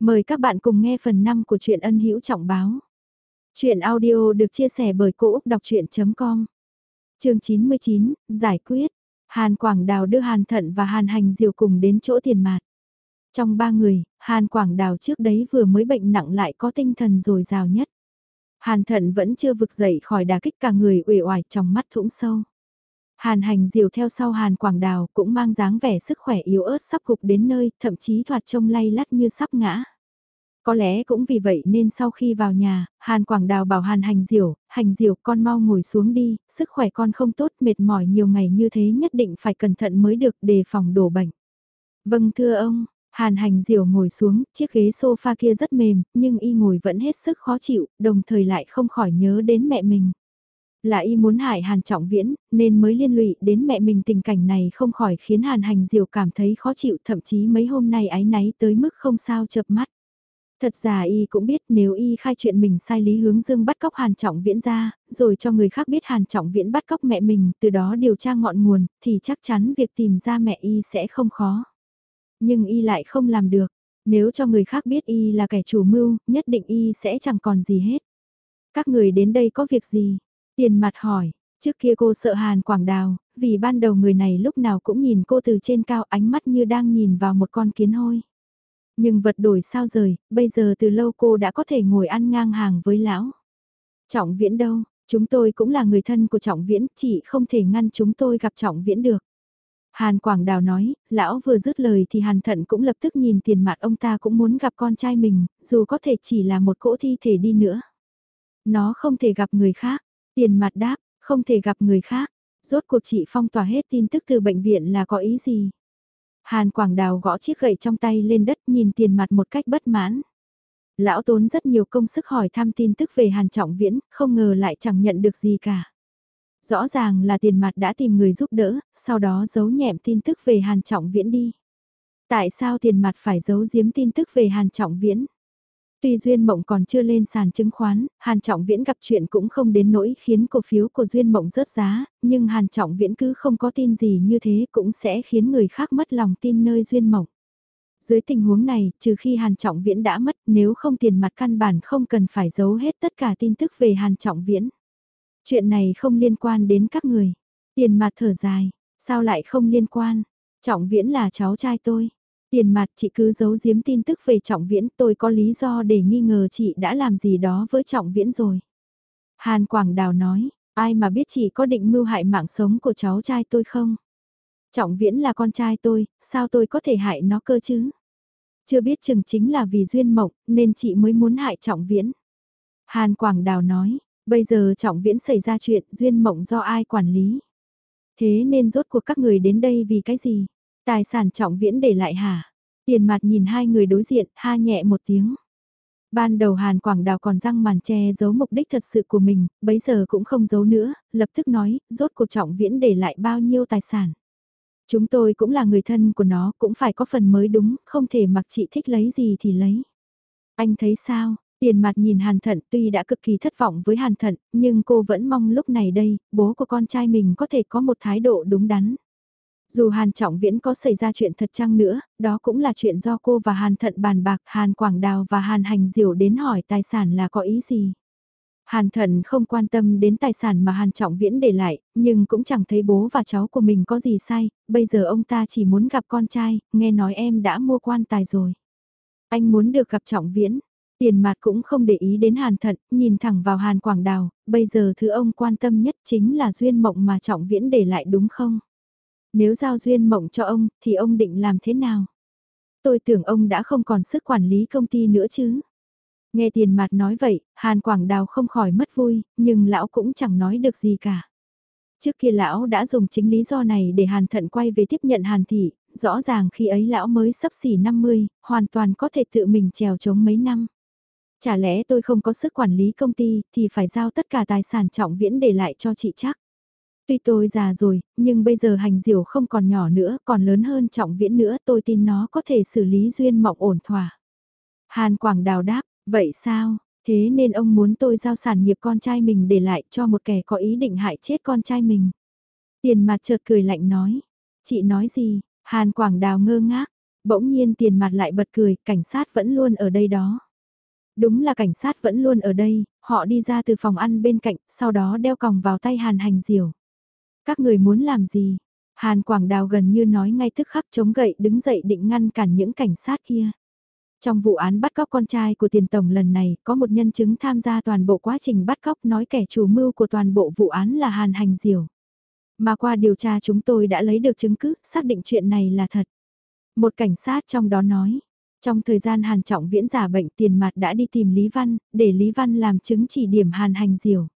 Mời các bạn cùng nghe phần 5 của truyện ân hữu trọng báo. Chuyện audio được chia sẻ bởi Cô Úc Đọc Chuyện.com Trường 99, Giải quyết. Hàn Quảng Đào đưa Hàn Thận và Hàn Hành Diều cùng đến chỗ tiền mạt. Trong ba người, Hàn Quảng Đào trước đấy vừa mới bệnh nặng lại có tinh thần dồi dào nhất. Hàn Thận vẫn chưa vực dậy khỏi đà kích cả người uể oải trong mắt thũng sâu. Hàn hành diều theo sau Hàn Quảng Đào cũng mang dáng vẻ sức khỏe yếu ớt sắp gục đến nơi, thậm chí thoạt trông lay lắt như sắp ngã. Có lẽ cũng vì vậy nên sau khi vào nhà, Hàn Quảng Đào bảo Hàn hành Diểu, hành Diểu con mau ngồi xuống đi, sức khỏe con không tốt mệt mỏi nhiều ngày như thế nhất định phải cẩn thận mới được đề phòng đổ bệnh. Vâng thưa ông, Hàn hành Diểu ngồi xuống, chiếc ghế sofa kia rất mềm, nhưng y ngồi vẫn hết sức khó chịu, đồng thời lại không khỏi nhớ đến mẹ mình. Là y muốn hại Hàn Trọng Viễn, nên mới liên lụy đến mẹ mình tình cảnh này không khỏi khiến Hàn Hành Diều cảm thấy khó chịu thậm chí mấy hôm nay ái náy tới mức không sao chập mắt. Thật ra y cũng biết nếu y khai chuyện mình sai Lý Hướng Dương bắt cóc Hàn Trọng Viễn ra, rồi cho người khác biết Hàn Trọng Viễn bắt cóc mẹ mình, từ đó điều tra ngọn nguồn, thì chắc chắn việc tìm ra mẹ y sẽ không khó. Nhưng y lại không làm được, nếu cho người khác biết y là kẻ chủ mưu, nhất định y sẽ chẳng còn gì hết. Các người đến đây có việc gì? Tiền mặt hỏi, trước kia cô sợ Hàn Quảng Đào, vì ban đầu người này lúc nào cũng nhìn cô từ trên cao ánh mắt như đang nhìn vào một con kiến hôi. Nhưng vật đổi sao rời, bây giờ từ lâu cô đã có thể ngồi ăn ngang hàng với lão. Trọng viễn đâu, chúng tôi cũng là người thân của Trọng viễn, chị không thể ngăn chúng tôi gặp Trọng viễn được. Hàn Quảng Đào nói, lão vừa dứt lời thì Hàn Thận cũng lập tức nhìn tiền mặt ông ta cũng muốn gặp con trai mình, dù có thể chỉ là một cỗ thi thể đi nữa. Nó không thể gặp người khác, Tiền mặt đáp, không thể gặp người khác. Rốt cuộc chị phong tỏa hết tin tức từ bệnh viện là có ý gì? Hàn Quảng Đào gõ chiếc gậy trong tay lên đất nhìn tiền mặt một cách bất mãn. Lão tốn rất nhiều công sức hỏi thăm tin tức về Hàn Trọng Viễn, không ngờ lại chẳng nhận được gì cả. Rõ ràng là tiền mặt đã tìm người giúp đỡ, sau đó giấu nhẹm tin tức về Hàn Trọng Viễn đi. Tại sao tiền mặt phải giấu giếm tin tức về Hàn Trọng Viễn? Tuy Duyên Mộng còn chưa lên sàn chứng khoán, Hàn Trọng Viễn gặp chuyện cũng không đến nỗi khiến cổ phiếu của Duyên Mộng rớt giá, nhưng Hàn Trọng Viễn cứ không có tin gì như thế cũng sẽ khiến người khác mất lòng tin nơi Duyên Mộng. Dưới tình huống này, trừ khi Hàn Trọng Viễn đã mất, nếu không tiền mặt căn bản không cần phải giấu hết tất cả tin tức về Hàn Trọng Viễn. Chuyện này không liên quan đến các người. Tiền mặt thở dài, sao lại không liên quan? Trọng Viễn là cháu trai tôi. Tiền mặt chị cứ giấu giếm tin tức về Trọng Viễn tôi có lý do để nghi ngờ chị đã làm gì đó với Trọng Viễn rồi. Hàn Quảng Đào nói, ai mà biết chị có định mưu hại mạng sống của cháu trai tôi không? Trọng Viễn là con trai tôi, sao tôi có thể hại nó cơ chứ? Chưa biết chừng chính là vì duyên mộng nên chị mới muốn hại Trọng Viễn. Hàn Quảng Đào nói, bây giờ Trọng Viễn xảy ra chuyện duyên mộng do ai quản lý? Thế nên rốt cuộc các người đến đây vì cái gì? Tài sản trọng viễn để lại hả? Tiền mặt nhìn hai người đối diện, ha nhẹ một tiếng. Ban đầu Hàn Quảng Đào còn răng màn che giấu mục đích thật sự của mình, bấy giờ cũng không giấu nữa, lập tức nói, rốt cuộc trọng viễn để lại bao nhiêu tài sản. Chúng tôi cũng là người thân của nó, cũng phải có phần mới đúng, không thể mặc chị thích lấy gì thì lấy. Anh thấy sao? Tiền mặt nhìn Hàn Thận tuy đã cực kỳ thất vọng với Hàn Thận, nhưng cô vẫn mong lúc này đây, bố của con trai mình có thể có một thái độ đúng đắn. Dù Hàn Trọng Viễn có xảy ra chuyện thật chăng nữa, đó cũng là chuyện do cô và Hàn Thận bàn bạc Hàn Quảng Đào và Hàn Hành Diệu đến hỏi tài sản là có ý gì. Hàn Thận không quan tâm đến tài sản mà Hàn Trọng Viễn để lại, nhưng cũng chẳng thấy bố và cháu của mình có gì sai, bây giờ ông ta chỉ muốn gặp con trai, nghe nói em đã mua quan tài rồi. Anh muốn được gặp Trọng Viễn, tiền mặt cũng không để ý đến Hàn Thận, nhìn thẳng vào Hàn Quảng Đào, bây giờ thứ ông quan tâm nhất chính là duyên mộng mà Trọng Viễn để lại đúng không? Nếu giao duyên mộng cho ông, thì ông định làm thế nào? Tôi tưởng ông đã không còn sức quản lý công ty nữa chứ. Nghe tiền mặt nói vậy, Hàn Quảng Đào không khỏi mất vui, nhưng lão cũng chẳng nói được gì cả. Trước kia lão đã dùng chính lý do này để Hàn Thận quay về tiếp nhận Hàn Thị, rõ ràng khi ấy lão mới sắp xỉ 50, hoàn toàn có thể tự mình trèo chống mấy năm. Chả lẽ tôi không có sức quản lý công ty thì phải giao tất cả tài sản trọng viễn để lại cho chị chắc. Tuy tôi già rồi, nhưng bây giờ hành diều không còn nhỏ nữa, còn lớn hơn trọng viễn nữa, tôi tin nó có thể xử lý duyên mộng ổn thỏa. Hàn Quảng Đào đáp, vậy sao, thế nên ông muốn tôi giao sản nghiệp con trai mình để lại cho một kẻ có ý định hại chết con trai mình. Tiền mặt chợt cười lạnh nói, chị nói gì, Hàn Quảng Đào ngơ ngác, Bỗng nhiên tiền mặt lại bật cười, cảnh sát vẫn luôn ở đây đó. Đúng là cảnh sát vẫn luôn ở đây, họ đi ra từ phòng ăn bên cạnh, sau đó đeo còng vào tay Hàn Hành Diều. Các người muốn làm gì? Hàn Quảng Đào gần như nói ngay tức khắc chống gậy đứng dậy định ngăn cản những cảnh sát kia. Trong vụ án bắt cóc con trai của tiền tổng lần này, có một nhân chứng tham gia toàn bộ quá trình bắt cóc nói kẻ chủ mưu của toàn bộ vụ án là Hàn Hành Diều. Mà qua điều tra chúng tôi đã lấy được chứng cứ, xác định chuyện này là thật. Một cảnh sát trong đó nói, trong thời gian Hàn Trọng Viễn giả bệnh tiền mặt đã đi tìm Lý Văn, để Lý Văn làm chứng chỉ điểm Hàn Hành Diều.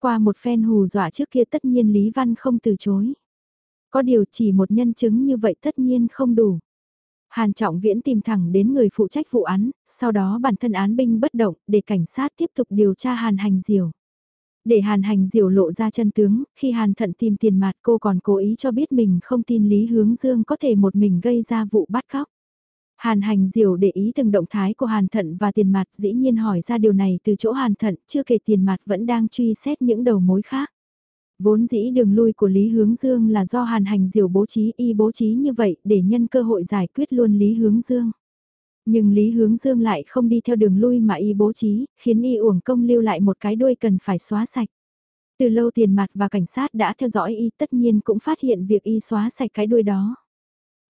Qua một phen hù dọa trước kia tất nhiên Lý Văn không từ chối. Có điều chỉ một nhân chứng như vậy tất nhiên không đủ. Hàn Trọng Viễn tìm thẳng đến người phụ trách vụ án, sau đó bản thân án binh bất động để cảnh sát tiếp tục điều tra Hàn Hành Diều. Để Hàn Hành Diều lộ ra chân tướng, khi Hàn Thận tìm tiền mặt cô còn cố ý cho biết mình không tin Lý Hướng Dương có thể một mình gây ra vụ bắt cóc. Hàn Hành Diều để ý từng động thái của Hàn Thận và tiền mặt dĩ nhiên hỏi ra điều này từ chỗ Hàn Thận chưa kể tiền mặt vẫn đang truy xét những đầu mối khác. Vốn dĩ đường lui của Lý Hướng Dương là do Hàn Hành Diều bố trí y bố trí như vậy để nhân cơ hội giải quyết luôn Lý Hướng Dương. Nhưng Lý Hướng Dương lại không đi theo đường lui mà y bố trí, khiến y uổng công lưu lại một cái đuôi cần phải xóa sạch. Từ lâu tiền mặt và cảnh sát đã theo dõi y tất nhiên cũng phát hiện việc y xóa sạch cái đuôi đó.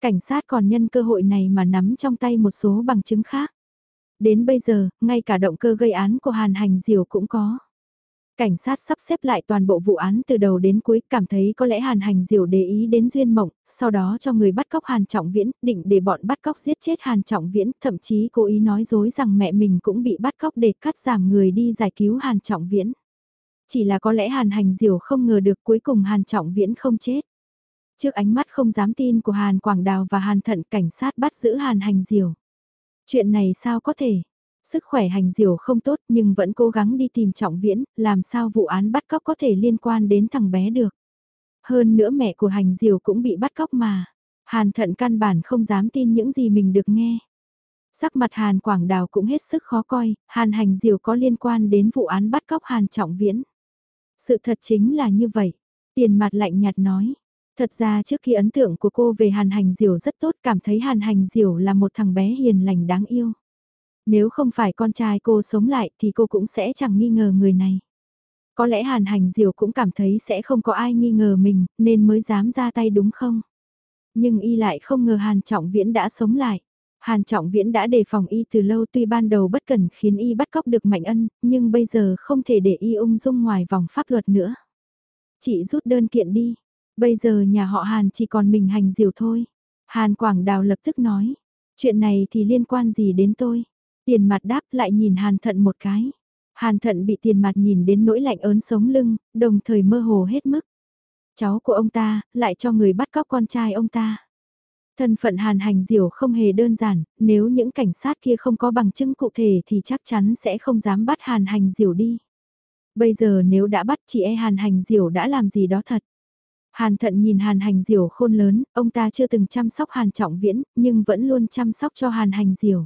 Cảnh sát còn nhân cơ hội này mà nắm trong tay một số bằng chứng khác. Đến bây giờ, ngay cả động cơ gây án của Hàn Hành Diều cũng có. Cảnh sát sắp xếp lại toàn bộ vụ án từ đầu đến cuối, cảm thấy có lẽ Hàn Hành Diều để ý đến Duyên Mộng, sau đó cho người bắt cóc Hàn Trọng Viễn, định để bọn bắt cóc giết chết Hàn Trọng Viễn, thậm chí cố ý nói dối rằng mẹ mình cũng bị bắt cóc để cắt giảm người đi giải cứu Hàn Trọng Viễn. Chỉ là có lẽ Hàn Hành Diều không ngờ được cuối cùng Hàn Trọng Viễn không chết. Trước ánh mắt không dám tin của Hàn Quảng Đào và Hàn Thận cảnh sát bắt giữ Hàn Hành Diều. Chuyện này sao có thể? Sức khỏe hành diều không tốt nhưng vẫn cố gắng đi tìm trọng viễn, làm sao vụ án bắt cóc có thể liên quan đến thằng bé được. Hơn nữa mẹ của hành diều cũng bị bắt cóc mà. Hàn thận căn bản không dám tin những gì mình được nghe. Sắc mặt Hàn Quảng Đào cũng hết sức khó coi, Hàn hành diều có liên quan đến vụ án bắt cóc Hàn Trọng Viễn. Sự thật chính là như vậy. Tiền mặt lạnh nhạt nói. Thật ra trước khi ấn tượng của cô về Hàn Hành Diều rất tốt cảm thấy Hàn Hành Diều là một thằng bé hiền lành đáng yêu. Nếu không phải con trai cô sống lại thì cô cũng sẽ chẳng nghi ngờ người này. Có lẽ Hàn Hành Diều cũng cảm thấy sẽ không có ai nghi ngờ mình nên mới dám ra tay đúng không? Nhưng y lại không ngờ Hàn Trọng Viễn đã sống lại. Hàn Trọng Viễn đã đề phòng y từ lâu tuy ban đầu bất cần khiến y bắt cóc được Mạnh Ân, nhưng bây giờ không thể để y ung dung ngoài vòng pháp luật nữa. Chị rút đơn kiện đi, bây giờ nhà họ Hàn chỉ còn mình hành diều thôi. Hàn Quảng Đào lập tức nói, chuyện này thì liên quan gì đến tôi? Tiền mặt đáp lại nhìn hàn thận một cái. Hàn thận bị tiền mặt nhìn đến nỗi lạnh ớn sống lưng, đồng thời mơ hồ hết mức. Cháu của ông ta, lại cho người bắt cóc con trai ông ta. Thân phận hàn hành Diểu không hề đơn giản, nếu những cảnh sát kia không có bằng chứng cụ thể thì chắc chắn sẽ không dám bắt hàn hành Diểu đi. Bây giờ nếu đã bắt chị e hàn hành Diểu đã làm gì đó thật. Hàn thận nhìn hàn hành diều khôn lớn, ông ta chưa từng chăm sóc hàn trọng viễn, nhưng vẫn luôn chăm sóc cho hàn hành diều.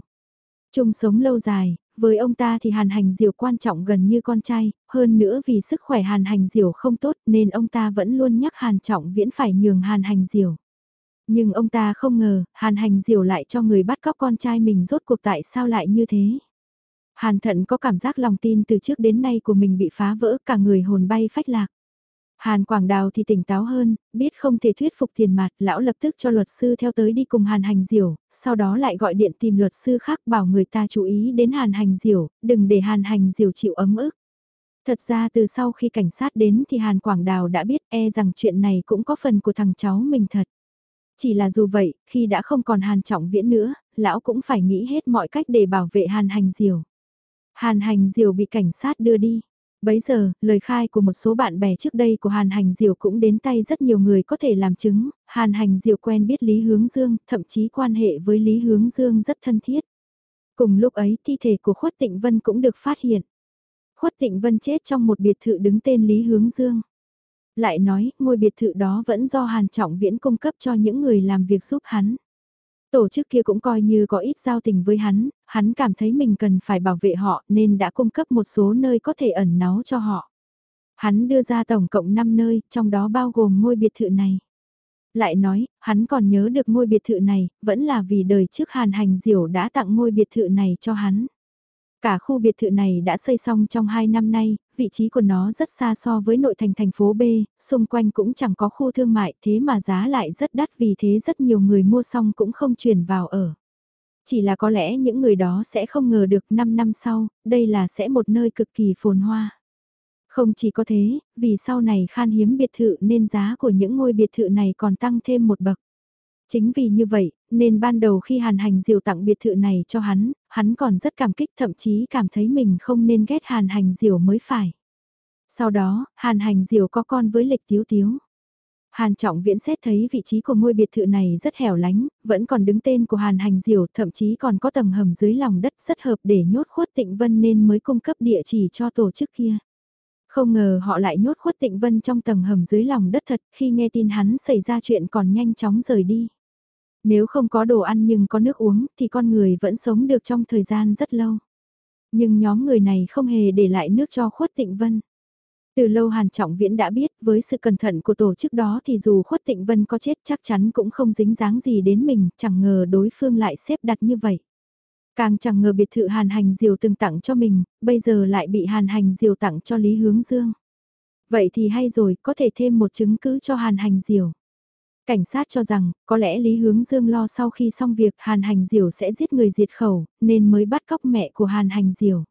Chung sống lâu dài, với ông ta thì hàn hành diều quan trọng gần như con trai, hơn nữa vì sức khỏe hàn hành diều không tốt nên ông ta vẫn luôn nhắc hàn trọng viễn phải nhường hàn hành diều. Nhưng ông ta không ngờ, hàn hành diều lại cho người bắt cóc con trai mình rốt cuộc tại sao lại như thế. Hàn thận có cảm giác lòng tin từ trước đến nay của mình bị phá vỡ cả người hồn bay phách lạc. Hàn Quảng Đào thì tỉnh táo hơn, biết không thể thuyết phục tiền mặt, lão lập tức cho luật sư theo tới đi cùng Hàn Hành Diểu, sau đó lại gọi điện tìm luật sư khác bảo người ta chú ý đến Hàn Hành Diểu, đừng để Hàn Hành Diểu chịu ấm ức. Thật ra từ sau khi cảnh sát đến thì Hàn Quảng Đào đã biết e rằng chuyện này cũng có phần của thằng cháu mình thật. Chỉ là dù vậy, khi đã không còn Hàn Trọng Viễn nữa, lão cũng phải nghĩ hết mọi cách để bảo vệ Hàn Hành Diểu. Hàn Hành Diểu bị cảnh sát đưa đi. Bấy giờ, lời khai của một số bạn bè trước đây của Hàn Hành Diệu cũng đến tay rất nhiều người có thể làm chứng, Hàn Hành Diệu quen biết Lý Hướng Dương, thậm chí quan hệ với Lý Hướng Dương rất thân thiết. Cùng lúc ấy thi thể của Khuất Tịnh Vân cũng được phát hiện. Khuất Tịnh Vân chết trong một biệt thự đứng tên Lý Hướng Dương. Lại nói, ngôi biệt thự đó vẫn do Hàn Trọng Viễn cung cấp cho những người làm việc giúp hắn. Tổ chức kia cũng coi như có ít giao tình với hắn, hắn cảm thấy mình cần phải bảo vệ họ nên đã cung cấp một số nơi có thể ẩn náu cho họ. Hắn đưa ra tổng cộng 5 nơi, trong đó bao gồm ngôi biệt thự này. Lại nói, hắn còn nhớ được ngôi biệt thự này, vẫn là vì đời trước Hàn Hành Diểu đã tặng ngôi biệt thự này cho hắn. Cả khu biệt thự này đã xây xong trong 2 năm nay, vị trí của nó rất xa so với nội thành thành phố B, xung quanh cũng chẳng có khu thương mại thế mà giá lại rất đắt vì thế rất nhiều người mua xong cũng không chuyển vào ở. Chỉ là có lẽ những người đó sẽ không ngờ được 5 năm sau, đây là sẽ một nơi cực kỳ phồn hoa. Không chỉ có thế, vì sau này khan hiếm biệt thự nên giá của những ngôi biệt thự này còn tăng thêm một bậc. Chính vì như vậy, nên ban đầu khi Hàn Hành Diều tặng biệt thự này cho hắn, hắn còn rất cảm kích thậm chí cảm thấy mình không nên ghét Hàn Hành Diều mới phải. Sau đó, Hàn Hành Diều có con với lịch tiếu tiếu. Hàn Trọng Viễn xét thấy vị trí của ngôi biệt thự này rất hẻo lánh, vẫn còn đứng tên của Hàn Hành Diều, thậm chí còn có tầng hầm dưới lòng đất rất hợp để nhốt khuất tịnh vân nên mới cung cấp địa chỉ cho tổ chức kia. Không ngờ họ lại nhốt khuất tịnh vân trong tầng hầm dưới lòng đất thật khi nghe tin hắn xảy ra chuyện còn nhanh chóng rời đi. Nếu không có đồ ăn nhưng có nước uống thì con người vẫn sống được trong thời gian rất lâu. Nhưng nhóm người này không hề để lại nước cho khuất tịnh vân. Từ lâu Hàn Trọng Viễn đã biết với sự cẩn thận của tổ chức đó thì dù khuất tịnh vân có chết chắc chắn cũng không dính dáng gì đến mình, chẳng ngờ đối phương lại xếp đặt như vậy. Càng chẳng ngờ biệt thự Hàn Hành Diều từng tặng cho mình, bây giờ lại bị Hàn Hành Diều tặng cho Lý Hướng Dương. Vậy thì hay rồi, có thể thêm một chứng cứ cho Hàn Hành Diều. Cảnh sát cho rằng, có lẽ Lý Hướng Dương lo sau khi xong việc Hàn Hành Diều sẽ giết người diệt khẩu, nên mới bắt cóc mẹ của Hàn Hành Diều.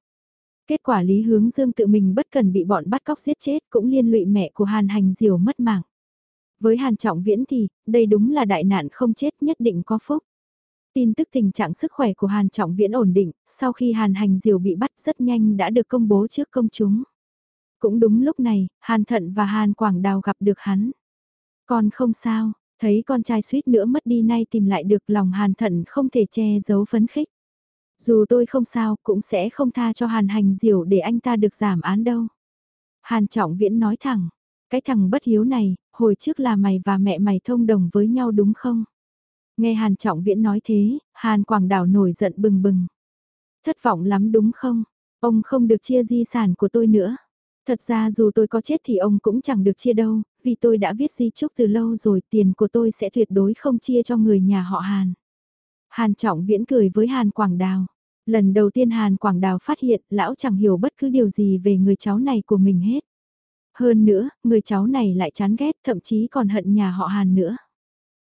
Kết quả Lý Hướng Dương tự mình bất cần bị bọn bắt cóc giết chết cũng liên lụy mẹ của Hàn Hành Diều mất mạng. Với Hàn Trọng Viễn thì, đây đúng là đại nạn không chết nhất định có phúc. Tin tức tình trạng sức khỏe của Hàn Trọng Viễn ổn định, sau khi Hàn Hành Diều bị bắt rất nhanh đã được công bố trước công chúng. Cũng đúng lúc này, Hàn Thận và Hàn Quảng Đào gặp được hắn. Còn không sao, thấy con trai suýt nữa mất đi nay tìm lại được lòng Hàn Thận không thể che giấu phấn khích. Dù tôi không sao, cũng sẽ không tha cho Hàn Hành diểu để anh ta được giảm án đâu. Hàn Trọng Viễn nói thẳng, cái thằng bất hiếu này, hồi trước là mày và mẹ mày thông đồng với nhau đúng không? Nghe Hàn Trọng Viễn nói thế, Hàn Quảng Đảo nổi giận bừng bừng. Thất vọng lắm đúng không? Ông không được chia di sản của tôi nữa. Thật ra dù tôi có chết thì ông cũng chẳng được chia đâu, vì tôi đã viết di chúc từ lâu rồi tiền của tôi sẽ tuyệt đối không chia cho người nhà họ Hàn. Hàn Trọng Viễn cười với Hàn Quảng Đào. Lần đầu tiên Hàn Quảng Đào phát hiện lão chẳng hiểu bất cứ điều gì về người cháu này của mình hết. Hơn nữa, người cháu này lại chán ghét thậm chí còn hận nhà họ Hàn nữa.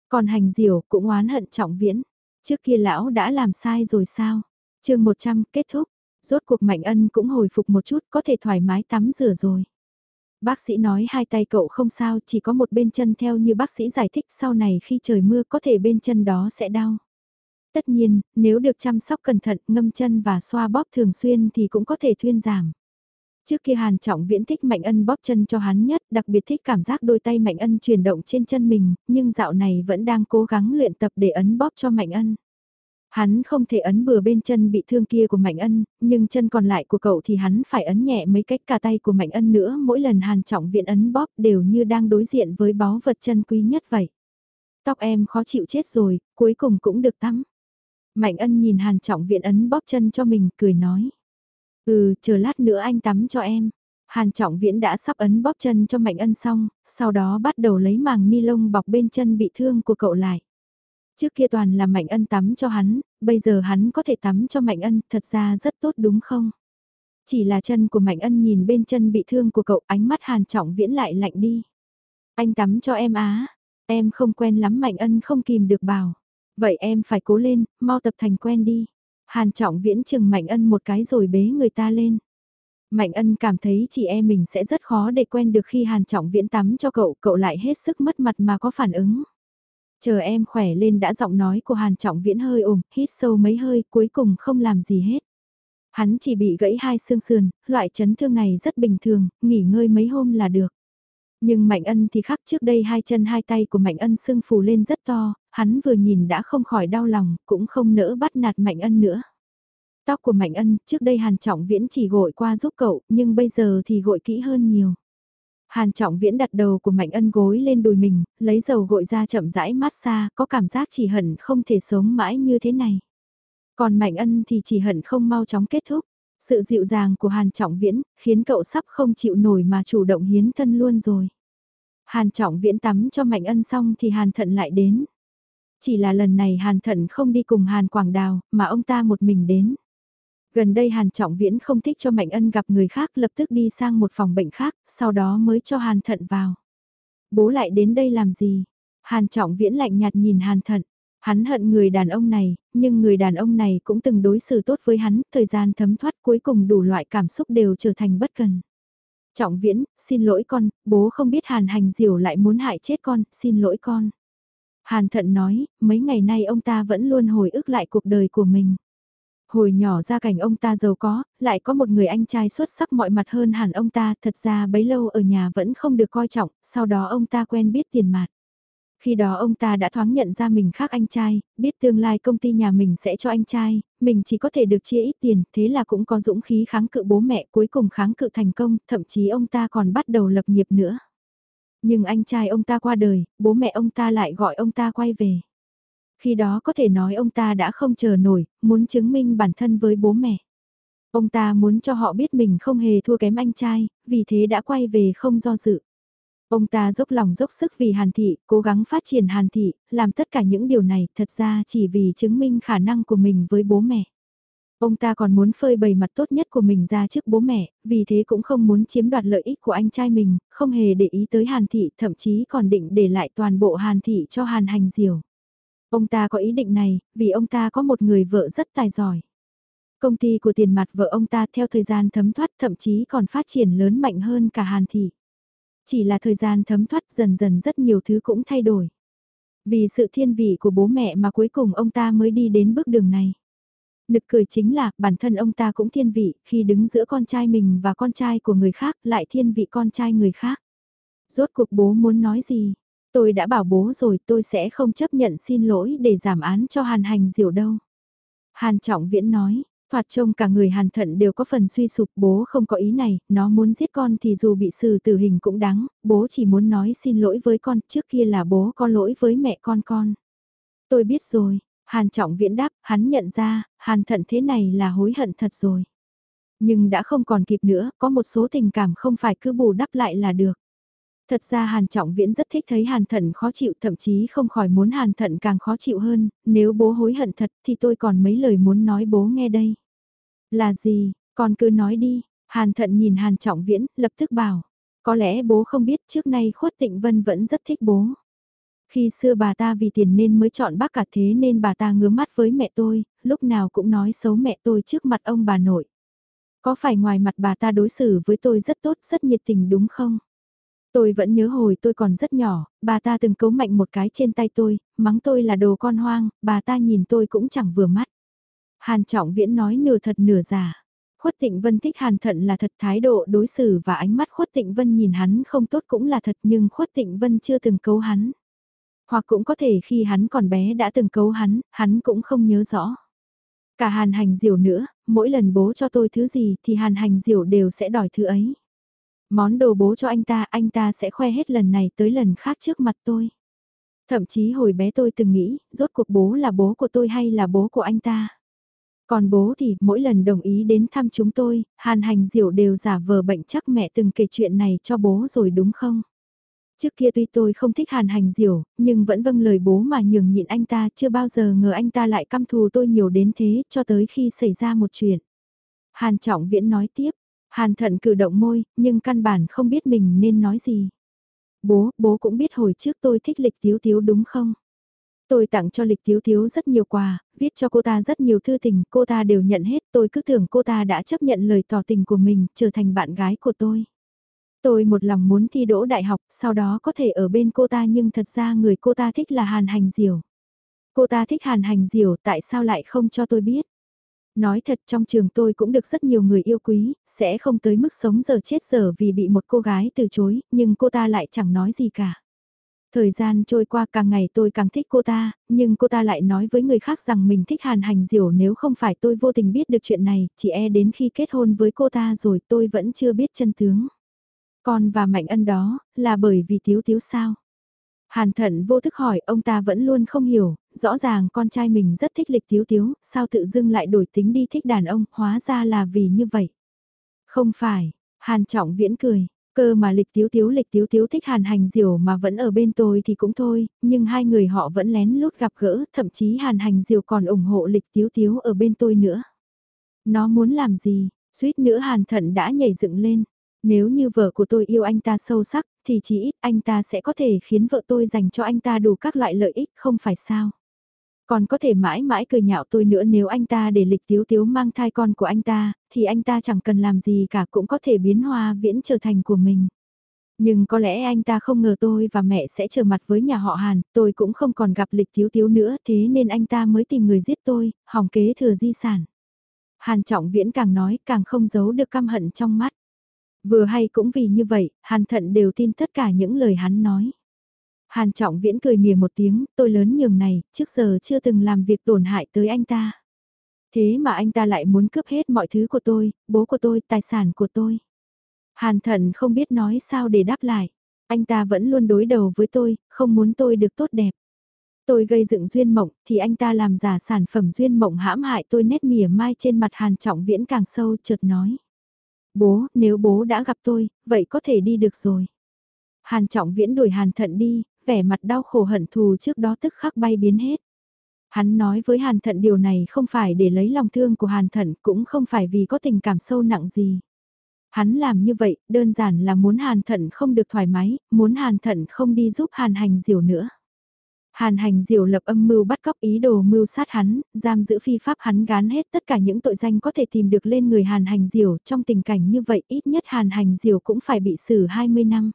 Còn hành diều cũng oán hận trọng viễn. Trước kia lão đã làm sai rồi sao? chương 100 kết thúc. Rốt cuộc Mạnh Ân cũng hồi phục một chút có thể thoải mái tắm rửa rồi. Bác sĩ nói hai tay cậu không sao chỉ có một bên chân theo như bác sĩ giải thích sau này khi trời mưa có thể bên chân đó sẽ đau. Tất nhiên, nếu được chăm sóc cẩn thận ngâm chân và xoa bóp thường xuyên thì cũng có thể thuyên giảm. Trước kia Hàn Trọng Viễn thích Mạnh Ân bóp chân cho hắn nhất, đặc biệt thích cảm giác đôi tay Mạnh Ân chuyển động trên chân mình, nhưng dạo này vẫn đang cố gắng luyện tập để ấn bóp cho Mạnh Ân. Hắn không thể ấn bừa bên chân bị thương kia của Mạnh Ân, nhưng chân còn lại của cậu thì hắn phải ấn nhẹ mấy cách cả tay của Mạnh Ân nữa, mỗi lần Hàn Trọng viện ấn bóp đều như đang đối diện với báu vật chân quý nhất vậy. Tóc em khó chịu chết rồi, cuối cùng cũng được tắm. Mạnh Ân nhìn Hàn Trọng viện ấn bóp chân cho mình, cười nói. Ừ, chờ lát nữa anh tắm cho em. Hàn Trọng Viễn đã sắp ấn bóp chân cho Mạnh Ân xong, sau đó bắt đầu lấy màng ni lông bọc bên chân bị thương của cậu lại. Trước kia toàn là Mạnh Ân tắm cho hắn, bây giờ hắn có thể tắm cho Mạnh Ân, thật ra rất tốt đúng không? Chỉ là chân của Mạnh Ân nhìn bên chân bị thương của cậu ánh mắt Hàn Trọng Viễn lại lạnh đi. Anh tắm cho em á, em không quen lắm Mạnh Ân không kìm được bảo. Vậy em phải cố lên, mau tập thành quen đi. Hàn Trọng Viễn chừng Mạnh Ân một cái rồi bế người ta lên. Mạnh Ân cảm thấy chị em mình sẽ rất khó để quen được khi Hàn Trọng Viễn tắm cho cậu, cậu lại hết sức mất mặt mà có phản ứng. Chờ em khỏe lên đã giọng nói của Hàn Trọng Viễn hơi ồm, hít sâu mấy hơi, cuối cùng không làm gì hết. Hắn chỉ bị gãy hai xương sườn, loại chấn thương này rất bình thường, nghỉ ngơi mấy hôm là được. Nhưng Mạnh Ân thì khác trước đây hai chân hai tay của Mạnh Ân sưng phù lên rất to, hắn vừa nhìn đã không khỏi đau lòng, cũng không nỡ bắt nạt Mạnh Ân nữa. Tóc của Mạnh Ân, trước đây Hàn Trọng Viễn chỉ gội qua giúp cậu, nhưng bây giờ thì gội kỹ hơn nhiều. Hàn Trọng Viễn đặt đầu của Mạnh Ân gối lên đùi mình, lấy dầu gội ra chậm rãi massage, có cảm giác chỉ hận không thể sống mãi như thế này. Còn Mạnh Ân thì chỉ hận không mau chóng kết thúc. Sự dịu dàng của Hàn Trọng Viễn khiến cậu sắp không chịu nổi mà chủ động hiến thân luôn rồi. Hàn Trọng Viễn tắm cho Mạnh Ân xong thì Hàn Thận lại đến. Chỉ là lần này Hàn Thận không đi cùng Hàn Quảng Đào, mà ông ta một mình đến. Gần đây Hàn Trọng Viễn không thích cho Mạnh Ân gặp người khác lập tức đi sang một phòng bệnh khác, sau đó mới cho Hàn Thận vào. Bố lại đến đây làm gì? Hàn Trọng Viễn lạnh nhạt nhìn Hàn Thận. Hắn hận người đàn ông này, nhưng người đàn ông này cũng từng đối xử tốt với hắn, thời gian thấm thoát cuối cùng đủ loại cảm xúc đều trở thành bất cần. Trọng Viễn, xin lỗi con, bố không biết Hàn Hành Diểu lại muốn hại chết con, xin lỗi con. Hàn Thận nói, mấy ngày nay ông ta vẫn luôn hồi ức lại cuộc đời của mình. Hồi nhỏ ra cảnh ông ta giàu có, lại có một người anh trai xuất sắc mọi mặt hơn hẳn ông ta, thật ra bấy lâu ở nhà vẫn không được coi trọng, sau đó ông ta quen biết tiền mặt. Khi đó ông ta đã thoáng nhận ra mình khác anh trai, biết tương lai công ty nhà mình sẽ cho anh trai, mình chỉ có thể được chia ít tiền, thế là cũng có dũng khí kháng cự bố mẹ cuối cùng kháng cự thành công, thậm chí ông ta còn bắt đầu lập nghiệp nữa. Nhưng anh trai ông ta qua đời, bố mẹ ông ta lại gọi ông ta quay về. Khi đó có thể nói ông ta đã không chờ nổi, muốn chứng minh bản thân với bố mẹ. Ông ta muốn cho họ biết mình không hề thua kém anh trai, vì thế đã quay về không do dự. Ông ta dốc lòng dốc sức vì Hàn Thị, cố gắng phát triển Hàn Thị, làm tất cả những điều này thật ra chỉ vì chứng minh khả năng của mình với bố mẹ. Ông ta còn muốn phơi bày mặt tốt nhất của mình ra trước bố mẹ, vì thế cũng không muốn chiếm đoạt lợi ích của anh trai mình, không hề để ý tới Hàn Thị, thậm chí còn định để lại toàn bộ Hàn Thị cho Hàn Hành Diều. Ông ta có ý định này, vì ông ta có một người vợ rất tài giỏi. Công ty của tiền mặt vợ ông ta theo thời gian thấm thoát thậm chí còn phát triển lớn mạnh hơn cả Hàn Thị. Chỉ là thời gian thấm thoát dần dần rất nhiều thứ cũng thay đổi. Vì sự thiên vị của bố mẹ mà cuối cùng ông ta mới đi đến bước đường này. Nực cười chính là bản thân ông ta cũng thiên vị khi đứng giữa con trai mình và con trai của người khác lại thiên vị con trai người khác. Rốt cuộc bố muốn nói gì? Tôi đã bảo bố rồi tôi sẽ không chấp nhận xin lỗi để giảm án cho Hàn Hành Diệu đâu. Hàn Trọng Viễn nói, thoạt trông cả người Hàn Thận đều có phần suy sụp bố không có ý này, nó muốn giết con thì dù bị xử tử hình cũng đáng, bố chỉ muốn nói xin lỗi với con trước kia là bố có lỗi với mẹ con con. Tôi biết rồi, Hàn Trọng Viễn đáp, hắn nhận ra, Hàn Thận thế này là hối hận thật rồi. Nhưng đã không còn kịp nữa, có một số tình cảm không phải cứ bù đắp lại là được. Thật ra Hàn Trọng Viễn rất thích thấy Hàn Thận khó chịu thậm chí không khỏi muốn Hàn Thận càng khó chịu hơn, nếu bố hối hận thật thì tôi còn mấy lời muốn nói bố nghe đây. Là gì, con cứ nói đi, Hàn Thận nhìn Hàn Trọng Viễn, lập tức bảo. Có lẽ bố không biết trước nay Khuất Tịnh Vân vẫn rất thích bố. Khi xưa bà ta vì tiền nên mới chọn bác cả thế nên bà ta ngứa mắt với mẹ tôi, lúc nào cũng nói xấu mẹ tôi trước mặt ông bà nội. Có phải ngoài mặt bà ta đối xử với tôi rất tốt, rất nhiệt tình đúng không? Tôi vẫn nhớ hồi tôi còn rất nhỏ, bà ta từng cấu mạnh một cái trên tay tôi, mắng tôi là đồ con hoang, bà ta nhìn tôi cũng chẳng vừa mắt. Hàn Trọng Viễn nói nửa thật nửa giả. Khuất Tịnh Vân thích Hàn Thận là thật thái độ đối xử và ánh mắt Khuất Tịnh Vân nhìn hắn không tốt cũng là thật nhưng Khuất Tịnh Vân chưa từng cấu hắn. Hoặc cũng có thể khi hắn còn bé đã từng cấu hắn, hắn cũng không nhớ rõ. Cả Hàn Hành diều nữa, mỗi lần bố cho tôi thứ gì thì Hàn Hành diều đều sẽ đòi thứ ấy. Món đồ bố cho anh ta, anh ta sẽ khoe hết lần này tới lần khác trước mặt tôi. Thậm chí hồi bé tôi từng nghĩ, rốt cuộc bố là bố của tôi hay là bố của anh ta. Còn bố thì mỗi lần đồng ý đến thăm chúng tôi, Hàn Hành Diệu đều giả vờ bệnh chắc mẹ từng kể chuyện này cho bố rồi đúng không? Trước kia tuy tôi không thích Hàn Hành Diểu, nhưng vẫn vâng lời bố mà nhường nhịn anh ta chưa bao giờ ngờ anh ta lại căm thù tôi nhiều đến thế cho tới khi xảy ra một chuyện. Hàn Trọng Viễn nói tiếp, Hàn thận cử động môi, nhưng căn bản không biết mình nên nói gì. Bố, bố cũng biết hồi trước tôi thích lịch tiếu tiếu đúng không? Tôi tặng cho lịch tiếu tiếu rất nhiều quà, viết cho cô ta rất nhiều thư tình, cô ta đều nhận hết, tôi cứ tưởng cô ta đã chấp nhận lời tỏ tình của mình, trở thành bạn gái của tôi. Tôi một lòng muốn thi đỗ đại học, sau đó có thể ở bên cô ta nhưng thật ra người cô ta thích là Hàn Hành Diểu. Cô ta thích Hàn Hành Diểu, tại sao lại không cho tôi biết? Nói thật trong trường tôi cũng được rất nhiều người yêu quý, sẽ không tới mức sống giờ chết giờ vì bị một cô gái từ chối, nhưng cô ta lại chẳng nói gì cả. Thời gian trôi qua càng ngày tôi càng thích cô ta, nhưng cô ta lại nói với người khác rằng mình thích hàn hành diểu nếu không phải tôi vô tình biết được chuyện này, chỉ e đến khi kết hôn với cô ta rồi tôi vẫn chưa biết chân tướng. Con và Mạnh Ân đó, là bởi vì thiếu thiếu sao? Hàn thận vô thức hỏi ông ta vẫn luôn không hiểu, rõ ràng con trai mình rất thích lịch tiếu tiếu, sao tự dưng lại đổi tính đi thích đàn ông, hóa ra là vì như vậy. Không phải, Hàn trọng viễn cười, Cơ mà lịch tiếu tiếu lịch tiếu tiếu thích hàn hành diều mà vẫn ở bên tôi thì cũng thôi, nhưng hai người họ vẫn lén lút gặp gỡ, thậm chí hàn hành diều còn ủng hộ lịch tiếu tiếu ở bên tôi nữa. Nó muốn làm gì, suýt nữa hàn thận đã nhảy dựng lên. Nếu như vợ của tôi yêu anh ta sâu sắc, thì chỉ ít anh ta sẽ có thể khiến vợ tôi dành cho anh ta đủ các loại lợi ích không phải sao. Còn có thể mãi mãi cười nhạo tôi nữa nếu anh ta để lịch tiếu tiếu mang thai con của anh ta, thì anh ta chẳng cần làm gì cả cũng có thể biến hoa viễn trở thành của mình. Nhưng có lẽ anh ta không ngờ tôi và mẹ sẽ trở mặt với nhà họ Hàn, tôi cũng không còn gặp lịch thiếu thiếu nữa thế nên anh ta mới tìm người giết tôi, hỏng kế thừa di sản. Hàn Trọng Viễn càng nói càng không giấu được căm hận trong mắt. Vừa hay cũng vì như vậy, Hàn Thận đều tin tất cả những lời hắn nói. Hàn Trọng Viễn cười mỉa một tiếng, tôi lớn nhường này, trước giờ chưa từng làm việc tổn hại tới anh ta. Thế mà anh ta lại muốn cướp hết mọi thứ của tôi, bố của tôi, tài sản của tôi. Hàn Thận không biết nói sao để đáp lại. Anh ta vẫn luôn đối đầu với tôi, không muốn tôi được tốt đẹp. Tôi gây dựng duyên mộng, thì anh ta làm giả sản phẩm duyên mộng hãm hại tôi nét mỉa mai trên mặt Hàn Trọng Viễn càng sâu chợt nói. Bố, nếu bố đã gặp tôi, vậy có thể đi được rồi. Hàn Trọng Viễn đuổi Hàn Thận đi, vẻ mặt đau khổ hận thù trước đó tức khắc bay biến hết. Hắn nói với Hàn Thận điều này không phải để lấy lòng thương của Hàn Thận cũng không phải vì có tình cảm sâu nặng gì. Hắn làm như vậy đơn giản là muốn Hàn Thận không được thoải mái, muốn Hàn Thận không đi giúp Hàn Hành Diều nữa. Hàn hành diều lập âm mưu bắt cóc ý đồ mưu sát hắn, giam giữ phi pháp hắn gán hết tất cả những tội danh có thể tìm được lên người hàn hành diều, trong tình cảnh như vậy ít nhất hàn hành diều cũng phải bị xử 20 năm.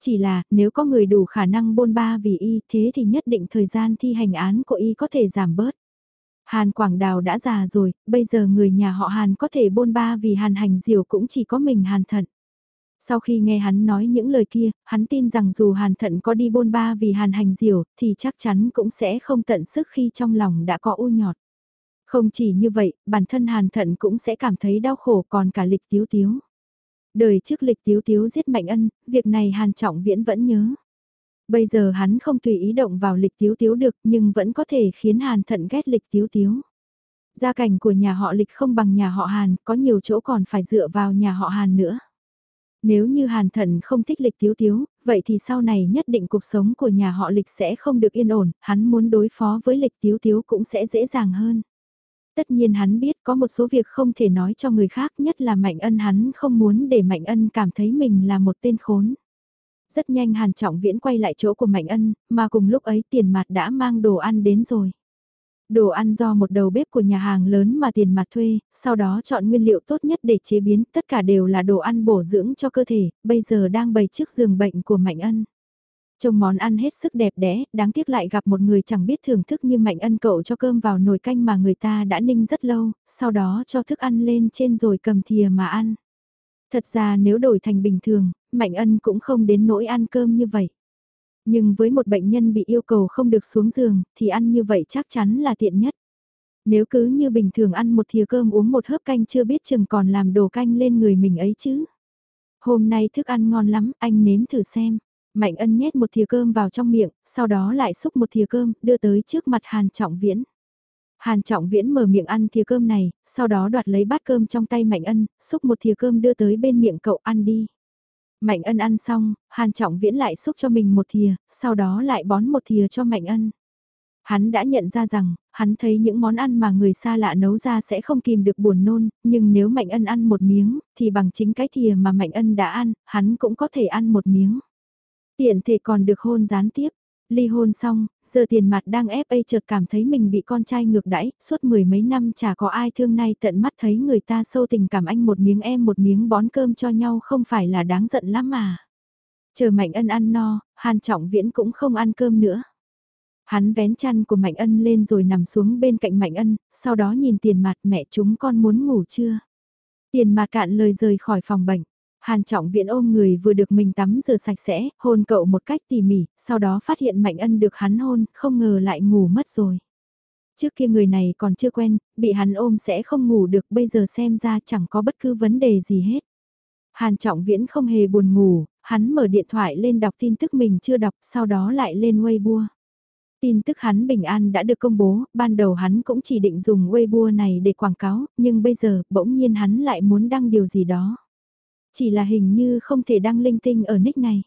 Chỉ là, nếu có người đủ khả năng bôn ba vì y thế thì nhất định thời gian thi hành án của y có thể giảm bớt. Hàn Quảng Đào đã già rồi, bây giờ người nhà họ Hàn có thể bôn ba vì Hàn hành diều cũng chỉ có mình Hàn thận. Sau khi nghe hắn nói những lời kia, hắn tin rằng dù Hàn Thận có đi bôn ba vì Hàn hành diều, thì chắc chắn cũng sẽ không tận sức khi trong lòng đã có u nhọt. Không chỉ như vậy, bản thân Hàn Thận cũng sẽ cảm thấy đau khổ còn cả lịch tiếu tiếu. Đời trước lịch tiếu tiếu giết Mạnh Ân, việc này Hàn Trọng Viễn vẫn nhớ. Bây giờ hắn không tùy ý động vào lịch tiếu tiếu được nhưng vẫn có thể khiến Hàn Thận ghét lịch tiếu tiếu. Gia cảnh của nhà họ lịch không bằng nhà họ Hàn, có nhiều chỗ còn phải dựa vào nhà họ Hàn nữa. Nếu như Hàn Thận không thích lịch tiếu tiếu, vậy thì sau này nhất định cuộc sống của nhà họ lịch sẽ không được yên ổn, hắn muốn đối phó với lịch tiếu tiếu cũng sẽ dễ dàng hơn. Tất nhiên hắn biết có một số việc không thể nói cho người khác nhất là Mạnh Ân hắn không muốn để Mạnh Ân cảm thấy mình là một tên khốn. Rất nhanh Hàn Trọng Viễn quay lại chỗ của Mạnh Ân, mà cùng lúc ấy tiền mặt đã mang đồ ăn đến rồi. Đồ ăn do một đầu bếp của nhà hàng lớn mà tiền mặt thuê, sau đó chọn nguyên liệu tốt nhất để chế biến, tất cả đều là đồ ăn bổ dưỡng cho cơ thể, bây giờ đang bày trước giường bệnh của Mạnh Ân. Trông món ăn hết sức đẹp đẽ, đáng tiếc lại gặp một người chẳng biết thưởng thức như Mạnh Ân cậu cho cơm vào nồi canh mà người ta đã ninh rất lâu, sau đó cho thức ăn lên trên rồi cầm thìa mà ăn. Thật ra nếu đổi thành bình thường, Mạnh Ân cũng không đến nỗi ăn cơm như vậy. Nhưng với một bệnh nhân bị yêu cầu không được xuống giường, thì ăn như vậy chắc chắn là tiện nhất. Nếu cứ như bình thường ăn một thìa cơm uống một hớp canh chưa biết chừng còn làm đồ canh lên người mình ấy chứ. Hôm nay thức ăn ngon lắm, anh nếm thử xem. Mạnh ân nhét một thìa cơm vào trong miệng, sau đó lại xúc một thìa cơm, đưa tới trước mặt Hàn Trọng Viễn. Hàn Trọng Viễn mở miệng ăn thìa cơm này, sau đó đoạt lấy bát cơm trong tay Mạnh ân, xúc một thìa cơm đưa tới bên miệng cậu ăn đi. Mạnh ân ăn xong, Hàn Trọng Viễn lại xúc cho mình một thìa, sau đó lại bón một thìa cho Mạnh ân. Hắn đã nhận ra rằng, hắn thấy những món ăn mà người xa lạ nấu ra sẽ không kìm được buồn nôn, nhưng nếu Mạnh ân ăn một miếng, thì bằng chính cái thìa mà Mạnh ân đã ăn, hắn cũng có thể ăn một miếng. Tiện thể còn được hôn gián tiếp, Ly hôn xong, giờ tiền mặt đang ép FA chợt cảm thấy mình bị con trai ngược đãi, suốt mười mấy năm chả có ai thương nay tận mắt thấy người ta sâu tình cảm anh một miếng em một miếng bón cơm cho nhau không phải là đáng giận lắm mà. Chờ Mạnh Ân ăn no, Hàn Trọng Viễn cũng không ăn cơm nữa. Hắn vén chăn của Mạnh Ân lên rồi nằm xuống bên cạnh Mạnh Ân, sau đó nhìn tiền mặt mẹ chúng con muốn ngủ chưa. Tiền mặt cạn lời rời khỏi phòng bệnh. Hàn trọng viễn ôm người vừa được mình tắm rửa sạch sẽ, hôn cậu một cách tỉ mỉ, sau đó phát hiện Mạnh Ân được hắn hôn, không ngờ lại ngủ mất rồi. Trước kia người này còn chưa quen, bị hắn ôm sẽ không ngủ được bây giờ xem ra chẳng có bất cứ vấn đề gì hết. Hàn trọng viễn không hề buồn ngủ, hắn mở điện thoại lên đọc tin tức mình chưa đọc, sau đó lại lên Weibo. Tin tức hắn bình an đã được công bố, ban đầu hắn cũng chỉ định dùng Weibo này để quảng cáo, nhưng bây giờ bỗng nhiên hắn lại muốn đăng điều gì đó. Chỉ là hình như không thể đăng linh tinh ở nick này.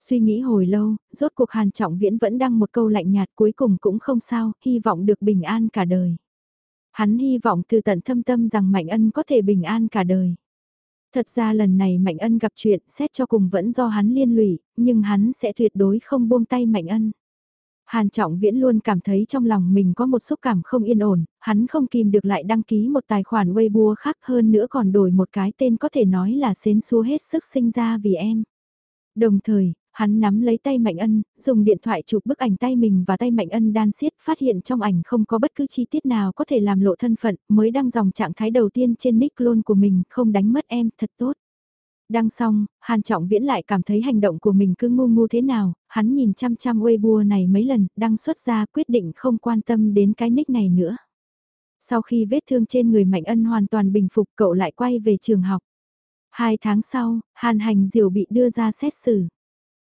Suy nghĩ hồi lâu, rốt cuộc Hàn Trọng Viễn vẫn đăng một câu lạnh nhạt cuối cùng cũng không sao, hy vọng được bình an cả đời. Hắn hy vọng từ tận thâm tâm rằng Mạnh Ân có thể bình an cả đời. Thật ra lần này Mạnh Ân gặp chuyện xét cho cùng vẫn do hắn liên lụy, nhưng hắn sẽ tuyệt đối không buông tay Mạnh Ân. Hàn Trọng Viễn luôn cảm thấy trong lòng mình có một xúc cảm không yên ổn, hắn không kìm được lại đăng ký một tài khoản Weibo khác hơn nữa còn đổi một cái tên có thể nói là xến xúa hết sức sinh ra vì em. Đồng thời, hắn nắm lấy tay Mạnh Ân, dùng điện thoại chụp bức ảnh tay mình và tay Mạnh Ân đan xiết phát hiện trong ảnh không có bất cứ chi tiết nào có thể làm lộ thân phận, mới đăng dòng trạng thái đầu tiên trên nick clone của mình, không đánh mất em, thật tốt. Đăng xong, Hàn Trọng Viễn lại cảm thấy hành động của mình cứ ngu ngu thế nào, hắn nhìn chăm chăm Weibo này mấy lần, đăng xuất ra quyết định không quan tâm đến cái nick này nữa. Sau khi vết thương trên người Mạnh Ân hoàn toàn bình phục cậu lại quay về trường học. Hai tháng sau, Hàn Hành Diều bị đưa ra xét xử.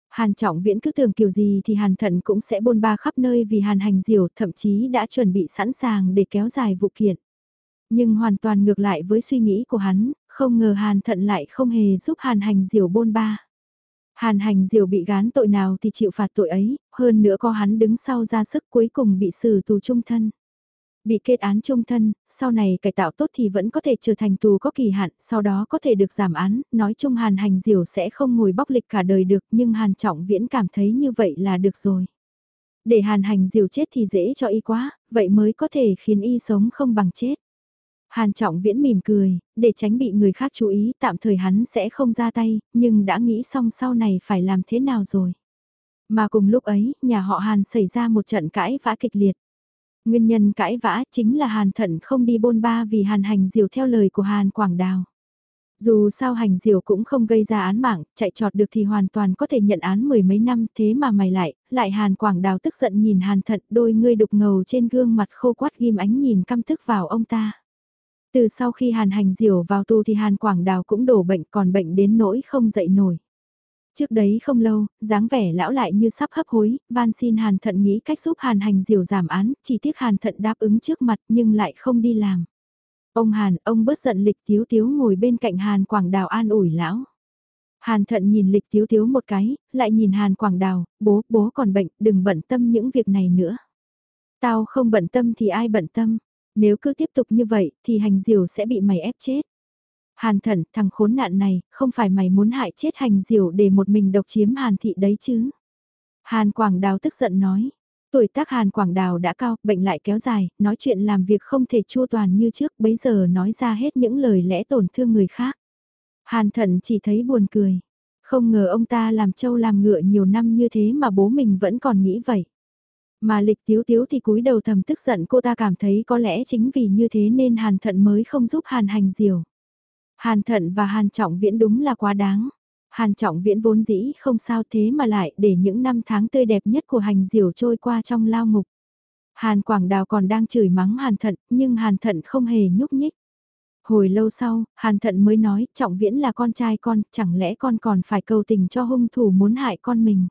Hàn Trọng Viễn cứ tưởng kiểu gì thì Hàn Thận cũng sẽ bôn ba khắp nơi vì Hàn Hành Diều thậm chí đã chuẩn bị sẵn sàng để kéo dài vụ kiện. Nhưng hoàn toàn ngược lại với suy nghĩ của hắn, không ngờ Hàn Thận lại không hề giúp Hàn Hành Diều bôn ba. Hàn Hành Diều bị gán tội nào thì chịu phạt tội ấy, hơn nữa có hắn đứng sau ra sức cuối cùng bị xử tù trung thân. Bị kết án trung thân, sau này cải tạo tốt thì vẫn có thể trở thành tù có kỳ hạn, sau đó có thể được giảm án, nói chung Hàn Hành Diều sẽ không ngồi bóc lịch cả đời được nhưng Hàn Trọng Viễn cảm thấy như vậy là được rồi. Để Hàn Hành Diều chết thì dễ cho y quá, vậy mới có thể khiến y sống không bằng chết. Hàn Trọng Viễn mỉm cười, để tránh bị người khác chú ý tạm thời hắn sẽ không ra tay, nhưng đã nghĩ xong sau này phải làm thế nào rồi. Mà cùng lúc ấy, nhà họ Hàn xảy ra một trận cãi vã kịch liệt. Nguyên nhân cãi vã chính là Hàn Thận không đi bôn ba vì Hàn Hành Diều theo lời của Hàn Quảng Đào. Dù sao Hành Diều cũng không gây ra án mạng, chạy trọt được thì hoàn toàn có thể nhận án mười mấy năm thế mà mày lại, lại Hàn Quảng Đào tức giận nhìn Hàn Thận đôi ngươi đục ngầu trên gương mặt khô quát ghim ánh nhìn căm thức vào ông ta. Từ sau khi Hàn Hành Diều vào tù thì Hàn Quảng Đào cũng đổ bệnh còn bệnh đến nỗi không dậy nổi. Trước đấy không lâu, dáng vẻ lão lại như sắp hấp hối, van xin Hàn Thận nghĩ cách giúp Hàn Hành Diều giảm án, chỉ tiếc Hàn Thận đáp ứng trước mặt nhưng lại không đi làm. Ông Hàn, ông bớt giận lịch tiếu tiếu ngồi bên cạnh Hàn Quảng Đào an ủi lão. Hàn Thận nhìn lịch tiếu tiếu một cái, lại nhìn Hàn Quảng Đào, bố, bố còn bệnh, đừng bận tâm những việc này nữa. Tao không bận tâm thì ai bận tâm, nếu cứ tiếp tục như vậy thì hành diều sẽ bị mày ép chết. Hàn thận, thằng khốn nạn này, không phải mày muốn hại chết hành diều để một mình độc chiếm Hàn thị đấy chứ. Hàn Quảng Đào tức giận nói. Tuổi tác Hàn Quảng Đào đã cao, bệnh lại kéo dài, nói chuyện làm việc không thể chua toàn như trước, bấy giờ nói ra hết những lời lẽ tổn thương người khác. Hàn thận chỉ thấy buồn cười. Không ngờ ông ta làm trâu làm ngựa nhiều năm như thế mà bố mình vẫn còn nghĩ vậy. Mà lịch tiếu tiếu thì cúi đầu thầm tức giận cô ta cảm thấy có lẽ chính vì như thế nên Hàn thận mới không giúp Hàn hành diều. Hàn thận và Hàn trọng viễn đúng là quá đáng. Hàn trọng viễn vốn dĩ không sao thế mà lại để những năm tháng tươi đẹp nhất của hành diều trôi qua trong lao ngục. Hàn Quảng Đào còn đang chửi mắng Hàn Thận, nhưng Hàn Thận không hề nhúc nhích. Hồi lâu sau, Hàn Thận mới nói, Trọng Viễn là con trai con, chẳng lẽ con còn phải cầu tình cho hung thủ muốn hại con mình.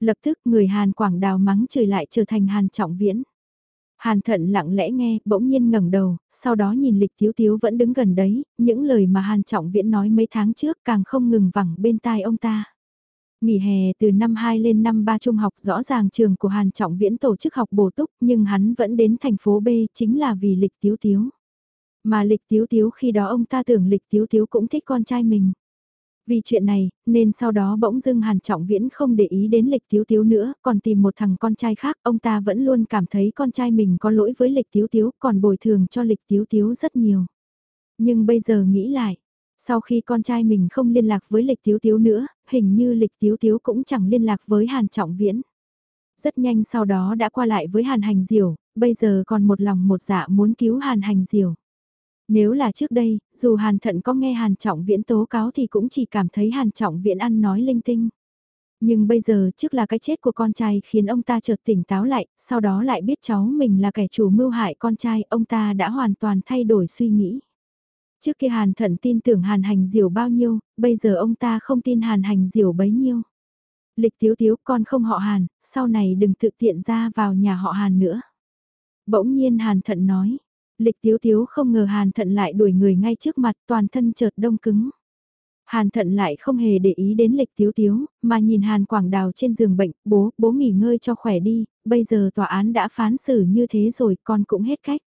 Lập tức người Hàn Quảng Đào mắng chửi lại trở thành Hàn Trọng Viễn. Hàn thận lặng lẽ nghe, bỗng nhiên ngẩng đầu, sau đó nhìn lịch thiếu thiếu vẫn đứng gần đấy, những lời mà Hàn Trọng Viễn nói mấy tháng trước càng không ngừng vẳng bên tai ông ta. Nghỉ hè từ năm 2 lên năm 3 trung học rõ ràng trường của Hàn Trọng Viễn tổ chức học bổ túc nhưng hắn vẫn đến thành phố B chính là vì lịch tiếu tiếu. Mà lịch tiếu tiếu khi đó ông ta tưởng lịch tiếu tiếu cũng thích con trai mình. Vì chuyện này, nên sau đó bỗng dưng Hàn Trọng Viễn không để ý đến lịch tiếu tiếu nữa, còn tìm một thằng con trai khác, ông ta vẫn luôn cảm thấy con trai mình có lỗi với lịch tiếu tiếu, còn bồi thường cho lịch tiếu tiếu rất nhiều. Nhưng bây giờ nghĩ lại, sau khi con trai mình không liên lạc với lịch tiếu tiếu nữa, hình như lịch tiếu tiếu cũng chẳng liên lạc với Hàn Trọng Viễn. Rất nhanh sau đó đã qua lại với Hàn Hành Diều, bây giờ còn một lòng một dạ muốn cứu Hàn Hành Diều. Nếu là trước đây, dù Hàn Thận có nghe Hàn Trọng Viễn tố cáo thì cũng chỉ cảm thấy Hàn Trọng Viễn ăn nói linh tinh. Nhưng bây giờ trước là cái chết của con trai khiến ông ta chợt tỉnh táo lại, sau đó lại biết cháu mình là kẻ chủ mưu hại con trai, ông ta đã hoàn toàn thay đổi suy nghĩ. Trước kia Hàn Thận tin tưởng Hàn Hành Diều bao nhiêu, bây giờ ông ta không tin Hàn Hành Diều bấy nhiêu. Lịch tiếu tiếu con không họ Hàn, sau này đừng tự tiện ra vào nhà họ Hàn nữa. Bỗng nhiên Hàn Thận nói, Lịch tiếu tiếu không ngờ hàn thận lại đuổi người ngay trước mặt toàn thân chợt đông cứng. Hàn thận lại không hề để ý đến lịch tiếu tiếu, mà nhìn Hàn Quảng Đào trên giường bệnh, bố, bố nghỉ ngơi cho khỏe đi, bây giờ tòa án đã phán xử như thế rồi, con cũng hết cách.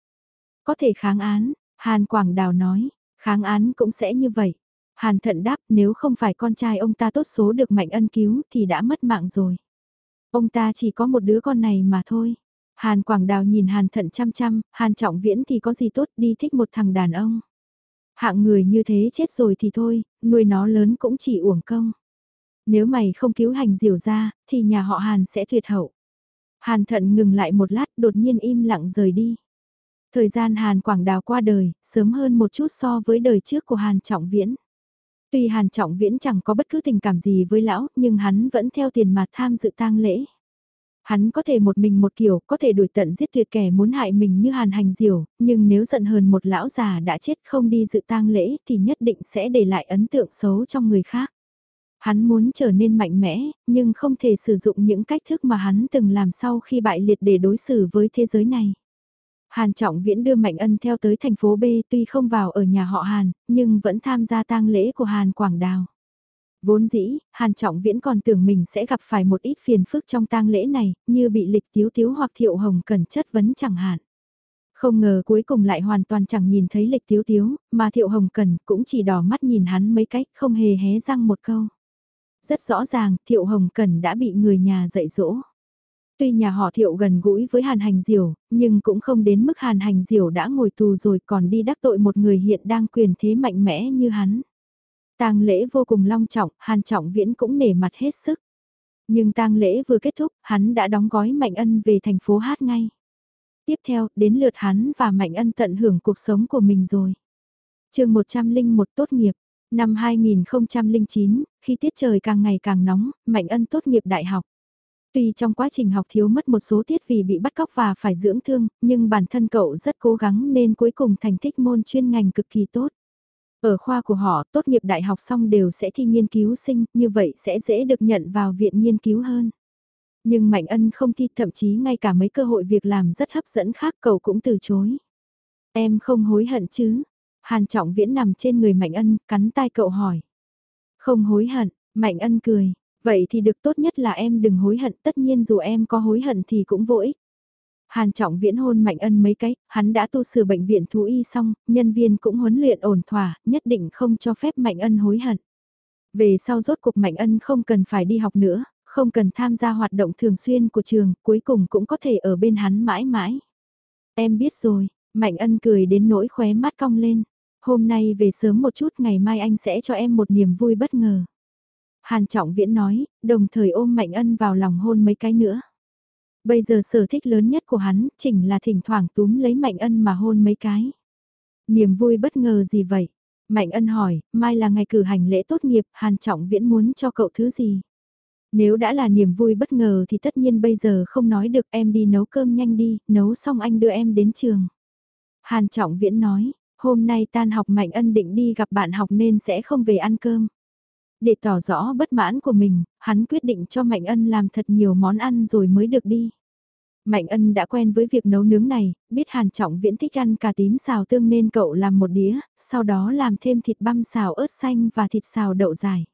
Có thể kháng án, Hàn Quảng Đào nói, kháng án cũng sẽ như vậy. Hàn thận đáp nếu không phải con trai ông ta tốt số được mạnh ân cứu thì đã mất mạng rồi. Ông ta chỉ có một đứa con này mà thôi. Hàn Quảng Đào nhìn Hàn thận chăm chăm, Hàn Trọng Viễn thì có gì tốt đi thích một thằng đàn ông. Hạng người như thế chết rồi thì thôi, nuôi nó lớn cũng chỉ uổng công. Nếu mày không cứu hành diều ra, thì nhà họ Hàn sẽ tuyệt hậu. Hàn thận ngừng lại một lát đột nhiên im lặng rời đi. Thời gian Hàn Quảng Đào qua đời, sớm hơn một chút so với đời trước của Hàn Trọng Viễn. Tuy Hàn Trọng Viễn chẳng có bất cứ tình cảm gì với lão, nhưng hắn vẫn theo tiền mặt tham dự tang lễ. Hắn có thể một mình một kiểu, có thể đuổi tận giết tuyệt kẻ muốn hại mình như Hàn Hành Diều, nhưng nếu giận hờn một lão già đã chết không đi dự tang lễ thì nhất định sẽ để lại ấn tượng xấu trong người khác. Hắn muốn trở nên mạnh mẽ, nhưng không thể sử dụng những cách thức mà hắn từng làm sau khi bại liệt để đối xử với thế giới này. Hàn Trọng Viễn đưa Mạnh Ân theo tới thành phố B tuy không vào ở nhà họ Hàn, nhưng vẫn tham gia tang lễ của Hàn Quảng Đào. Vốn dĩ, Hàn Trọng Viễn còn tưởng mình sẽ gặp phải một ít phiền phức trong tang lễ này, như bị lịch tiếu tiếu hoặc thiệu hồng cần chất vấn chẳng hạn. Không ngờ cuối cùng lại hoàn toàn chẳng nhìn thấy lịch tiếu tiếu, mà thiệu hồng cần cũng chỉ đỏ mắt nhìn hắn mấy cách không hề hé răng một câu. Rất rõ ràng, thiệu hồng cần đã bị người nhà dạy dỗ. Tuy nhà họ thiệu gần gũi với Hàn Hành Diều, nhưng cũng không đến mức Hàn Hành Diều đã ngồi tù rồi còn đi đắc tội một người hiện đang quyền thế mạnh mẽ như hắn tang lễ vô cùng long trọng, Hàn Trọng Viễn cũng nể mặt hết sức. Nhưng tang lễ vừa kết thúc, hắn đã đóng gói Mạnh Ân về thành phố hát ngay. Tiếp theo, đến lượt hắn và Mạnh Ân tận hưởng cuộc sống của mình rồi. chương 101 tốt nghiệp, năm 2009, khi tiết trời càng ngày càng nóng, Mạnh Ân tốt nghiệp đại học. Tuy trong quá trình học thiếu mất một số tiết vì bị bắt cóc và phải dưỡng thương, nhưng bản thân cậu rất cố gắng nên cuối cùng thành tích môn chuyên ngành cực kỳ tốt. Ở khoa của họ, tốt nghiệp đại học xong đều sẽ thi nghiên cứu sinh, như vậy sẽ dễ được nhận vào viện nghiên cứu hơn. Nhưng Mạnh Ân không thi thậm chí ngay cả mấy cơ hội việc làm rất hấp dẫn khác cậu cũng từ chối. Em không hối hận chứ? Hàn Trọng Viễn nằm trên người Mạnh Ân, cắn tai cậu hỏi. Không hối hận, Mạnh Ân cười, Vậy thì được tốt nhất là em đừng hối hận, tất nhiên dù em có hối hận thì cũng vô ích. Hàn Trọng Viễn hôn Mạnh Ân mấy cái, hắn đã tu sửa bệnh viện thú y xong, nhân viên cũng huấn luyện ổn thỏa, nhất định không cho phép Mạnh Ân hối hận. Về sau rốt cuộc Mạnh Ân không cần phải đi học nữa, không cần tham gia hoạt động thường xuyên của trường, cuối cùng cũng có thể ở bên hắn mãi mãi. Em biết rồi, Mạnh Ân cười đến nỗi khóe mắt cong lên. Hôm nay về sớm một chút ngày mai anh sẽ cho em một niềm vui bất ngờ. Hàn Trọng Viễn nói, đồng thời ôm Mạnh Ân vào lòng hôn mấy cái nữa. Bây giờ sở thích lớn nhất của hắn, chỉnh là thỉnh thoảng túm lấy Mạnh Ân mà hôn mấy cái. Niềm vui bất ngờ gì vậy? Mạnh Ân hỏi, mai là ngày cử hành lễ tốt nghiệp, Hàn Trọng Viễn muốn cho cậu thứ gì? Nếu đã là niềm vui bất ngờ thì tất nhiên bây giờ không nói được em đi nấu cơm nhanh đi, nấu xong anh đưa em đến trường. Hàn Trọng Viễn nói, hôm nay tan học Mạnh Ân định đi gặp bạn học nên sẽ không về ăn cơm. Để tỏ rõ bất mãn của mình, hắn quyết định cho Mạnh Ân làm thật nhiều món ăn rồi mới được đi. Mạnh Ân đã quen với việc nấu nướng này, biết Hàn Trọng Viễn thích ăn cà tím xào tương nên cậu làm một đĩa, sau đó làm thêm thịt băm xào ớt xanh và thịt xào đậu dài.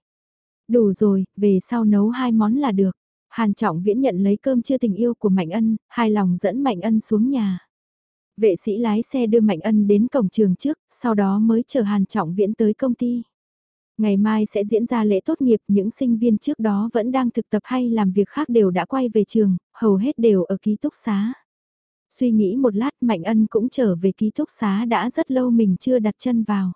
Đủ rồi, về sau nấu hai món là được. Hàn Trọng Viễn nhận lấy cơm chưa tình yêu của Mạnh Ân, hai lòng dẫn Mạnh Ân xuống nhà. Vệ sĩ lái xe đưa Mạnh Ân đến cổng trường trước, sau đó mới chờ Hàn Trọng Viễn tới công ty. Ngày mai sẽ diễn ra lễ tốt nghiệp, những sinh viên trước đó vẫn đang thực tập hay làm việc khác đều đã quay về trường, hầu hết đều ở ký túc xá. Suy nghĩ một lát Mạnh Ân cũng trở về ký túc xá đã rất lâu mình chưa đặt chân vào.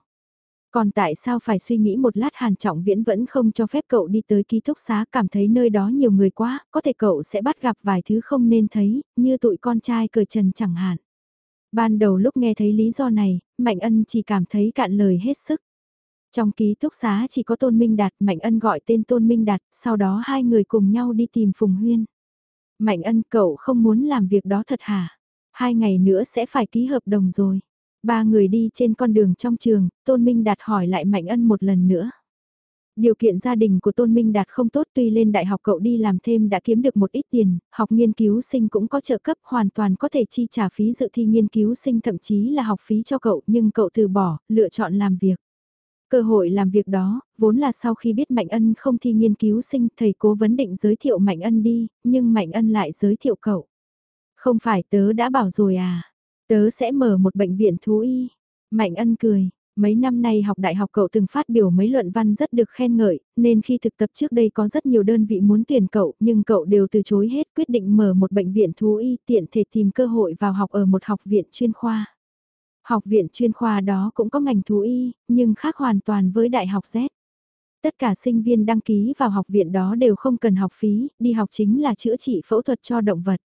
Còn tại sao phải suy nghĩ một lát Hàn Trọng Viễn vẫn không cho phép cậu đi tới ký túc xá cảm thấy nơi đó nhiều người quá, có thể cậu sẽ bắt gặp vài thứ không nên thấy, như tụi con trai cởi trần chẳng hạn. Ban đầu lúc nghe thấy lý do này, Mạnh Ân chỉ cảm thấy cạn lời hết sức. Trong ký túc xá chỉ có Tôn Minh Đạt, Mạnh Ân gọi tên Tôn Minh Đạt, sau đó hai người cùng nhau đi tìm Phùng Huyên. Mạnh Ân cậu không muốn làm việc đó thật hả? Hai ngày nữa sẽ phải ký hợp đồng rồi. Ba người đi trên con đường trong trường, Tôn Minh Đạt hỏi lại Mạnh Ân một lần nữa. Điều kiện gia đình của Tôn Minh Đạt không tốt tuy lên đại học cậu đi làm thêm đã kiếm được một ít tiền, học nghiên cứu sinh cũng có trợ cấp hoàn toàn có thể chi trả phí dự thi nghiên cứu sinh thậm chí là học phí cho cậu nhưng cậu từ bỏ, lựa chọn làm việc. Cơ hội làm việc đó, vốn là sau khi biết Mạnh Ân không thi nghiên cứu sinh, thầy cố vấn định giới thiệu Mạnh Ân đi, nhưng Mạnh Ân lại giới thiệu cậu. Không phải tớ đã bảo rồi à, tớ sẽ mở một bệnh viện thú y. Mạnh Ân cười, Mấy năm nay học đại học cậu từng phát biểu mấy luận văn rất được khen ngợi, nên khi thực tập trước đây có rất nhiều đơn vị muốn tuyển cậu, nhưng cậu đều từ chối hết quyết định mở một bệnh viện thú y tiện thể tìm cơ hội vào học ở một học viện chuyên khoa. Học viện chuyên khoa đó cũng có ngành thú y, nhưng khác hoàn toàn với đại học Z. Tất cả sinh viên đăng ký vào học viện đó đều không cần học phí, đi học chính là chữa trị phẫu thuật cho động vật.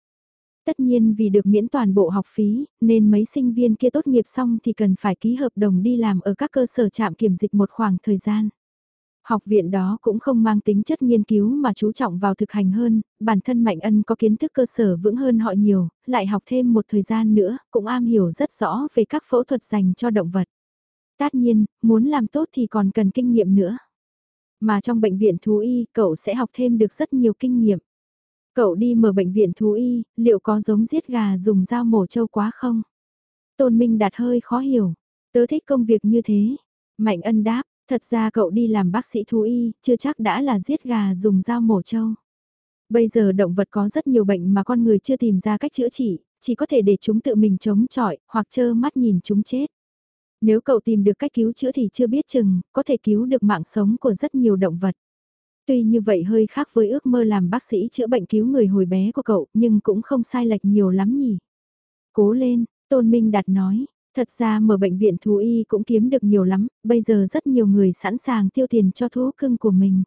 Tất nhiên vì được miễn toàn bộ học phí, nên mấy sinh viên kia tốt nghiệp xong thì cần phải ký hợp đồng đi làm ở các cơ sở trạm kiểm dịch một khoảng thời gian. Học viện đó cũng không mang tính chất nghiên cứu mà chú trọng vào thực hành hơn, bản thân Mạnh Ân có kiến thức cơ sở vững hơn họ nhiều, lại học thêm một thời gian nữa, cũng am hiểu rất rõ về các phẫu thuật dành cho động vật. Tất nhiên, muốn làm tốt thì còn cần kinh nghiệm nữa. Mà trong bệnh viện thú y, cậu sẽ học thêm được rất nhiều kinh nghiệm. Cậu đi mở bệnh viện thú y, liệu có giống giết gà dùng dao mổ trâu quá không? Tôn Minh đạt hơi khó hiểu. Tớ thích công việc như thế. Mạnh ân đáp, thật ra cậu đi làm bác sĩ thú y, chưa chắc đã là giết gà dùng dao mổ trâu. Bây giờ động vật có rất nhiều bệnh mà con người chưa tìm ra cách chữa trị, chỉ có thể để chúng tự mình chống chọi, hoặc trơ mắt nhìn chúng chết. Nếu cậu tìm được cách cứu chữa thì chưa biết chừng, có thể cứu được mạng sống của rất nhiều động vật. Tuy như vậy hơi khác với ước mơ làm bác sĩ chữa bệnh cứu người hồi bé của cậu, nhưng cũng không sai lệch nhiều lắm nhỉ. Cố lên, Tôn Minh Đạt nói, thật ra mở bệnh viện thú y cũng kiếm được nhiều lắm, bây giờ rất nhiều người sẵn sàng tiêu tiền cho thú cưng của mình.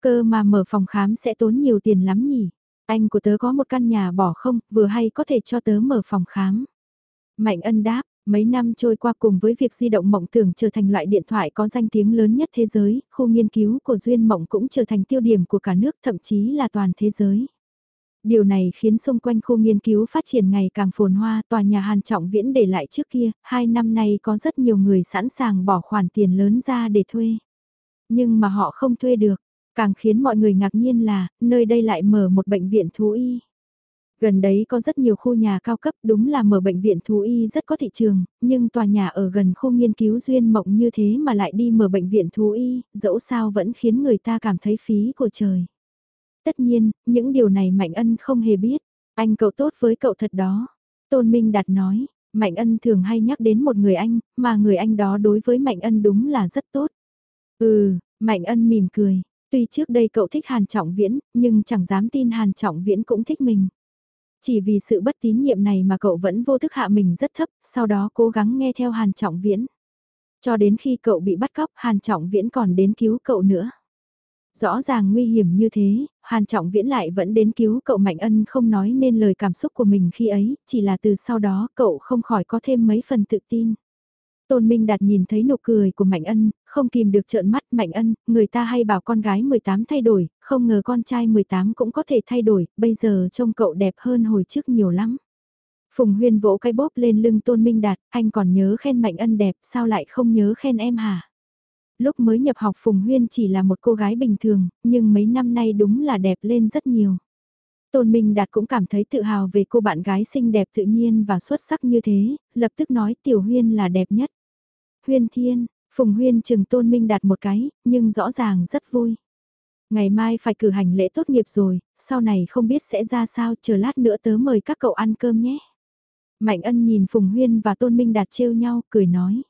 Cơ mà mở phòng khám sẽ tốn nhiều tiền lắm nhỉ. Anh của tớ có một căn nhà bỏ không, vừa hay có thể cho tớ mở phòng khám. Mạnh ân đáp, Mấy năm trôi qua cùng với việc di động mộng tưởng trở thành loại điện thoại có danh tiếng lớn nhất thế giới, khu nghiên cứu của Duyên Mộng cũng trở thành tiêu điểm của cả nước thậm chí là toàn thế giới. Điều này khiến xung quanh khu nghiên cứu phát triển ngày càng phồn hoa, tòa nhà Hàn Trọng Viễn để lại trước kia, hai năm nay có rất nhiều người sẵn sàng bỏ khoản tiền lớn ra để thuê. Nhưng mà họ không thuê được, càng khiến mọi người ngạc nhiên là, nơi đây lại mở một bệnh viện thú y. Gần đấy có rất nhiều khu nhà cao cấp đúng là mở bệnh viện thú y rất có thị trường, nhưng tòa nhà ở gần khu nghiên cứu duyên mộng như thế mà lại đi mở bệnh viện thú y, dẫu sao vẫn khiến người ta cảm thấy phí của trời. Tất nhiên, những điều này Mạnh Ân không hề biết, anh cậu tốt với cậu thật đó. Tôn Minh Đạt nói, Mạnh Ân thường hay nhắc đến một người anh, mà người anh đó đối với Mạnh Ân đúng là rất tốt. Ừ, Mạnh Ân mỉm cười, tuy trước đây cậu thích Hàn Trọng Viễn, nhưng chẳng dám tin Hàn Trọng Viễn cũng thích mình. Chỉ vì sự bất tín nhiệm này mà cậu vẫn vô thức hạ mình rất thấp, sau đó cố gắng nghe theo Hàn Trọng Viễn. Cho đến khi cậu bị bắt cóc, Hàn Trọng Viễn còn đến cứu cậu nữa. Rõ ràng nguy hiểm như thế, Hàn Trọng Viễn lại vẫn đến cứu cậu Mạnh Ân không nói nên lời cảm xúc của mình khi ấy, chỉ là từ sau đó cậu không khỏi có thêm mấy phần tự tin. Tôn Minh Đạt nhìn thấy nụ cười của Mạnh Ân, không kìm được trợn mắt Mạnh Ân, người ta hay bảo con gái 18 thay đổi, không ngờ con trai 18 cũng có thể thay đổi, bây giờ trông cậu đẹp hơn hồi trước nhiều lắm. Phùng Huyên vỗ cái bóp lên lưng Tôn Minh Đạt, anh còn nhớ khen Mạnh Ân đẹp, sao lại không nhớ khen em hả? Lúc mới nhập học Phùng Huyên chỉ là một cô gái bình thường, nhưng mấy năm nay đúng là đẹp lên rất nhiều. Tôn Minh Đạt cũng cảm thấy tự hào về cô bạn gái xinh đẹp tự nhiên và xuất sắc như thế, lập tức nói Tiểu Huyên là đẹp nhất. Huyên Thiên, Phùng Huyên chừng Tôn Minh Đạt một cái, nhưng rõ ràng rất vui. Ngày mai phải cử hành lễ tốt nghiệp rồi, sau này không biết sẽ ra sao, chờ lát nữa tớ mời các cậu ăn cơm nhé. Mạnh ân nhìn Phùng Huyên và Tôn Minh Đạt trêu nhau, cười nói.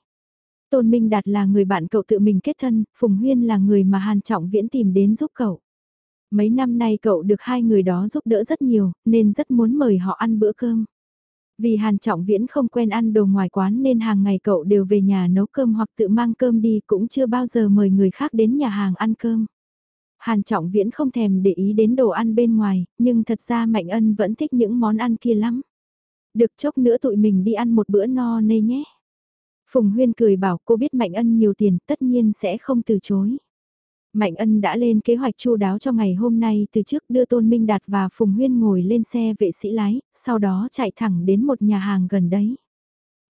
Tôn Minh Đạt là người bạn cậu tự mình kết thân, Phùng Huyên là người mà Hàn Trọng Viễn tìm đến giúp cậu. Mấy năm nay cậu được hai người đó giúp đỡ rất nhiều, nên rất muốn mời họ ăn bữa cơm. Vì Hàn Trọng Viễn không quen ăn đồ ngoài quán nên hàng ngày cậu đều về nhà nấu cơm hoặc tự mang cơm đi cũng chưa bao giờ mời người khác đến nhà hàng ăn cơm. Hàn Trọng Viễn không thèm để ý đến đồ ăn bên ngoài, nhưng thật ra Mạnh Ân vẫn thích những món ăn kia lắm. Được chốc nữa tụi mình đi ăn một bữa no nê nhé. Phùng Huyên cười bảo cô biết Mạnh Ân nhiều tiền tất nhiên sẽ không từ chối. Mạnh Ân đã lên kế hoạch chu đáo cho ngày hôm nay từ trước đưa Tôn Minh Đạt và Phùng Huyên ngồi lên xe vệ sĩ lái, sau đó chạy thẳng đến một nhà hàng gần đấy.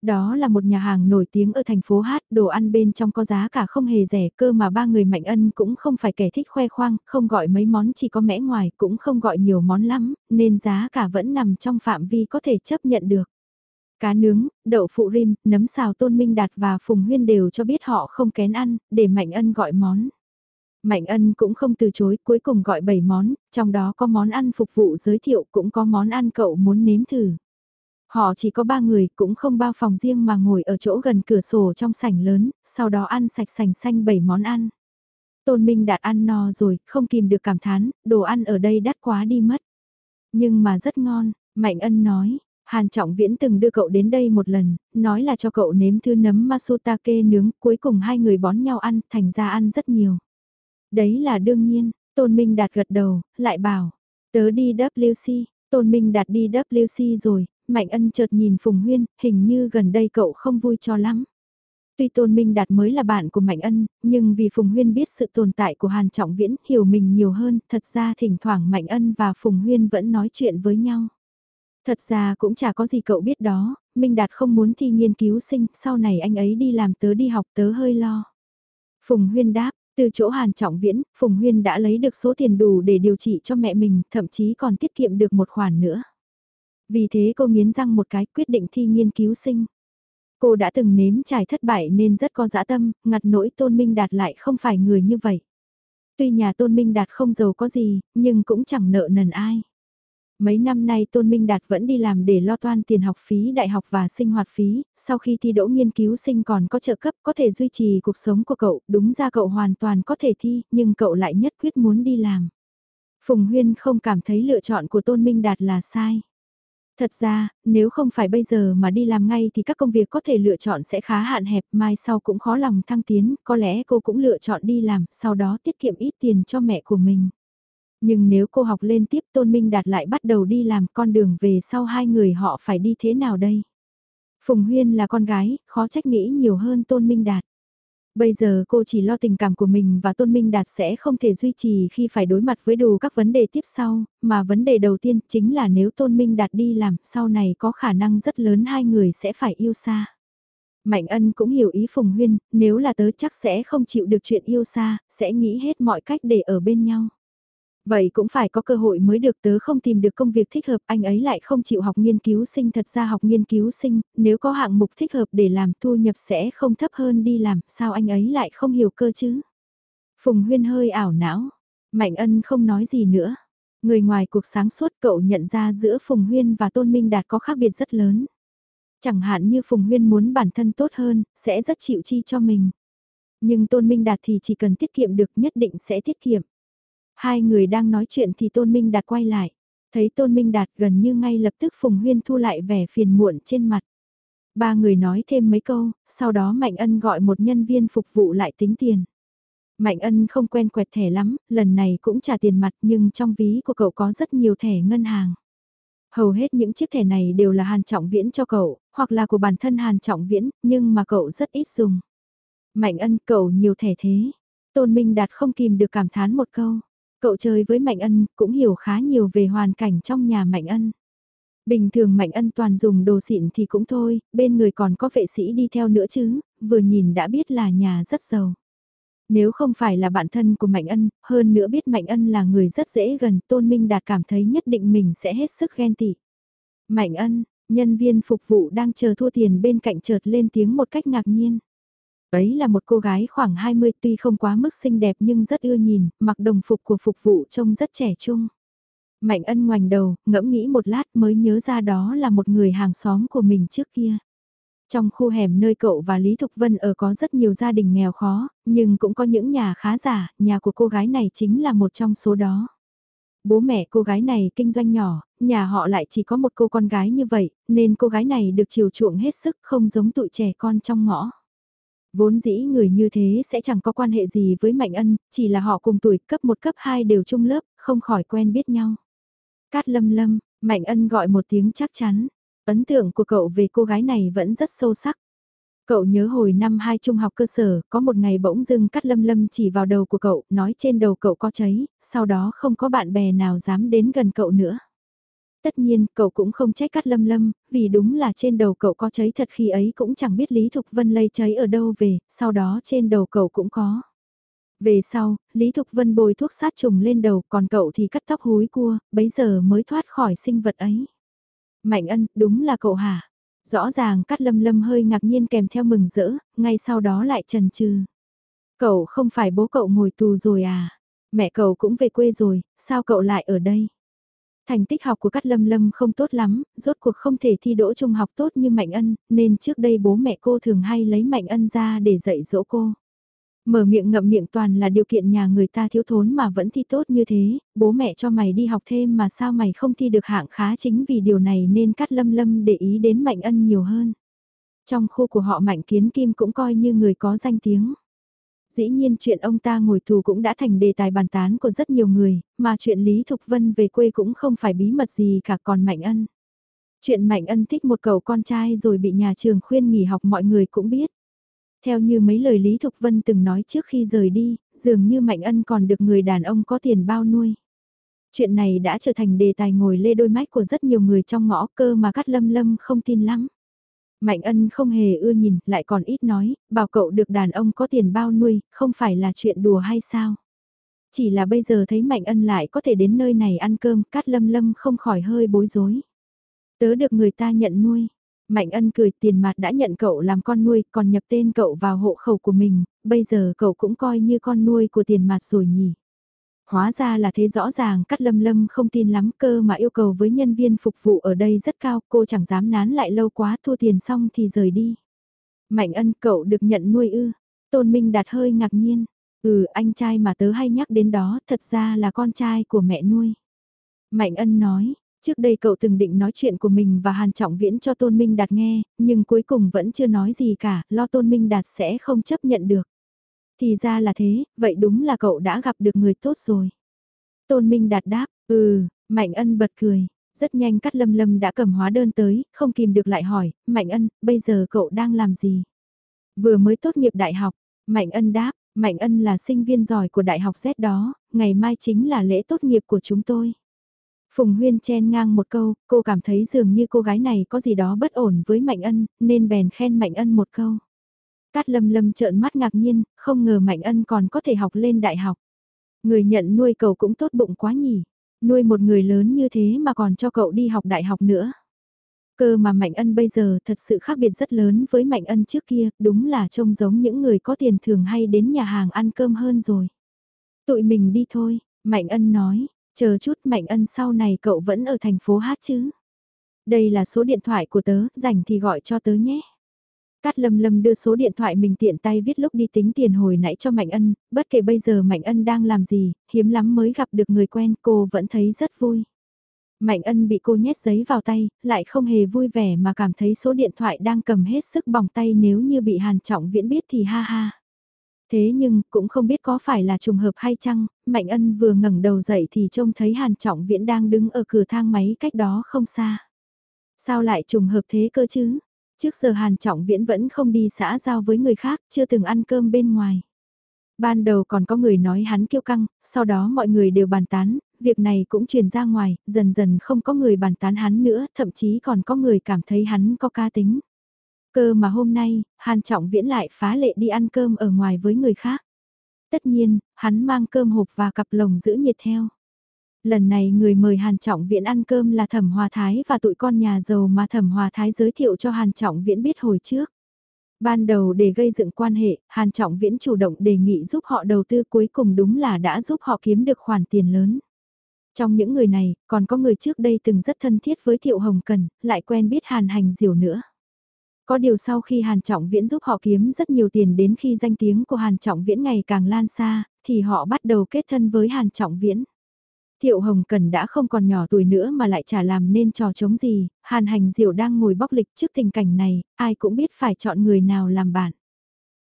Đó là một nhà hàng nổi tiếng ở thành phố Hát, đồ ăn bên trong có giá cả không hề rẻ cơ mà ba người Mạnh Ân cũng không phải kẻ thích khoe khoang, không gọi mấy món chỉ có mẽ ngoài, cũng không gọi nhiều món lắm, nên giá cả vẫn nằm trong phạm vi có thể chấp nhận được. Cá nướng, đậu phụ rim, nấm xào Tôn Minh Đạt và Phùng Huyên đều cho biết họ không kén ăn, để Mạnh Ân gọi món. Mạnh Ân cũng không từ chối, cuối cùng gọi 7 món, trong đó có món ăn phục vụ giới thiệu cũng có món ăn cậu muốn nếm thử. Họ chỉ có 3 người, cũng không bao phòng riêng mà ngồi ở chỗ gần cửa sổ trong sảnh lớn, sau đó ăn sạch sành xanh 7 món ăn. Tôn Minh Đạt ăn no rồi, không kìm được cảm thán, đồ ăn ở đây đắt quá đi mất. Nhưng mà rất ngon, Mạnh Ân nói, Hàn Trọng Viễn từng đưa cậu đến đây một lần, nói là cho cậu nếm thứ nấm Masutake nướng, cuối cùng hai người bón nhau ăn, thành ra ăn rất nhiều. Đấy là đương nhiên, Tôn Minh Đạt gật đầu, lại bảo, tớ đi WC, Tôn Minh Đạt đi WC rồi, Mạnh Ân chợt nhìn Phùng Huyên, hình như gần đây cậu không vui cho lắm. Tuy Tôn Minh Đạt mới là bạn của Mạnh Ân, nhưng vì Phùng Huyên biết sự tồn tại của Hàn Trọng Viễn, hiểu mình nhiều hơn, thật ra thỉnh thoảng Mạnh Ân và Phùng Huyên vẫn nói chuyện với nhau. Thật ra cũng chả có gì cậu biết đó, Minh Đạt không muốn thi nghiên cứu sinh, sau này anh ấy đi làm tớ đi học tớ hơi lo. Phùng Huyên đáp, từ chỗ Hàn Trọng Viễn, Phùng Huyên đã lấy được số tiền đủ để điều trị cho mẹ mình, thậm chí còn tiết kiệm được một khoản nữa. Vì thế cô nghiến răng một cái quyết định thi nghiên cứu sinh. Cô đã từng nếm trải thất bại nên rất có dã tâm, ngặt nỗi Tôn Minh Đạt lại không phải người như vậy. Tuy nhà Tôn Minh Đạt không giàu có gì, nhưng cũng chẳng nợ nần ai. Mấy năm nay Tôn Minh Đạt vẫn đi làm để lo toan tiền học phí đại học và sinh hoạt phí, sau khi thi đỗ nghiên cứu sinh còn có trợ cấp có thể duy trì cuộc sống của cậu, đúng ra cậu hoàn toàn có thể thi, nhưng cậu lại nhất quyết muốn đi làm. Phùng Huyên không cảm thấy lựa chọn của Tôn Minh Đạt là sai. Thật ra, nếu không phải bây giờ mà đi làm ngay thì các công việc có thể lựa chọn sẽ khá hạn hẹp, mai sau cũng khó lòng thăng tiến, có lẽ cô cũng lựa chọn đi làm, sau đó tiết kiệm ít tiền cho mẹ của mình. Nhưng nếu cô học lên tiếp Tôn Minh Đạt lại bắt đầu đi làm con đường về sau hai người họ phải đi thế nào đây? Phùng Huyên là con gái, khó trách nghĩ nhiều hơn Tôn Minh Đạt. Bây giờ cô chỉ lo tình cảm của mình và Tôn Minh Đạt sẽ không thể duy trì khi phải đối mặt với đủ các vấn đề tiếp sau, mà vấn đề đầu tiên chính là nếu Tôn Minh Đạt đi làm, sau này có khả năng rất lớn hai người sẽ phải yêu xa. Mạnh ân cũng hiểu ý Phùng Huyên, nếu là tớ chắc sẽ không chịu được chuyện yêu xa, sẽ nghĩ hết mọi cách để ở bên nhau. Vậy cũng phải có cơ hội mới được tớ không tìm được công việc thích hợp anh ấy lại không chịu học nghiên cứu sinh thật ra học nghiên cứu sinh, nếu có hạng mục thích hợp để làm thu nhập sẽ không thấp hơn đi làm, sao anh ấy lại không hiểu cơ chứ? Phùng Huyên hơi ảo não, Mạnh Ân không nói gì nữa. Người ngoài cuộc sáng suốt cậu nhận ra giữa Phùng Huyên và Tôn Minh Đạt có khác biệt rất lớn. Chẳng hạn như Phùng Huyên muốn bản thân tốt hơn, sẽ rất chịu chi cho mình. Nhưng Tôn Minh Đạt thì chỉ cần tiết kiệm được nhất định sẽ tiết kiệm. Hai người đang nói chuyện thì Tôn Minh Đạt quay lại. Thấy Tôn Minh Đạt gần như ngay lập tức Phùng Huyên thu lại vẻ phiền muộn trên mặt. Ba người nói thêm mấy câu, sau đó Mạnh Ân gọi một nhân viên phục vụ lại tính tiền. Mạnh Ân không quen quẹt thẻ lắm, lần này cũng trả tiền mặt nhưng trong ví của cậu có rất nhiều thẻ ngân hàng. Hầu hết những chiếc thẻ này đều là Hàn Trọng Viễn cho cậu, hoặc là của bản thân Hàn Trọng Viễn, nhưng mà cậu rất ít dùng. Mạnh Ân cậu nhiều thẻ thế. Tôn Minh Đạt không kìm được cảm thán một câu. Cậu chơi với Mạnh Ân cũng hiểu khá nhiều về hoàn cảnh trong nhà Mạnh Ân. Bình thường Mạnh Ân toàn dùng đồ xịn thì cũng thôi, bên người còn có vệ sĩ đi theo nữa chứ, vừa nhìn đã biết là nhà rất giàu. Nếu không phải là bạn thân của Mạnh Ân, hơn nữa biết Mạnh Ân là người rất dễ gần, Tôn Minh Đạt cảm thấy nhất định mình sẽ hết sức ghen tị. Mạnh Ân, nhân viên phục vụ đang chờ thua tiền bên cạnh chợt lên tiếng một cách ngạc nhiên. Ấy là một cô gái khoảng 20 tuy không quá mức xinh đẹp nhưng rất ưa nhìn, mặc đồng phục của phục vụ trông rất trẻ trung. Mạnh ân ngoảnh đầu, ngẫm nghĩ một lát mới nhớ ra đó là một người hàng xóm của mình trước kia. Trong khu hẻm nơi cậu và Lý Thục Vân ở có rất nhiều gia đình nghèo khó, nhưng cũng có những nhà khá giả, nhà của cô gái này chính là một trong số đó. Bố mẹ cô gái này kinh doanh nhỏ, nhà họ lại chỉ có một cô con gái như vậy, nên cô gái này được chiều chuộng hết sức không giống tụi trẻ con trong ngõ. Vốn dĩ người như thế sẽ chẳng có quan hệ gì với Mạnh Ân, chỉ là họ cùng tuổi cấp 1 cấp 2 đều chung lớp, không khỏi quen biết nhau. Cát lâm lâm, Mạnh Ân gọi một tiếng chắc chắn. Ấn tượng của cậu về cô gái này vẫn rất sâu sắc. Cậu nhớ hồi năm hai trung học cơ sở, có một ngày bỗng dưng cắt lâm lâm chỉ vào đầu của cậu, nói trên đầu cậu có cháy, sau đó không có bạn bè nào dám đến gần cậu nữa. Tất nhiên, cậu cũng không trách cắt lâm lâm, vì đúng là trên đầu cậu có cháy thật khi ấy cũng chẳng biết Lý Thục Vân lây cháy ở đâu về, sau đó trên đầu cậu cũng có. Về sau, Lý Thục Vân bồi thuốc sát trùng lên đầu, còn cậu thì cắt tóc húi cua, bấy giờ mới thoát khỏi sinh vật ấy. Mạnh ân, đúng là cậu hả? Rõ ràng cắt Lâm Lâm hơi ngạc nhiên kèm theo mừng rỡ, ngay sau đó lại trần trừ. Cậu không phải bố cậu ngồi tù rồi à? Mẹ cậu cũng về quê rồi, sao cậu lại ở đây? Thành tích học của Cát Lâm Lâm không tốt lắm, rốt cuộc không thể thi đỗ trung học tốt như Mạnh Ân, nên trước đây bố mẹ cô thường hay lấy Mạnh Ân ra để dạy dỗ cô. Mở miệng ngậm miệng toàn là điều kiện nhà người ta thiếu thốn mà vẫn thi tốt như thế, bố mẹ cho mày đi học thêm mà sao mày không thi được hạng khá chính vì điều này nên Cát Lâm Lâm để ý đến Mạnh Ân nhiều hơn. Trong khu của họ Mạnh Kiến Kim cũng coi như người có danh tiếng. Dĩ nhiên chuyện ông ta ngồi tù cũng đã thành đề tài bàn tán của rất nhiều người, mà chuyện Lý Thục Vân về quê cũng không phải bí mật gì cả còn Mạnh Ân. Chuyện Mạnh Ân thích một cậu con trai rồi bị nhà trường khuyên nghỉ học mọi người cũng biết. Theo như mấy lời Lý Thục Vân từng nói trước khi rời đi, dường như Mạnh Ân còn được người đàn ông có tiền bao nuôi. Chuyện này đã trở thành đề tài ngồi lê đôi mách của rất nhiều người trong ngõ cơ mà Cát Lâm Lâm không tin lắm. Mạnh ân không hề ưa nhìn, lại còn ít nói, bảo cậu được đàn ông có tiền bao nuôi, không phải là chuyện đùa hay sao? Chỉ là bây giờ thấy Mạnh ân lại có thể đến nơi này ăn cơm, Cát Lâm Lâm không khỏi hơi bối rối. Tớ được người ta nhận nuôi. Mạnh ân cười tiền mặt đã nhận cậu làm con nuôi, còn nhập tên cậu vào hộ khẩu của mình, bây giờ cậu cũng coi như con nuôi của tiền mặt rồi nhỉ. Hóa ra là thế rõ ràng cắt Lâm Lâm không tin lắm cơ mà yêu cầu với nhân viên phục vụ ở đây rất cao, cô chẳng dám nán lại lâu quá thua tiền xong thì rời đi. Mạnh ân cậu được nhận nuôi ư, Tôn Minh đạt hơi ngạc nhiên, ừ anh trai mà tớ hay nhắc đến đó thật ra là con trai của mẹ nuôi. Mạnh ân nói, trước đây cậu từng định nói chuyện của mình và Hàn Trọng Viễn cho Tôn Minh Đạt nghe, nhưng cuối cùng vẫn chưa nói gì cả, lo Tôn Minh Đạt sẽ không chấp nhận được. Thì ra là thế, vậy đúng là cậu đã gặp được người tốt rồi. Tôn Minh đạt đáp, ừ, Mạnh Ân bật cười. Rất nhanh cắt Lâm Lâm đã cầm hóa đơn tới, không kìm được lại hỏi, Mạnh Ân, bây giờ cậu đang làm gì? Vừa mới tốt nghiệp đại học, Mạnh Ân đáp, Mạnh Ân là sinh viên giỏi của đại học Z đó, ngày mai chính là lễ tốt nghiệp của chúng tôi. Phùng Huyên chen ngang một câu, cô cảm thấy dường như cô gái này có gì đó bất ổn với Mạnh Ân, nên bèn khen Mạnh Ân một câu. Cát lâm lâm trợn mắt ngạc nhiên, không ngờ Mạnh Ân còn có thể học lên đại học. Người nhận nuôi cậu cũng tốt bụng quá nhỉ, nuôi một người lớn như thế mà còn cho cậu đi học đại học nữa. Cơ mà Mạnh Ân bây giờ thật sự khác biệt rất lớn với Mạnh Ân trước kia, đúng là trông giống những người có tiền thường hay đến nhà hàng ăn cơm hơn rồi. Tụi mình đi thôi, Mạnh Ân nói, chờ chút Mạnh Ân sau này cậu vẫn ở thành phố hát chứ. Đây là số điện thoại của tớ, rảnh thì gọi cho tớ nhé. Cát Lâm Lâm đưa số điện thoại mình tiện tay viết lúc đi tính tiền hồi nãy cho Mạnh Ân, bất kể bây giờ Mạnh Ân đang làm gì, hiếm lắm mới gặp được người quen cô vẫn thấy rất vui. Mạnh Ân bị cô nhét giấy vào tay, lại không hề vui vẻ mà cảm thấy số điện thoại đang cầm hết sức bỏng tay nếu như bị Hàn Trọng Viễn biết thì ha ha. Thế nhưng, cũng không biết có phải là trùng hợp hay chăng, Mạnh Ân vừa ngẩng đầu dậy thì trông thấy Hàn Trọng Viễn đang đứng ở cửa thang máy cách đó không xa. Sao lại trùng hợp thế cơ chứ? Trước giờ Hàn Trọng Viễn vẫn không đi xã giao với người khác, chưa từng ăn cơm bên ngoài. Ban đầu còn có người nói hắn kiêu căng, sau đó mọi người đều bàn tán, việc này cũng truyền ra ngoài, dần dần không có người bàn tán hắn nữa, thậm chí còn có người cảm thấy hắn có ca tính. Cơ mà hôm nay, Hàn Trọng Viễn lại phá lệ đi ăn cơm ở ngoài với người khác. Tất nhiên, hắn mang cơm hộp và cặp lồng giữ nhiệt theo. Lần này người mời Hàn Trọng Viễn ăn cơm là Thẩm Hòa Thái và tụi con nhà giàu mà Thẩm Hòa Thái giới thiệu cho Hàn Trọng Viễn biết hồi trước. Ban đầu để gây dựng quan hệ, Hàn Trọng Viễn chủ động đề nghị giúp họ đầu tư cuối cùng đúng là đã giúp họ kiếm được khoản tiền lớn. Trong những người này, còn có người trước đây từng rất thân thiết với Thiệu Hồng Cần, lại quen biết Hàn Hành Diều nữa. Có điều sau khi Hàn Trọng Viễn giúp họ kiếm rất nhiều tiền đến khi danh tiếng của Hàn Trọng Viễn ngày càng lan xa, thì họ bắt đầu kết thân với Hàn Trọng Viễn. Thiệu Hồng Cần đã không còn nhỏ tuổi nữa mà lại chả làm nên trò chống gì, Hàn Hành Diệu đang ngồi bóc lịch trước tình cảnh này, ai cũng biết phải chọn người nào làm bạn.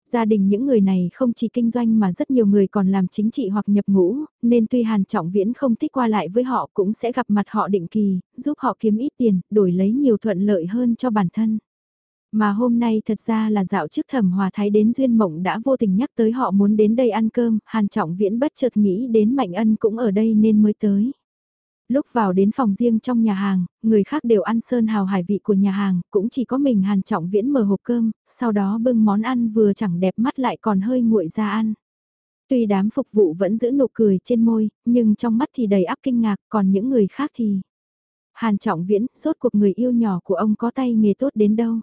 Gia đình những người này không chỉ kinh doanh mà rất nhiều người còn làm chính trị hoặc nhập ngũ, nên tuy Hàn Trọng Viễn không thích qua lại với họ cũng sẽ gặp mặt họ định kỳ, giúp họ kiếm ít tiền, đổi lấy nhiều thuận lợi hơn cho bản thân. Mà hôm nay thật ra là dạo trước thẩm hòa thái đến Duyên Mộng đã vô tình nhắc tới họ muốn đến đây ăn cơm, Hàn Trọng Viễn bất chợt nghĩ đến Mạnh Ân cũng ở đây nên mới tới. Lúc vào đến phòng riêng trong nhà hàng, người khác đều ăn sơn hào hải vị của nhà hàng, cũng chỉ có mình Hàn Trọng Viễn mở hộp cơm, sau đó bưng món ăn vừa chẳng đẹp mắt lại còn hơi nguội ra ăn. Tuy đám phục vụ vẫn giữ nụ cười trên môi, nhưng trong mắt thì đầy áp kinh ngạc, còn những người khác thì... Hàn Trọng Viễn, rốt cuộc người yêu nhỏ của ông có tay nghề tốt đến đâu.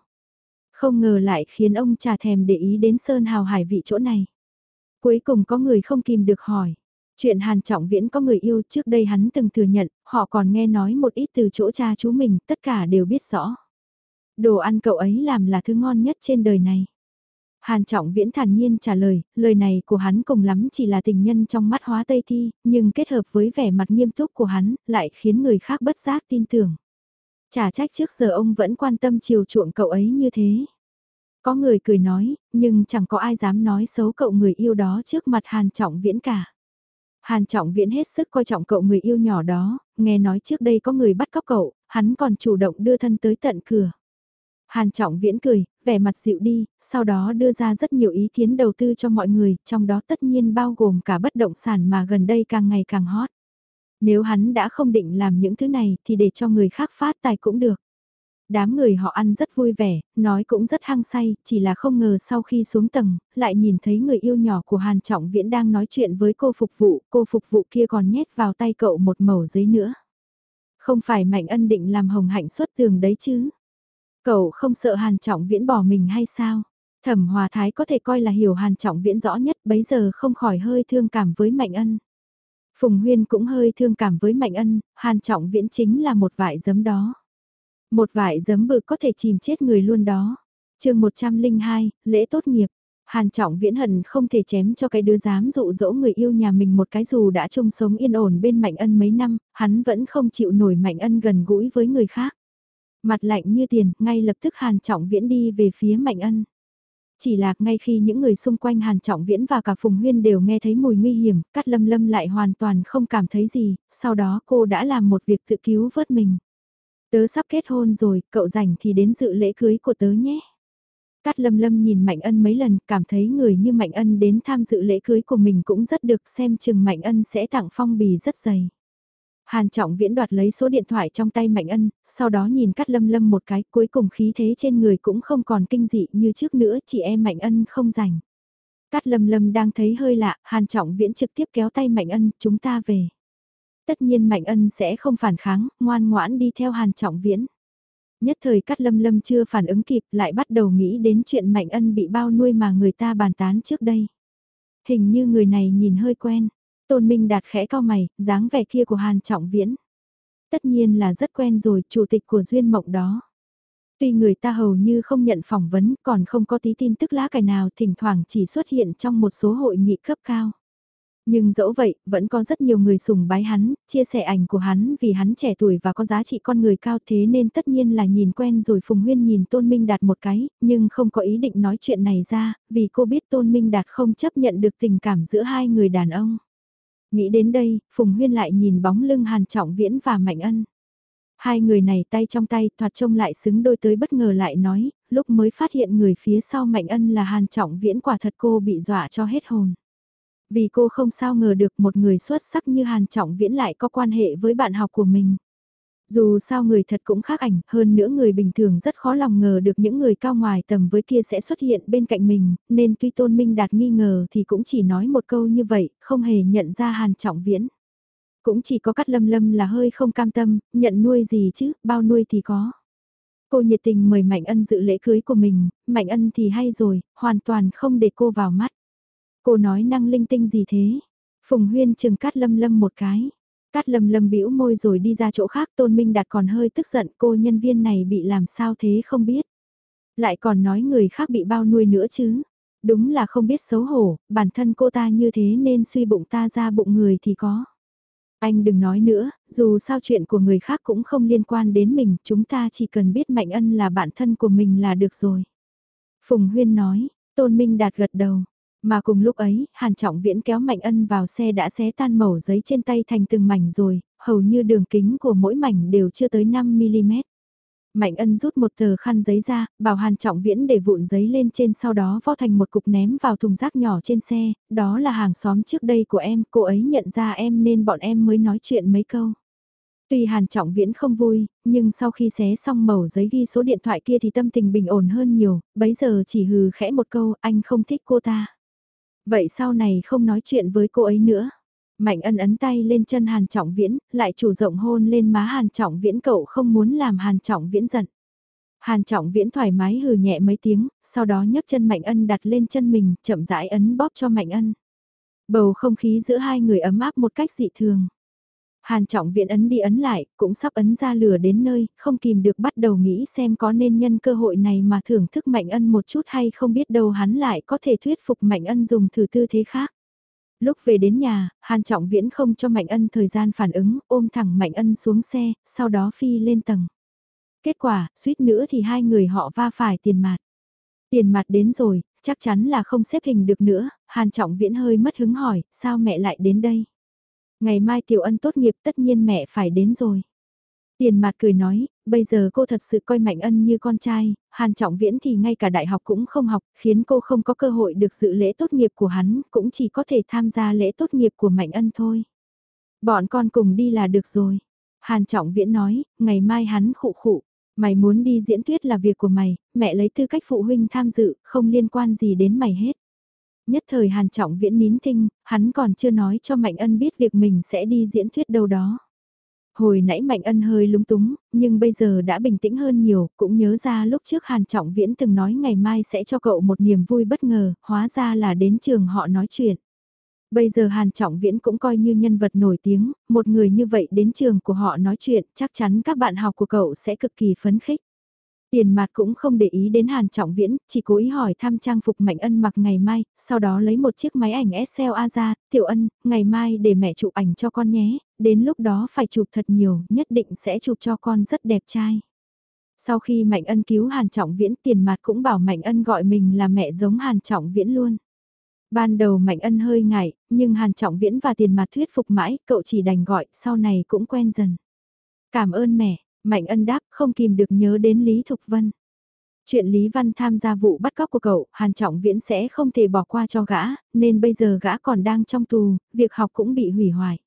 Không ngờ lại khiến ông trà thèm để ý đến Sơn Hào Hải vị chỗ này. Cuối cùng có người không kìm được hỏi. Chuyện Hàn Trọng Viễn có người yêu trước đây hắn từng thừa nhận, họ còn nghe nói một ít từ chỗ cha chú mình, tất cả đều biết rõ. Đồ ăn cậu ấy làm là thứ ngon nhất trên đời này. Hàn Trọng Viễn thản nhiên trả lời, lời này của hắn cùng lắm chỉ là tình nhân trong mắt hóa Tây Thi, nhưng kết hợp với vẻ mặt nghiêm túc của hắn, lại khiến người khác bất giác tin tưởng. Chả trách trước giờ ông vẫn quan tâm chiều chuộng cậu ấy như thế. Có người cười nói, nhưng chẳng có ai dám nói xấu cậu người yêu đó trước mặt Hàn Trọng Viễn cả. Hàn Trọng Viễn hết sức coi trọng cậu người yêu nhỏ đó, nghe nói trước đây có người bắt cóc cậu, hắn còn chủ động đưa thân tới tận cửa. Hàn Trọng Viễn cười, vẻ mặt dịu đi, sau đó đưa ra rất nhiều ý kiến đầu tư cho mọi người, trong đó tất nhiên bao gồm cả bất động sản mà gần đây càng ngày càng hot. Nếu hắn đã không định làm những thứ này thì để cho người khác phát tài cũng được. Đám người họ ăn rất vui vẻ, nói cũng rất hăng say, chỉ là không ngờ sau khi xuống tầng, lại nhìn thấy người yêu nhỏ của Hàn Trọng Viễn đang nói chuyện với cô phục vụ, cô phục vụ kia còn nhét vào tay cậu một mẩu giấy nữa. Không phải Mạnh Ân định làm hồng hạnh xuất tường đấy chứ? Cậu không sợ Hàn Trọng Viễn bỏ mình hay sao? Thẩm Hòa Thái có thể coi là hiểu Hàn Trọng Viễn rõ nhất bấy giờ không khỏi hơi thương cảm với Mạnh Ân. Phùng Huyên cũng hơi thương cảm với Mạnh Ân, Hàn Trọng Viễn chính là một vải giấm đó. Một vải giấm bự có thể chìm chết người luôn đó. chương 102, lễ tốt nghiệp. Hàn Trọng Viễn hận không thể chém cho cái đứa dám dụ dỗ người yêu nhà mình một cái dù đã chung sống yên ổn bên Mạnh Ân mấy năm, hắn vẫn không chịu nổi Mạnh Ân gần gũi với người khác. Mặt lạnh như tiền, ngay lập tức Hàn Trọng Viễn đi về phía Mạnh Ân. Chỉ là ngay khi những người xung quanh Hàn Trọng Viễn và cả Phùng Huyên đều nghe thấy mùi nguy hiểm, Cát Lâm Lâm lại hoàn toàn không cảm thấy gì, sau đó cô đã làm một việc tự cứu vớt mình. Tớ sắp kết hôn rồi, cậu rảnh thì đến dự lễ cưới của tớ nhé. Cát Lâm Lâm nhìn Mạnh Ân mấy lần, cảm thấy người như Mạnh Ân đến tham dự lễ cưới của mình cũng rất được xem chừng Mạnh Ân sẽ tặng phong bì rất dày. Hàn Trọng Viễn đoạt lấy số điện thoại trong tay Mạnh Ân, sau đó nhìn Cát Lâm Lâm một cái, cuối cùng khí thế trên người cũng không còn kinh dị như trước nữa, chị em Mạnh Ân không rảnh. Cát Lâm Lâm đang thấy hơi lạ, Hàn Trọng Viễn trực tiếp kéo tay Mạnh Ân, chúng ta về. Tất nhiên Mạnh Ân sẽ không phản kháng, ngoan ngoãn đi theo Hàn Trọng Viễn. Nhất thời Cát Lâm Lâm chưa phản ứng kịp, lại bắt đầu nghĩ đến chuyện Mạnh Ân bị bao nuôi mà người ta bàn tán trước đây. Hình như người này nhìn hơi quen. Tôn Minh Đạt khẽ cao mày, dáng vẻ kia của Hàn Trọng Viễn. Tất nhiên là rất quen rồi, chủ tịch của Duyên Mộng đó. Tuy người ta hầu như không nhận phỏng vấn, còn không có tí tin tức lá cải nào thỉnh thoảng chỉ xuất hiện trong một số hội nghị cấp cao. Nhưng dẫu vậy, vẫn có rất nhiều người sùng bái hắn, chia sẻ ảnh của hắn vì hắn trẻ tuổi và có giá trị con người cao thế nên tất nhiên là nhìn quen rồi Phùng Huyên nhìn Tôn Minh Đạt một cái, nhưng không có ý định nói chuyện này ra, vì cô biết Tôn Minh Đạt không chấp nhận được tình cảm giữa hai người đàn ông. Nghĩ đến đây, Phùng Huyên lại nhìn bóng lưng Hàn Trọng Viễn và Mạnh Ân. Hai người này tay trong tay thoạt trông lại xứng đôi tới bất ngờ lại nói, lúc mới phát hiện người phía sau Mạnh Ân là Hàn Trọng Viễn quả thật cô bị dọa cho hết hồn. Vì cô không sao ngờ được một người xuất sắc như Hàn Trọng Viễn lại có quan hệ với bạn học của mình. Dù sao người thật cũng khác ảnh, hơn nữa người bình thường rất khó lòng ngờ được những người cao ngoài tầm với kia sẽ xuất hiện bên cạnh mình, nên tuy Tôn Minh Đạt nghi ngờ thì cũng chỉ nói một câu như vậy, không hề nhận ra Hàn Trọng Viễn. Cũng chỉ có cắt lâm lâm là hơi không cam tâm, nhận nuôi gì chứ, bao nuôi thì có. Cô nhiệt tình mời Mạnh Ân dự lễ cưới của mình, Mạnh Ân thì hay rồi, hoàn toàn không để cô vào mắt. Cô nói năng linh tinh gì thế? Phùng Huyên chừng cắt lâm lâm một cái. Cát lâm lâm bĩu môi rồi đi ra chỗ khác Tôn Minh Đạt còn hơi tức giận cô nhân viên này bị làm sao thế không biết. Lại còn nói người khác bị bao nuôi nữa chứ. Đúng là không biết xấu hổ, bản thân cô ta như thế nên suy bụng ta ra bụng người thì có. Anh đừng nói nữa, dù sao chuyện của người khác cũng không liên quan đến mình, chúng ta chỉ cần biết Mạnh Ân là bạn thân của mình là được rồi. Phùng Huyên nói, Tôn Minh Đạt gật đầu, mà cùng lúc ấy, Hàn Trọng Viễn kéo Mạnh Ân vào xe đã xé tan mẩu giấy trên tay thành từng mảnh rồi, hầu như đường kính của mỗi mảnh đều chưa tới 5mm. Mạnh Ân rút một tờ khăn giấy ra, bảo Hàn Trọng Viễn để vụn giấy lên trên sau đó vo thành một cục ném vào thùng rác nhỏ trên xe, đó là hàng xóm trước đây của em, cô ấy nhận ra em nên bọn em mới nói chuyện mấy câu. Tuy Hàn Trọng Viễn không vui, nhưng sau khi xé xong mẩu giấy ghi số điện thoại kia thì tâm tình bình ổn hơn nhiều, bấy giờ chỉ hừ khẽ một câu, anh không thích cô ta. Vậy sau này không nói chuyện với cô ấy nữa. Mạnh ân ấn tay lên chân Hàn Trọng Viễn, lại chủ rộng hôn lên má Hàn Trọng Viễn cậu không muốn làm Hàn Trọng Viễn giận. Hàn Trọng Viễn thoải mái hừ nhẹ mấy tiếng, sau đó nhấc chân Mạnh ân đặt lên chân mình, chậm rãi ấn bóp cho Mạnh ân. Bầu không khí giữa hai người ấm áp một cách dị thường. Hàn trọng viện ấn đi ấn lại, cũng sắp ấn ra lửa đến nơi, không kìm được bắt đầu nghĩ xem có nên nhân cơ hội này mà thưởng thức Mạnh Ân một chút hay không biết đâu hắn lại có thể thuyết phục Mạnh Ân dùng thử tư thế khác. Lúc về đến nhà, Hàn Trọng Viễn không cho Mạnh Ân thời gian phản ứng, ôm thẳng Mạnh Ân xuống xe, sau đó phi lên tầng. Kết quả, suýt nữa thì hai người họ va phải tiền mặt. Tiền mặt đến rồi, chắc chắn là không xếp hình được nữa, Hàn Trọng Viễn hơi mất hứng hỏi, sao mẹ lại đến đây? Ngày mai Tiểu Ân tốt nghiệp tất nhiên mẹ phải đến rồi. Tiền mặt cười nói, bây giờ cô thật sự coi Mạnh Ân như con trai, Hàn Trọng Viễn thì ngay cả đại học cũng không học, khiến cô không có cơ hội được dự lễ tốt nghiệp của hắn, cũng chỉ có thể tham gia lễ tốt nghiệp của Mạnh Ân thôi. Bọn con cùng đi là được rồi. Hàn Trọng Viễn nói, ngày mai hắn khụ khụ, mày muốn đi diễn thuyết là việc của mày, mẹ lấy tư cách phụ huynh tham dự, không liên quan gì đến mày hết. Nhất thời Hàn Trọng Viễn nín thinh, hắn còn chưa nói cho Mạnh Ân biết việc mình sẽ đi diễn thuyết đâu đó. Hồi nãy Mạnh Ân hơi lúng túng, nhưng bây giờ đã bình tĩnh hơn nhiều, cũng nhớ ra lúc trước Hàn Trọng Viễn từng nói ngày mai sẽ cho cậu một niềm vui bất ngờ, hóa ra là đến trường họ nói chuyện. Bây giờ Hàn Trọng Viễn cũng coi như nhân vật nổi tiếng, một người như vậy đến trường của họ nói chuyện, chắc chắn các bạn học của cậu sẽ cực kỳ phấn khích. Tiền mặt cũng không để ý đến Hàn Trọng Viễn, chỉ cố ý hỏi thăm trang phục Mạnh Ân mặc ngày mai, sau đó lấy một chiếc máy ảnh SLA ra, Tiểu Ân, ngày mai để mẹ chụp ảnh cho con nhé, đến lúc đó phải chụp thật nhiều, nhất định sẽ chụp cho con rất đẹp trai. Sau khi Mạnh Ân cứu Hàn Trọng Viễn tiền mặt cũng bảo Mạnh Ân gọi mình là mẹ giống Hàn Trọng Viễn luôn. Ban đầu Mạnh Ân hơi ngại, nhưng Hàn Trọng Viễn và tiền mặt thuyết phục mãi, cậu chỉ đành gọi, sau này cũng quen dần. Cảm ơn mẹ, Mạnh ân đáp không kìm được nhớ đến Lý Thục Vân. Chuyện Lý Văn tham gia vụ bắt cóc của cậu, Hàn Trọng Viễn sẽ không thể bỏ qua cho gã, nên bây giờ gã còn đang trong tù, việc học cũng bị hủy hoại.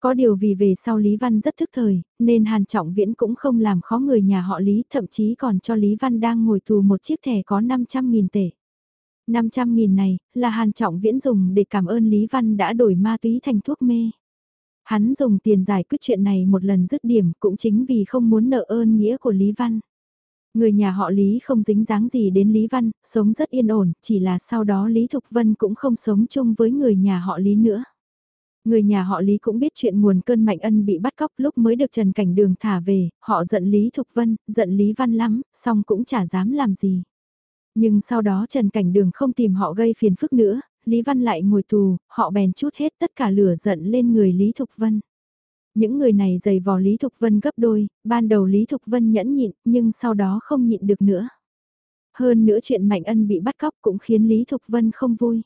Có điều vì về sau Lý Văn rất thức thời, nên Hàn Trọng Viễn cũng không làm khó người nhà họ Lý, thậm chí còn cho Lý Văn đang ngồi tù một chiếc thẻ có 500.000 tệ. 500.000 này, là Hàn Trọng Viễn dùng để cảm ơn Lý Văn đã đổi ma túy thành thuốc mê. Hắn dùng tiền giải quyết chuyện này một lần dứt điểm cũng chính vì không muốn nợ ơn nghĩa của Lý Văn. Người nhà họ Lý không dính dáng gì đến Lý Văn, sống rất yên ổn, chỉ là sau đó Lý Thục Vân cũng không sống chung với người nhà họ Lý nữa. Người nhà họ Lý cũng biết chuyện nguồn cơn mạnh ân bị bắt cóc lúc mới được Trần Cảnh Đường thả về, họ giận Lý Thục Vân, giận Lý Văn lắm, song cũng chả dám làm gì. Nhưng sau đó Trần Cảnh Đường không tìm họ gây phiền phức nữa, Lý Văn lại ngồi tù, họ bèn chút hết tất cả lửa giận lên người Lý Thục Vân. Những người này dày vò Lý Thục Vân gấp đôi, ban đầu Lý Thục Vân nhẫn nhịn, nhưng sau đó không nhịn được nữa. Hơn nữa chuyện Mạnh Ân bị bắt cóc cũng khiến Lý Thục Vân không vui.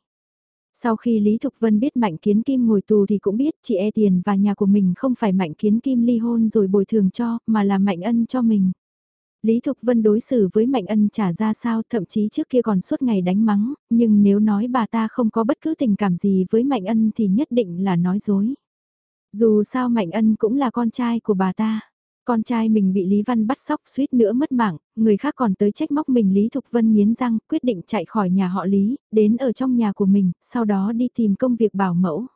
Sau khi Lý Thục Vân biết Mạnh Kiến Kim ngồi tù thì cũng biết chị e tiền và nhà của mình không phải Mạnh Kiến Kim ly hôn rồi bồi thường cho, mà là Mạnh Ân cho mình. Lý Thục Vân đối xử với Mạnh Ân trả ra sao thậm chí trước kia còn suốt ngày đánh mắng, nhưng nếu nói bà ta không có bất cứ tình cảm gì với Mạnh Ân thì nhất định là nói dối. Dù sao Mạnh Ân cũng là con trai của bà ta. Con trai mình bị Lý Văn bắt sóc suýt nữa mất mạng, người khác còn tới trách móc mình Lý Thục Vân nghiến răng quyết định chạy khỏi nhà họ Lý, đến ở trong nhà của mình, sau đó đi tìm công việc bảo mẫu.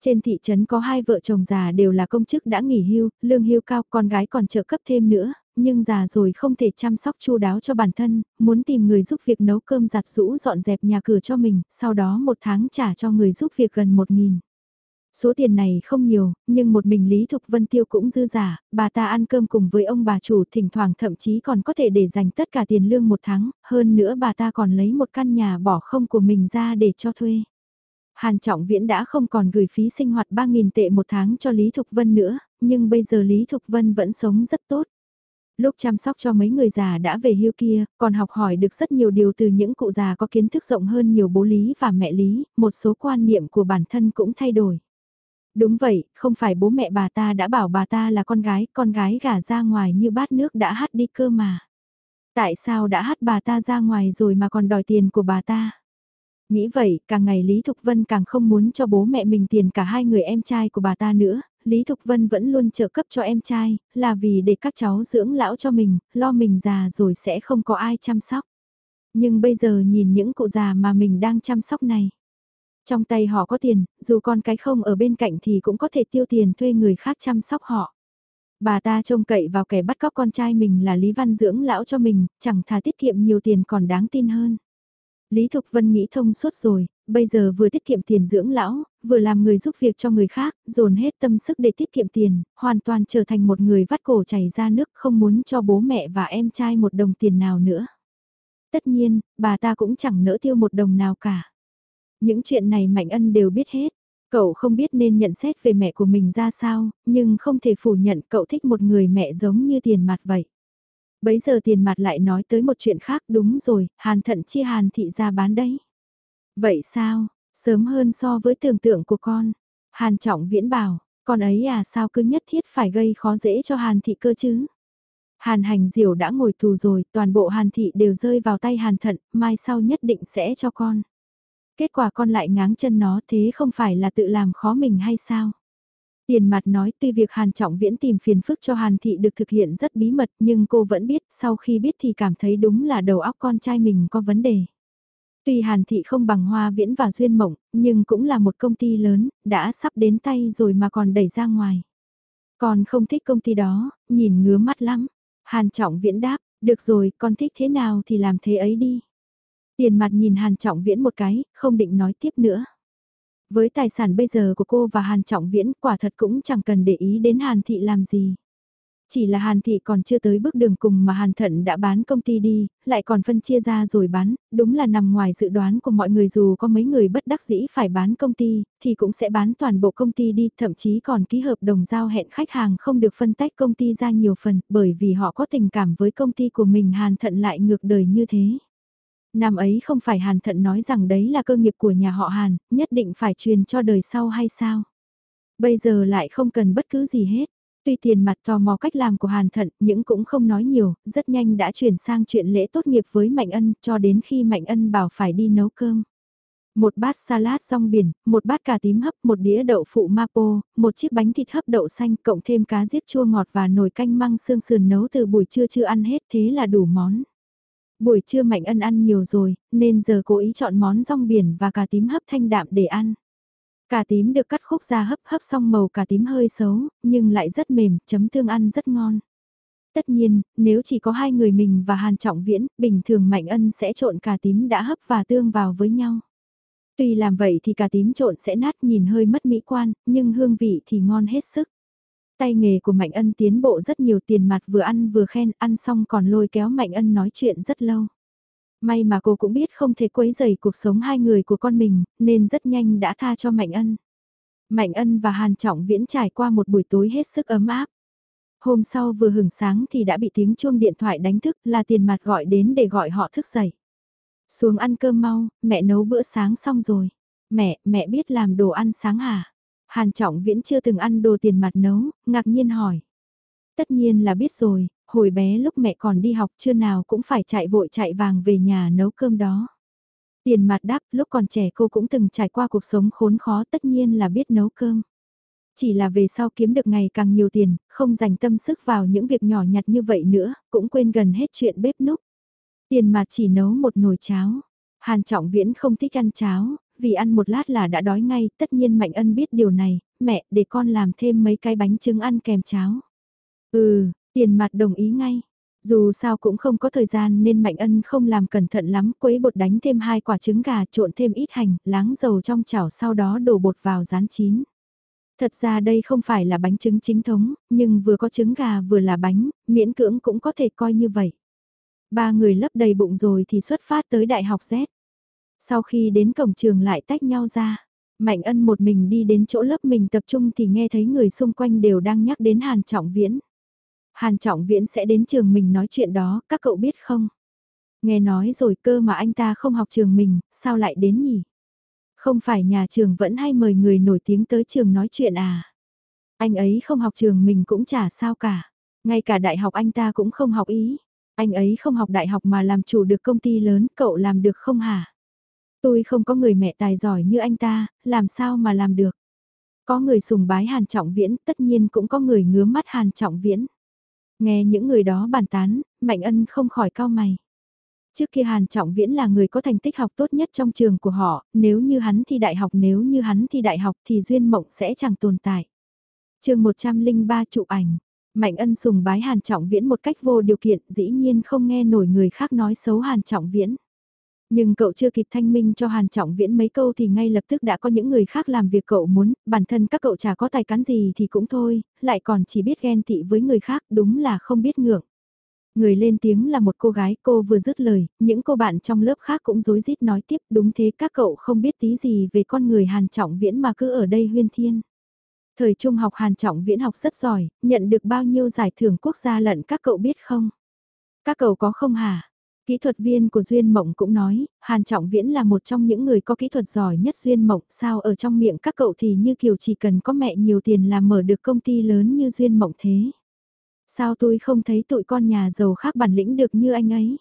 Trên thị trấn có hai vợ chồng già đều là công chức đã nghỉ hưu, lương hưu cao, con gái còn trợ cấp thêm nữa, nhưng già rồi không thể chăm sóc chu đáo cho bản thân, muốn tìm người giúp việc nấu cơm giặt rũ dọn dẹp nhà cửa cho mình, sau đó một tháng trả cho người giúp việc gần một nghìn. Số tiền này không nhiều, nhưng một mình Lý Thục Vân Tiêu cũng dư giả, bà ta ăn cơm cùng với ông bà chủ thỉnh thoảng thậm chí còn có thể để dành tất cả tiền lương một tháng, hơn nữa bà ta còn lấy một căn nhà bỏ không của mình ra để cho thuê. Hàn Trọng Viễn đã không còn gửi phí sinh hoạt 3.000 tệ một tháng cho Lý Thục Vân nữa, nhưng bây giờ Lý Thục Vân vẫn sống rất tốt. Lúc chăm sóc cho mấy người già đã về hưu kia, còn học hỏi được rất nhiều điều từ những cụ già có kiến thức rộng hơn nhiều bố Lý và mẹ Lý, một số quan niệm của bản thân cũng thay đổi. Đúng vậy, không phải bố mẹ bà ta đã bảo bà ta là con gái, con gái gả ra ngoài như bát nước đã hát đi cơ mà. Tại sao đã hát bà ta ra ngoài rồi mà còn đòi tiền của bà ta? Nghĩ vậy, càng ngày Lý Thục Vân càng không muốn cho bố mẹ mình tiền cả hai người em trai của bà ta nữa, Lý Thục Vân vẫn luôn trợ cấp cho em trai, là vì để các cháu dưỡng lão cho mình, lo mình già rồi sẽ không có ai chăm sóc. Nhưng bây giờ nhìn những cụ già mà mình đang chăm sóc này. Trong tay họ có tiền, dù con cái không ở bên cạnh thì cũng có thể tiêu tiền thuê người khác chăm sóc họ. Bà ta trông cậy vào kẻ bắt cóc con trai mình là Lý Văn dưỡng lão cho mình, chẳng thà tiết kiệm nhiều tiền còn đáng tin hơn. Lý Thục Vân nghĩ thông suốt rồi, bây giờ vừa tiết kiệm tiền dưỡng lão, vừa làm người giúp việc cho người khác, dồn hết tâm sức để tiết kiệm tiền, hoàn toàn trở thành một người vắt cổ chảy ra nước không muốn cho bố mẹ và em trai một đồng tiền nào nữa. Tất nhiên, bà ta cũng chẳng nỡ tiêu một đồng nào cả. Những chuyện này Mạnh Ân đều biết hết. Cậu không biết nên nhận xét về mẹ của mình ra sao, nhưng không thể phủ nhận cậu thích một người mẹ giống như tiền mặt vậy. Bấy giờ tiền mặt lại nói tới một chuyện khác đúng rồi, hàn thận chia hàn thị ra bán đấy. Vậy sao, sớm hơn so với tưởng tượng của con. Hàn trọng viễn bảo, con ấy à sao cứ nhất thiết phải gây khó dễ cho hàn thị cơ chứ. Hàn hành diều đã ngồi tù rồi, toàn bộ hàn thị đều rơi vào tay hàn thận, mai sau nhất định sẽ cho con. Kết quả con lại ngáng chân nó thế không phải là tự làm khó mình hay sao? Tiền mặt nói tuy việc Hàn Trọng Viễn tìm phiền phức cho Hàn Thị được thực hiện rất bí mật nhưng cô vẫn biết sau khi biết thì cảm thấy đúng là đầu óc con trai mình có vấn đề. Tuy Hàn Thị không bằng Hoa Viễn và Duyên Mộng nhưng cũng là một công ty lớn, đã sắp đến tay rồi mà còn đẩy ra ngoài. Còn không thích công ty đó, nhìn ngứa mắt lắm. Hàn Trọng Viễn đáp, được rồi con thích thế nào thì làm thế ấy đi. Tiền mặt nhìn Hàn Trọng Viễn một cái, không định nói tiếp nữa. Với tài sản bây giờ của cô và Hàn Trọng Viễn quả thật cũng chẳng cần để ý đến Hàn Thị làm gì. Chỉ là Hàn Thị còn chưa tới bước đường cùng mà Hàn Thận đã bán công ty đi, lại còn phân chia ra rồi bán, đúng là nằm ngoài dự đoán của mọi người dù có mấy người bất đắc dĩ phải bán công ty, thì cũng sẽ bán toàn bộ công ty đi, thậm chí còn ký hợp đồng giao hẹn khách hàng không được phân tách công ty ra nhiều phần, bởi vì họ có tình cảm với công ty của mình Hàn Thận lại ngược đời như thế. Năm ấy không phải Hàn Thận nói rằng đấy là cơ nghiệp của nhà họ Hàn, nhất định phải truyền cho đời sau hay sao? Bây giờ lại không cần bất cứ gì hết. Tuy tiền mặt tò mò cách làm của Hàn Thận, những cũng không nói nhiều, rất nhanh đã chuyển sang chuyện lễ tốt nghiệp với Mạnh Ân, cho đến khi Mạnh Ân bảo phải đi nấu cơm. Một bát salad rong biển, một bát cà tím hấp, một đĩa đậu phụ mapo, một chiếc bánh thịt hấp đậu xanh, cộng thêm cá giết chua ngọt và nồi canh măng xương sườn nấu từ buổi trưa chưa ăn hết thế là đủ món. Buổi trưa Mạnh Ân ăn nhiều rồi, nên giờ cố ý chọn món rong biển và cà tím hấp thanh đạm để ăn. Cà tím được cắt khúc ra hấp hấp xong màu cà tím hơi xấu, nhưng lại rất mềm, chấm tương ăn rất ngon. Tất nhiên, nếu chỉ có hai người mình và Hàn Trọng Viễn, bình thường Mạnh Ân sẽ trộn cà tím đã hấp và tương vào với nhau. Tuy làm vậy thì cà tím trộn sẽ nát nhìn hơi mất mỹ quan, nhưng hương vị thì ngon hết sức. Tay nghề của Mạnh Ân tiến bộ rất nhiều tiền mặt vừa ăn vừa khen, ăn xong còn lôi kéo Mạnh Ân nói chuyện rất lâu. May mà cô cũng biết không thể quấy rầy cuộc sống hai người của con mình, nên rất nhanh đã tha cho Mạnh Ân. Mạnh Ân và Hàn Trọng Viễn trải qua một buổi tối hết sức ấm áp. Hôm sau vừa hừng sáng thì đã bị tiếng chuông điện thoại đánh thức là tiền mặt gọi đến để gọi họ thức dậy. Xuống ăn cơm mau, mẹ nấu bữa sáng xong rồi. Mẹ, mẹ biết làm đồ ăn sáng hả? Hàn Trọng Viễn chưa từng ăn đồ tiền mặt nấu, ngạc nhiên hỏi. Tất nhiên là biết rồi, hồi bé lúc mẹ còn đi học chưa nào cũng phải chạy vội chạy vàng về nhà nấu cơm đó. Tiền mặt đáp lúc còn trẻ cô cũng từng trải qua cuộc sống khốn khó tất nhiên là biết nấu cơm. Chỉ là về sau kiếm được ngày càng nhiều tiền, không dành tâm sức vào những việc nhỏ nhặt như vậy nữa, cũng quên gần hết chuyện bếp núc. Tiền mặt chỉ nấu một nồi cháo. Hàn Trọng Viễn không thích ăn cháo, vì ăn một lát là đã đói ngay, tất nhiên Mạnh Ân biết điều này, mẹ, để con làm thêm mấy cái bánh trứng ăn kèm cháo. Ừ, tiền mặt đồng ý ngay. Dù sao cũng không có thời gian nên Mạnh Ân không làm cẩn thận lắm, quấy bột đánh thêm hai quả trứng gà trộn thêm ít hành, láng dầu trong chảo sau đó đổ bột vào rán chín. Thật ra đây không phải là bánh trứng chính thống, nhưng vừa có trứng gà vừa là bánh, miễn cưỡng cũng có thể coi như vậy. Ba người lấp đầy bụng rồi thì xuất phát tới Đại học Z. Sau khi đến cổng trường lại tách nhau ra, Mạnh ân một mình đi đến chỗ lớp mình tập trung thì nghe thấy người xung quanh đều đang nhắc đến Hàn Trọng Viễn. Hàn Trọng Viễn sẽ đến trường mình nói chuyện đó, các cậu biết không? Nghe nói rồi cơ mà anh ta không học trường mình, sao lại đến nhỉ? Không phải nhà trường vẫn hay mời người nổi tiếng tới trường nói chuyện à? Anh ấy không học trường mình cũng chả sao cả. Ngay cả đại học anh ta cũng không học ý. Anh ấy không học đại học mà làm chủ được công ty lớn, cậu làm được không hả? Tôi không có người mẹ tài giỏi như anh ta, làm sao mà làm được. Có người sùng bái Hàn Trọng Viễn, tất nhiên cũng có người ngứa mắt Hàn Trọng Viễn. Nghe những người đó bàn tán, Mạnh Ân không khỏi cao mày. Trước kia Hàn Trọng Viễn là người có thành tích học tốt nhất trong trường của họ, nếu như hắn thi đại học nếu như hắn thi đại học thì duyên mộng sẽ chẳng tồn tại. chương 103 chụp ảnh, Mạnh ân sùng bái Hàn Trọng Viễn một cách vô điều kiện dĩ nhiên không nghe nổi người khác nói xấu Hàn Trọng Viễn. Nhưng cậu chưa kịp thanh minh cho Hàn Trọng Viễn mấy câu thì ngay lập tức đã có những người khác làm việc cậu muốn, bản thân các cậu chả có tài cán gì thì cũng thôi, lại còn chỉ biết ghen tị với người khác đúng là không biết ngưỡng. Người lên tiếng là một cô gái, cô vừa dứt lời, những cô bạn trong lớp khác cũng rối rít nói tiếp đúng thế các cậu không biết tí gì về con người Hàn Trọng Viễn mà cứ ở đây huyên thiên. Thời trung học Hàn Trọng Viễn học rất giỏi, nhận được bao nhiêu giải thưởng quốc gia lận các cậu biết không? Các cậu có không hả? Kỹ thuật viên của Duyên Mộng cũng nói, Hàn Trọng Viễn là một trong những người có kỹ thuật giỏi nhất Duyên Mộng, sao ở trong miệng các cậu thì như kiểu chỉ cần có mẹ nhiều tiền là mở được công ty lớn như Duyên Mộng thế. Sao tôi không thấy tụi con nhà giàu khác bản lĩnh được như anh ấy?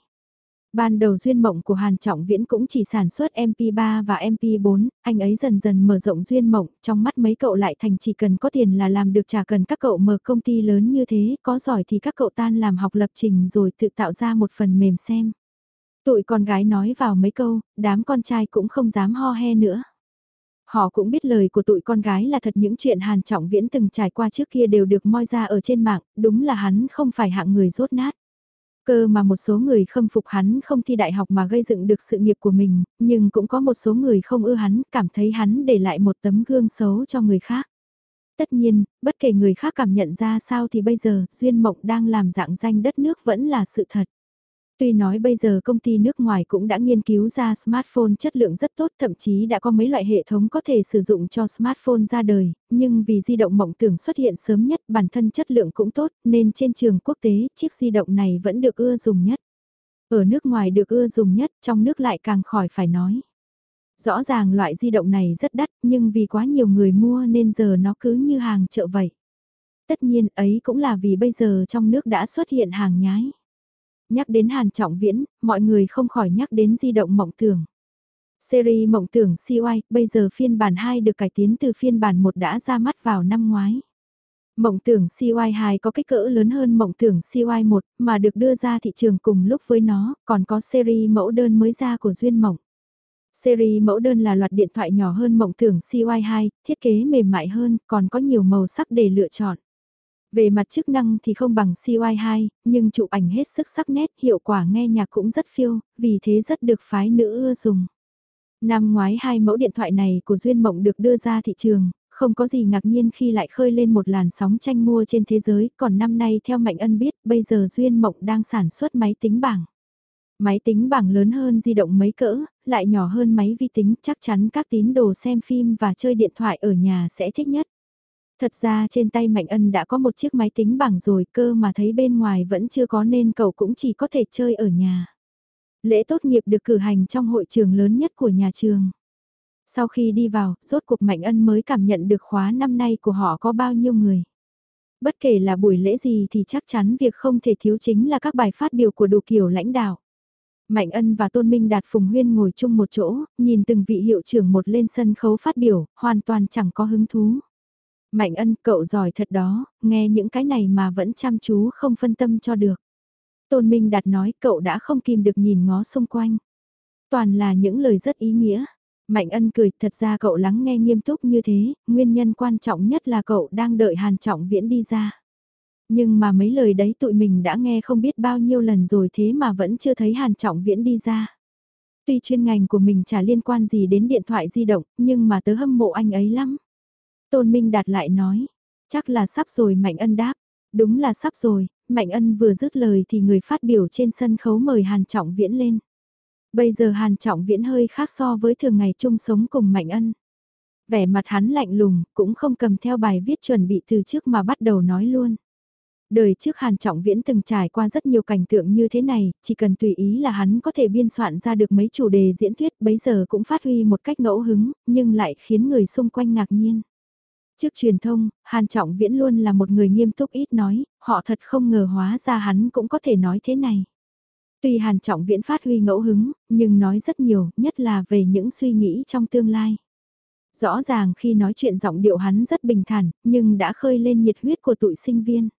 Ban đầu duyên mộng của Hàn Trọng Viễn cũng chỉ sản xuất MP3 và MP4, anh ấy dần dần mở rộng duyên mộng, trong mắt mấy cậu lại thành chỉ cần có tiền là làm được chả cần các cậu mở công ty lớn như thế, có giỏi thì các cậu tan làm học lập trình rồi tự tạo ra một phần mềm xem. Tụi con gái nói vào mấy câu, đám con trai cũng không dám ho he nữa. Họ cũng biết lời của tụi con gái là thật những chuyện Hàn Trọng Viễn từng trải qua trước kia đều được moi ra ở trên mạng, đúng là hắn không phải hạng người rốt nát. Cơ mà một số người khâm phục hắn không thi đại học mà gây dựng được sự nghiệp của mình, nhưng cũng có một số người không ưa hắn, cảm thấy hắn để lại một tấm gương xấu cho người khác. Tất nhiên, bất kể người khác cảm nhận ra sao thì bây giờ, Duyên Mộng đang làm dạng danh đất nước vẫn là sự thật. Tuy nói bây giờ công ty nước ngoài cũng đã nghiên cứu ra smartphone chất lượng rất tốt thậm chí đã có mấy loại hệ thống có thể sử dụng cho smartphone ra đời, nhưng vì di động mộng tưởng xuất hiện sớm nhất bản thân chất lượng cũng tốt nên trên trường quốc tế chiếc di động này vẫn được ưa dùng nhất. Ở nước ngoài được ưa dùng nhất trong nước lại càng khỏi phải nói. Rõ ràng loại di động này rất đắt nhưng vì quá nhiều người mua nên giờ nó cứ như hàng chợ vậy. Tất nhiên ấy cũng là vì bây giờ trong nước đã xuất hiện hàng nhái. Nhắc đến Hàn Trọng Viễn, mọi người không khỏi nhắc đến di động mộng tưởng. Series mộng tưởng CY, bây giờ phiên bản 2 được cải tiến từ phiên bản 1 đã ra mắt vào năm ngoái. Mộng tưởng CY2 có kích cỡ lớn hơn mộng tưởng CY1 mà được đưa ra thị trường cùng lúc với nó, còn có series mẫu đơn mới ra của Duyên Mộng. Series mẫu đơn là loạt điện thoại nhỏ hơn mộng tưởng CY2, thiết kế mềm mại hơn, còn có nhiều màu sắc để lựa chọn. Về mặt chức năng thì không bằng CY2, nhưng chụp ảnh hết sức sắc nét, hiệu quả nghe nhạc cũng rất phiêu, vì thế rất được phái nữ ưa dùng. Năm ngoái hai mẫu điện thoại này của Duyên Mộng được đưa ra thị trường, không có gì ngạc nhiên khi lại khơi lên một làn sóng tranh mua trên thế giới, còn năm nay theo Mạnh Ân biết, bây giờ Duyên Mộng đang sản xuất máy tính bảng. Máy tính bảng lớn hơn di động mấy cỡ, lại nhỏ hơn máy vi tính, chắc chắn các tín đồ xem phim và chơi điện thoại ở nhà sẽ thích nhất. Thật ra trên tay Mạnh Ân đã có một chiếc máy tính bảng rồi cơ mà thấy bên ngoài vẫn chưa có nên cậu cũng chỉ có thể chơi ở nhà. Lễ tốt nghiệp được cử hành trong hội trường lớn nhất của nhà trường. Sau khi đi vào, rốt cuộc Mạnh Ân mới cảm nhận được khóa năm nay của họ có bao nhiêu người. Bất kể là buổi lễ gì thì chắc chắn việc không thể thiếu chính là các bài phát biểu của đủ kiểu lãnh đạo. Mạnh Ân và Tôn Minh Đạt Phùng Huyên ngồi chung một chỗ, nhìn từng vị hiệu trưởng một lên sân khấu phát biểu, hoàn toàn chẳng có hứng thú. Mạnh ân cậu giỏi thật đó, nghe những cái này mà vẫn chăm chú không phân tâm cho được. Tôn Minh Đạt nói cậu đã không kìm được nhìn ngó xung quanh. Toàn là những lời rất ý nghĩa. Mạnh ân cười, thật ra cậu lắng nghe nghiêm túc như thế, nguyên nhân quan trọng nhất là cậu đang đợi Hàn Trọng Viễn đi ra. Nhưng mà mấy lời đấy tụi mình đã nghe không biết bao nhiêu lần rồi thế mà vẫn chưa thấy Hàn Trọng Viễn đi ra. Tuy chuyên ngành của mình chả liên quan gì đến điện thoại di động, nhưng mà tớ hâm mộ anh ấy lắm. Tôn Minh Đạt lại nói, chắc là sắp rồi Mạnh Ân đáp. Đúng là sắp rồi, Mạnh Ân vừa dứt lời thì người phát biểu trên sân khấu mời Hàn Trọng Viễn lên. Bây giờ Hàn Trọng Viễn hơi khác so với thường ngày chung sống cùng Mạnh Ân. Vẻ mặt hắn lạnh lùng, cũng không cầm theo bài viết chuẩn bị từ trước mà bắt đầu nói luôn. Đời trước Hàn Trọng Viễn từng trải qua rất nhiều cảnh tượng như thế này, chỉ cần tùy ý là hắn có thể biên soạn ra được mấy chủ đề diễn thuyết bấy giờ cũng phát huy một cách ngẫu hứng, nhưng lại khiến người xung quanh ngạc nhiên. Trước truyền thông, Hàn Trọng Viễn luôn là một người nghiêm túc ít nói, họ thật không ngờ hóa ra hắn cũng có thể nói thế này. Tuy Hàn Trọng Viễn phát huy ngẫu hứng, nhưng nói rất nhiều, nhất là về những suy nghĩ trong tương lai. Rõ ràng khi nói chuyện giọng điệu hắn rất bình thản, nhưng đã khơi lên nhiệt huyết của tụi sinh viên.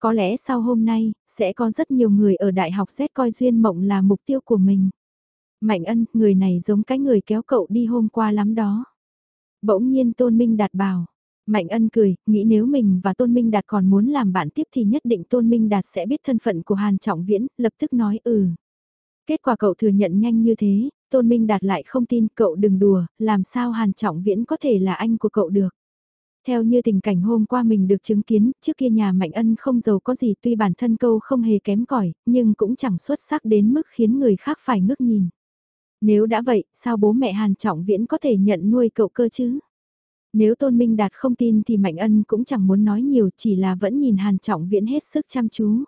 Có lẽ sau hôm nay, sẽ có rất nhiều người ở đại học xét coi duyên mộng là mục tiêu của mình. Mạnh ân, người này giống cái người kéo cậu đi hôm qua lắm đó. Bỗng nhiên Tôn Minh Đạt bảo. Mạnh ân cười, nghĩ nếu mình và Tôn Minh Đạt còn muốn làm bạn tiếp thì nhất định Tôn Minh Đạt sẽ biết thân phận của Hàn Trọng Viễn, lập tức nói ừ. Kết quả cậu thừa nhận nhanh như thế, Tôn Minh Đạt lại không tin cậu đừng đùa, làm sao Hàn Trọng Viễn có thể là anh của cậu được. Theo như tình cảnh hôm qua mình được chứng kiến, trước kia nhà Mạnh Ân không giàu có gì tuy bản thân câu không hề kém cỏi nhưng cũng chẳng xuất sắc đến mức khiến người khác phải ngước nhìn. Nếu đã vậy, sao bố mẹ Hàn Trọng Viễn có thể nhận nuôi cậu cơ chứ? Nếu Tôn Minh Đạt không tin thì Mạnh Ân cũng chẳng muốn nói nhiều chỉ là vẫn nhìn Hàn Trọng Viễn hết sức chăm chú.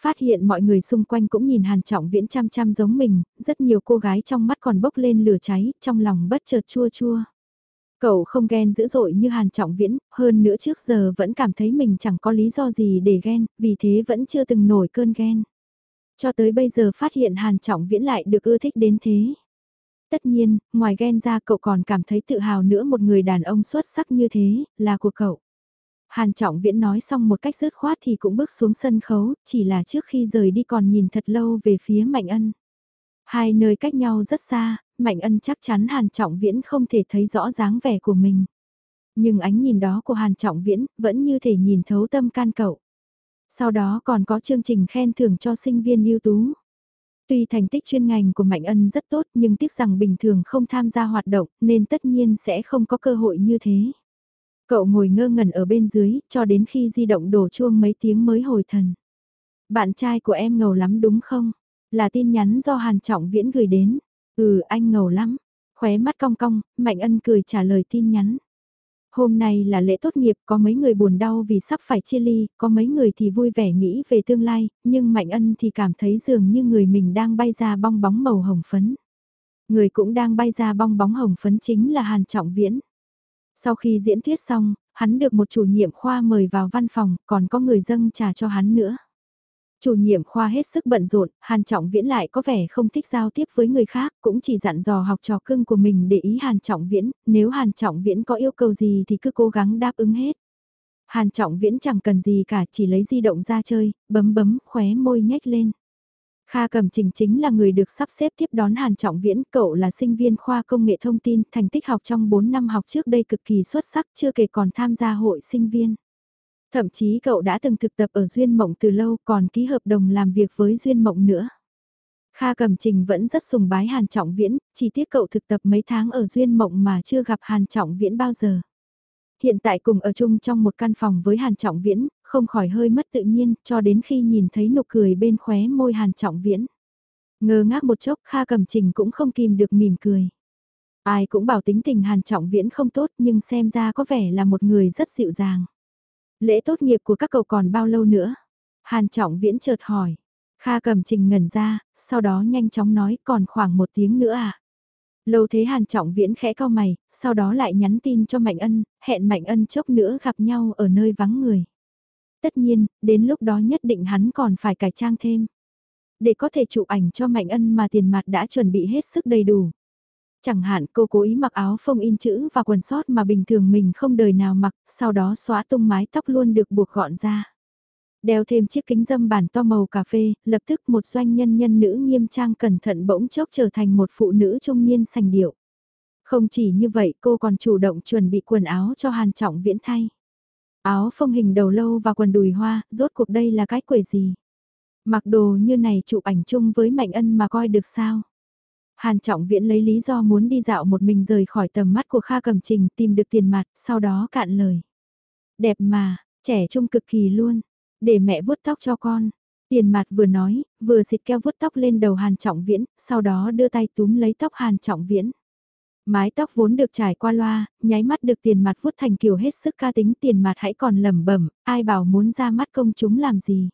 Phát hiện mọi người xung quanh cũng nhìn Hàn Trọng Viễn chăm chăm giống mình, rất nhiều cô gái trong mắt còn bốc lên lửa cháy, trong lòng bất chợt chua chua. Cậu không ghen dữ dội như Hàn Trọng Viễn, hơn nữa trước giờ vẫn cảm thấy mình chẳng có lý do gì để ghen, vì thế vẫn chưa từng nổi cơn ghen. Cho tới bây giờ phát hiện Hàn Trọng Viễn lại được ưa thích đến thế. Tất nhiên, ngoài ghen ra cậu còn cảm thấy tự hào nữa một người đàn ông xuất sắc như thế, là của cậu. Hàn Trọng Viễn nói xong một cách dứt khoát thì cũng bước xuống sân khấu, chỉ là trước khi rời đi còn nhìn thật lâu về phía Mạnh Ân. Hai nơi cách nhau rất xa, Mạnh Ân chắc chắn Hàn Trọng Viễn không thể thấy rõ dáng vẻ của mình. Nhưng ánh nhìn đó của Hàn Trọng Viễn vẫn như thể nhìn thấu tâm can cậu. Sau đó còn có chương trình khen thưởng cho sinh viên ưu tú. Tuy thành tích chuyên ngành của Mạnh Ân rất tốt nhưng tiếc rằng bình thường không tham gia hoạt động nên tất nhiên sẽ không có cơ hội như thế. Cậu ngồi ngơ ngẩn ở bên dưới cho đến khi di động đổ chuông mấy tiếng mới hồi thần. Bạn trai của em ngầu lắm đúng không? Là tin nhắn do Hàn Trọng Viễn gửi đến. Ừ anh ngầu lắm. Khóe mắt cong cong, Mạnh Ân cười trả lời tin nhắn. Hôm nay là lễ tốt nghiệp, có mấy người buồn đau vì sắp phải chia ly, có mấy người thì vui vẻ nghĩ về tương lai, nhưng Mạnh Ân thì cảm thấy dường như người mình đang bay ra bong bóng màu hồng phấn. Người cũng đang bay ra bong bóng hồng phấn chính là Hàn Trọng Viễn. Sau khi diễn thuyết xong, hắn được một chủ nhiệm khoa mời vào văn phòng, còn có người dâng trà cho hắn nữa. Chủ nhiệm khoa hết sức bận rộn, Hàn Trọng Viễn lại có vẻ không thích giao tiếp với người khác, cũng chỉ dặn dò học trò cưng của mình để ý Hàn Trọng Viễn, nếu Hàn Trọng Viễn có yêu cầu gì thì cứ cố gắng đáp ứng hết. Hàn Trọng Viễn chẳng cần gì cả, chỉ lấy di động ra chơi, bấm bấm, khóe môi nhếch lên. Kha Cầm Trình chính là người được sắp xếp tiếp đón Hàn Trọng Viễn, cậu là sinh viên khoa công nghệ thông tin, thành tích học trong 4 năm học trước đây cực kỳ xuất sắc, chưa kể còn tham gia hội sinh viên. Thậm chí cậu đã từng thực tập ở Duyên Mộng từ lâu còn ký hợp đồng làm việc với Duyên Mộng nữa. Kha Cầm Trình vẫn rất sùng bái Hàn Trọng Viễn, chỉ tiếc cậu thực tập mấy tháng ở Duyên Mộng mà chưa gặp Hàn Trọng Viễn bao giờ. Hiện tại cùng ở chung trong một căn phòng với Hàn Trọng Viễn, không khỏi hơi mất tự nhiên cho đến khi nhìn thấy nụ cười bên khóe môi Hàn Trọng Viễn. Ngơ ngác một chốc Kha Cầm Trình cũng không kìm được mỉm cười. Ai cũng bảo tính tình Hàn Trọng Viễn không tốt nhưng xem ra có vẻ là một người rất dịu dàng. Lễ tốt nghiệp của các cậu còn bao lâu nữa? Hàn Trọng Viễn chợt hỏi. Kha cầm trình ngẩn ra, sau đó nhanh chóng nói còn khoảng một tiếng nữa à? Lâu thế Hàn Trọng Viễn khẽ cao mày, sau đó lại nhắn tin cho Mạnh Ân, hẹn Mạnh Ân chốc nữa gặp nhau ở nơi vắng người. Tất nhiên, đến lúc đó nhất định hắn còn phải cải trang thêm. Để có thể chụp ảnh cho Mạnh Ân mà tiền mặt đã chuẩn bị hết sức đầy đủ. Chẳng hạn cô cố ý mặc áo phông in chữ và quần sót mà bình thường mình không đời nào mặc, sau đó xóa tung mái tóc luôn được buộc gọn ra. Đeo thêm chiếc kính dâm bản to màu cà phê, lập tức một doanh nhân nhân nữ nghiêm trang cẩn thận bỗng chốc trở thành một phụ nữ trung niên sành điệu. Không chỉ như vậy cô còn chủ động chuẩn bị quần áo cho Hàn Trọng Viễn thay. Áo phông hình đầu lâu và quần đùi hoa, rốt cuộc đây là cái quỷ gì? Mặc đồ như này chụp ảnh chung với Mạnh Ân mà coi được sao? Hàn Trọng Viễn lấy lý do muốn đi dạo một mình rời khỏi tầm mắt của Kha Cầm Trình tìm được tiền mặt, sau đó cạn lời. Đẹp mà, trẻ trung cực kỳ luôn, để mẹ vuốt tóc cho con. Tiền mặt vừa nói, vừa xịt keo vuốt tóc lên đầu Hàn Trọng Viễn, sau đó đưa tay túm lấy tóc Hàn Trọng Viễn. Mái tóc vốn được trải qua loa, nháy mắt được tiền mặt vuốt thành kiểu hết sức ca tính tiền mặt hãy còn lẩm bẩm, ai bảo muốn ra mắt công chúng làm gì.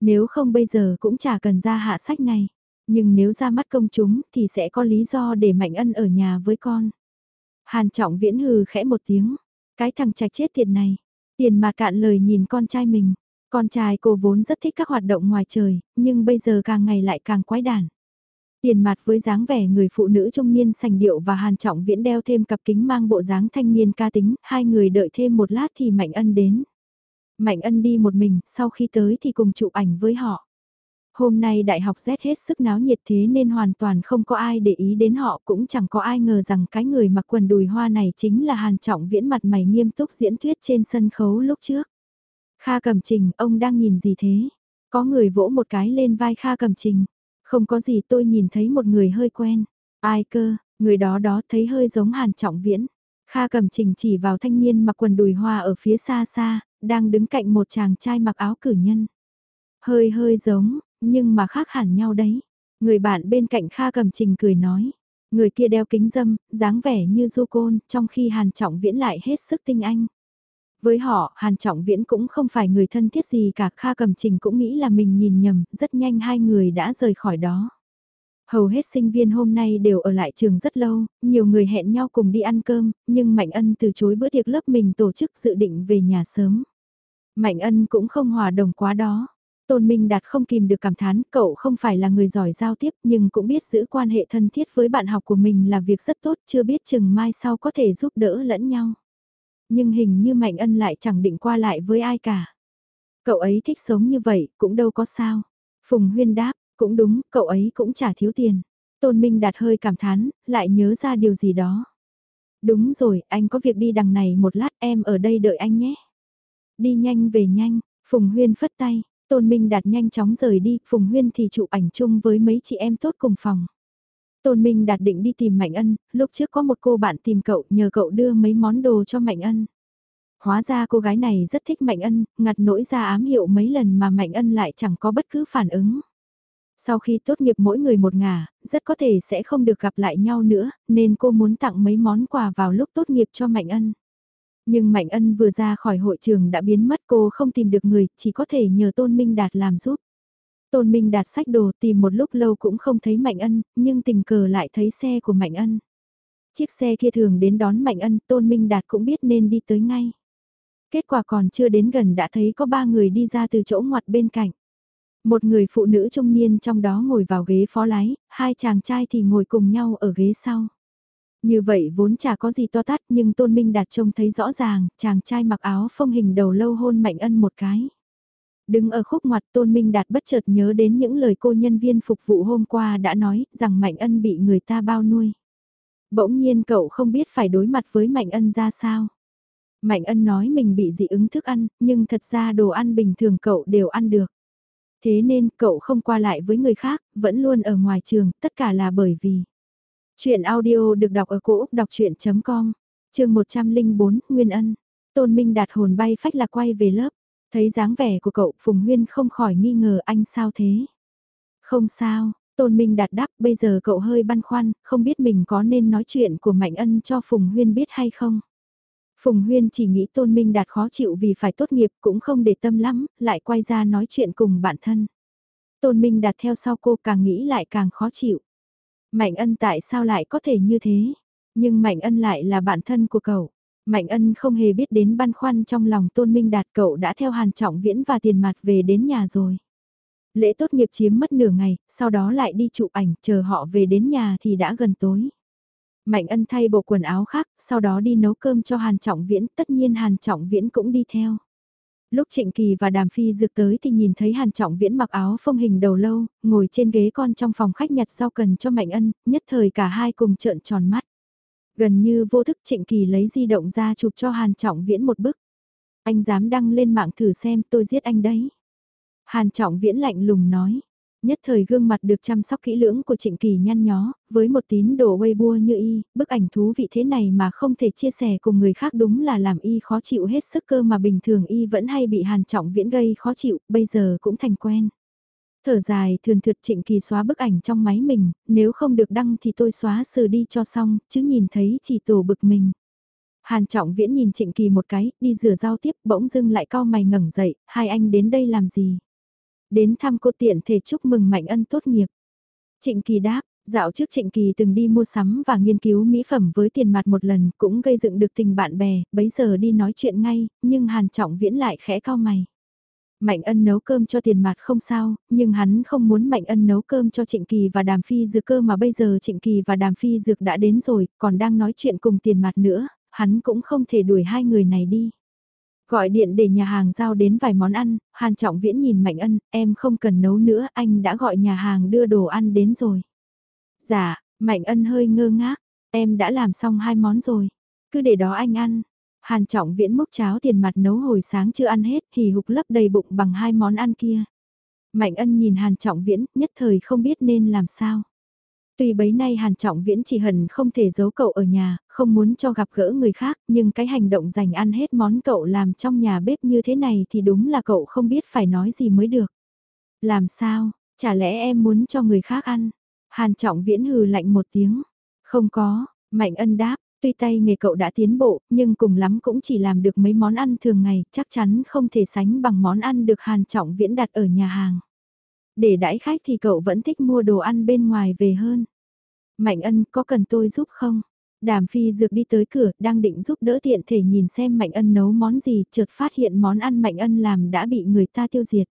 Nếu không bây giờ cũng chả cần ra hạ sách này. Nhưng nếu ra mắt công chúng thì sẽ có lý do để Mạnh Ân ở nhà với con. Hàn Trọng Viễn hừ khẽ một tiếng. Cái thằng trạch chết tiền này. Tiền mà cạn lời nhìn con trai mình. Con trai cô vốn rất thích các hoạt động ngoài trời, nhưng bây giờ càng ngày lại càng quái đản. Tiền mặt với dáng vẻ người phụ nữ trung niên sành điệu và Hàn Trọng Viễn đeo thêm cặp kính mang bộ dáng thanh niên ca tính, hai người đợi thêm một lát thì Mạnh Ân đến. Mạnh ân đi một mình, sau khi tới thì cùng chụp ảnh với họ. Hôm nay đại học Z hết sức náo nhiệt thế nên hoàn toàn không có ai để ý đến họ cũng chẳng có ai ngờ rằng cái người mặc quần đùi hoa này chính là Hàn Trọng Viễn mặt mày nghiêm túc diễn thuyết trên sân khấu lúc trước. Kha Cầm Trình, ông đang nhìn gì thế? Có người vỗ một cái lên vai Kha Cầm Trình. Không có gì tôi nhìn thấy một người hơi quen. Ai cơ, người đó đó thấy hơi giống Hàn Trọng Viễn. Kha Cầm Trình chỉ vào thanh niên mặc quần đùi hoa ở phía xa xa, đang đứng cạnh một chàng trai mặc áo cử nhân. Hơi hơi giống, nhưng mà khác hẳn nhau đấy. Người bạn bên cạnh Kha cầm trình cười nói. Người kia đeo kính dâm, dáng vẻ như du côn, trong khi Hàn Trọng Viễn lại hết sức tinh anh. Với họ, Hàn Trọng Viễn cũng không phải người thân thiết gì cả, Kha Cầm Trình cũng nghĩ là mình nhìn nhầm, rất nhanh hai người đã rời khỏi đó. Hầu hết sinh viên hôm nay đều ở lại trường rất lâu, nhiều người hẹn nhau cùng đi ăn cơm, nhưng Mạnh Ân từ chối bữa tiệc lớp mình tổ chức dự định về nhà sớm. Mạnh Ân cũng không hòa đồng quá đó. Tôn Minh Đạt không kìm được cảm thán, cậu không phải là người giỏi giao tiếp nhưng cũng biết giữ quan hệ thân thiết với bạn học của mình là việc rất tốt, chưa biết chừng mai sau có thể giúp đỡ lẫn nhau. Nhưng hình như Mạnh Ân lại chẳng định qua lại với ai cả. Cậu ấy thích sống như vậy, cũng đâu có sao. Phùng Huyên đáp, cũng đúng, cậu ấy cũng chả thiếu tiền. Tôn Minh Đạt hơi cảm thán, lại nhớ ra điều gì đó. Đúng rồi, anh có việc đi đằng này một lát em ở đây đợi anh nhé. Đi nhanh về nhanh, Phùng Huyên phất tay, Tôn Minh Đạt nhanh chóng rời đi, Phùng Huyên thì chụp ảnh chung với mấy chị em tốt cùng phòng. Tôn Minh Đạt định đi tìm Mạnh Ân, lúc trước có một cô bạn tìm cậu nhờ cậu đưa mấy món đồ cho Mạnh Ân. Hóa ra cô gái này rất thích Mạnh Ân, ngặt nỗi ra ám hiệu mấy lần mà Mạnh Ân lại chẳng có bất cứ phản ứng. Sau khi tốt nghiệp mỗi người một ngả, rất có thể sẽ không được gặp lại nhau nữa, nên cô muốn tặng mấy món quà vào lúc tốt nghiệp cho Mạnh Ân. Nhưng Mạnh Ân vừa ra khỏi hội trường đã biến mất cô không tìm được người, chỉ có thể nhờ Tôn Minh Đạt làm giúp. Tôn Minh Đạt sách đồ tìm một lúc lâu cũng không thấy Mạnh Ân, nhưng tình cờ lại thấy xe của Mạnh Ân. Chiếc xe kia thường đến đón Mạnh Ân, Tôn Minh Đạt cũng biết nên đi tới ngay. Kết quả còn chưa đến gần đã thấy có ba người đi ra từ chỗ ngoặt bên cạnh. Một người phụ nữ trung niên trong đó ngồi vào ghế phó lái, hai chàng trai thì ngồi cùng nhau ở ghế sau. Như vậy vốn chả có gì to tát nhưng Tôn Minh Đạt trông thấy rõ ràng, chàng trai mặc áo phong hình đầu lâu hôn Mạnh Ân một cái. Đứng ở khúc ngoặt Tôn Minh Đạt bất chợt nhớ đến những lời cô nhân viên phục vụ hôm qua đã nói rằng Mạnh Ân bị người ta bao nuôi. Bỗng nhiên cậu không biết phải đối mặt với Mạnh Ân ra sao. Mạnh Ân nói mình bị dị ứng thức ăn, nhưng thật ra đồ ăn bình thường cậu đều ăn được. Thế nên cậu không qua lại với người khác, vẫn luôn ở ngoài trường, tất cả là bởi vì Chuyện audio được đọc ở cổ Úc đọc chuyện.com, trường 104, Nguyên Ân. Tôn Minh đạt hồn bay phách lạc quay về lớp, thấy dáng vẻ của cậu Phùng Huyên không khỏi nghi ngờ anh sao thế. Không sao, Tôn Minh đạt đáp bây giờ cậu hơi băn khoăn, không biết mình có nên nói chuyện của Mạnh Ân cho Phùng Huyên biết hay không. Phùng Huyên chỉ nghĩ Tôn Minh đạt khó chịu vì phải tốt nghiệp cũng không để tâm lắm, lại quay ra nói chuyện cùng bản thân. Tôn Minh đạt theo sau cô càng nghĩ lại càng khó chịu. Mạnh ân tại sao lại có thể như thế? Nhưng Mạnh ân lại là bạn thân của cậu. Mạnh ân không hề biết đến băn khoăn trong lòng tôn minh đạt cậu đã theo hàn trọng viễn và tiền mặt về đến nhà rồi. Lễ tốt nghiệp chiếm mất nửa ngày, sau đó lại đi chụp ảnh, chờ họ về đến nhà thì đã gần tối. Mạnh ân thay bộ quần áo khác, sau đó đi nấu cơm cho Hàn Trọng Viễn, tất nhiên Hàn Trọng Viễn cũng đi theo. Lúc Trịnh Kỳ và Đàm Phi dược tới thì nhìn thấy Hàn Trọng Viễn mặc áo phong hình đầu lâu, ngồi trên ghế con trong phòng khách nhặt rau cần cho Mạnh Ân, nhất thời cả hai cùng trợn tròn mắt. Gần như vô thức Trịnh Kỳ lấy di động ra chụp cho Hàn Trọng Viễn một bức. Anh dám đăng lên mạng thử xem tôi giết anh đấy. Hàn Trọng Viễn lạnh lùng nói, Nhất thời gương mặt được chăm sóc kỹ lưỡng của Trịnh Kỳ nhăn nhó, với một tín đồ Weibo như y, bức ảnh thú vị thế này mà không thể chia sẻ cùng người khác đúng là làm y khó chịu hết sức cơ mà bình thường y vẫn hay bị hàn trọng viễn gây khó chịu, bây giờ cũng thành quen. Thở dài thường thượt Trịnh Kỳ xóa bức ảnh trong máy mình, nếu không được đăng thì tôi xóa sờ đi cho xong, chứ nhìn thấy chỉ tổ bực mình. Hàn Trọng Viễn nhìn Trịnh Kỳ một cái, đi rửa rau tiếp, bỗng dưng lại cau mày ngẩng dậy, hai anh đến đây làm gì? Đến thăm cô tiện thể chúc mừng Mạnh Ân tốt nghiệp. Trịnh Kỳ đáp, dạo trước Trịnh Kỳ từng đi mua sắm và nghiên cứu mỹ phẩm với tiền mặt một lần cũng gây dựng được tình bạn bè, bấy giờ đi nói chuyện ngay, nhưng Hàn Trọng Viễn lại khẽ cao mày. Mạnh ân nấu cơm cho tiền mặt không sao, nhưng hắn không muốn Mạnh ân nấu cơm cho Trịnh Kỳ và Đàm Phi Dược cơ mà bây giờ Trịnh Kỳ và Đàm Phi Dược đã đến rồi, còn đang nói chuyện cùng tiền mặt nữa, hắn cũng không thể đuổi hai người này đi. Gọi điện để nhà hàng giao đến vài món ăn, Hàn Trọng Viễn nhìn Mạnh Ân, em không cần nấu nữa, anh đã gọi nhà hàng đưa đồ ăn đến rồi. Dạ, Mạnh Ân hơi ngơ ngác, em đã làm xong hai món rồi, cứ để đó anh ăn. Hàn Trọng Viễn múc cháo tiền mặt nấu hồi sáng chưa ăn hết, hì hục lấp đầy bụng bằng hai món ăn kia. Mạnh Ân nhìn Hàn Trọng Viễn, nhất thời không biết nên làm sao. Tuy bấy nay Hàn Trọng Viễn chỉ hận không thể giấu cậu ở nhà, không muốn cho gặp gỡ người khác, nhưng cái hành động dành ăn hết món cậu làm trong nhà bếp như thế này thì đúng là cậu không biết phải nói gì mới được. Làm sao, chả lẽ em muốn cho người khác ăn? Hàn Trọng Viễn hừ lạnh một tiếng. Không có, Mạnh Ân đáp, tuy tay nghề cậu đã tiến bộ, nhưng cùng lắm cũng chỉ làm được mấy món ăn thường ngày, chắc chắn không thể sánh bằng món ăn được Hàn Trọng Viễn đặt ở nhà hàng. Để đãi khách thì cậu vẫn thích mua đồ ăn bên ngoài về hơn. Mạnh ân có cần tôi giúp không? Đàm phi dược đi tới cửa, đang định giúp đỡ tiện thể nhìn xem Mạnh ân nấu món gì, chợt phát hiện món ăn Mạnh ân làm đã bị người ta tiêu diệt.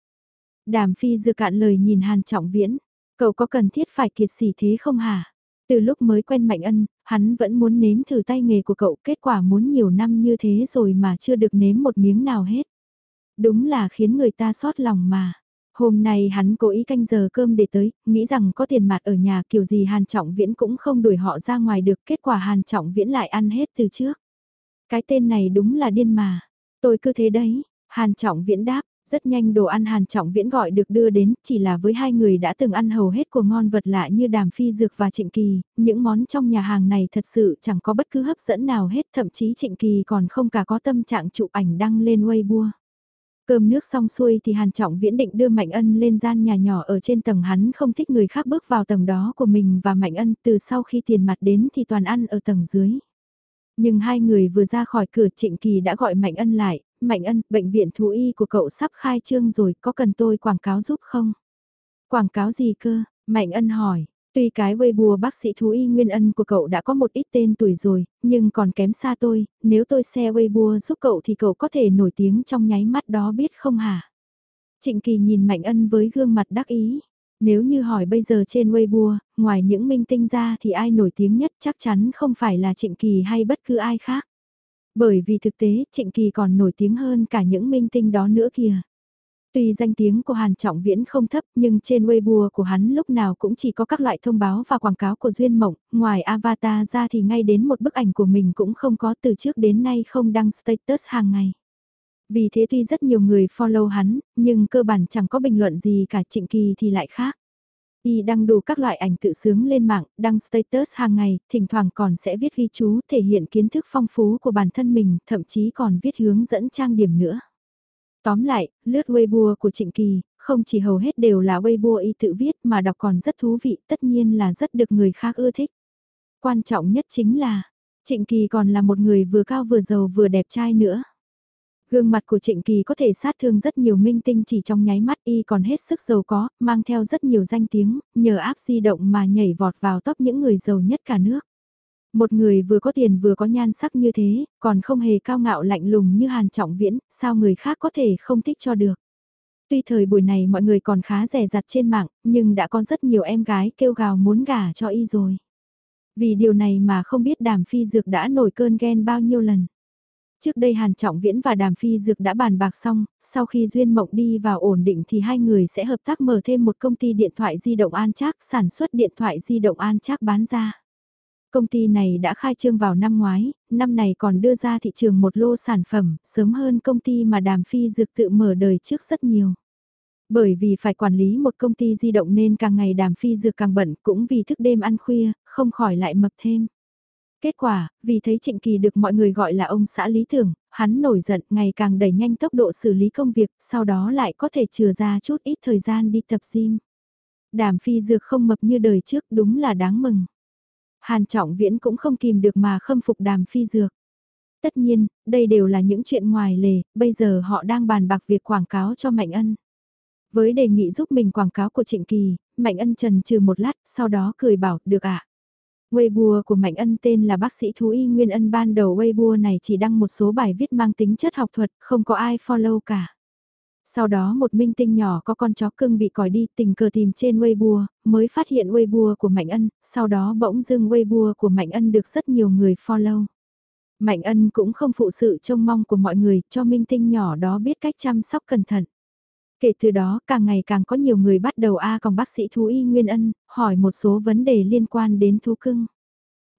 Đàm phi dược cạn lời nhìn Hàn Trọng Viễn, cậu có cần thiết phải kiệt sỉ thế không hả? Từ lúc mới quen Mạnh ân, hắn vẫn muốn nếm thử tay nghề của cậu, kết quả muốn nhiều năm như thế rồi mà chưa được nếm một miếng nào hết. Đúng là khiến người ta xót lòng mà. Hôm nay hắn cố ý canh giờ cơm để tới, nghĩ rằng có tiền mặt ở nhà kiểu gì Hàn Trọng Viễn cũng không đuổi họ ra ngoài được, kết quả Hàn Trọng Viễn lại ăn hết từ trước. Cái tên này đúng là điên mà. Tôi cứ thế đấy, Hàn Trọng Viễn đáp, rất nhanh đồ ăn Hàn Trọng Viễn gọi được đưa đến, chỉ là với hai người đã từng ăn hầu hết của ngon vật lạ như đàm phi dược và trịnh kỳ, những món trong nhà hàng này thật sự chẳng có bất cứ hấp dẫn nào hết, thậm chí trịnh kỳ còn không cả có tâm trạng chụp ảnh đăng lên Weibo. Cơm nước xong xuôi thì Hàn Trọng Viễn định đưa Mạnh Ân lên gian nhà nhỏ ở trên tầng hắn không thích người khác bước vào tầng đó của mình và Mạnh Ân từ sau khi tiền mặt đến thì toàn ăn ở tầng dưới. Nhưng hai người vừa ra khỏi cửa Trịnh Kỳ đã gọi Mạnh Ân lại, Mạnh Ân, bệnh viện thú y của cậu sắp khai trương rồi, có cần tôi quảng cáo giúp không? Quảng cáo gì cơ? Mạnh Ân hỏi, Tuy cái Weibo bác sĩ thú y Nguyên Ân của cậu đã có một ít tên tuổi rồi, nhưng còn kém xa tôi, nếu tôi xe Weibo giúp cậu thì cậu có thể nổi tiếng trong nháy mắt đó biết không hả? Trịnh Kỳ nhìn Mạnh Ân với gương mặt đắc ý. Nếu như hỏi bây giờ trên Weibo, ngoài những minh tinh ra thì ai nổi tiếng nhất chắc chắn không phải là Trịnh Kỳ hay bất cứ ai khác. Bởi vì thực tế Trịnh Kỳ còn nổi tiếng hơn cả những minh tinh đó nữa kìa. Tuy danh tiếng của Hàn Trọng Viễn không thấp nhưng trên Weibo của hắn lúc nào cũng chỉ có các loại thông báo và quảng cáo của Duyên Mộng, ngoài avatar ra thì ngay đến một bức ảnh của mình cũng không có từ trước đến nay không đăng status hàng ngày. Vì thế tuy rất nhiều người follow hắn, nhưng cơ bản chẳng có bình luận gì cả trịnh kỳ thì lại khác. Y đăng đủ các loại ảnh tự sướng lên mạng, đăng status hàng ngày, thỉnh thoảng còn sẽ viết ghi chú thể hiện kiến thức phong phú của bản thân mình, thậm chí còn viết hướng dẫn trang điểm nữa. Tóm lại, lướt Weibo của Trịnh Kỳ, không chỉ hầu hết đều là Weibo y tự viết mà đọc còn rất thú vị, tất nhiên là rất được người khác ưa thích. Quan trọng nhất chính là, Trịnh Kỳ còn là một người vừa cao vừa giàu vừa đẹp trai nữa. Gương mặt của Trịnh Kỳ có thể sát thương rất nhiều minh tinh chỉ trong nháy mắt y còn hết sức giàu có, mang theo rất nhiều danh tiếng, nhờ áp di động mà nhảy vọt vào top những người giàu nhất cả nước. Một người vừa có tiền vừa có nhan sắc như thế, còn không hề cao ngạo lạnh lùng như Hàn Trọng Viễn, sao người khác có thể không thích cho được. Tuy thời buổi này mọi người còn khá rẻ rặt trên mạng, nhưng đã có rất nhiều em gái kêu gào muốn gả cho y rồi. Vì điều này mà không biết đàm phi dược đã nổi cơn ghen bao nhiêu lần. Trước đây Hàn Trọng Viễn và Đàm Phi Dược đã bàn bạc xong, sau khi Duyên Mộng đi vào ổn định thì hai người sẽ hợp tác mở thêm một công ty điện thoại di động An Trác sản xuất điện thoại di động An Trác bán ra. Công ty này đã khai trương vào năm ngoái, năm này còn đưa ra thị trường một lô sản phẩm, sớm hơn công ty mà Đàm Phi Dược tự mở đời trước rất nhiều. Bởi vì phải quản lý một công ty di động nên càng ngày Đàm Phi Dược càng bận cũng vì thức đêm ăn khuya, không khỏi lại mập thêm. Kết quả, vì thấy Trịnh Kỳ được mọi người gọi là ông xã lý tưởng, hắn nổi giận ngày càng đẩy nhanh tốc độ xử lý công việc, sau đó lại có thể chừa ra chút ít thời gian đi tập gym. Đàm phi dược không mập như đời trước đúng là đáng mừng. Hàn Trọng Viễn cũng không kìm được mà khâm phục đàm phi dược. Tất nhiên, đây đều là những chuyện ngoài lề, bây giờ họ đang bàn bạc việc quảng cáo cho Mạnh Ân. Với đề nghị giúp mình quảng cáo của Trịnh Kỳ, Mạnh Ân trần trừ một lát, sau đó cười bảo, được ạ. À? Weibo của Mạnh Ân tên là bác sĩ thú y Nguyên Ân ban đầu Weibo này chỉ đăng một số bài viết mang tính chất học thuật, không có ai follow cả. Sau đó một minh tinh nhỏ có con chó cưng bị còi đi tình cờ tìm trên Weibo, mới phát hiện Weibo của Mạnh Ân, sau đó bỗng dưng Weibo của Mạnh Ân được rất nhiều người follow. Mạnh ân cũng không phụ sự trông mong của mọi người cho minh tinh nhỏ đó biết cách chăm sóc cẩn thận. Kể từ đó càng ngày càng có nhiều người bắt đầu A còn bác sĩ thú y Nguyên Ân, hỏi một số vấn đề liên quan đến thú cưng.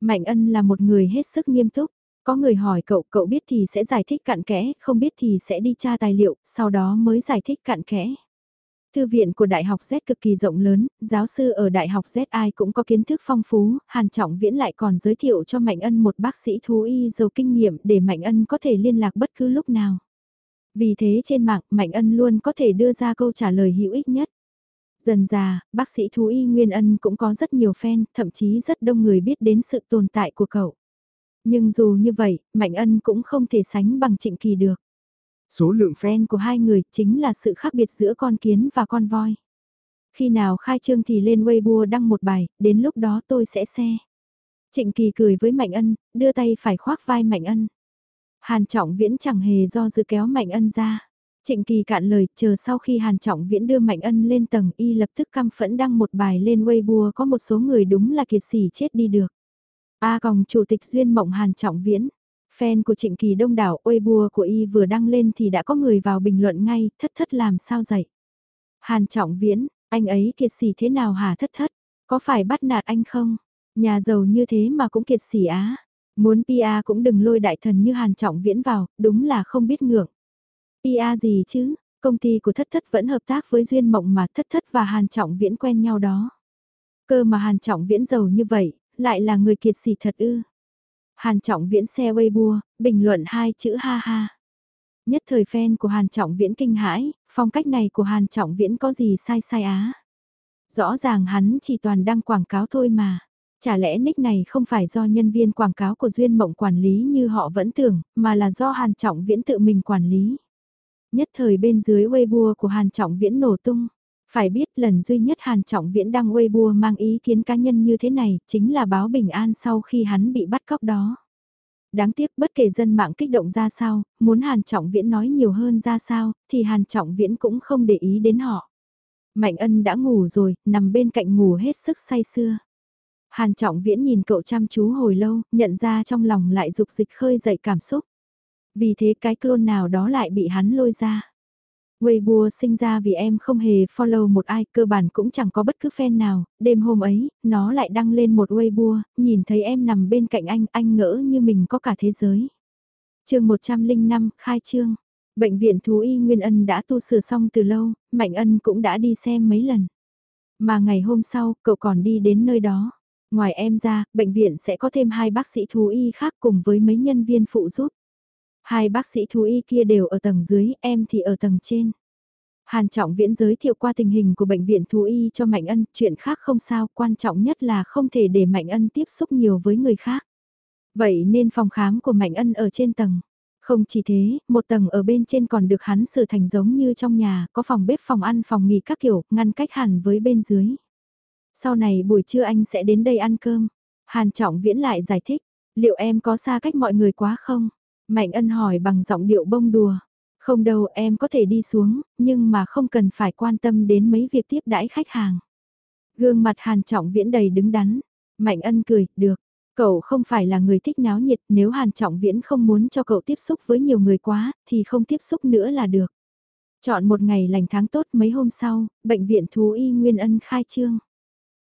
Mạnh ân là một người hết sức nghiêm túc. Có người hỏi cậu, cậu biết thì sẽ giải thích cặn kẽ, không biết thì sẽ đi tra tài liệu, sau đó mới giải thích cặn kẽ. Thư viện của Đại học Z cực kỳ rộng lớn, giáo sư ở Đại học Z ai cũng có kiến thức phong phú, Hàn Trọng Viễn lại còn giới thiệu cho Mạnh Ân một bác sĩ thú y giàu kinh nghiệm để Mạnh Ân có thể liên lạc bất cứ lúc nào. Vì thế trên mạng Mạnh Ân luôn có thể đưa ra câu trả lời hữu ích nhất. Dần già, bác sĩ thú y Nguyên Ân cũng có rất nhiều fan, thậm chí rất đông người biết đến sự tồn tại của cậu. Nhưng dù như vậy, Mạnh Ân cũng không thể sánh bằng Trịnh Kỳ được. Số lượng fan của hai người chính là sự khác biệt giữa con kiến và con voi. Khi nào khai trương thì lên Weibo đăng một bài, đến lúc đó tôi sẽ xe. Trịnh Kỳ cười với Mạnh Ân, đưa tay phải khoác vai Mạnh Ân. Hàn Trọng Viễn chẳng hề do dự kéo Mạnh Ân ra. Trịnh Kỳ cạn lời, chờ sau khi Hàn Trọng Viễn đưa Mạnh Ân lên tầng y lập tức căm phẫn đăng một bài lên Weibo có một số người đúng là kiệt sỉ chết đi được. A còng chủ tịch duyên mộng Hàn Trọng Viễn. Fan của Trịnh Kỳ đông đảo Weibo của y vừa đăng lên thì đã có người vào bình luận ngay, thất thất làm sao dậy. Hàn Trọng Viễn, anh ấy kiệt sỉ thế nào hả thất thất, có phải bắt nạt anh không? Nhà giàu như thế mà cũng kiệt sỉ á. Muốn Pia cũng đừng lôi đại thần như Hàn Trọng Viễn vào, đúng là không biết ngưỡng. Pia gì chứ, công ty của thất thất vẫn hợp tác với Duyên Mộng mà thất thất và Hàn Trọng Viễn quen nhau đó. Cơ mà Hàn Trọng Viễn giàu như vậy, lại là người kiệt sỉ thật ư. Hàn Trọng Viễn xe Weibo, bình luận hai chữ ha ha. Nhất thời fan của Hàn Trọng Viễn kinh hãi, phong cách này của Hàn Trọng Viễn có gì sai sai á. Rõ ràng hắn chỉ toàn đăng quảng cáo thôi mà. Chả lẽ nick này không phải do nhân viên quảng cáo của Duyên Mộng quản lý như họ vẫn tưởng, mà là do Hàn Trọng Viễn tự mình quản lý. Nhất thời bên dưới Weibo của Hàn Trọng Viễn nổ tung. Phải biết lần duy nhất Hàn Trọng Viễn đăng Weibo mang ý kiến cá nhân như thế này, chính là báo bình an sau khi hắn bị bắt cóc đó. Đáng tiếc bất kể dân mạng kích động ra sao, muốn Hàn Trọng Viễn nói nhiều hơn ra sao, thì Hàn Trọng Viễn cũng không để ý đến họ. Mạnh ân đã ngủ rồi, nằm bên cạnh ngủ hết sức say sưa. Hàn Trọng Viễn nhìn cậu chăm chú hồi lâu, nhận ra trong lòng lại dục dịch khơi dậy cảm xúc. Vì thế cái clone nào đó lại bị hắn lôi ra. Weibo sinh ra vì em không hề follow một ai, cơ bản cũng chẳng có bất cứ fan nào, đêm hôm ấy, nó lại đăng lên một Weibo, nhìn thấy em nằm bên cạnh anh, anh ngỡ như mình có cả thế giới. chương 105, khai trương. Bệnh viện Thú Y Nguyên Ân đã tu sửa xong từ lâu, Mạnh Ân cũng đã đi xem mấy lần. Mà ngày hôm sau, cậu còn đi đến nơi đó. Ngoài em ra, bệnh viện sẽ có thêm hai bác sĩ thú y khác cùng với mấy nhân viên phụ giúp. Hai bác sĩ thú y kia đều ở tầng dưới, em thì ở tầng trên. Hàn Trọng Viễn giới thiệu qua tình hình của bệnh viện thú y cho Mạnh Ân, chuyện khác không sao, quan trọng nhất là không thể để Mạnh Ân tiếp xúc nhiều với người khác. Vậy nên phòng khám của Mạnh Ân ở trên tầng. Không chỉ thế, một tầng ở bên trên còn được hắn sửa thành giống như trong nhà, có phòng bếp phòng ăn phòng nghỉ các kiểu, ngăn cách hẳn với bên dưới. Sau này buổi trưa anh sẽ đến đây ăn cơm. Hàn Trọng Viễn lại giải thích, liệu em có xa cách mọi người quá không? Mạnh ân hỏi bằng giọng điệu bông đùa. Không đâu em có thể đi xuống, nhưng mà không cần phải quan tâm đến mấy việc tiếp đãi khách hàng. Gương mặt Hàn Trọng Viễn đầy đứng đắn. Mạnh ân cười, được. Cậu không phải là người thích náo nhiệt, nếu Hàn Trọng Viễn không muốn cho cậu tiếp xúc với nhiều người quá, thì không tiếp xúc nữa là được. Chọn một ngày lành tháng tốt mấy hôm sau, bệnh viện thú y Nguyên Ân khai trương.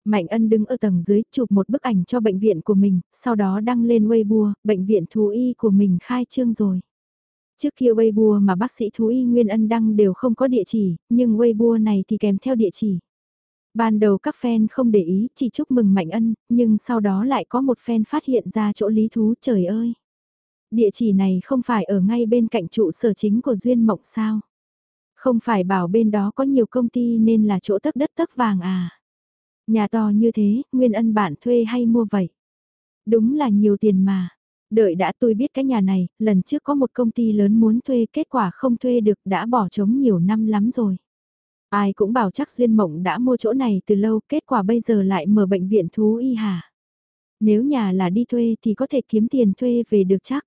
Mạnh Ân đứng ở tầng dưới chụp một bức ảnh cho bệnh viện của mình, sau đó đăng lên Weibo, bệnh viện thú y của mình khai trương rồi. Trước kia Weibo mà bác sĩ thú y Nguyên Ân đăng đều không có địa chỉ, nhưng Weibo này thì kèm theo địa chỉ. Ban đầu các fan không để ý, chỉ chúc mừng Mạnh Ân, nhưng sau đó lại có một fan phát hiện ra chỗ lý thú trời ơi. Địa chỉ này không phải ở ngay bên cạnh trụ sở chính của Duyên Mộng sao? Không phải bảo bên đó có nhiều công ty nên là chỗ tấc đất tấc vàng à? Nhà to như thế, Nguyên Ân bạn thuê hay mua vậy? Đúng là nhiều tiền mà. Đợi đã tôi biết cái nhà này, lần trước có một công ty lớn muốn thuê kết quả không thuê được đã bỏ trống nhiều năm lắm rồi. Ai cũng bảo chắc Duyên Mộng đã mua chỗ này từ lâu, kết quả bây giờ lại mở bệnh viện thú y hả? Nếu nhà là đi thuê thì có thể kiếm tiền thuê về được chắc.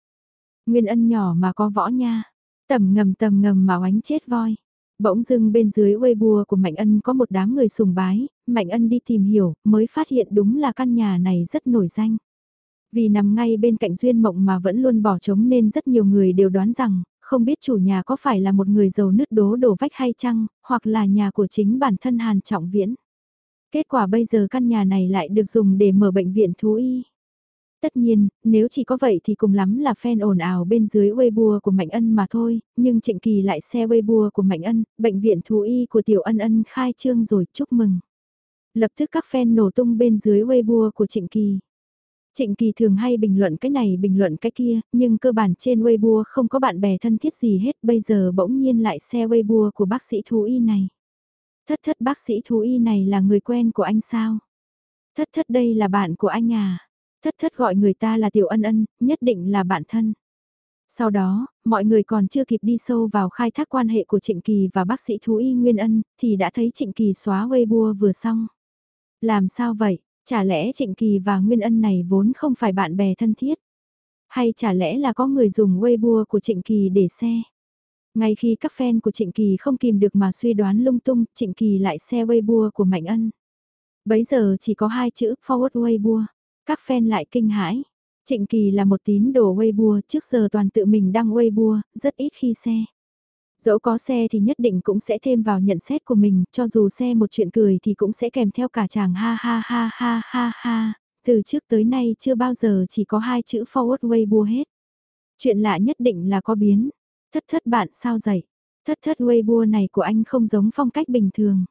Nguyên ân nhỏ mà có võ nha. Tầm ngầm tầm ngầm mà oánh chết voi. Bỗng dưng bên dưới Weibo của Mạnh Ân có một đám người sùng bái, Mạnh Ân đi tìm hiểu, mới phát hiện đúng là căn nhà này rất nổi danh. Vì nằm ngay bên cạnh Duyên Mộng mà vẫn luôn bỏ trống nên rất nhiều người đều đoán rằng, không biết chủ nhà có phải là một người giàu nứt đố đổ vách hay chăng, hoặc là nhà của chính bản thân Hàn Trọng Viễn. Kết quả bây giờ căn nhà này lại được dùng để mở bệnh viện thú y. Tất nhiên, nếu chỉ có vậy thì cùng lắm là fan ồn ào bên dưới Weibo của Mạnh Ân mà thôi, nhưng Trịnh Kỳ lại xe Weibo của Mạnh Ân, bệnh viện thú y của Tiểu Ân Ân khai trương rồi, chúc mừng. Lập tức các fan nổ tung bên dưới Weibo của Trịnh Kỳ. Trịnh Kỳ thường hay bình luận cái này bình luận cái kia, nhưng cơ bản trên Weibo không có bạn bè thân thiết gì hết, bây giờ bỗng nhiên lại xe Weibo của bác sĩ thú y này. Thất thất bác sĩ thú y này là người quen của anh sao? Thất thất đây là bạn của anh à? Thất thất gọi người ta là tiểu ân ân, nhất định là bạn thân. Sau đó, mọi người còn chưa kịp đi sâu vào khai thác quan hệ của Trịnh Kỳ và bác sĩ thú y Nguyên Ân, thì đã thấy Trịnh Kỳ xóa Weibo vừa xong. Làm sao vậy? Chả lẽ Trịnh Kỳ và Nguyên Ân này vốn không phải bạn bè thân thiết? Hay chả lẽ là có người dùng Weibo của Trịnh Kỳ để xe? Ngay khi các fan của Trịnh Kỳ không kìm được mà suy đoán lung tung, Trịnh Kỳ lại xe Weibo của Mạnh Ân. Bấy giờ chỉ có hai chữ forward Weibo. Các fan lại kinh hãi. Trịnh Kỳ là một tín đồ Weibo, trước giờ toàn tự mình đăng Weibo, rất ít khi xe. Dẫu có xe thì nhất định cũng sẽ thêm vào nhận xét của mình, cho dù xe một chuyện cười thì cũng sẽ kèm theo cả chàng ha ha ha ha ha ha. Từ trước tới nay chưa bao giờ chỉ có hai chữ forward Weibo hết. Chuyện lạ nhất định là có biến. Thất thất bạn sao dậy? Thất thất Weibo này của anh không giống phong cách bình thường.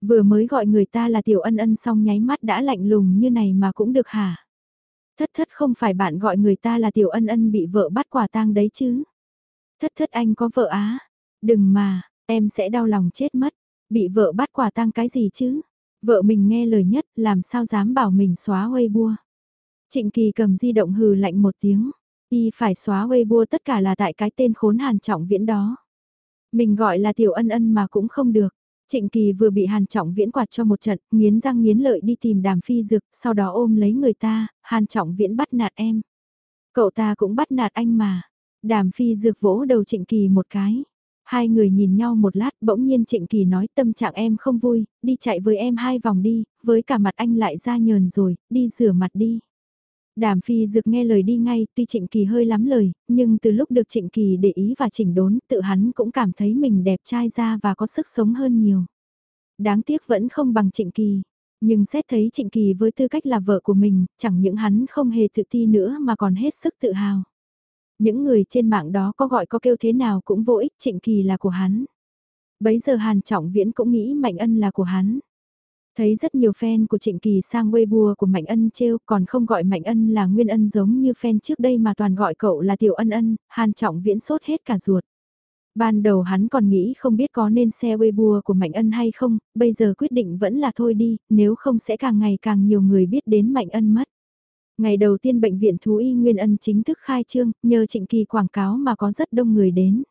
Vừa mới gọi người ta là tiểu ân ân xong nháy mắt đã lạnh lùng như này mà cũng được hả? Thất thất không phải bạn gọi người ta là tiểu ân ân bị vợ bắt quả tang đấy chứ? Thất thất anh có vợ á? Đừng mà, em sẽ đau lòng chết mất. Bị vợ bắt quả tang cái gì chứ? Vợ mình nghe lời nhất, làm sao dám bảo mình xóa Weibo. Trịnh Kỳ cầm di động hừ lạnh một tiếng. Y phải xóa Weibo tất cả là tại cái tên khốn hàn trọng viễn đó. Mình gọi là tiểu ân ân mà cũng không được. Trịnh Kỳ vừa bị Hàn Trọng Viễn quạt cho một trận, nghiến răng nghiến lợi đi tìm đàm phi dược, sau đó ôm lấy người ta, Hàn Trọng Viễn bắt nạt em. Cậu ta cũng bắt nạt anh mà. Đàm phi dược vỗ đầu Trịnh Kỳ một cái. Hai người nhìn nhau một lát bỗng nhiên Trịnh Kỳ nói tâm trạng em không vui, đi chạy với em hai vòng đi, với cả mặt anh lại ra nhờn rồi, đi rửa mặt đi. Đàm phi dược nghe lời đi ngay, tuy Trịnh Kỳ hơi lắm lời, nhưng từ lúc được Trịnh Kỳ để ý và chỉnh đốn, tự hắn cũng cảm thấy mình đẹp trai ra và có sức sống hơn nhiều. Đáng tiếc vẫn không bằng Trịnh Kỳ. Nhưng xét thấy Trịnh Kỳ với tư cách là vợ của mình, chẳng những hắn không hề tự ti nữa mà còn hết sức tự hào. Những người trên mạng đó có gọi có kêu thế nào cũng vô ích Trịnh Kỳ là của hắn. Bấy giờ Hàn Trọng Viễn cũng nghĩ Mạnh Ân là của hắn. Thấy rất nhiều fan của Trịnh Kỳ sang Weibo của Mạnh Ân trêu còn không gọi Mạnh Ân là Nguyên Ân giống như fan trước đây mà toàn gọi cậu là Tiểu Ân Ân, Hàn Trọng Viễn sốt hết cả ruột. Ban đầu hắn còn nghĩ không biết có nên xe Weibo của Mạnh Ân hay không, bây giờ quyết định vẫn là thôi đi, nếu không sẽ càng ngày càng nhiều người biết đến Mạnh Ân mất. Ngày đầu tiên bệnh viện thú y Nguyên Ân chính thức khai trương, nhờ Trịnh Kỳ quảng cáo mà có rất đông người đến.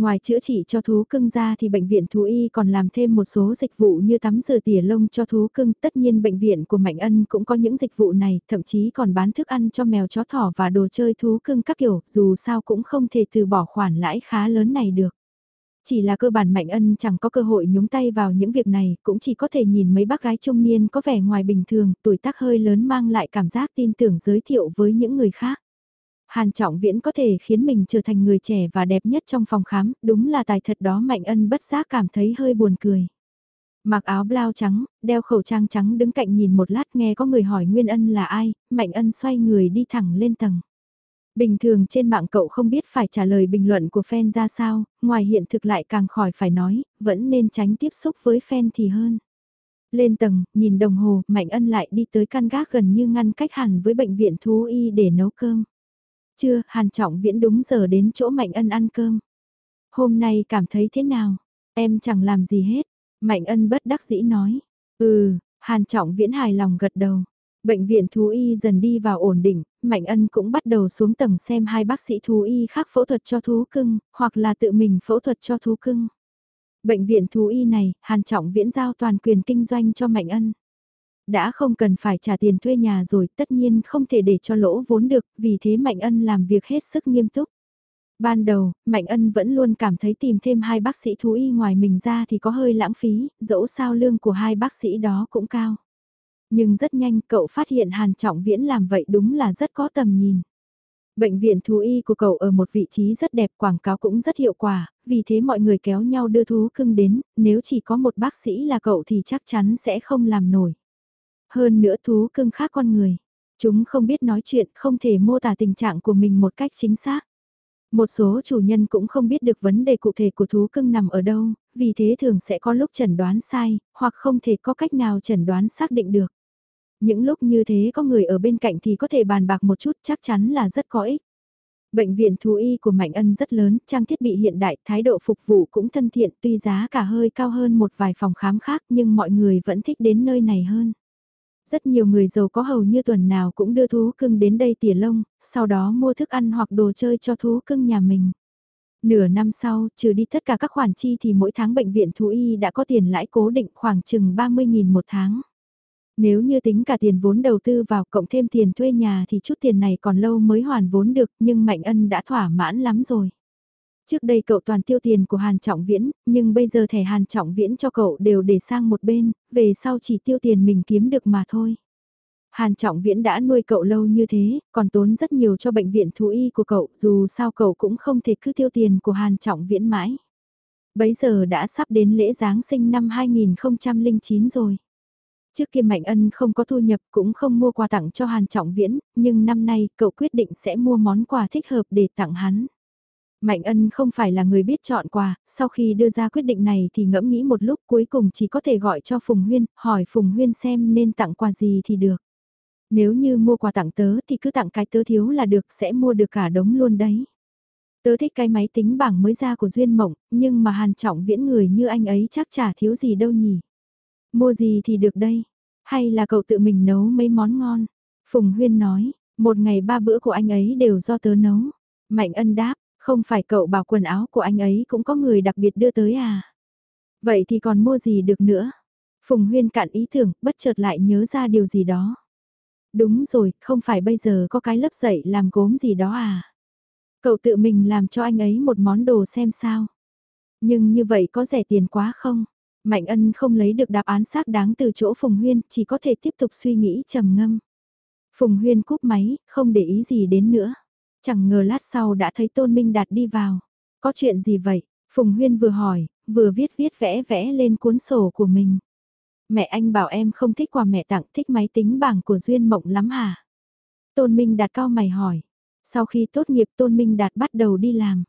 Ngoài chữa trị cho thú cưng ra thì bệnh viện thú y còn làm thêm một số dịch vụ như tắm rửa tỉa lông cho thú cưng. Tất nhiên bệnh viện của Mạnh Ân cũng có những dịch vụ này, thậm chí còn bán thức ăn cho mèo chó thỏ và đồ chơi thú cưng các kiểu, dù sao cũng không thể từ bỏ khoản lãi khá lớn này được. Chỉ là cơ bản Mạnh Ân chẳng có cơ hội nhúng tay vào những việc này, cũng chỉ có thể nhìn mấy bác gái trung niên có vẻ ngoài bình thường, tuổi tác hơi lớn mang lại cảm giác tin tưởng giới thiệu với những người khác. Hàn Trọng Viễn có thể khiến mình trở thành người trẻ và đẹp nhất trong phòng khám, đúng là tài thật đó Mạnh Ân bất giác cảm thấy hơi buồn cười. Mặc áo blau trắng, đeo khẩu trang trắng đứng cạnh nhìn một lát nghe có người hỏi Nguyên Ân là ai, Mạnh Ân xoay người đi thẳng lên tầng. Bình thường trên mạng cậu không biết phải trả lời bình luận của fan ra sao, ngoài hiện thực lại càng khỏi phải nói, vẫn nên tránh tiếp xúc với fan thì hơn. Lên tầng, nhìn đồng hồ, Mạnh Ân lại đi tới căn gác gần như ngăn cách hẳn với bệnh viện thú y để nấu cơm. Chưa, Hàn Trọng Viễn đúng giờ đến chỗ Mạnh Ân ăn cơm. Hôm nay cảm thấy thế nào? Em chẳng làm gì hết. Mạnh Ân bất đắc dĩ nói. Ừ, Hàn Trọng Viễn hài lòng gật đầu. Bệnh viện thú y dần đi vào ổn định, Mạnh Ân cũng bắt đầu xuống tầng xem hai bác sĩ thú y khác phẫu thuật cho thú cưng, hoặc là tự mình phẫu thuật cho thú cưng. Bệnh viện thú y này, Hàn Trọng Viễn giao toàn quyền kinh doanh cho Mạnh Ân đã không cần phải trả tiền thuê nhà rồi, tất nhiên không thể để cho lỗ vốn được, vì thế Mạnh Ân làm việc hết sức nghiêm túc. Ban đầu, Mạnh Ân vẫn luôn cảm thấy tìm thêm hai bác sĩ thú y ngoài mình ra thì có hơi lãng phí, dẫu sao lương của hai bác sĩ đó cũng cao. Nhưng rất nhanh cậu phát hiện Hàn Trọng Viễn làm vậy đúng là rất có tầm nhìn. Bệnh viện thú y của cậu ở một vị trí rất đẹp quảng cáo cũng rất hiệu quả, vì thế mọi người kéo nhau đưa thú cưng đến, nếu chỉ có một bác sĩ là cậu thì chắc chắn sẽ không làm nổi. Hơn nữa thú cưng khác con người, chúng không biết nói chuyện, không thể mô tả tình trạng của mình một cách chính xác. Một số chủ nhân cũng không biết được vấn đề cụ thể của thú cưng nằm ở đâu, vì thế thường sẽ có lúc chẩn đoán sai, hoặc không thể có cách nào chẩn đoán xác định được. Những lúc như thế có người ở bên cạnh thì có thể bàn bạc một chút chắc chắn là rất có ích. Bệnh viện thú y của Mạnh Ân rất lớn, trang thiết bị hiện đại, thái độ phục vụ cũng thân thiện tuy giá cả hơi cao hơn một vài phòng khám khác nhưng mọi người vẫn thích đến nơi này hơn. Rất nhiều người giàu có hầu như tuần nào cũng đưa thú cưng đến đây tỉa lông, sau đó mua thức ăn hoặc đồ chơi cho thú cưng nhà mình. Nửa năm sau, trừ đi tất cả các khoản chi thì mỗi tháng bệnh viện thú y đã có tiền lãi cố định khoảng chừng 30.000 một tháng. Nếu như tính cả tiền vốn đầu tư vào cộng thêm tiền thuê nhà thì chút tiền này còn lâu mới hoàn vốn được nhưng Mạnh Ân đã thỏa mãn lắm rồi. Trước đây cậu toàn tiêu tiền của Hàn Trọng Viễn, nhưng bây giờ thẻ Hàn Trọng Viễn cho cậu đều để sang một bên, về sau chỉ tiêu tiền mình kiếm được mà thôi. Hàn Trọng Viễn đã nuôi cậu lâu như thế, còn tốn rất nhiều cho bệnh viện thú y của cậu, dù sao cậu cũng không thể cứ tiêu tiền của Hàn Trọng Viễn mãi. Bấy giờ đã sắp đến lễ Giáng sinh năm 2009 rồi. Trước kia Mạnh Ân không có thu nhập cũng không mua quà tặng cho Hàn Trọng Viễn, nhưng năm nay cậu quyết định sẽ mua món quà thích hợp để tặng hắn. Mạnh Ân không phải là người biết chọn quà, sau khi đưa ra quyết định này thì ngẫm nghĩ một lúc cuối cùng chỉ có thể gọi cho Phùng Huyên, hỏi Phùng Huyên xem nên tặng quà gì thì được. Nếu như mua quà tặng tớ thì cứ tặng cái tớ thiếu là được sẽ mua được cả đống luôn đấy. Tớ thích cái máy tính bảng mới ra của Duyên Mộng, nhưng mà Hàn Trọng Viễn người như anh ấy chắc chả thiếu gì đâu nhỉ. Mua gì thì được đây? Hay là cậu tự mình nấu mấy món ngon? Phùng Huyên nói, một ngày ba bữa của anh ấy đều do tớ nấu. Mạnh ân đáp, không phải cậu bảo quần áo của anh ấy cũng có người đặc biệt đưa tới à? Vậy thì còn mua gì được nữa? Phùng Huyên cạn ý tưởng, bất chợt lại nhớ ra điều gì đó. Đúng rồi, không phải bây giờ có cái lớp dạy làm gốm gì đó à? Cậu tự mình làm cho anh ấy một món đồ xem sao. Nhưng như vậy có rẻ tiền quá không? Mạnh ân không lấy được đáp án xác đáng từ chỗ Phùng Huyên, chỉ có thể tiếp tục suy nghĩ trầm ngâm. Phùng Huyên cúp máy, không để ý gì đến nữa. Chẳng ngờ lát sau đã thấy Tôn Minh Đạt đi vào. Có chuyện gì vậy? Phùng Huyên vừa hỏi, vừa viết viết vẽ vẽ lên cuốn sổ của mình. Mẹ anh bảo em không thích quà mẹ tặng thích máy tính bảng của Duyên Mộng lắm hả? Tôn Minh Đạt cao mày hỏi. Sau khi tốt nghiệp Tôn Minh Đạt bắt đầu đi làm.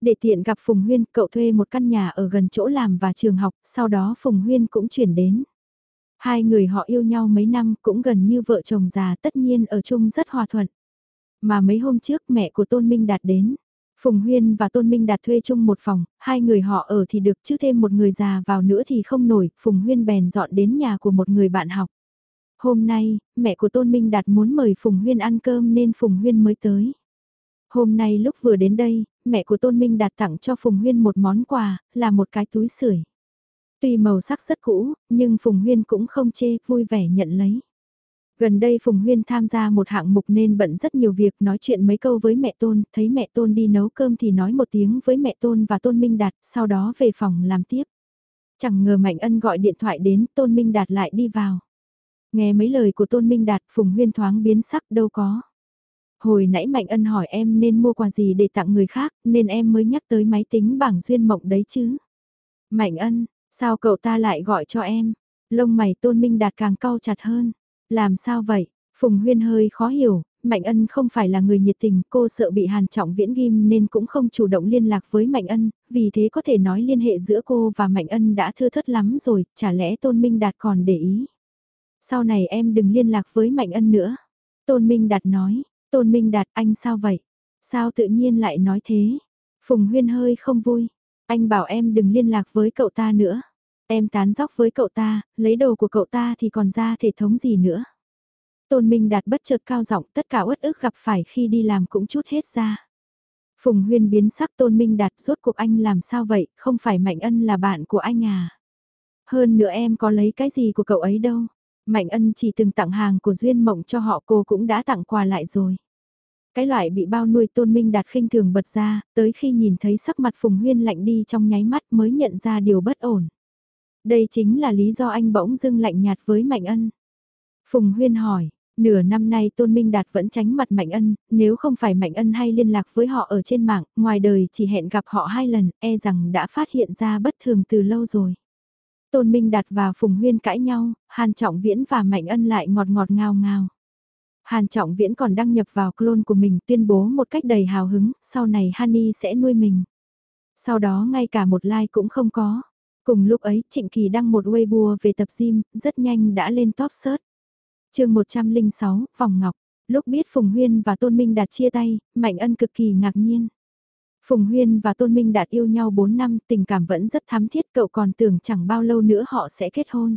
Để tiện gặp Phùng Huyên, cậu thuê một căn nhà ở gần chỗ làm và trường học, sau đó Phùng Huyên cũng chuyển đến. Hai người họ yêu nhau mấy năm cũng gần như vợ chồng già tất nhiên ở chung rất hòa thuận. Mà mấy hôm trước mẹ của Tôn Minh Đạt đến. Phùng Huyên và Tôn Minh Đạt thuê chung một phòng, hai người họ ở thì được chứ thêm một người già vào nữa thì không nổi, Phùng Huyên bèn dọn đến nhà của một người bạn học. Hôm nay, mẹ của Tôn Minh Đạt muốn mời Phùng Huyên ăn cơm nên Phùng Huyên mới tới. Hôm nay lúc vừa đến đây, mẹ của Tôn Minh Đạt tặng cho Phùng Huyên một món quà, là một cái túi sưởi. Tuy màu sắc rất cũ, nhưng Phùng Huyên cũng không chê, vui vẻ nhận lấy. Gần đây Phùng Huyên tham gia một hạng mục nên bận rất nhiều việc nói chuyện mấy câu với mẹ Tôn, thấy mẹ Tôn đi nấu cơm thì nói một tiếng với mẹ Tôn và Tôn Minh Đạt, sau đó về phòng làm tiếp. Chẳng ngờ Mạnh Ân gọi điện thoại đến, Tôn Minh Đạt lại đi vào. Nghe mấy lời của Tôn Minh Đạt, Phùng Huyên thoáng biến sắc đâu có. Hồi nãy Mạnh Ân hỏi em nên mua quà gì để tặng người khác, nên em mới nhắc tới máy tính bảng duyên mộng đấy chứ. Mạnh Ân, sao cậu ta lại gọi cho em? Lông mày tôn minh đạt càng cau chặt hơn. Làm sao vậy? Phùng Huyên hơi khó hiểu, Mạnh Ân không phải là người nhiệt tình, cô sợ bị Hàn Trọng Viễn ghim nên cũng không chủ động liên lạc với Mạnh Ân, vì thế có thể nói liên hệ giữa cô và Mạnh Ân đã thưa thớt lắm rồi, chả lẽ Tôn Minh Đạt còn để ý. Sau này em đừng liên lạc với Mạnh Ân nữa. Tôn Minh Đạt nói, Tôn Minh Đạt anh sao vậy? Sao tự nhiên lại nói thế? Phùng Huyên hơi không vui. Anh bảo em đừng liên lạc với cậu ta nữa. Em tán dóc với cậu ta, lấy đồ của cậu ta thì còn ra thể thống gì nữa. Tôn Minh Đạt bất chợt cao giọng tất cả uất ức gặp phải khi đi làm cũng chút hết ra. Phùng Huyên biến sắc Tôn Minh Đạt rốt cuộc anh làm sao vậy, không phải Mạnh Ân là bạn của anh à. Hơn nữa em có lấy cái gì của cậu ấy đâu. Mạnh Ân chỉ từng tặng hàng của Duyên Mộng cho họ cô cũng đã tặng quà lại rồi. Cái loại bị bao nuôi tôn minh đạt khinh thường bật ra, tới khi nhìn thấy sắc mặt Phùng Huyên lạnh đi trong nháy mắt mới nhận ra điều bất ổn. Đây chính là lý do anh bỗng dưng lạnh nhạt với Mạnh Ân. Phùng Huyên hỏi, nửa năm nay Tôn Minh Đạt vẫn tránh mặt Mạnh Ân, nếu không phải Mạnh Ân hay liên lạc với họ ở trên mạng, ngoài đời chỉ hẹn gặp họ hai lần, e rằng đã phát hiện ra bất thường từ lâu rồi. Tôn Minh Đạt và Phùng Huyên cãi nhau, Hàn Trọng Viễn và Mạnh Ân lại ngọt ngọt ngào ngào. Hàn Trọng Viễn còn đăng nhập vào clone của mình tuyên bố một cách đầy hào hứng, sau này Honey sẽ nuôi mình. Sau đó ngay cả một like cũng không có. Cùng lúc ấy Trịnh Kỳ đăng một Weibo về tập gym, rất nhanh đã lên top search. chương 106, Vòng Ngọc. Lúc biết Phùng Huyên và Tôn Minh Đạt chia tay, Mạnh Ân cực kỳ ngạc nhiên. Phùng Huyên và Tôn Minh Đạt yêu nhau 4 năm, tình cảm vẫn rất thắm thiết, cậu còn tưởng chẳng bao lâu nữa họ sẽ kết hôn.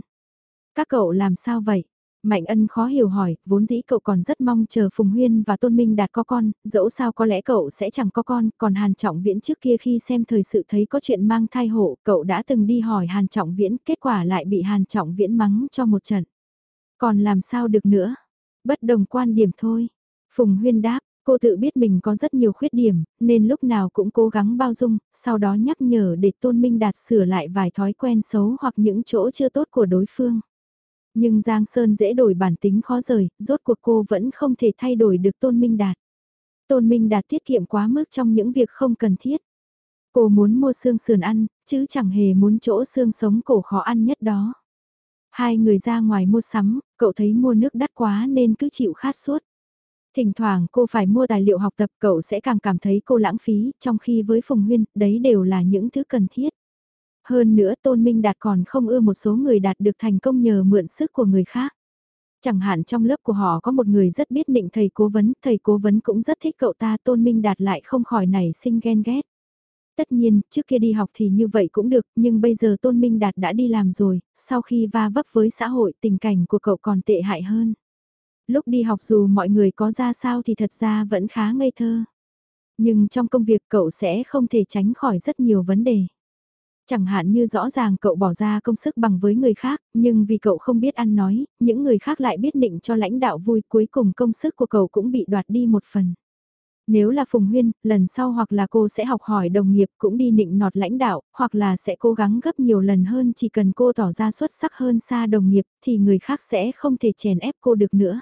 Các cậu làm sao vậy? Mạnh ân khó hiểu hỏi, vốn dĩ cậu còn rất mong chờ Phùng Huyên và Tôn Minh đạt có con, dẫu sao có lẽ cậu sẽ chẳng có con, còn Hàn Trọng Viễn trước kia khi xem thời sự thấy có chuyện mang thai hộ, cậu đã từng đi hỏi Hàn Trọng Viễn, kết quả lại bị Hàn Trọng Viễn mắng cho một trận. Còn làm sao được nữa? Bất đồng quan điểm thôi. Phùng Huyên đáp, cô tự biết mình có rất nhiều khuyết điểm, nên lúc nào cũng cố gắng bao dung, sau đó nhắc nhở để Tôn Minh Đạt sửa lại vài thói quen xấu hoặc những chỗ chưa tốt của đối phương. Nhưng Giang Sơn dễ đổi bản tính khó rời, rốt cuộc cô vẫn không thể thay đổi được Tôn Minh Đạt. Tôn Minh Đạt tiết kiệm quá mức trong những việc không cần thiết. Cô muốn mua xương sườn ăn, chứ chẳng hề muốn chỗ xương sống cổ khó ăn nhất đó. Hai người ra ngoài mua sắm, cậu thấy mua nước đắt quá nên cứ chịu khát suốt. Thỉnh thoảng cô phải mua tài liệu học tập cậu sẽ càng cảm thấy cô lãng phí, trong khi với Phùng Huyên, đấy đều là những thứ cần thiết. Hơn nữa Tôn Minh Đạt còn không ưa một số người đạt được thành công nhờ mượn sức của người khác. Chẳng hạn trong lớp của họ có một người rất biết định thầy cố vấn, thầy cố vấn cũng rất thích cậu ta Tôn Minh Đạt lại không khỏi nảy sinh ghen ghét. Tất nhiên, trước kia đi học thì như vậy cũng được, nhưng bây giờ Tôn Minh Đạt đã đi làm rồi, sau khi va vấp với xã hội tình cảnh của cậu còn tệ hại hơn. Lúc đi học dù mọi người có ra sao thì thật ra vẫn khá ngây thơ. Nhưng trong công việc cậu sẽ không thể tránh khỏi rất nhiều vấn đề. Chẳng hạn như rõ ràng cậu bỏ ra công sức bằng với người khác, nhưng vì cậu không biết ăn nói, những người khác lại biết định cho lãnh đạo vui cuối cùng công sức của cậu cũng bị đoạt đi một phần. Nếu là Phùng Huyên, lần sau hoặc là cô sẽ học hỏi đồng nghiệp cũng đi nịnh nọt lãnh đạo, hoặc là sẽ cố gắng gấp nhiều lần hơn chỉ cần cô tỏ ra xuất sắc hơn xa đồng nghiệp thì người khác sẽ không thể chèn ép cô được nữa.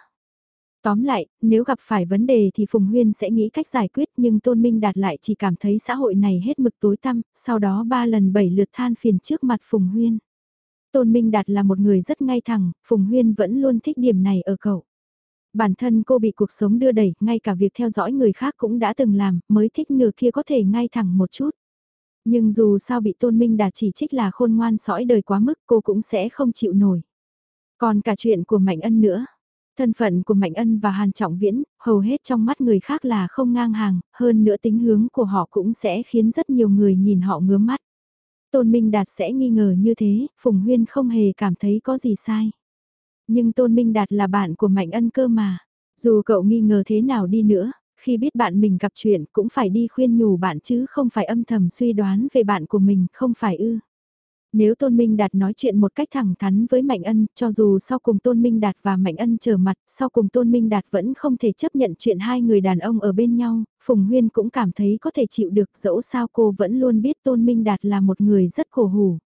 Tóm lại, nếu gặp phải vấn đề thì Phùng Huyên sẽ nghĩ cách giải quyết nhưng Tôn Minh Đạt lại chỉ cảm thấy xã hội này hết mực tối tăm, sau đó ba lần bảy lượt than phiền trước mặt Phùng Huyên. Tôn Minh Đạt là một người rất ngay thẳng, Phùng Huyên vẫn luôn thích điểm này ở cậu. Bản thân cô bị cuộc sống đưa đẩy, ngay cả việc theo dõi người khác cũng đã từng làm, mới thích nửa kia có thể ngay thẳng một chút. Nhưng dù sao bị Tôn Minh Đạt chỉ trích là khôn ngoan sõi đời quá mức cô cũng sẽ không chịu nổi. Còn cả chuyện của Mạnh Ân nữa. Thân phận của Mạnh Ân và Hàn Trọng Viễn, hầu hết trong mắt người khác là không ngang hàng, hơn nữa tính hướng của họ cũng sẽ khiến rất nhiều người nhìn họ ngứa mắt. Tôn Minh Đạt sẽ nghi ngờ như thế, Phùng Huyên không hề cảm thấy có gì sai. Nhưng Tôn Minh Đạt là bạn của Mạnh Ân cơ mà. Dù cậu nghi ngờ thế nào đi nữa, khi biết bạn mình gặp chuyện cũng phải đi khuyên nhủ bạn chứ không phải âm thầm suy đoán về bạn của mình, không phải ư. Nếu Tôn Minh Đạt nói chuyện một cách thẳng thắn với Mạnh Ân, cho dù sau cùng Tôn Minh Đạt và Mạnh Ân trở mặt, sau cùng Tôn Minh Đạt vẫn không thể chấp nhận chuyện hai người đàn ông ở bên nhau, Phùng Huyên cũng cảm thấy có thể chịu được dẫu sao cô vẫn luôn biết Tôn Minh Đạt là một người rất khổ hủ.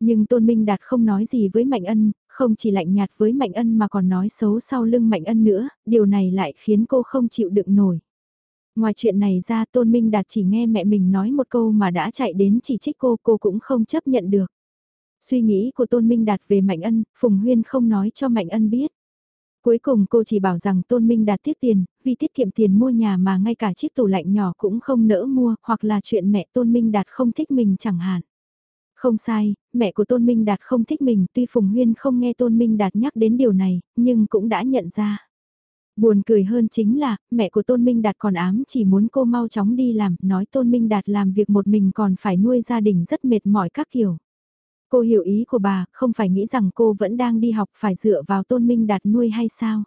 Nhưng Tôn Minh Đạt không nói gì với Mạnh Ân, không chỉ lạnh nhạt với Mạnh Ân mà còn nói xấu sau lưng Mạnh Ân nữa, điều này lại khiến cô không chịu đựng nổi. Ngoài chuyện này ra Tôn Minh Đạt chỉ nghe mẹ mình nói một câu mà đã chạy đến chỉ trích cô, cô cũng không chấp nhận được. Suy nghĩ của Tôn Minh Đạt về Mạnh Ân, Phùng Huyên không nói cho Mạnh Ân biết. Cuối cùng cô chỉ bảo rằng Tôn Minh Đạt tiết tiền, vì tiết kiệm tiền mua nhà mà ngay cả chiếc tủ lạnh nhỏ cũng không nỡ mua, hoặc là chuyện mẹ Tôn Minh Đạt không thích mình chẳng hạn. Không sai, mẹ của Tôn Minh Đạt không thích mình, tuy Phùng Huyên không nghe Tôn Minh Đạt nhắc đến điều này, nhưng cũng đã nhận ra. Buồn cười hơn chính là, mẹ của Tôn Minh Đạt còn ám chỉ muốn cô mau chóng đi làm, nói Tôn Minh Đạt làm việc một mình còn phải nuôi gia đình rất mệt mỏi các kiểu. Cô hiểu ý của bà, không phải nghĩ rằng cô vẫn đang đi học phải dựa vào Tôn Minh Đạt nuôi hay sao?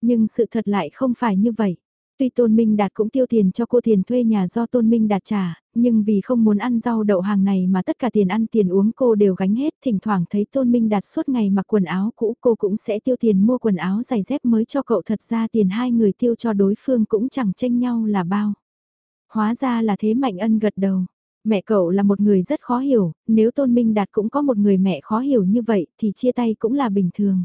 Nhưng sự thật lại không phải như vậy. Tuy Tôn Minh Đạt cũng tiêu tiền cho cô tiền thuê nhà do Tôn Minh Đạt trả, nhưng vì không muốn ăn rau đậu hàng này mà tất cả tiền ăn tiền uống cô đều gánh hết, thỉnh thoảng thấy Tôn Minh Đạt suốt ngày mặc quần áo cũ cô cũng sẽ tiêu tiền mua quần áo giày dép mới cho cậu thật ra tiền hai người tiêu cho đối phương cũng chẳng tranh nhau là bao. Hóa ra là thế Mạnh Ân gật đầu. Mẹ cậu là một người rất khó hiểu, nếu Tôn Minh Đạt cũng có một người mẹ khó hiểu như vậy thì chia tay cũng là bình thường.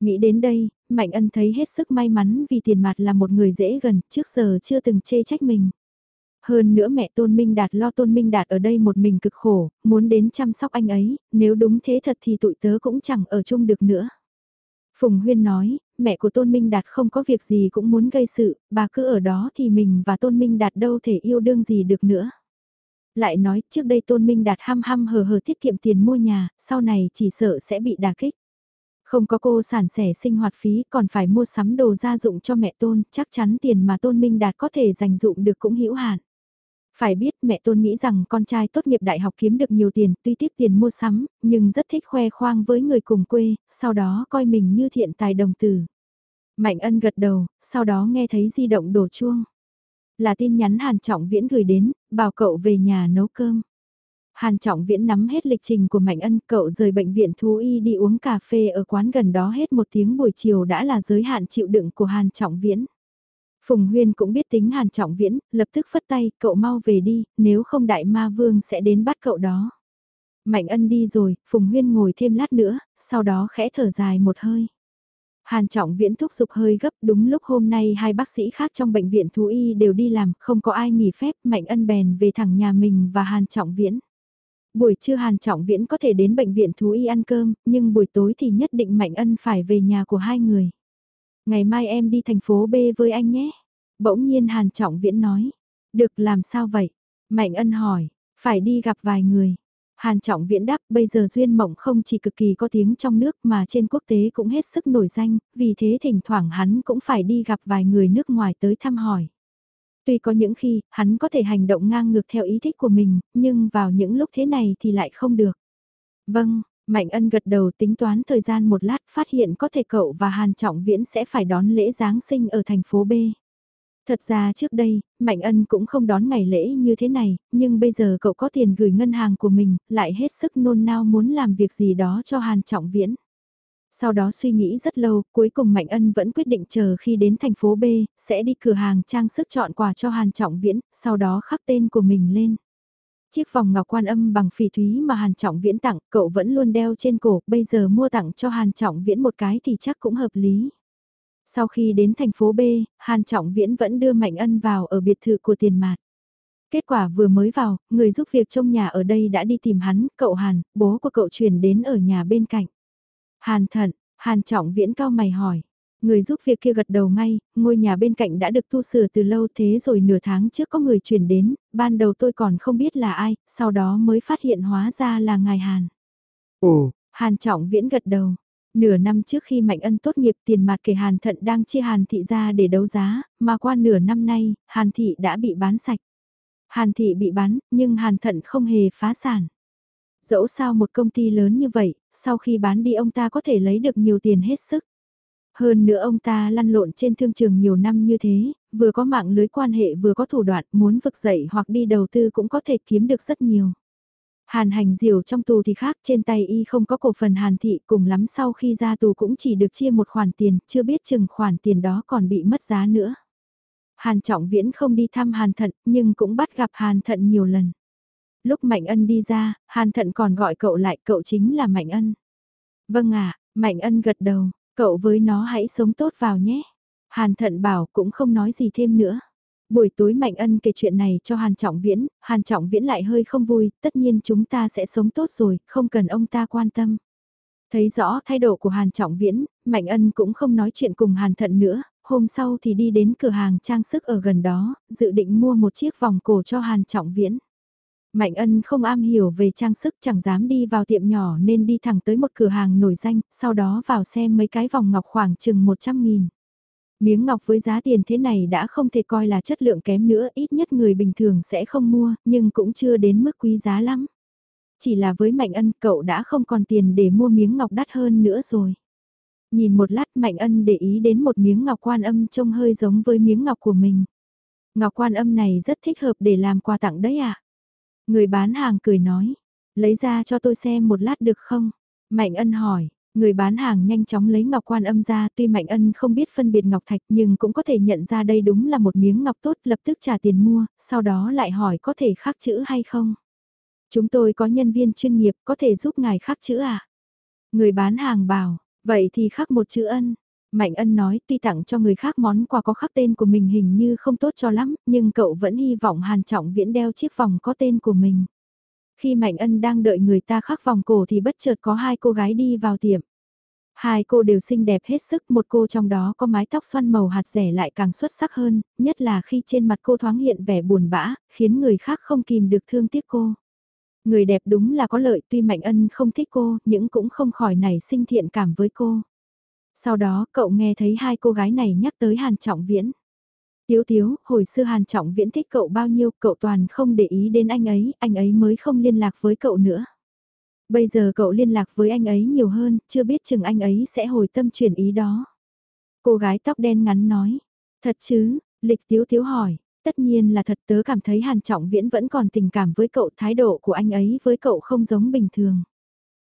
Nghĩ đến đây, Mạnh Ân thấy hết sức may mắn vì tiền mặt là một người dễ gần, trước giờ chưa từng chê trách mình. Hơn nữa mẹ Tôn Minh Đạt lo Tôn Minh Đạt ở đây một mình cực khổ, muốn đến chăm sóc anh ấy, nếu đúng thế thật thì tụi tớ cũng chẳng ở chung được nữa. Phùng Huyên nói, mẹ của Tôn Minh Đạt không có việc gì cũng muốn gây sự, bà cứ ở đó thì mình và Tôn Minh Đạt đâu thể yêu đương gì được nữa. Lại nói, trước đây Tôn Minh Đạt ham ham hờ hờ tiết kiệm tiền mua nhà, sau này chỉ sợ sẽ bị đả kích. Không có cô sản sẻ sinh hoạt phí còn phải mua sắm đồ gia dụng cho mẹ Tôn, chắc chắn tiền mà Tôn Minh Đạt có thể dành dụng được cũng hữu hạn. Phải biết mẹ Tôn nghĩ rằng con trai tốt nghiệp đại học kiếm được nhiều tiền, tuy tiếc tiền mua sắm, nhưng rất thích khoe khoang với người cùng quê, sau đó coi mình như thiện tài đồng tử. Mạnh ân gật đầu, sau đó nghe thấy di động đổ chuông. Là tin nhắn Hàn Trọng Viễn gửi đến, bảo cậu về nhà nấu cơm. Hàn Trọng Viễn nắm hết lịch trình của Mạnh Ân, cậu rời bệnh viện thú y đi uống cà phê ở quán gần đó hết một tiếng buổi chiều đã là giới hạn chịu đựng của Hàn Trọng Viễn. Phùng Huyên cũng biết tính Hàn Trọng Viễn, lập tức phất tay, cậu mau về đi, nếu không đại ma vương sẽ đến bắt cậu đó. Mạnh ân đi rồi, Phùng Huyên ngồi thêm lát nữa, sau đó khẽ thở dài một hơi. Hàn Trọng Viễn thúc giục hơi gấp đúng lúc hôm nay hai bác sĩ khác trong bệnh viện thú y đều đi làm, không có ai nghỉ phép, Mạnh ân bèn về thẳng nhà mình và Hàn Trọng Viễn. Buổi trưa Hàn Trọng Viễn có thể đến bệnh viện thú y ăn cơm, nhưng buổi tối thì nhất định Mạnh ân phải về nhà của hai người. Ngày mai em đi thành phố B với anh nhé. Bỗng nhiên Hàn Trọng Viễn nói. Được làm sao vậy? Mạnh ân hỏi, phải đi gặp vài người. Hàn Trọng Viễn đáp bây giờ Duyên Mộng không chỉ cực kỳ có tiếng trong nước mà trên quốc tế cũng hết sức nổi danh, vì thế thỉnh thoảng hắn cũng phải đi gặp vài người nước ngoài tới thăm hỏi. Tuy có những khi, hắn có thể hành động ngang ngược theo ý thích của mình, nhưng vào những lúc thế này thì lại không được. Vâng, Mạnh ân gật đầu tính toán thời gian một lát phát hiện có thể cậu và Hàn Trọng Viễn sẽ phải đón lễ Giáng sinh ở thành phố B. Thật ra trước đây, Mạnh Ân cũng không đón ngày lễ như thế này, nhưng bây giờ cậu có tiền gửi ngân hàng của mình, lại hết sức nôn nao muốn làm việc gì đó cho Hàn Trọng Viễn. Sau đó suy nghĩ rất lâu, cuối cùng Mạnh Ân vẫn quyết định chờ khi đến thành phố B, sẽ đi cửa hàng trang sức chọn quà cho Hàn Trọng Viễn, sau đó khắc tên của mình lên. Chiếc vòng ngọc quan âm bằng phỉ thúy mà Hàn Trọng Viễn tặng, cậu vẫn luôn đeo trên cổ, bây giờ mua tặng cho Hàn Trọng Viễn một cái thì chắc cũng hợp lý. Sau khi đến thành phố B, Hàn Trọng Viễn vẫn đưa Mạnh Ân vào ở biệt thự của tiền mạt. Kết quả vừa mới vào, người giúp việc trong nhà ở đây đã đi tìm hắn, cậu Hàn, bố của cậu chuyển đến ở nhà bên cạnh. Hàn thận, Hàn Trọng Viễn cao mày hỏi. Người giúp việc kia gật đầu ngay, ngôi nhà bên cạnh đã được tu sửa từ lâu thế rồi nửa tháng trước có người chuyển đến, ban đầu tôi còn không biết là ai, sau đó mới phát hiện hóa ra là ngài Hàn. Ồ, Hàn Trọng Viễn gật đầu. Nửa năm trước khi Mạnh Ân tốt nghiệp tiền mặt kể Hàn Thận đang chia Hàn Thị ra để đấu giá, mà qua nửa năm nay, Hàn Thị đã bị bán sạch. Hàn Thị bị bán, nhưng Hàn Thận không hề phá sản. Dẫu sao một công ty lớn như vậy, sau khi bán đi ông ta có thể lấy được nhiều tiền hết sức. Hơn nữa ông ta lăn lộn trên thương trường nhiều năm như thế, vừa có mạng lưới quan hệ vừa có thủ đoạn muốn vực dậy hoặc đi đầu tư cũng có thể kiếm được rất nhiều. Hàn hành diều trong tù thì khác trên tay y không có cổ phần hàn thị cùng lắm sau khi ra tù cũng chỉ được chia một khoản tiền, chưa biết chừng khoản tiền đó còn bị mất giá nữa. Hàn trọng viễn không đi thăm hàn thận nhưng cũng bắt gặp hàn thận nhiều lần. Lúc Mạnh Ân đi ra, hàn thận còn gọi cậu lại cậu chính là Mạnh Ân. Vâng ạ, Mạnh Ân gật đầu, Cậu với nó hãy sống tốt vào nhé. Hàn thận bảo cũng không nói gì thêm nữa. Buổi tối Mạnh Ân kể chuyện này cho Hàn Trọng Viễn, Hàn Trọng Viễn lại hơi không vui, tất nhiên chúng ta sẽ sống tốt rồi, không cần ông ta quan tâm. Thấy rõ thái độ của Hàn Trọng Viễn, Mạnh Ân cũng không nói chuyện cùng Hàn Thận nữa, hôm sau thì đi đến cửa hàng trang sức ở gần đó, dự định mua một chiếc vòng cổ cho Hàn Trọng Viễn. Mạnh ân không am hiểu về trang sức chẳng dám đi vào tiệm nhỏ nên đi thẳng tới một cửa hàng nổi danh, sau đó vào xem mấy cái vòng ngọc khoảng chừng 100 nghìn. Miếng ngọc với giá tiền thế này đã không thể coi là chất lượng kém nữa, ít nhất người bình thường sẽ không mua, nhưng cũng chưa đến mức quý giá lắm. Chỉ là với Mạnh Ân cậu đã không còn tiền để mua miếng ngọc đắt hơn nữa rồi. Nhìn một lát Mạnh Ân để ý đến một miếng ngọc quan âm trông hơi giống với miếng ngọc của mình. Ngọc quan âm này rất thích hợp để làm quà tặng đấy ạ. À? Người bán hàng cười nói, lấy ra cho tôi xem một lát được không? Mạnh ân hỏi, người bán hàng nhanh chóng lấy ngọc quan âm ra tuy Mạnh ân không biết phân biệt ngọc thạch nhưng cũng có thể nhận ra đây đúng là một miếng ngọc tốt lập tức trả tiền mua, sau đó lại hỏi có thể khắc chữ hay không? Chúng tôi có nhân viên chuyên nghiệp có thể giúp ngài khắc chữ à? Người bán hàng bảo, Vậy thì khắc một chữ ân. Mạnh ân nói tuy tặng cho người khác món quà có khắc tên của mình hình như không tốt cho lắm, nhưng cậu vẫn hy vọng Hàn Trọng Viễn đeo chiếc vòng có tên của mình. Khi Mạnh ân đang đợi người ta khắc vòng cổ thì bất chợt có hai cô gái đi vào tiệm. Hai cô đều xinh đẹp hết sức, một cô trong đó có mái tóc xoăn màu hạt rẻ lại càng xuất sắc hơn, nhất là khi trên mặt cô thoáng hiện vẻ buồn bã, khiến người khác không kìm được thương tiếc cô. Người đẹp đúng là có lợi tuy Mạnh Ân không thích cô, nhưng cũng không khỏi nảy sinh thiện cảm với cô. Sau đó cậu nghe thấy hai cô gái này nhắc tới Hàn Trọng Viễn. Tiếu tiếu, hồi xưa Hàn Trọng Viễn thích cậu bao nhiêu, cậu toàn không để ý đến anh ấy, anh ấy mới không liên lạc với cậu nữa. Bây giờ cậu liên lạc với anh ấy nhiều hơn, chưa biết chừng anh ấy sẽ hồi tâm chuyển ý đó. Cô gái tóc đen ngắn nói, thật chứ, lịch tiếu tiếu hỏi, tất nhiên là thật tớ cảm thấy Hàn Trọng Viễn vẫn còn tình cảm với cậu, thái độ của anh ấy với cậu không giống bình thường.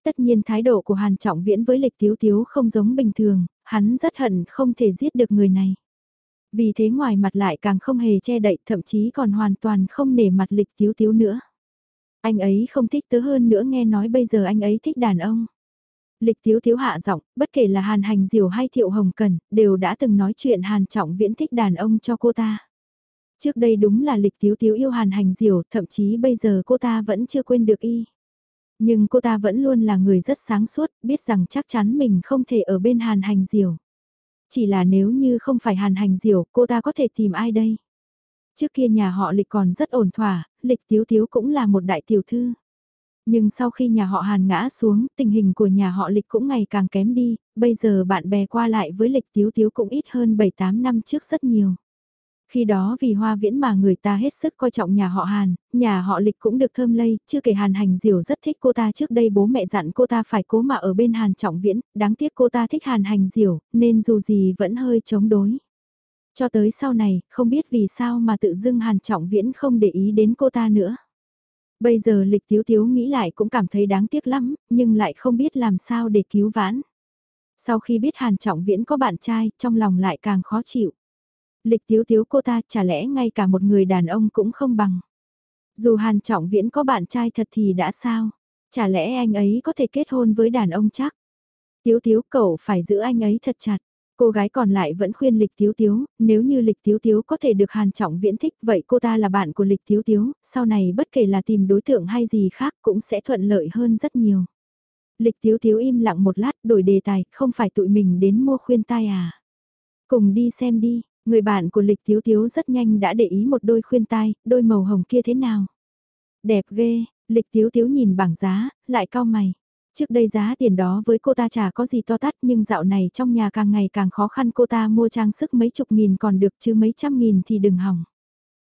Tất nhiên thái độ của Hàn Trọng Viễn với lịch tiếu tiếu không giống bình thường, hắn rất hận không thể giết được người này. Vì thế ngoài mặt lại càng không hề che đậy thậm chí còn hoàn toàn không nể mặt lịch tiếu tiếu nữa. Anh ấy không thích tớ hơn nữa nghe nói bây giờ anh ấy thích đàn ông. Lịch tiếu tiếu hạ giọng, bất kể là Hàn Hành Diều hay Thiệu Hồng Cần, đều đã từng nói chuyện Hàn Trọng Viễn thích đàn ông cho cô ta. Trước đây đúng là lịch tiếu tiếu yêu Hàn Hành Diều, thậm chí bây giờ cô ta vẫn chưa quên được y. Nhưng cô ta vẫn luôn là người rất sáng suốt, biết rằng chắc chắn mình không thể ở bên Hàn Hành Diều. Chỉ là nếu như không phải Hàn Hành Diều, cô ta có thể tìm ai đây? Trước kia nhà họ lịch còn rất ổn thỏa, lịch tiếu tiếu cũng là một đại tiểu thư. Nhưng sau khi nhà họ Hàn ngã xuống, tình hình của nhà họ lịch cũng ngày càng kém đi, bây giờ bạn bè qua lại với lịch tiếu tiếu cũng ít hơn 7-8 năm trước rất nhiều. Khi đó vì hoa viễn mà người ta hết sức coi trọng nhà họ Hàn, nhà họ lịch cũng được thơm lây, chưa kể Hàn hành diều rất thích cô ta trước đây bố mẹ dặn cô ta phải cố mà ở bên Hàn trọng viễn, đáng tiếc cô ta thích Hàn hành diều, nên dù gì vẫn hơi chống đối. Cho tới sau này, không biết vì sao mà tự dưng Hàn Trọng Viễn không để ý đến cô ta nữa. Bây giờ lịch tiếu tiếu nghĩ lại cũng cảm thấy đáng tiếc lắm, nhưng lại không biết làm sao để cứu vãn. Sau khi biết Hàn Trọng Viễn có bạn trai, trong lòng lại càng khó chịu. Lịch tiếu tiếu cô ta chả lẽ ngay cả một người đàn ông cũng không bằng. Dù Hàn Trọng Viễn có bạn trai thật thì đã sao? Chả lẽ anh ấy có thể kết hôn với đàn ông chắc? Tiếu tiếu cậu phải giữ anh ấy thật chặt. Cô gái còn lại vẫn khuyên Lịch Tiếu Tiếu, nếu như Lịch Tiếu Tiếu có thể được Hàn Trọng Viễn thích vậy cô ta là bạn của Lịch Tiếu Tiếu, sau này bất kể là tìm đối tượng hay gì khác cũng sẽ thuận lợi hơn rất nhiều. Lịch Tiếu Tiếu im lặng một lát đổi đề tài, không phải tụi mình đến mua khuyên tai à. Cùng đi xem đi, người bạn của Lịch Tiếu Tiếu rất nhanh đã để ý một đôi khuyên tai, đôi màu hồng kia thế nào. Đẹp ghê, Lịch Tiếu Tiếu nhìn bảng giá, lại cao mày. Trước đây giá tiền đó với cô ta chả có gì to tát nhưng dạo này trong nhà càng ngày càng khó khăn cô ta mua trang sức mấy chục nghìn còn được chứ mấy trăm nghìn thì đừng hỏng.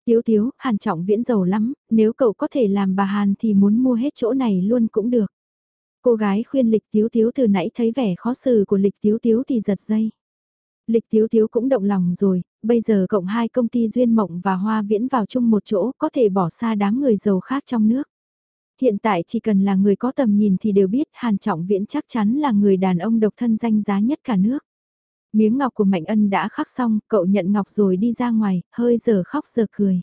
Tiếu tiếu, Hàn Trọng Viễn giàu lắm, nếu cậu có thể làm bà Hàn thì muốn mua hết chỗ này luôn cũng được. Cô gái khuyên lịch tiếu tiếu từ nãy thấy vẻ khó xử của lịch tiếu tiếu thì giật dây. Lịch tiếu tiếu cũng động lòng rồi, bây giờ cộng hai công ty Duyên Mộng và Hoa Viễn vào chung một chỗ có thể bỏ xa đám người giàu khác trong nước. Hiện tại chỉ cần là người có tầm nhìn thì đều biết Hàn Trọng Viễn chắc chắn là người đàn ông độc thân danh giá nhất cả nước. Miếng ngọc của Mạnh Ân đã khắc xong, cậu nhận ngọc rồi đi ra ngoài, hơi giờ khóc giờ cười.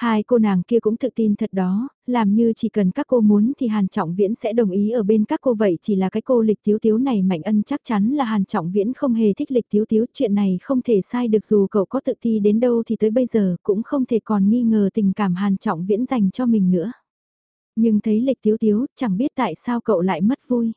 Hai cô nàng kia cũng tự tin thật đó, làm như chỉ cần các cô muốn thì Hàn Trọng Viễn sẽ đồng ý ở bên các cô vậy chỉ là cái cô lịch tiếu tiếu này Mạnh Ân chắc chắn là Hàn Trọng Viễn không hề thích lịch tiếu tiếu chuyện này không thể sai được dù cậu có tự ti đến đâu thì tới bây giờ cũng không thể còn nghi ngờ tình cảm Hàn Trọng Viễn dành cho mình nữa. Nhưng thấy lịch tiếu tiếu, chẳng biết tại sao cậu lại mất vui.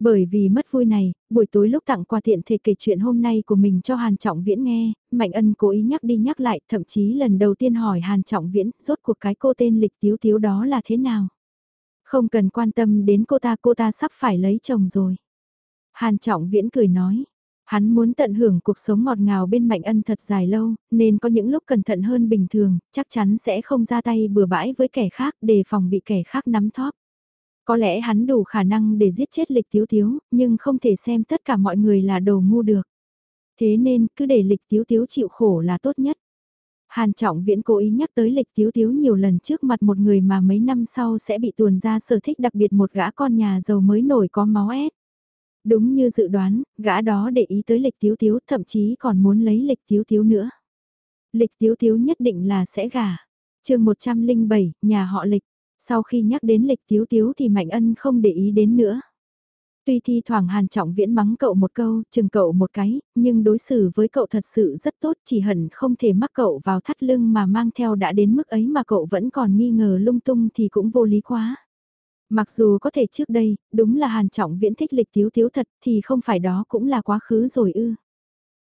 Bởi vì mất vui này, buổi tối lúc tặng quà tiện thể kể chuyện hôm nay của mình cho Hàn Trọng Viễn nghe, Mạnh Ân cố ý nhắc đi nhắc lại, thậm chí lần đầu tiên hỏi Hàn Trọng Viễn, rốt cuộc cái cô tên lịch tiếu tiếu đó là thế nào. Không cần quan tâm đến cô ta, cô ta sắp phải lấy chồng rồi. Hàn Trọng Viễn cười nói, Hắn muốn tận hưởng cuộc sống ngọt ngào bên Mạnh Ân thật dài lâu, nên có những lúc cẩn thận hơn bình thường, chắc chắn sẽ không ra tay bừa bãi với kẻ khác để phòng bị kẻ khác nắm thóp. Có lẽ hắn đủ khả năng để giết chết lịch tiếu tiếu, nhưng không thể xem tất cả mọi người là đồ ngu được. Thế nên cứ để lịch tiếu tiếu chịu khổ là tốt nhất. Hàn Trọng Viễn cố ý nhắc tới lịch tiếu tiếu nhiều lần trước mặt một người mà mấy năm sau sẽ bị tuồn ra sở thích đặc biệt một gã con nhà giàu mới nổi có máu ép. Đúng như dự đoán, gã đó để ý tới lịch tiếu tiếu thậm chí còn muốn lấy lịch tiếu tiếu nữa. Lịch tiếu tiếu nhất định là sẽ gả. chương 107, nhà họ lịch. Sau khi nhắc đến lịch tiếu tiếu thì Mạnh Ân không để ý đến nữa. Tuy thi thoảng Hàn Trọng Viễn mắng cậu một câu, chừng cậu một cái, nhưng đối xử với cậu thật sự rất tốt chỉ hận không thể mắc cậu vào thắt lưng mà mang theo đã đến mức ấy mà cậu vẫn còn nghi ngờ lung tung thì cũng vô lý quá. Mặc dù có thể trước đây, đúng là Hàn Trọng Viễn thích lịch thiếu thiếu thật thì không phải đó cũng là quá khứ rồi ư.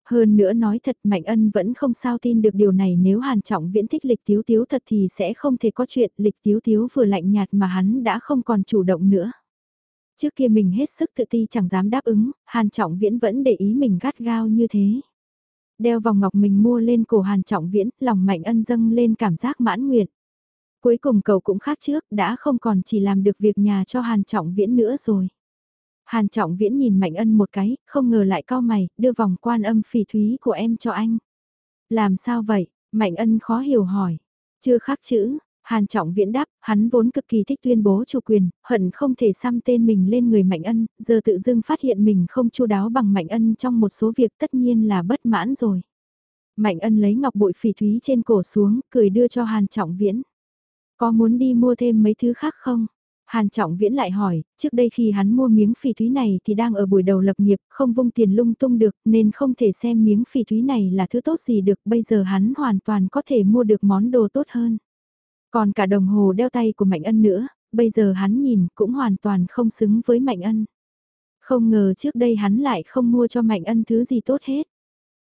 Hơn nữa nói thật Mạnh Ân vẫn không sao tin được điều này nếu Hàn Trọng Viễn thích lịch tiếu tiếu thật thì sẽ không thể có chuyện lịch tiếu tiếu vừa lạnh nhạt mà hắn đã không còn chủ động nữa. Trước kia mình hết sức tự ti chẳng dám đáp ứng, Hàn Trọng Viễn vẫn để ý mình gắt gao như thế. Đeo vòng ngọc mình mua lên cổ Hàn Trọng Viễn, lòng Mạnh Ân dâng lên cảm giác mãn nguyện. Cuối cùng cậu cũng khác trước, đã không còn chỉ làm được việc nhà cho Hàn Trọng Viễn nữa rồi. Hàn Trọng Viễn nhìn Mạnh Ân một cái, không ngờ lại cao mày, đưa vòng quan âm phỉ thúy của em cho anh. Làm sao vậy? Mạnh Ân khó hiểu hỏi. Chưa khác chữ, Hàn Trọng Viễn đáp, hắn vốn cực kỳ thích tuyên bố chủ quyền, hận không thể xăm tên mình lên người Mạnh Ân, giờ tự dưng phát hiện mình không chu đáo bằng Mạnh Ân trong một số việc tất nhiên là bất mãn rồi. Mạnh Ân lấy ngọc bội phỉ thúy trên cổ xuống, cười đưa cho Hàn Trọng Viễn. Có muốn đi mua thêm mấy thứ khác không? Hàn Trọng Viễn lại hỏi, trước đây khi hắn mua miếng phỉ thúy này thì đang ở buổi đầu lập nghiệp, không vung tiền lung tung được, nên không thể xem miếng phỉ thúy này là thứ tốt gì được, bây giờ hắn hoàn toàn có thể mua được món đồ tốt hơn. Còn cả đồng hồ đeo tay của Mạnh Ân nữa, bây giờ hắn nhìn cũng hoàn toàn không xứng với Mạnh Ân. Không ngờ trước đây hắn lại không mua cho Mạnh Ân thứ gì tốt hết.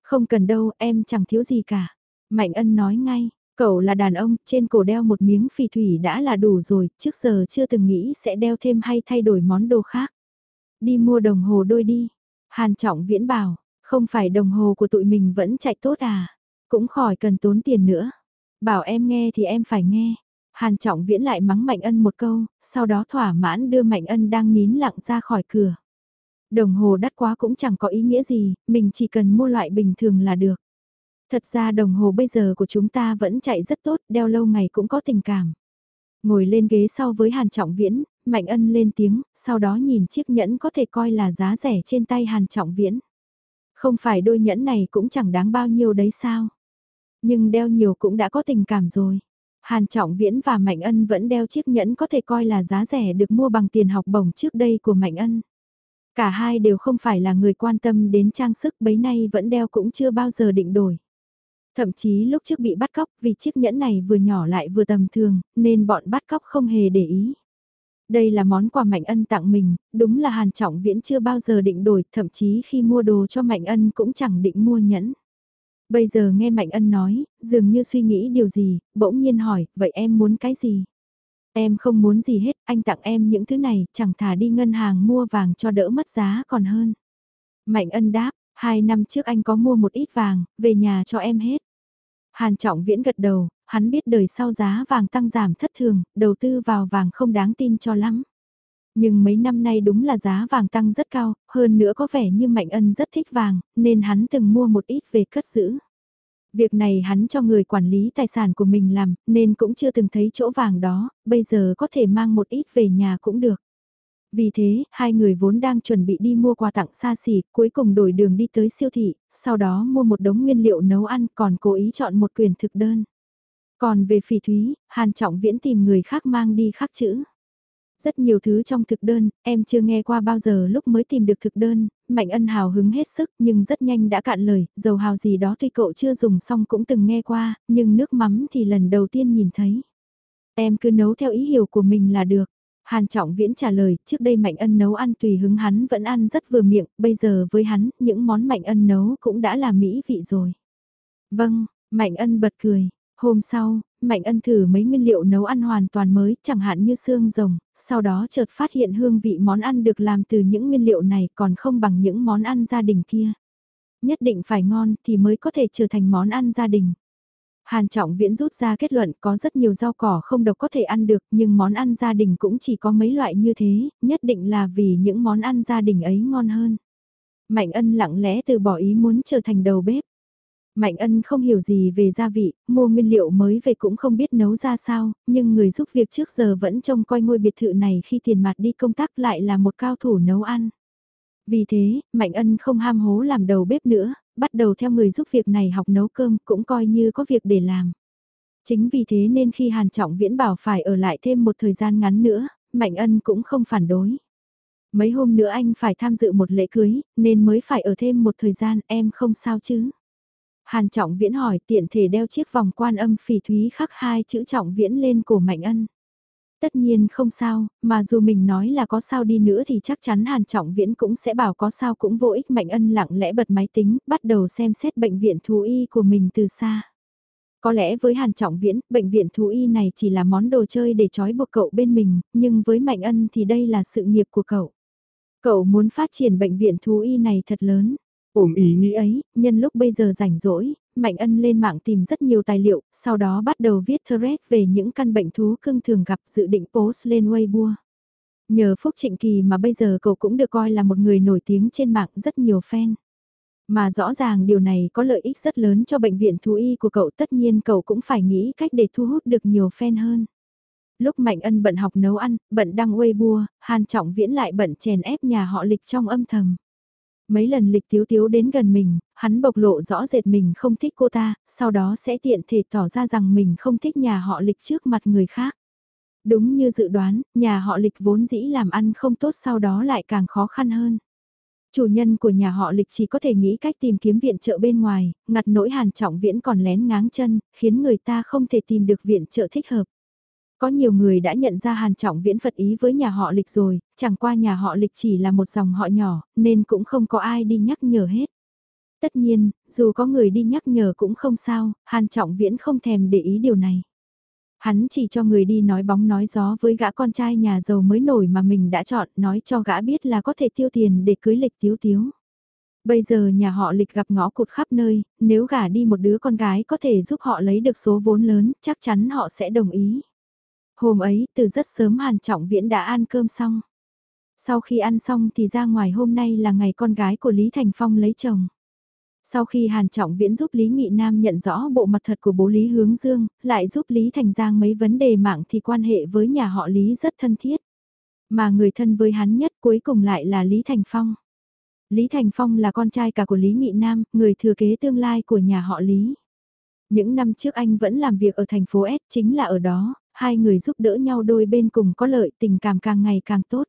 Không cần đâu, em chẳng thiếu gì cả. Mạnh Ân nói ngay, cậu là đàn ông, trên cổ đeo một miếng phỉ thủy đã là đủ rồi, trước giờ chưa từng nghĩ sẽ đeo thêm hay thay đổi món đồ khác. Đi mua đồng hồ đôi đi. Hàn Trọng Viễn bảo, không phải đồng hồ của tụi mình vẫn chạy tốt à, cũng khỏi cần tốn tiền nữa. Bảo em nghe thì em phải nghe. Hàn Trọng Viễn lại mắng Mạnh Ân một câu, sau đó thỏa mãn đưa Mạnh Ân đang nín lặng ra khỏi cửa. Đồng hồ đắt quá cũng chẳng có ý nghĩa gì, mình chỉ cần mua loại bình thường là được. Thật ra đồng hồ bây giờ của chúng ta vẫn chạy rất tốt, đeo lâu ngày cũng có tình cảm. Ngồi lên ghế sau với Hàn Trọng Viễn, Mạnh Ân lên tiếng, sau đó nhìn chiếc nhẫn có thể coi là giá rẻ trên tay Hàn Trọng Viễn. Không phải đôi nhẫn này cũng chẳng đáng bao nhiêu đấy sao? Nhưng đeo nhiều cũng đã có tình cảm rồi. Hàn Trọng Viễn và Mạnh Ân vẫn đeo chiếc nhẫn có thể coi là giá rẻ được mua bằng tiền học bổng trước đây của Mạnh Ân. Cả hai đều không phải là người quan tâm đến trang sức bấy nay vẫn đeo cũng chưa bao giờ định đổi. Thậm chí lúc trước bị bắt cóc vì chiếc nhẫn này vừa nhỏ lại vừa tầm thường nên bọn bắt cóc không hề để ý. Đây là món quà Mạnh Ân tặng mình, đúng là Hàn Trọng Viễn chưa bao giờ định đổi, thậm chí khi mua đồ cho Mạnh Ân cũng chẳng định mua nhẫn. Bây giờ nghe Mạnh Ân nói, dường như suy nghĩ điều gì, bỗng nhiên hỏi, vậy em muốn cái gì? Em không muốn gì hết, anh tặng em những thứ này, chẳng thà đi ngân hàng mua vàng cho đỡ mất giá còn hơn. Mạnh Ân đáp, hai năm trước anh có mua một ít vàng, về nhà cho em hết. Hàn Trọng Viễn gật đầu, hắn biết đời sau giá vàng tăng giảm thất thường, đầu tư vào vàng không đáng tin cho lắm. Nhưng mấy năm nay đúng là giá vàng tăng rất cao, hơn nữa có vẻ như Mạnh Ân rất thích vàng, nên hắn từng mua một ít về cất giữ. Việc này hắn cho người quản lý tài sản của mình làm, nên cũng chưa từng thấy chỗ vàng đó, bây giờ có thể mang một ít về nhà cũng được. Vì thế, hai người vốn đang chuẩn bị đi mua quà tặng xa xỉ, cuối cùng đổi đường đi tới siêu thị, sau đó mua một đống nguyên liệu nấu ăn còn cố ý chọn một quyển thực đơn. Còn về phỉ thúy, Hàn Trọng Viễn tìm người khác mang đi khắc chữ. Rất nhiều thứ trong thực đơn, em chưa nghe qua bao giờ lúc mới tìm được thực đơn, Mạnh Ân hào hứng hết sức nhưng rất nhanh đã cạn lời, dầu hào gì đó tuy cậu chưa dùng xong cũng từng nghe qua, nhưng nước mắm thì lần đầu tiên nhìn thấy. Em cứ nấu theo ý hiểu của mình là được. Hàn Trọng Viễn trả lời, trước đây Mạnh Ân nấu ăn tùy hứng hắn vẫn ăn rất vừa miệng, bây giờ với hắn, những món Mạnh Ân nấu cũng đã là mỹ vị rồi. Vâng, Mạnh Ân bật cười. Hôm sau, Mạnh Ân thử mấy nguyên liệu nấu ăn hoàn toàn mới, chẳng hạn như xương rồng, sau đó chợt phát hiện hương vị món ăn được làm từ những nguyên liệu này còn không bằng những món ăn gia đình kia. Nhất định phải ngon thì mới có thể trở thành món ăn gia đình. Hàn Trọng Viễn rút ra kết luận có rất nhiều rau cỏ không độc có thể ăn được nhưng món ăn gia đình cũng chỉ có mấy loại như thế, nhất định là vì những món ăn gia đình ấy ngon hơn. Mạnh ân lặng lẽ từ bỏ ý muốn trở thành đầu bếp. Mạnh ân không hiểu gì về gia vị, mua nguyên liệu mới về cũng không biết nấu ra sao, nhưng người giúp việc trước giờ vẫn trông coi ngôi biệt thự này khi tiền mặt đi công tác lại là một cao thủ nấu ăn. Vì thế, Mạnh ân không ham hố làm đầu bếp nữa, bắt đầu theo người giúp việc này học nấu cơm cũng coi như có việc để làm. Chính vì thế nên khi Hàn Trọng Viễn bảo phải ở lại thêm một thời gian ngắn nữa, Mạnh ân cũng không phản đối. Mấy hôm nữa anh phải tham dự một lễ cưới, nên mới phải ở thêm một thời gian, em không sao chứ? Hàn Trọng Viễn hỏi tiện thể đeo chiếc vòng quan âm phỉ thúy khắc hai chữ Trọng Viễn lên cổ Mạnh Ân. Tất nhiên không sao, mà dù mình nói là có sao đi nữa thì chắc chắn Hàn Trọng Viễn cũng sẽ bảo có sao cũng vô ích Mạnh Ân lặng lẽ bật máy tính, bắt đầu xem xét bệnh viện thú y của mình từ xa. Có lẽ với Hàn Trọng Viễn, bệnh viện thú y này chỉ là món đồ chơi để trói buộc cậu bên mình, nhưng với Mạnh Ân thì đây là sự nghiệp của cậu. Cậu muốn phát triển bệnh viện thú y này thật lớn. Ổm ý nghĩ ấy, nhân lúc bây giờ rảnh rỗi, Mạnh Ân lên mạng tìm rất nhiều tài liệu, sau đó bắt đầu viết thread về những căn bệnh thú cưng thường gặp dự định post lên Weibo. Nhờ Phúc Trịnh Kỳ mà bây giờ cậu cũng được coi là một người nổi tiếng trên mạng rất nhiều fan. Mà rõ ràng điều này có lợi ích rất lớn cho bệnh viện thú y của cậu tất nhiên cậu cũng phải nghĩ cách để thu hút được nhiều fan hơn. Lúc Mạnh Ân bận học nấu ăn, bận đăng Weibo, Hàn Trọng Viễn lại bận chèn ép nhà họ lịch trong âm thầm. Mấy lần lịch tiếu tiếu đến gần mình, hắn bộc lộ rõ rệt mình không thích cô ta, sau đó sẽ tiện thể tỏ ra rằng mình không thích nhà họ lịch trước mặt người khác. Đúng như dự đoán, nhà họ lịch vốn dĩ làm ăn không tốt sau đó lại càng khó khăn hơn. Chủ nhân của nhà họ lịch chỉ có thể nghĩ cách tìm kiếm viện trợ bên ngoài, ngặt nỗi hàn trọng viễn còn lén ngáng chân, khiến người ta không thể tìm được viện trợ thích hợp. Có nhiều người đã nhận ra Hàn Trọng Viễn Phật ý với nhà họ lịch rồi, chẳng qua nhà họ lịch chỉ là một dòng họ nhỏ, nên cũng không có ai đi nhắc nhở hết. Tất nhiên, dù có người đi nhắc nhở cũng không sao, Hàn Trọng Viễn không thèm để ý điều này. Hắn chỉ cho người đi nói bóng nói gió với gã con trai nhà giàu mới nổi mà mình đã chọn, nói cho gã biết là có thể tiêu tiền để cưới lịch tiếu tiếu. Bây giờ nhà họ lịch gặp ngõ cụt khắp nơi, nếu gả đi một đứa con gái có thể giúp họ lấy được số vốn lớn, chắc chắn họ sẽ đồng ý. Hôm ấy, từ rất sớm Hàn Trọng Viễn đã ăn cơm xong. Sau khi ăn xong thì ra ngoài hôm nay là ngày con gái của Lý Thành Phong lấy chồng. Sau khi Hàn Trọng Viễn giúp Lý Nghị Nam nhận rõ bộ mặt thật của bố Lý Hướng Dương, lại giúp Lý Thành Giang mấy vấn đề mạng thì quan hệ với nhà họ Lý rất thân thiết. Mà người thân với hắn nhất cuối cùng lại là Lý Thành Phong. Lý Thành Phong là con trai cả của Lý Nghị Nam, người thừa kế tương lai của nhà họ Lý. Những năm trước anh vẫn làm việc ở thành phố S chính là ở đó, hai người giúp đỡ nhau đôi bên cùng có lợi tình cảm càng ngày càng tốt.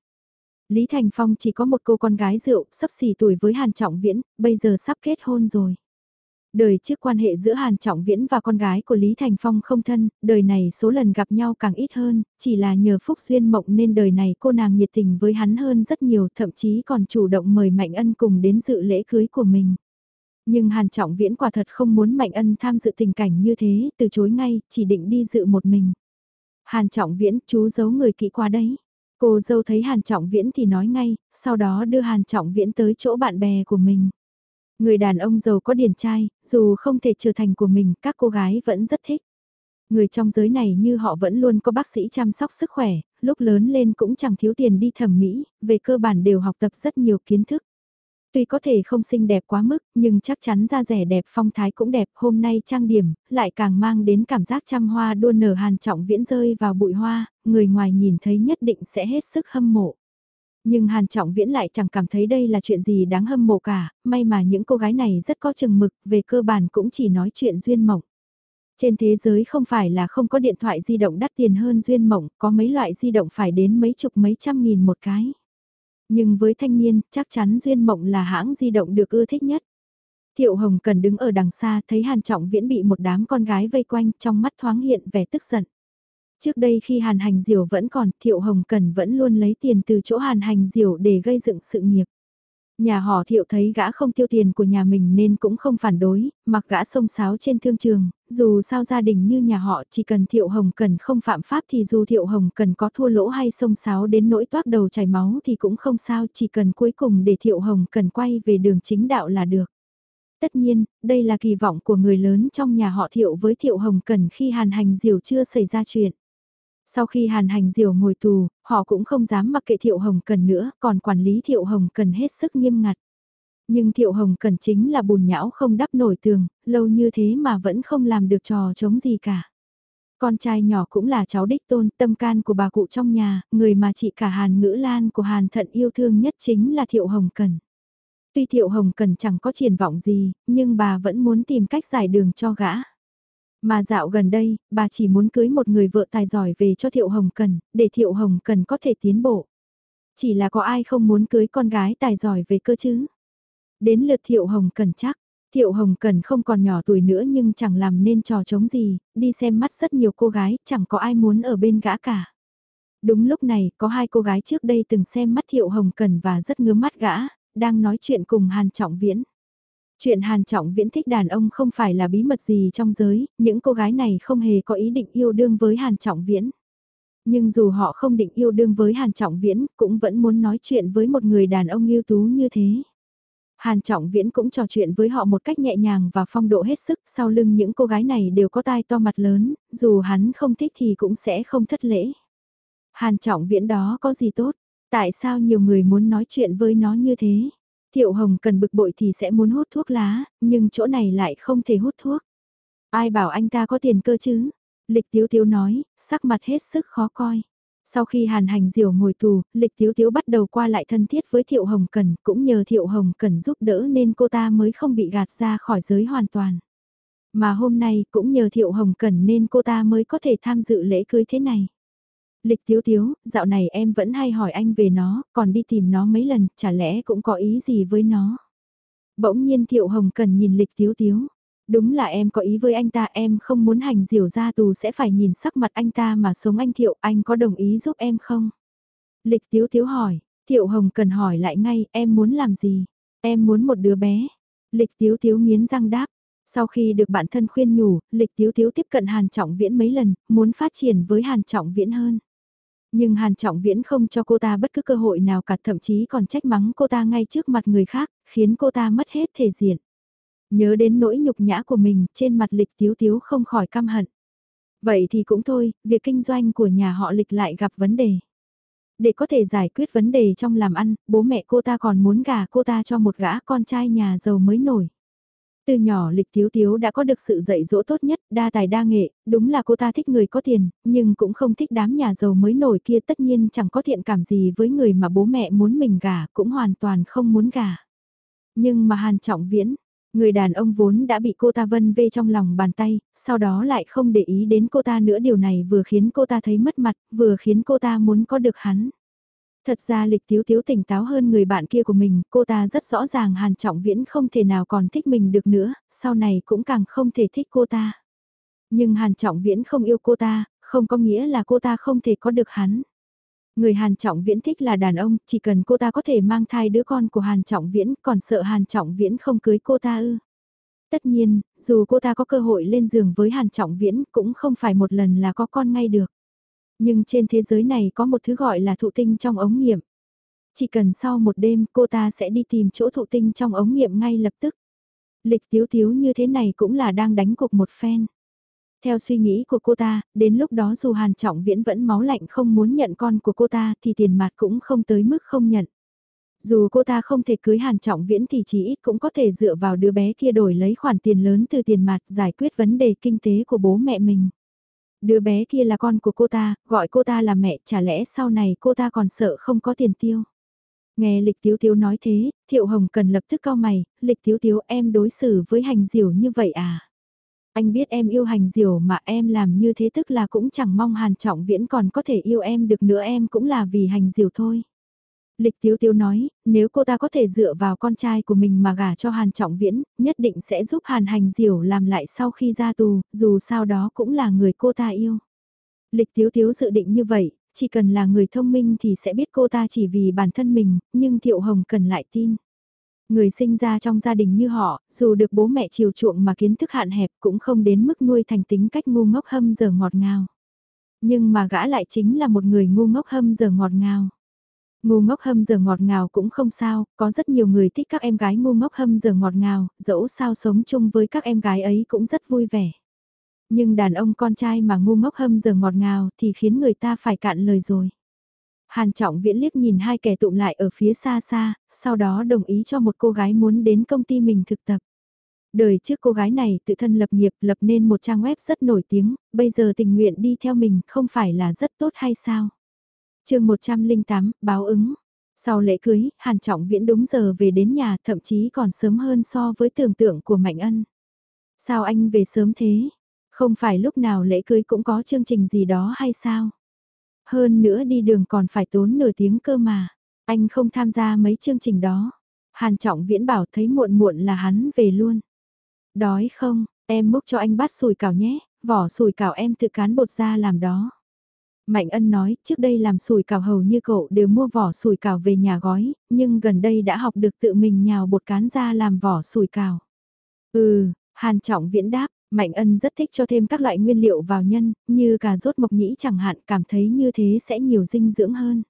Lý Thành Phong chỉ có một cô con gái rượu, sắp xỉ tuổi với Hàn Trọng Viễn, bây giờ sắp kết hôn rồi. Đời trước quan hệ giữa Hàn Trọng Viễn và con gái của Lý Thành Phong không thân, đời này số lần gặp nhau càng ít hơn, chỉ là nhờ phúc duyên mộng nên đời này cô nàng nhiệt tình với hắn hơn rất nhiều, thậm chí còn chủ động mời Mạnh Ân cùng đến dự lễ cưới của mình. Nhưng Hàn Trọng Viễn quả thật không muốn Mạnh Ân tham dự tình cảnh như thế, từ chối ngay, chỉ định đi dự một mình. Hàn Trọng Viễn, chú giấu người kỹ qua đấy. Cô dâu thấy Hàn Trọng Viễn thì nói ngay, sau đó đưa Hàn Trọng Viễn tới chỗ bạn bè của mình. Người đàn ông giàu có điển trai, dù không thể trở thành của mình, các cô gái vẫn rất thích. Người trong giới này như họ vẫn luôn có bác sĩ chăm sóc sức khỏe, lúc lớn lên cũng chẳng thiếu tiền đi thẩm mỹ, về cơ bản đều học tập rất nhiều kiến thức. Tuy có thể không xinh đẹp quá mức, nhưng chắc chắn da rẻ đẹp phong thái cũng đẹp, hôm nay trang điểm, lại càng mang đến cảm giác trăm hoa đua nở hàn trọng viễn rơi vào bụi hoa, người ngoài nhìn thấy nhất định sẽ hết sức hâm mộ. Nhưng Hàn Trọng Viễn lại chẳng cảm thấy đây là chuyện gì đáng hâm mộ cả, may mà những cô gái này rất có chừng mực, về cơ bản cũng chỉ nói chuyện duyên mộng. Trên thế giới không phải là không có điện thoại di động đắt tiền hơn duyên mộng, có mấy loại di động phải đến mấy chục mấy trăm nghìn một cái. Nhưng với thanh niên, chắc chắn Duyên Mộng là hãng di động được ưa thích nhất. Thiệu Hồng cần đứng ở đằng xa thấy Hàn Trọng Viễn bị một đám con gái vây quanh trong mắt thoáng hiện vẻ tức giận. Trước đây khi Hàn Hành Diều vẫn còn, Thiệu Hồng Cần vẫn luôn lấy tiền từ chỗ Hàn Hành Diều để gây dựng sự nghiệp. Nhà họ thiệu thấy gã không tiêu tiền của nhà mình nên cũng không phản đối, mặc gã sông sáo trên thương trường, dù sao gia đình như nhà họ chỉ cần thiệu hồng cần không phạm pháp thì dù thiệu hồng cần có thua lỗ hay sông sáo đến nỗi toát đầu chảy máu thì cũng không sao chỉ cần cuối cùng để thiệu hồng cần quay về đường chính đạo là được. Tất nhiên, đây là kỳ vọng của người lớn trong nhà họ thiệu với thiệu hồng cần khi hàn hành diều chưa xảy ra chuyện. Sau khi Hàn Hành Diều ngồi tù, họ cũng không dám mặc kệ Thiệu Hồng Cần nữa, còn quản lý Thiệu Hồng Cần hết sức nghiêm ngặt. Nhưng Thiệu Hồng Cần chính là bùn nhão không đắp nổi tường, lâu như thế mà vẫn không làm được trò chống gì cả. Con trai nhỏ cũng là cháu đích tôn tâm can của bà cụ trong nhà, người mà chị cả Hàn Ngữ Lan của Hàn Thận yêu thương nhất chính là Thiệu Hồng Cần. Tuy Thiệu Hồng Cần chẳng có triển vọng gì, nhưng bà vẫn muốn tìm cách giải đường cho gã. Mà dạo gần đây, bà chỉ muốn cưới một người vợ tài giỏi về cho Thiệu Hồng Cần, để Thiệu Hồng Cần có thể tiến bộ. Chỉ là có ai không muốn cưới con gái tài giỏi về cơ chứ? Đến lượt Thiệu Hồng Cần chắc, Thiệu Hồng Cần không còn nhỏ tuổi nữa nhưng chẳng làm nên trò chống gì, đi xem mắt rất nhiều cô gái, chẳng có ai muốn ở bên gã cả. Đúng lúc này, có hai cô gái trước đây từng xem mắt Thiệu Hồng Cần và rất ngứa mắt gã, đang nói chuyện cùng Hàn Trọng Viễn. Chuyện Hàn Trọng Viễn thích đàn ông không phải là bí mật gì trong giới, những cô gái này không hề có ý định yêu đương với Hàn Trọng Viễn. Nhưng dù họ không định yêu đương với Hàn Trọng Viễn, cũng vẫn muốn nói chuyện với một người đàn ông ưu tú như thế. Hàn Trọng Viễn cũng trò chuyện với họ một cách nhẹ nhàng và phong độ hết sức, sau lưng những cô gái này đều có tai to mặt lớn, dù hắn không thích thì cũng sẽ không thất lễ. Hàn Trọng Viễn đó có gì tốt, tại sao nhiều người muốn nói chuyện với nó như thế? Thiệu Hồng cần bực bội thì sẽ muốn hút thuốc lá, nhưng chỗ này lại không thể hút thuốc. Ai bảo anh ta có tiền cơ chứ? Lịch Tiếu Tiếu nói, sắc mặt hết sức khó coi. Sau khi Hàn Hành Diều ngồi tù, Lịch Tiếu Tiếu bắt đầu qua lại thân thiết với Thiệu Hồng Cần, cũng nhờ Thiệu Hồng Cần giúp đỡ nên cô ta mới không bị gạt ra khỏi giới hoàn toàn. Mà hôm nay cũng nhờ Thiệu Hồng Cần nên cô ta mới có thể tham dự lễ cưới thế này. Lịch Tiếu Tiếu, dạo này em vẫn hay hỏi anh về nó, còn đi tìm nó mấy lần, chả lẽ cũng có ý gì với nó. Bỗng nhiên Thiệu Hồng Cần nhìn Lịch Tiếu Tiếu. Đúng là em có ý với anh ta em không muốn hành diều ra tù sẽ phải nhìn sắc mặt anh ta mà sống anh Thiệu anh có đồng ý giúp em không? Lịch Tiếu Tiếu hỏi, Thiệu Hồng cần hỏi lại ngay em muốn làm gì? Em muốn một đứa bé. Lịch Tiếu Tiếu nghiến răng đáp. Sau khi được bạn thân khuyên nhủ, Lịch Tiếu Tiếu tiếp cận Hàn Trọng Viễn mấy lần, muốn phát triển với Hàn Trọng Viễn hơn. Nhưng Hàn Trọng Viễn không cho cô ta bất cứ cơ hội nào cả thậm chí còn trách mắng cô ta ngay trước mặt người khác, khiến cô ta mất hết thể diện. Nhớ đến nỗi nhục nhã của mình, trên mặt lịch tiếu tiếu không khỏi căm hận. Vậy thì cũng thôi, việc kinh doanh của nhà họ lịch lại gặp vấn đề. Để có thể giải quyết vấn đề trong làm ăn, bố mẹ cô ta còn muốn gả cô ta cho một gã con trai nhà giàu mới nổi. Từ nhỏ lịch thiếu thiếu đã có được sự dạy dỗ tốt nhất, đa tài đa nghệ, đúng là cô ta thích người có tiền, nhưng cũng không thích đám nhà giàu mới nổi kia tất nhiên chẳng có thiện cảm gì với người mà bố mẹ muốn mình gả, cũng hoàn toàn không muốn gả. Nhưng mà Hàn Trọng Viễn, Người đàn ông vốn đã bị cô ta vân vê trong lòng bàn tay, sau đó lại không để ý đến cô ta nữa điều này vừa khiến cô ta thấy mất mặt, vừa khiến cô ta muốn có được hắn. Thật ra lịch thiếu thiếu tỉnh táo hơn người bạn kia của mình, cô ta rất rõ ràng Hàn Trọng Viễn không thể nào còn thích mình được nữa, sau này cũng càng không thể thích cô ta. Nhưng Hàn Trọng Viễn không yêu cô ta, không có nghĩa là cô ta không thể có được hắn. Người Hàn Trọng Viễn thích là đàn ông, chỉ cần cô ta có thể mang thai đứa con của Hàn Trọng Viễn, còn sợ Hàn Trọng Viễn không cưới cô ta ư. Tất nhiên, dù cô ta có cơ hội lên giường với Hàn Trọng Viễn cũng không phải một lần là có con ngay được. Nhưng trên thế giới này có một thứ gọi là thụ tinh trong ống nghiệm. Chỉ cần sau một đêm cô ta sẽ đi tìm chỗ thụ tinh trong ống nghiệm ngay lập tức. Lịch tiếu tiếu như thế này cũng là đang đánh cuộc một phen. Theo suy nghĩ của cô ta, đến lúc đó dù Hàn Trọng Viễn vẫn máu lạnh không muốn nhận con của cô ta thì tiền mặt cũng không tới mức không nhận. Dù cô ta không thể cưới Hàn Trọng Viễn thì chỉ ít cũng có thể dựa vào đứa bé kia đổi lấy khoản tiền lớn từ tiền mặt giải quyết vấn đề kinh tế của bố mẹ mình. Đứa bé kia là con của cô ta, gọi cô ta là mẹ, chả lẽ sau này cô ta còn sợ không có tiền tiêu. Nghe Lịch Tiếu Tiếu nói thế, Thiệu Hồng cần lập tức cao mày, Lịch Tiếu Tiếu em đối xử với hành diểu như vậy à? Anh biết em yêu hành diểu mà em làm như thế tức là cũng chẳng mong Hàn Trọng Viễn còn có thể yêu em được nữa em cũng là vì hành diểu thôi. Lịch Tiếu Tiếu nói, nếu cô ta có thể dựa vào con trai của mình mà gả cho Hàn Trọng Viễn, nhất định sẽ giúp Hàn Hành Diểu làm lại sau khi ra tù, dù sao đó cũng là người cô ta yêu. Lịch Tiếu Tiếu dự định như vậy, chỉ cần là người thông minh thì sẽ biết cô ta chỉ vì bản thân mình, nhưng Thiệu Hồng cần lại tin. Người sinh ra trong gia đình như họ, dù được bố mẹ chiều chuộng mà kiến thức hạn hẹp cũng không đến mức nuôi thành tính cách ngu ngốc hâm giờ ngọt ngào. Nhưng mà gã lại chính là một người ngu ngốc hâm giờ ngọt ngào. Ngu ngốc hâm giờ ngọt ngào cũng không sao, có rất nhiều người thích các em gái ngu ngốc hâm giờ ngọt ngào, dẫu sao sống chung với các em gái ấy cũng rất vui vẻ. Nhưng đàn ông con trai mà ngu ngốc hâm giờ ngọt ngào thì khiến người ta phải cạn lời rồi. Hàn Trọng Viễn liếc nhìn hai kẻ tụm lại ở phía xa xa, sau đó đồng ý cho một cô gái muốn đến công ty mình thực tập. Đời trước cô gái này tự thân lập nghiệp lập nên một trang web rất nổi tiếng, bây giờ tình nguyện đi theo mình không phải là rất tốt hay sao? Chương 108, báo ứng. Sau lễ cưới, Hàn Trọng Viễn đúng giờ về đến nhà thậm chí còn sớm hơn so với tưởng tượng của Mạnh Ân. Sao anh về sớm thế? Không phải lúc nào lễ cưới cũng có chương trình gì đó hay sao? Hơn nữa đi đường còn phải tốn nửa tiếng cơ mà. Anh không tham gia mấy chương trình đó. Hàn Trọng Viễn bảo thấy muộn muộn là hắn về luôn. Đói không, em múc cho anh bát sùi cảo nhé, vỏ sùi cảo em tự cán bột ra làm đó. Mạnh ân nói, trước đây làm sủi cảo hầu như cậu đều mua vỏ sủi cảo về nhà gói, nhưng gần đây đã học được tự mình nhào bột cán ra làm vỏ sủi cảo. Ừ, Hàn Trọng Viễn đáp, Mạnh ân rất thích cho thêm các loại nguyên liệu vào nhân, như cà rốt mộc nhĩ chẳng hạn, cảm thấy như thế sẽ nhiều dinh dưỡng hơn.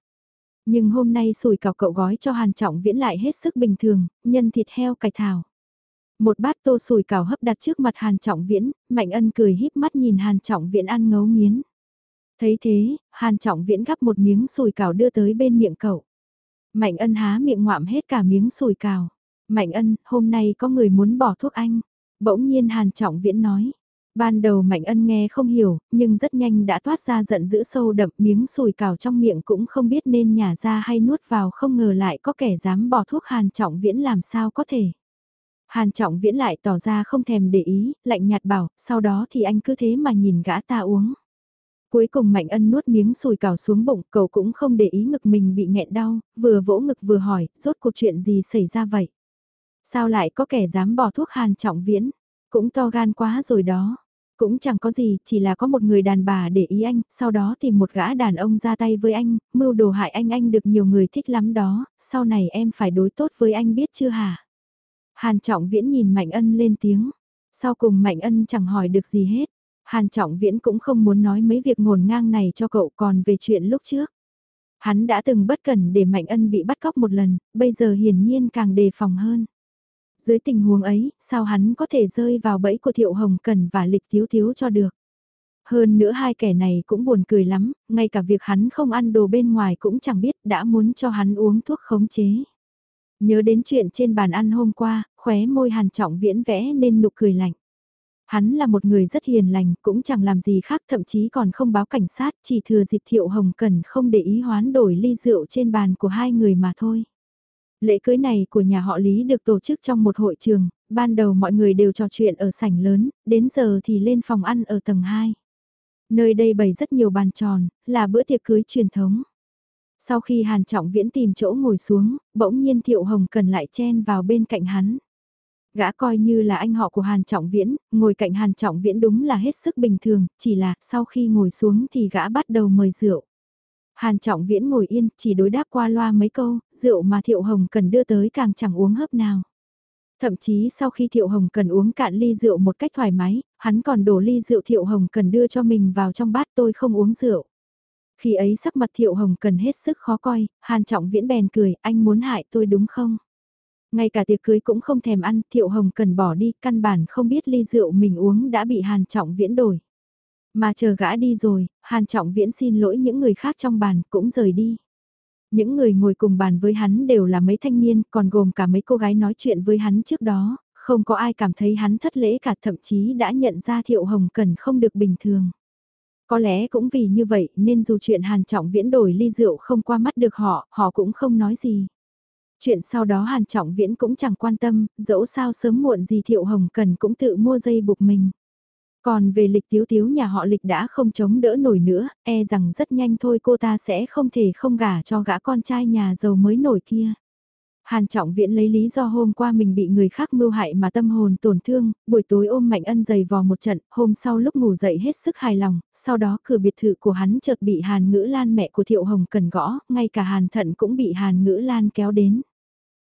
Nhưng hôm nay sủi cảo cậu gói cho Hàn Trọng Viễn lại hết sức bình thường, nhân thịt heo cải thảo. Một bát tô sủi cảo hấp đặt trước mặt Hàn Trọng Viễn, Mạnh ân cười híp mắt nhìn Hàn Trọng Viễn ăn ngấu nghiến. Thấy thế, Hàn Trọng Viễn gắp một miếng sùi cảo đưa tới bên miệng cậu. Mạnh ân há miệng ngoạm hết cả miếng sùi cảo. Mạnh ân, hôm nay có người muốn bỏ thuốc anh. Bỗng nhiên Hàn Trọng Viễn nói. Ban đầu Mạnh Ân nghe không hiểu, nhưng rất nhanh đã toát ra giận dữ sâu đậm miếng sùi cào trong miệng cũng không biết nên nhả ra hay nuốt vào không ngờ lại có kẻ dám bỏ thuốc Hàn Trọng Viễn làm sao có thể. Hàn Trọng Viễn lại tỏ ra không thèm để ý, lạnh nhạt bảo, sau đó thì anh cứ thế mà nhìn gã ta uống. Cuối cùng Mạnh Ân nuốt miếng sùi cào xuống bụng, cậu cũng không để ý ngực mình bị nghẹn đau, vừa vỗ ngực vừa hỏi, rốt cuộc chuyện gì xảy ra vậy? Sao lại có kẻ dám bỏ thuốc hàn trọng viễn? Cũng to gan quá rồi đó. Cũng chẳng có gì, chỉ là có một người đàn bà để ý anh, sau đó tìm một gã đàn ông ra tay với anh, mưu đồ hại anh anh được nhiều người thích lắm đó, sau này em phải đối tốt với anh biết chưa hả? Hàn Trọng Viễn nhìn Mạnh Ân lên tiếng, sau cùng Mạnh Ân chẳng hỏi được gì hết. Hàn Trọng Viễn cũng không muốn nói mấy việc ngổn ngang này cho cậu còn về chuyện lúc trước. Hắn đã từng bất cẩn để Mạnh Ân bị bắt cóc một lần, bây giờ hiển nhiên càng đề phòng hơn. Dưới tình huống ấy, sao hắn có thể rơi vào bẫy của Thiệu Hồng Cần và Lịch Thiếu Thiếu cho được. Hơn nữa hai kẻ này cũng buồn cười lắm, ngay cả việc hắn không ăn đồ bên ngoài cũng chẳng biết đã muốn cho hắn uống thuốc khống chế. Nhớ đến chuyện trên bàn ăn hôm qua, khóe môi hàn trọng viễn vẽ nên nụ cười lạnh. Hắn là một người rất hiền lành, cũng chẳng làm gì khác thậm chí còn không báo cảnh sát, chỉ thừa dịp Thiệu Hồng Cần không để ý hoán đổi ly rượu trên bàn của hai người mà thôi. Lễ cưới này của nhà họ Lý được tổ chức trong một hội trường, ban đầu mọi người đều trò chuyện ở sảnh lớn, đến giờ thì lên phòng ăn ở tầng 2. Nơi đây bày rất nhiều bàn tròn, là bữa tiệc cưới truyền thống. Sau khi Hàn Trọng Viễn tìm chỗ ngồi xuống, bỗng nhiên Thiệu Hồng cần lại chen vào bên cạnh hắn. Gã coi như là anh họ của Hàn Trọng Viễn, ngồi cạnh Hàn Trọng Viễn đúng là hết sức bình thường, chỉ là sau khi ngồi xuống thì gã bắt đầu mời rượu. Hàn Trọng Viễn ngồi yên, chỉ đối đáp qua loa mấy câu, rượu mà Thiệu Hồng cần đưa tới càng chẳng uống hớp nào. Thậm chí sau khi Thiệu Hồng cần uống cạn ly rượu một cách thoải mái, hắn còn đổ ly rượu Thiệu Hồng cần đưa cho mình vào trong bát tôi không uống rượu. Khi ấy sắc mặt Thiệu Hồng cần hết sức khó coi, Hàn Trọng Viễn bèn cười, anh muốn hại tôi đúng không? Ngay cả tiệc cưới cũng không thèm ăn, Thiệu Hồng cần bỏ đi, căn bản không biết ly rượu mình uống đã bị Hàn Trọng Viễn đổi. Mà chờ gã đi rồi, Hàn Trọng Viễn xin lỗi những người khác trong bàn cũng rời đi. Những người ngồi cùng bàn với hắn đều là mấy thanh niên, còn gồm cả mấy cô gái nói chuyện với hắn trước đó, không có ai cảm thấy hắn thất lễ cả thậm chí đã nhận ra Thiệu Hồng Cần không được bình thường. Có lẽ cũng vì như vậy nên dù chuyện Hàn Trọng Viễn đổi ly rượu không qua mắt được họ, họ cũng không nói gì. Chuyện sau đó Hàn Trọng Viễn cũng chẳng quan tâm, dẫu sao sớm muộn gì Thiệu Hồng Cần cũng tự mua dây buộc mình. Còn về lịch tiếu tiếu nhà họ lịch đã không chống đỡ nổi nữa, e rằng rất nhanh thôi cô ta sẽ không thể không gả cho gã con trai nhà giàu mới nổi kia. Hàn Trọng Viễn lấy lý do hôm qua mình bị người khác mưu hại mà tâm hồn tổn thương, buổi tối ôm Mạnh Ân giày vò một trận, hôm sau lúc ngủ dậy hết sức hài lòng, sau đó cửa biệt thự của hắn chợt bị Hàn Ngữ Lan mẹ của Thiệu Hồng cần gõ, ngay cả Hàn Thận cũng bị Hàn Ngữ Lan kéo đến.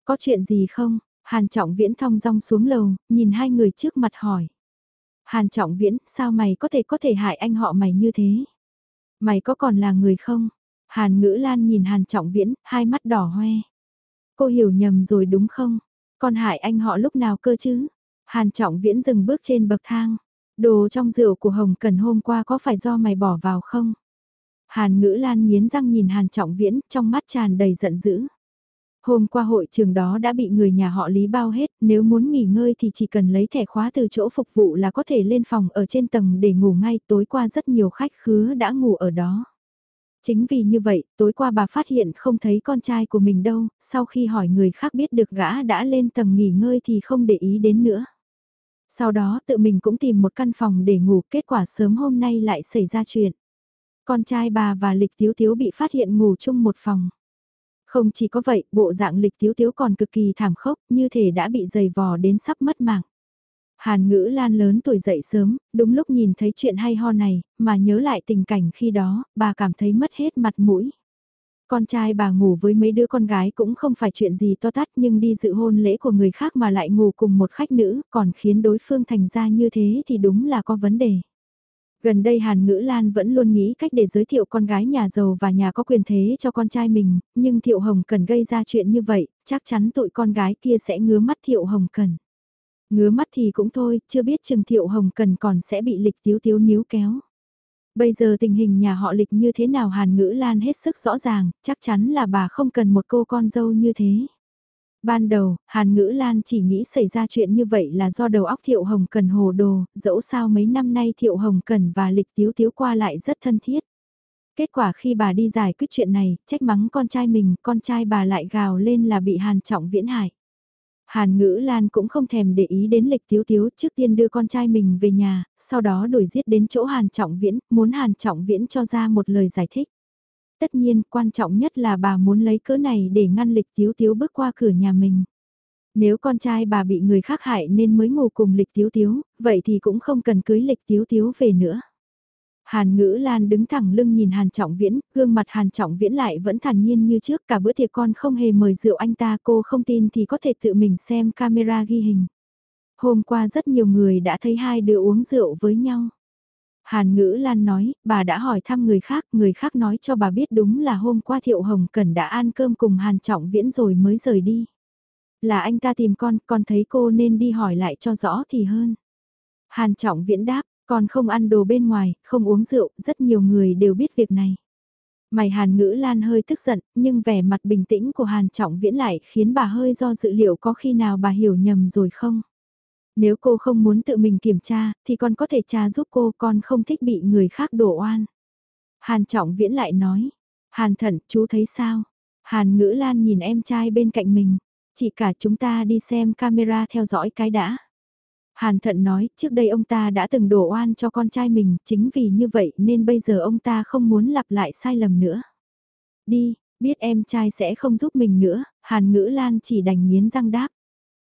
Có chuyện gì không? Hàn Trọng Viễn thong dong xuống lầu, nhìn hai người trước mặt hỏi. Hàn Trọng Viễn, sao mày có thể có thể hại anh họ mày như thế? Mày có còn là người không? Hàn Ngữ Lan nhìn Hàn Trọng Viễn, hai mắt đỏ hoe. Cô hiểu nhầm rồi đúng không? Con hại anh họ lúc nào cơ chứ? Hàn Trọng Viễn dừng bước trên bậc thang. Đồ trong rượu của Hồng Cần hôm qua có phải do mày bỏ vào không? Hàn Ngữ Lan nghiến răng nhìn Hàn Trọng Viễn trong mắt tràn đầy giận dữ. Hôm qua hội trường đó đã bị người nhà họ Lý bao hết, nếu muốn nghỉ ngơi thì chỉ cần lấy thẻ khóa từ chỗ phục vụ là có thể lên phòng ở trên tầng để ngủ ngay, tối qua rất nhiều khách khứa đã ngủ ở đó. Chính vì như vậy, tối qua bà phát hiện không thấy con trai của mình đâu, sau khi hỏi người khác biết được gã đã lên tầng nghỉ ngơi thì không để ý đến nữa. Sau đó tự mình cũng tìm một căn phòng để ngủ, kết quả sớm hôm nay lại xảy ra chuyện. Con trai bà và Lịch Tiếu Tiếu bị phát hiện ngủ chung một phòng. Không chỉ có vậy, bộ dạng lịch tiếu tiếu còn cực kỳ thảm khốc, như thể đã bị dày vò đến sắp mất mạng. Hàn ngữ lan lớn tuổi dậy sớm, đúng lúc nhìn thấy chuyện hay ho này, mà nhớ lại tình cảnh khi đó, bà cảm thấy mất hết mặt mũi. Con trai bà ngủ với mấy đứa con gái cũng không phải chuyện gì to tát nhưng đi dự hôn lễ của người khác mà lại ngủ cùng một khách nữ còn khiến đối phương thành ra như thế thì đúng là có vấn đề. Gần đây Hàn Ngữ Lan vẫn luôn nghĩ cách để giới thiệu con gái nhà giàu và nhà có quyền thế cho con trai mình, nhưng Thiệu Hồng Cần gây ra chuyện như vậy, chắc chắn tụi con gái kia sẽ ngứa mắt Thiệu Hồng Cần. Ngứa mắt thì cũng thôi, chưa biết chừng Thiệu Hồng Cần còn sẽ bị lịch tiếu tiếu níu kéo. Bây giờ tình hình nhà họ lịch như thế nào Hàn Ngữ Lan hết sức rõ ràng, chắc chắn là bà không cần một cô con dâu như thế. Ban đầu, Hàn Ngữ Lan chỉ nghĩ xảy ra chuyện như vậy là do đầu óc Thiệu Hồng Cần hồ đồ, dẫu sao mấy năm nay Thiệu Hồng Cần và Lịch Tiếu Tiếu qua lại rất thân thiết. Kết quả khi bà đi giải quyết chuyện này, trách mắng con trai mình, con trai bà lại gào lên là bị Hàn Trọng Viễn hại. Hàn Ngữ Lan cũng không thèm để ý đến lịch tiếu tiếu trước tiên đưa con trai mình về nhà, sau đó đuổi giết đến chỗ Hàn Trọng Viễn, muốn Hàn Trọng Viễn cho ra một lời giải thích. Tất nhiên, quan trọng nhất là bà muốn lấy cỡ này để ngăn lịch tiếu tiếu bước qua cửa nhà mình. Nếu con trai bà bị người khác hại nên mới ngủ cùng lịch tiếu tiếu, vậy thì cũng không cần cưới lịch tiếu tiếu về nữa. Hàn ngữ lan đứng thẳng lưng nhìn Hàn Trọng Viễn, gương mặt Hàn Trọng Viễn lại vẫn thản nhiên như trước cả bữa tiệc con không hề mời rượu anh ta cô không tin thì có thể tự mình xem camera ghi hình. Hôm qua rất nhiều người đã thấy hai đứa uống rượu với nhau. Hàn ngữ lan nói, bà đã hỏi thăm người khác, người khác nói cho bà biết đúng là hôm qua Thiệu Hồng Cẩn đã ăn cơm cùng Hàn Trọng Viễn rồi mới rời đi. Là anh ta tìm con, con thấy cô nên đi hỏi lại cho rõ thì hơn. Hàn Trọng Viễn đáp, con không ăn đồ bên ngoài, không uống rượu, rất nhiều người đều biết việc này. Mày Hàn Ngữ Lan hơi tức giận, nhưng vẻ mặt bình tĩnh của Hàn Trọng Viễn lại khiến bà hơi do dự liệu có khi nào bà hiểu nhầm rồi không? Nếu cô không muốn tự mình kiểm tra, thì con có thể tra giúp cô, con không thích bị người khác đổ oan. Hàn Trọng Viễn lại nói, Hàn Thận, chú thấy sao? Hàn Ngữ Lan nhìn em trai bên cạnh mình, chỉ cả chúng ta đi xem camera theo dõi cái đã. Hàn Thận nói, trước đây ông ta đã từng đổ oan cho con trai mình, chính vì như vậy nên bây giờ ông ta không muốn lặp lại sai lầm nữa. Đi, biết em trai sẽ không giúp mình nữa, Hàn Ngữ Lan chỉ đành nghiến răng đáp.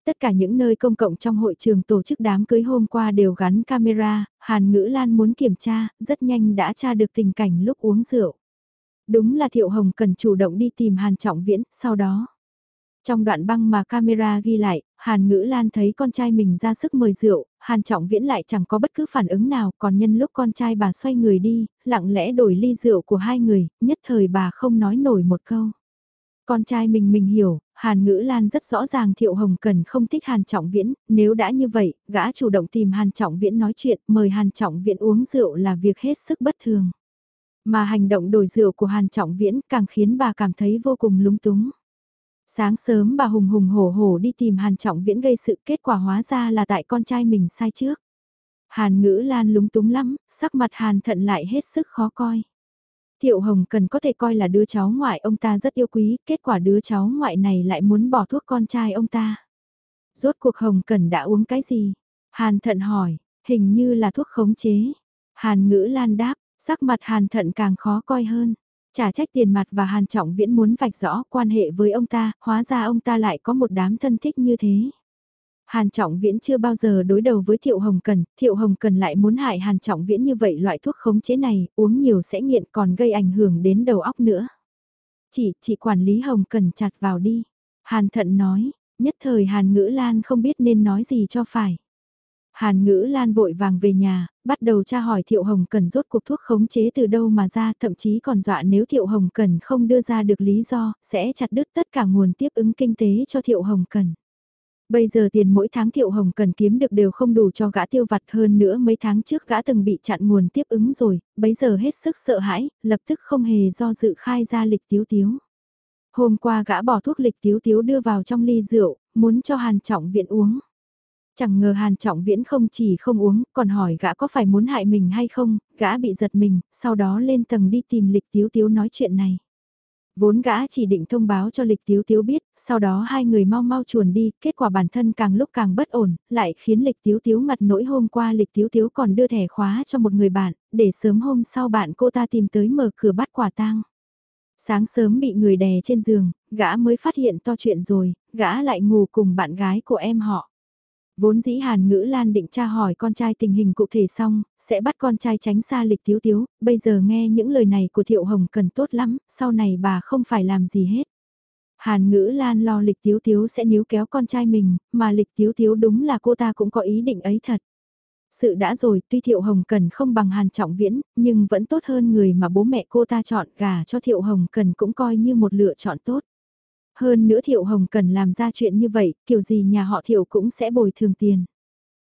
Tất cả những nơi công cộng trong hội trường tổ chức đám cưới hôm qua đều gắn camera, Hàn Ngữ Lan muốn kiểm tra, rất nhanh đã tra được tình cảnh lúc uống rượu. Đúng là Thiệu Hồng cần chủ động đi tìm Hàn Trọng Viễn, sau đó. Trong đoạn băng mà camera ghi lại, Hàn Ngữ Lan thấy con trai mình ra sức mời rượu, Hàn Trọng Viễn lại chẳng có bất cứ phản ứng nào, còn nhân lúc con trai bà xoay người đi, lặng lẽ đổi ly rượu của hai người, nhất thời bà không nói nổi một câu. Con trai mình mình hiểu, Hàn Ngữ Lan rất rõ ràng Thiệu Hồng Cần không thích Hàn Trọng Viễn, nếu đã như vậy, gã chủ động tìm Hàn Trọng Viễn nói chuyện, mời Hàn Trọng Viễn uống rượu là việc hết sức bất thường. Mà hành động đổi rượu của Hàn Trọng Viễn càng khiến bà cảm thấy vô cùng lúng túng. Sáng sớm bà hùng hùng hổ hổ đi tìm Hàn Trọng Viễn gây sự kết quả hóa ra là tại con trai mình sai trước. Hàn Ngữ Lan lúng túng lắm, sắc mặt Hàn Thận lại hết sức khó coi. Thiệu Hồng cần có thể coi là đứa cháu ngoại ông ta rất yêu quý, kết quả đứa cháu ngoại này lại muốn bỏ thuốc con trai ông ta. Rốt cuộc Hồng Cần đã uống cái gì? Hàn Thận hỏi, hình như là thuốc khống chế. Hàn Ngữ Lan đáp, sắc mặt Hàn Thận càng khó coi hơn. Trả trách tiền mặt và Hàn Trọng Viễn muốn vạch rõ quan hệ với ông ta, hóa ra ông ta lại có một đám thân thích như thế. Hàn Trọng Viễn chưa bao giờ đối đầu với Thiệu Hồng Cần, Thiệu Hồng Cần lại muốn hại Hàn Trọng Viễn như vậy loại thuốc khống chế này, uống nhiều sẽ nghiện còn gây ảnh hưởng đến đầu óc nữa. Chỉ, chị quản lý Hồng Cần chặt vào đi. Hàn Thận nói, nhất thời Hàn Ngữ Lan không biết nên nói gì cho phải. Hàn Ngữ Lan vội vàng về nhà, bắt đầu tra hỏi Thiệu Hồng Cần rốt cuộc thuốc khống chế từ đâu mà ra, thậm chí còn dọa nếu Thiệu Hồng Cần không đưa ra được lý do, sẽ chặt đứt tất cả nguồn tiếp ứng kinh tế cho Thiệu Hồng Cần. Bây giờ tiền mỗi tháng Thiệu Hồng cần kiếm được đều không đủ cho gã tiêu vặt hơn nữa mấy tháng trước gã từng bị chặn nguồn tiếp ứng rồi, bấy giờ hết sức sợ hãi, lập tức không hề do dự khai ra lịch tiếu tiếu. Hôm qua gã bỏ thuốc lịch tiếu tiếu đưa vào trong ly rượu, muốn cho Hàn Trọng Viễn uống. Chẳng ngờ Hàn Trọng Viễn không chỉ không uống, còn hỏi gã có phải muốn hại mình hay không, gã bị giật mình, sau đó lên tầng đi tìm lịch tiếu tiếu nói chuyện này. Vốn gã chỉ định thông báo cho lịch tiếu tiếu biết, sau đó hai người mau mau chuồn đi, kết quả bản thân càng lúc càng bất ổn, lại khiến lịch tiếu tiếu ngặt nỗi hôm qua lịch tiếu tiếu còn đưa thẻ khóa cho một người bạn, để sớm hôm sau bạn cô ta tìm tới mở cửa bắt quả tang. Sáng sớm bị người đè trên giường, gã mới phát hiện to chuyện rồi, gã lại ngủ cùng bạn gái của em họ. Vốn dĩ Hàn Ngữ Lan định tra hỏi con trai tình hình cụ thể xong, sẽ bắt con trai tránh xa lịch tiếu tiếu, bây giờ nghe những lời này của Thiệu Hồng cần tốt lắm, sau này bà không phải làm gì hết. Hàn Ngữ Lan lo lịch tiếu tiếu sẽ níu kéo con trai mình, mà lịch tiếu tiếu đúng là cô ta cũng có ý định ấy thật. Sự đã rồi, tuy Thiệu Hồng Cần không bằng Hàn Trọng Viễn, nhưng vẫn tốt hơn người mà bố mẹ cô ta chọn gà cho Thiệu Hồng Cần cũng coi như một lựa chọn tốt. Hơn nữa Thiệu Hồng Cần làm ra chuyện như vậy, kiểu gì nhà họ Thiệu cũng sẽ bồi thường tiền.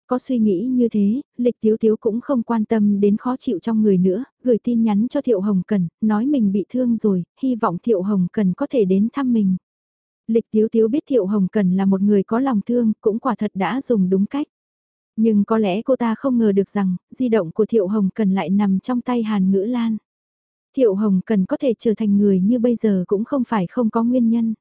Có suy nghĩ như thế, Lịch Tiếu Tiếu cũng không quan tâm đến khó chịu trong người nữa, gửi tin nhắn cho Thiệu Hồng Cần, nói mình bị thương rồi, hy vọng Thiệu Hồng Cần có thể đến thăm mình. Lịch Tiếu Tiếu biết Thiệu Hồng Cần là một người có lòng thương, cũng quả thật đã dùng đúng cách. Nhưng có lẽ cô ta không ngờ được rằng, di động của Thiệu Hồng Cần lại nằm trong tay Hàn Ngữ Lan. Thiệu Hồng Cần có thể trở thành người như bây giờ cũng không phải không có nguyên nhân.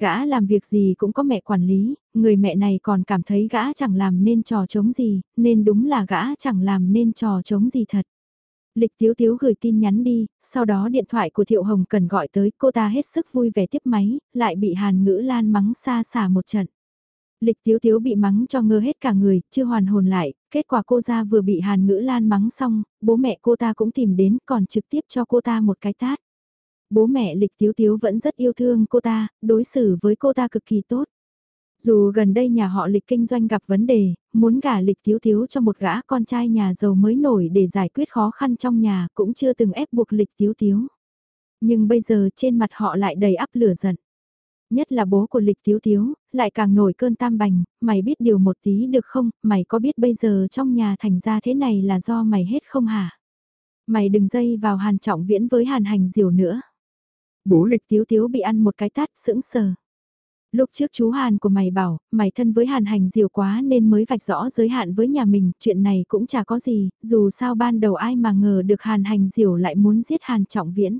Gã làm việc gì cũng có mẹ quản lý, người mẹ này còn cảm thấy gã chẳng làm nên trò chống gì, nên đúng là gã chẳng làm nên trò chống gì thật. Lịch Tiếu Tiếu gửi tin nhắn đi, sau đó điện thoại của Thiệu Hồng cần gọi tới, cô ta hết sức vui vẻ tiếp máy, lại bị Hàn Ngữ Lan mắng xa xả một trận. Lịch Tiếu Tiếu bị mắng cho ngơ hết cả người, chưa hoàn hồn lại, kết quả cô ra vừa bị Hàn Ngữ Lan mắng xong, bố mẹ cô ta cũng tìm đến còn trực tiếp cho cô ta một cái tát. Bố mẹ Lịch Tiếu Tiếu vẫn rất yêu thương cô ta, đối xử với cô ta cực kỳ tốt. Dù gần đây nhà họ Lịch kinh doanh gặp vấn đề, muốn gả Lịch Tiếu Tiếu cho một gã con trai nhà giàu mới nổi để giải quyết khó khăn trong nhà cũng chưa từng ép buộc Lịch Tiếu Tiếu. Nhưng bây giờ trên mặt họ lại đầy áp lửa giận nhất là bố của lịch tiếu tiếu, lại càng nổi cơn tam bành, mày biết điều một tí được không, mày có biết bây giờ trong nhà thành ra thế này là do mày hết không hả? Mày đừng dây vào hàn trọng viễn với hàn hành diều nữa. Bố lịch tiếu tiếu bị ăn một cái tát sững sờ. Lúc trước chú Hàn của mày bảo, mày thân với Hàn hành diều quá nên mới vạch rõ giới hạn với nhà mình, chuyện này cũng chả có gì, dù sao ban đầu ai mà ngờ được Hàn hành diều lại muốn giết Hàn trọng viễn.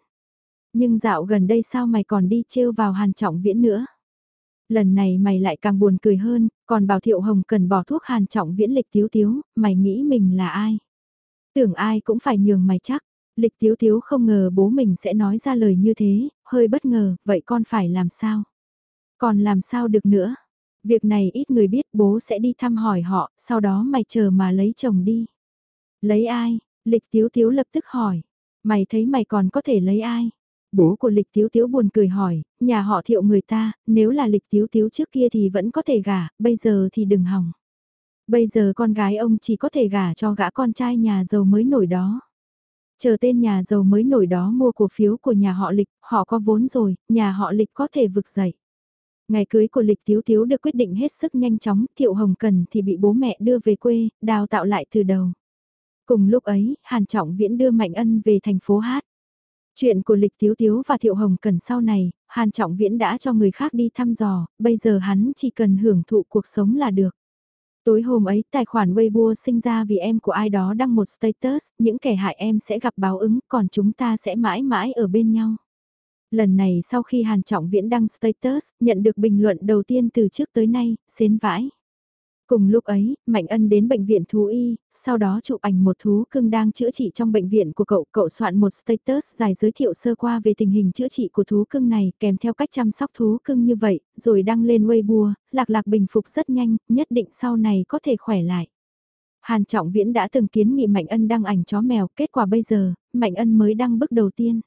Nhưng dạo gần đây sao mày còn đi trêu vào hàn trọng viễn nữa? Lần này mày lại càng buồn cười hơn, còn bảo Thiệu Hồng cần bỏ thuốc hàn trọng viễn lịch tiếu tiếu, mày nghĩ mình là ai? Tưởng ai cũng phải nhường mày chắc. Lịch tiếu tiếu không ngờ bố mình sẽ nói ra lời như thế, hơi bất ngờ, vậy con phải làm sao? Còn làm sao được nữa? Việc này ít người biết bố sẽ đi thăm hỏi họ, sau đó mày chờ mà lấy chồng đi. Lấy ai? Lịch tiếu tiếu lập tức hỏi. Mày thấy mày còn có thể lấy ai? Bố của lịch tiếu tiếu buồn cười hỏi, nhà họ thiệu người ta, nếu là lịch tiếu tiếu trước kia thì vẫn có thể gả, bây giờ thì đừng hỏng. Bây giờ con gái ông chỉ có thể gả cho gã con trai nhà giàu mới nổi đó. Chờ tên nhà giàu mới nổi đó mua cổ phiếu của nhà họ lịch, họ có vốn rồi, nhà họ lịch có thể vực dậy. Ngày cưới của lịch tiếu tiếu được quyết định hết sức nhanh chóng, thiệu hồng cần thì bị bố mẹ đưa về quê, đào tạo lại từ đầu. Cùng lúc ấy, Hàn Trọng Viễn đưa Mạnh Ân về thành phố Hát. Chuyện của Lịch Tiếu Tiếu và Thiệu Hồng Cần sau này, Hàn Trọng Viễn đã cho người khác đi thăm dò, bây giờ hắn chỉ cần hưởng thụ cuộc sống là được. Tối hôm ấy, tài khoản Weibo sinh ra vì em của ai đó đăng một status, những kẻ hại em sẽ gặp báo ứng, còn chúng ta sẽ mãi mãi ở bên nhau. Lần này sau khi Hàn Trọng Viễn đăng status, nhận được bình luận đầu tiên từ trước tới nay, xến vãi. Cùng lúc ấy, Mạnh Ân đến bệnh viện thú y, sau đó chụp ảnh một thú cưng đang chữa trị trong bệnh viện của cậu. Cậu soạn một status dài giới thiệu sơ qua về tình hình chữa trị của thú cưng này kèm theo cách chăm sóc thú cưng như vậy, rồi đăng lên Weibo, lạc lạc bình phục rất nhanh, nhất định sau này có thể khỏe lại. Hàn Trọng Viễn đã từng kiến nghị Mạnh Ân đăng ảnh chó mèo, kết quả bây giờ, Mạnh Ân mới đăng bức đầu tiên.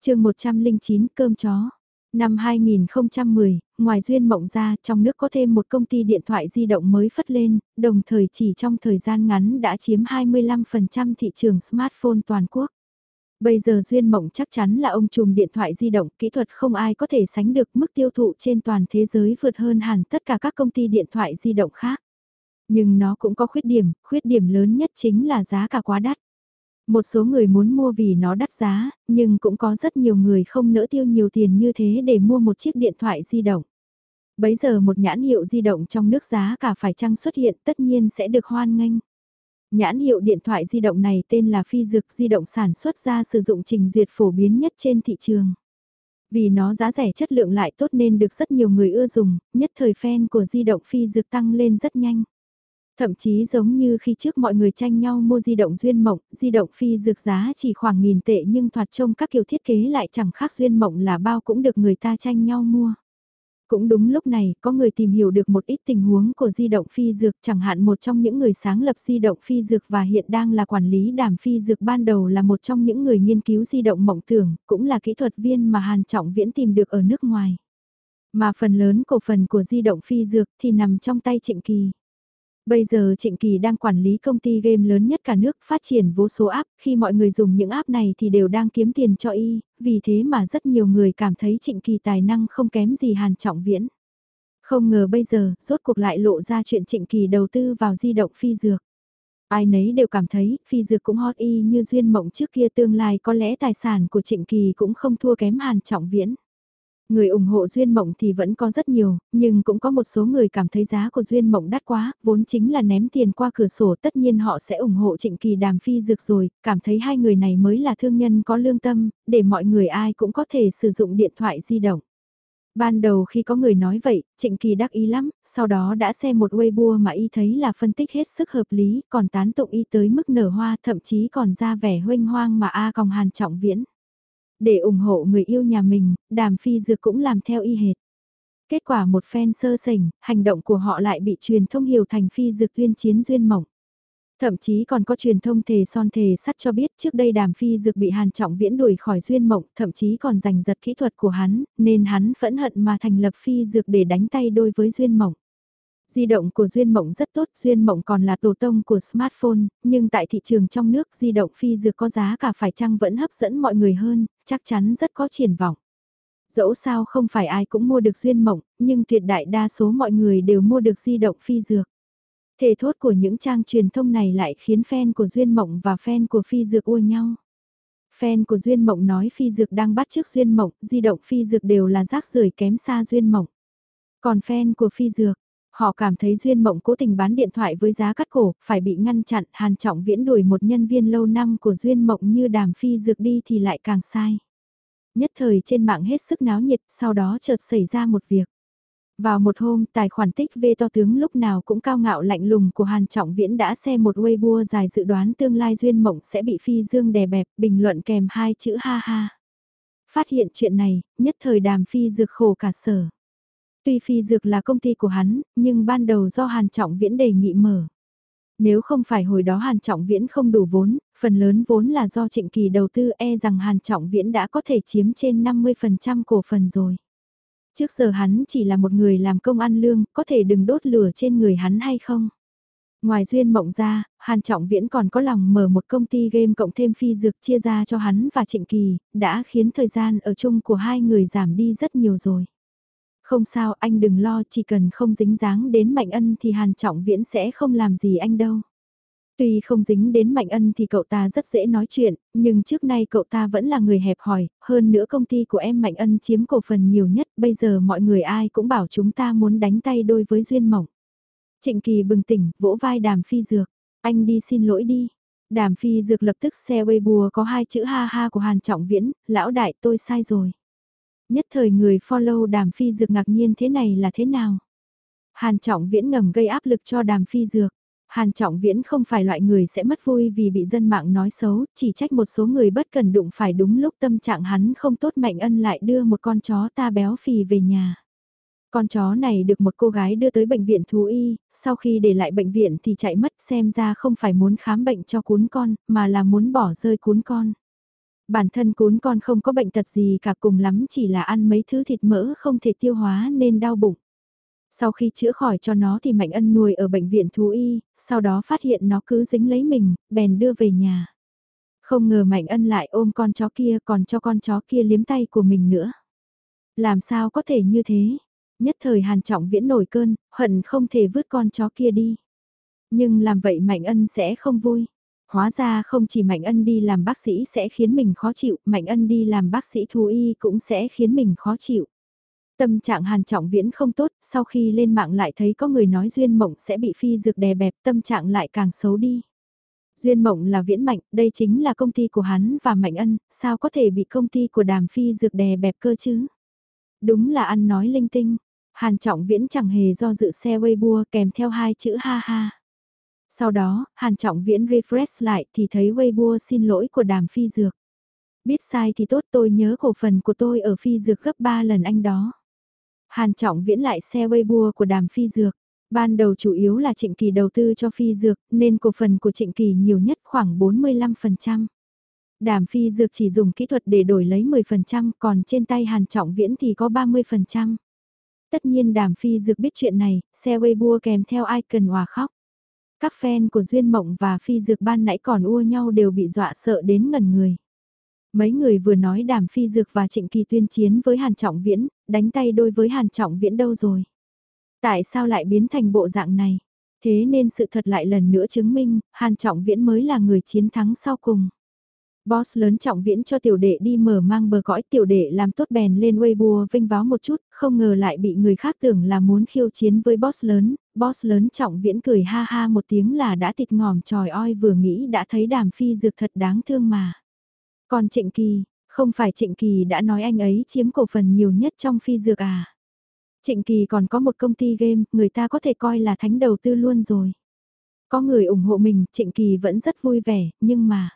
chương 109 cơm chó. Năm 2010, ngoài Duyên Mộng ra trong nước có thêm một công ty điện thoại di động mới phất lên, đồng thời chỉ trong thời gian ngắn đã chiếm 25% thị trường smartphone toàn quốc. Bây giờ Duyên Mộng chắc chắn là ông trùm điện thoại di động, kỹ thuật không ai có thể sánh được mức tiêu thụ trên toàn thế giới vượt hơn hẳn tất cả các công ty điện thoại di động khác. Nhưng nó cũng có khuyết điểm, khuyết điểm lớn nhất chính là giá cả quá đắt. Một số người muốn mua vì nó đắt giá, nhưng cũng có rất nhiều người không nỡ tiêu nhiều tiền như thế để mua một chiếc điện thoại di động. Bấy giờ một nhãn hiệu di động trong nước giá cả phải chăng xuất hiện tất nhiên sẽ được hoan nghênh. Nhãn hiệu điện thoại di động này tên là Phi Dược di động sản xuất ra sử dụng trình duyệt phổ biến nhất trên thị trường. Vì nó giá rẻ chất lượng lại tốt nên được rất nhiều người ưa dùng, nhất thời fan của di động Phi Dược tăng lên rất nhanh. Thậm chí giống như khi trước mọi người tranh nhau mua di động duyên mộng, di động phi dược giá chỉ khoảng nghìn tệ nhưng thoạt trông các kiểu thiết kế lại chẳng khác duyên mộng là bao cũng được người ta tranh nhau mua. Cũng đúng lúc này, có người tìm hiểu được một ít tình huống của di động phi dược, chẳng hạn một trong những người sáng lập di động phi dược và hiện đang là quản lý đàm phi dược ban đầu là một trong những người nghiên cứu di động mộng tưởng, cũng là kỹ thuật viên mà Hàn Trọng Viễn tìm được ở nước ngoài. Mà phần lớn cổ phần của di động phi dược thì nằm trong tay Trịnh Kỳ. Bây giờ Trịnh Kỳ đang quản lý công ty game lớn nhất cả nước phát triển vô số app, khi mọi người dùng những app này thì đều đang kiếm tiền cho y, vì thế mà rất nhiều người cảm thấy Trịnh Kỳ tài năng không kém gì Hàn Trọng Viễn. Không ngờ bây giờ, rốt cuộc lại lộ ra chuyện Trịnh Kỳ đầu tư vào di động phi dược. Ai nấy đều cảm thấy, phi dược cũng hot y như duyên mộng trước kia tương lai có lẽ tài sản của Trịnh Kỳ cũng không thua kém Hàn Trọng Viễn. Người ủng hộ Duyên Mộng thì vẫn có rất nhiều, nhưng cũng có một số người cảm thấy giá của Duyên Mộng đắt quá, vốn chính là ném tiền qua cửa sổ tất nhiên họ sẽ ủng hộ Trịnh Kỳ đàm phi dược rồi, cảm thấy hai người này mới là thương nhân có lương tâm, để mọi người ai cũng có thể sử dụng điện thoại di động. Ban đầu khi có người nói vậy, Trịnh Kỳ đắc ý lắm, sau đó đã xem một Weibo mà y thấy là phân tích hết sức hợp lý, còn tán tụng y tới mức nở hoa thậm chí còn ra vẻ huynh hoang mà A còng hàn trọng viễn. Để ủng hộ người yêu nhà mình, đàm phi dược cũng làm theo y hệt. Kết quả một phen sơ sỉnh, hành động của họ lại bị truyền thông hiểu thành phi dược tuyên chiến duyên mộng. Thậm chí còn có truyền thông thề son thề sắt cho biết trước đây đàm phi dược bị hàn trọng viễn đuổi khỏi duyên mộng, thậm chí còn giành giật kỹ thuật của hắn, nên hắn phẫn hận mà thành lập phi dược để đánh tay đôi với duyên mộng. Di động của Duyên Mộng rất tốt, Duyên Mộng còn là tổ tông của smartphone, nhưng tại thị trường trong nước di động phi dược có giá cả phải chăng vẫn hấp dẫn mọi người hơn, chắc chắn rất có triển vọng. Dẫu sao không phải ai cũng mua được Duyên Mộng, nhưng tuyệt đại đa số mọi người đều mua được di động phi dược. Thể thốt của những trang truyền thông này lại khiến fan của Duyên Mộng và fan của phi dược ua nhau. Fan của Duyên Mộng nói phi dược đang bắt trước Duyên Mộng, di động phi dược đều là rác rưởi kém xa Duyên Mộng. Còn fan của phi dược, Họ cảm thấy Duyên Mộng cố tình bán điện thoại với giá cắt cổ, phải bị ngăn chặn, Hàn Trọng Viễn đuổi một nhân viên lâu năm của Duyên Mộng như đàm phi dược đi thì lại càng sai. Nhất thời trên mạng hết sức náo nhiệt, sau đó chợt xảy ra một việc. Vào một hôm, tài khoản tích V to tướng lúc nào cũng cao ngạo lạnh lùng của Hàn Trọng Viễn đã xem một Weibo dài dự đoán tương lai Duyên Mộng sẽ bị phi dương đè bẹp, bình luận kèm hai chữ ha ha. Phát hiện chuyện này, nhất thời đàm phi dược khổ cả sở. Tuy phi dược là công ty của hắn, nhưng ban đầu do Hàn Trọng Viễn đề nghị mở. Nếu không phải hồi đó Hàn Trọng Viễn không đủ vốn, phần lớn vốn là do Trịnh Kỳ đầu tư e rằng Hàn Trọng Viễn đã có thể chiếm trên 50% cổ phần rồi. Trước giờ hắn chỉ là một người làm công ăn lương, có thể đừng đốt lửa trên người hắn hay không? Ngoài duyên mộng ra, Hàn Trọng Viễn còn có lòng mở một công ty game cộng thêm phi dược chia ra cho hắn và Trịnh Kỳ, đã khiến thời gian ở chung của hai người giảm đi rất nhiều rồi. Không sao anh đừng lo chỉ cần không dính dáng đến Mạnh Ân thì Hàn Trọng Viễn sẽ không làm gì anh đâu. Tuy không dính đến Mạnh Ân thì cậu ta rất dễ nói chuyện, nhưng trước nay cậu ta vẫn là người hẹp hòi, hơn nữa công ty của em Mạnh Ân chiếm cổ phần nhiều nhất, bây giờ mọi người ai cũng bảo chúng ta muốn đánh tay đôi với Duyên Mộng. Trịnh Kỳ bừng tỉnh, vỗ vai Đàm Phi Dược, anh đi xin lỗi đi. Đàm Phi Dược lập tức xe Weibo có hai chữ ha ha của Hàn Trọng Viễn, lão đại tôi sai rồi. Nhất thời người follow đàm phi dược ngạc nhiên thế này là thế nào? Hàn Trọng Viễn ngầm gây áp lực cho đàm phi dược. Hàn Trọng Viễn không phải loại người sẽ mất vui vì bị dân mạng nói xấu, chỉ trách một số người bất cần đụng phải đúng lúc tâm trạng hắn không tốt mạnh ân lại đưa một con chó ta béo phì về nhà. Con chó này được một cô gái đưa tới bệnh viện thú y, sau khi để lại bệnh viện thì chạy mất xem ra không phải muốn khám bệnh cho cún con, mà là muốn bỏ rơi cún con. Bản thân cún con không có bệnh tật gì cả cùng lắm chỉ là ăn mấy thứ thịt mỡ không thể tiêu hóa nên đau bụng. Sau khi chữa khỏi cho nó thì Mạnh Ân nuôi ở bệnh viện thú y, sau đó phát hiện nó cứ dính lấy mình, bèn đưa về nhà. Không ngờ Mạnh Ân lại ôm con chó kia còn cho con chó kia liếm tay của mình nữa. Làm sao có thể như thế? Nhất thời Hàn Trọng Viễn nổi cơn, hận không thể vứt con chó kia đi. Nhưng làm vậy Mạnh Ân sẽ không vui. Hóa ra không chỉ Mạnh Ân đi làm bác sĩ sẽ khiến mình khó chịu, Mạnh Ân đi làm bác sĩ thú y cũng sẽ khiến mình khó chịu. Tâm trạng Hàn Trọng Viễn không tốt, sau khi lên mạng lại thấy có người nói Duyên Mộng sẽ bị phi dược đè bẹp, tâm trạng lại càng xấu đi. Duyên Mộng là Viễn Mạnh, đây chính là công ty của hắn và Mạnh Ân, sao có thể bị công ty của Đàm Phi dược đè bẹp cơ chứ? Đúng là ăn nói linh tinh. Hàn Trọng Viễn chẳng hề do dự xe Weibo kèm theo hai chữ ha ha. Sau đó, Hàn Trọng Viễn refresh lại thì thấy Weibo xin lỗi của đàm phi dược. Biết sai thì tốt tôi nhớ cổ phần của tôi ở phi dược gấp 3 lần anh đó. Hàn Trọng Viễn lại xe Weibo của đàm phi dược. Ban đầu chủ yếu là Trịnh Kỳ đầu tư cho phi dược nên cổ phần của Trịnh Kỳ nhiều nhất khoảng 45%. Đàm phi dược chỉ dùng kỹ thuật để đổi lấy 10% còn trên tay Hàn Trọng Viễn thì có 30%. Tất nhiên đàm phi dược biết chuyện này, xe Weibo kèm theo icon hòa khóc. Các fan của Duyên Mộng và Phi Dược ban nãy còn ua nhau đều bị dọa sợ đến ngần người. Mấy người vừa nói đàm Phi Dược và Trịnh Kỳ tuyên chiến với Hàn Trọng Viễn, đánh tay đôi với Hàn Trọng Viễn đâu rồi? Tại sao lại biến thành bộ dạng này? Thế nên sự thật lại lần nữa chứng minh, Hàn Trọng Viễn mới là người chiến thắng sau cùng. Boss lớn trọng viễn cho tiểu đệ đi mở mang bờ cõi tiểu đệ làm tốt bèn lên Weibo vinh váo một chút, không ngờ lại bị người khác tưởng là muốn khiêu chiến với boss lớn, boss lớn trọng viễn cười ha ha một tiếng là đã thịt ngòm tròi oi vừa nghĩ đã thấy đàm phi dược thật đáng thương mà. Còn trịnh kỳ, không phải trịnh kỳ đã nói anh ấy chiếm cổ phần nhiều nhất trong phi dược à. Trịnh kỳ còn có một công ty game, người ta có thể coi là thánh đầu tư luôn rồi. Có người ủng hộ mình, trịnh kỳ vẫn rất vui vẻ, nhưng mà...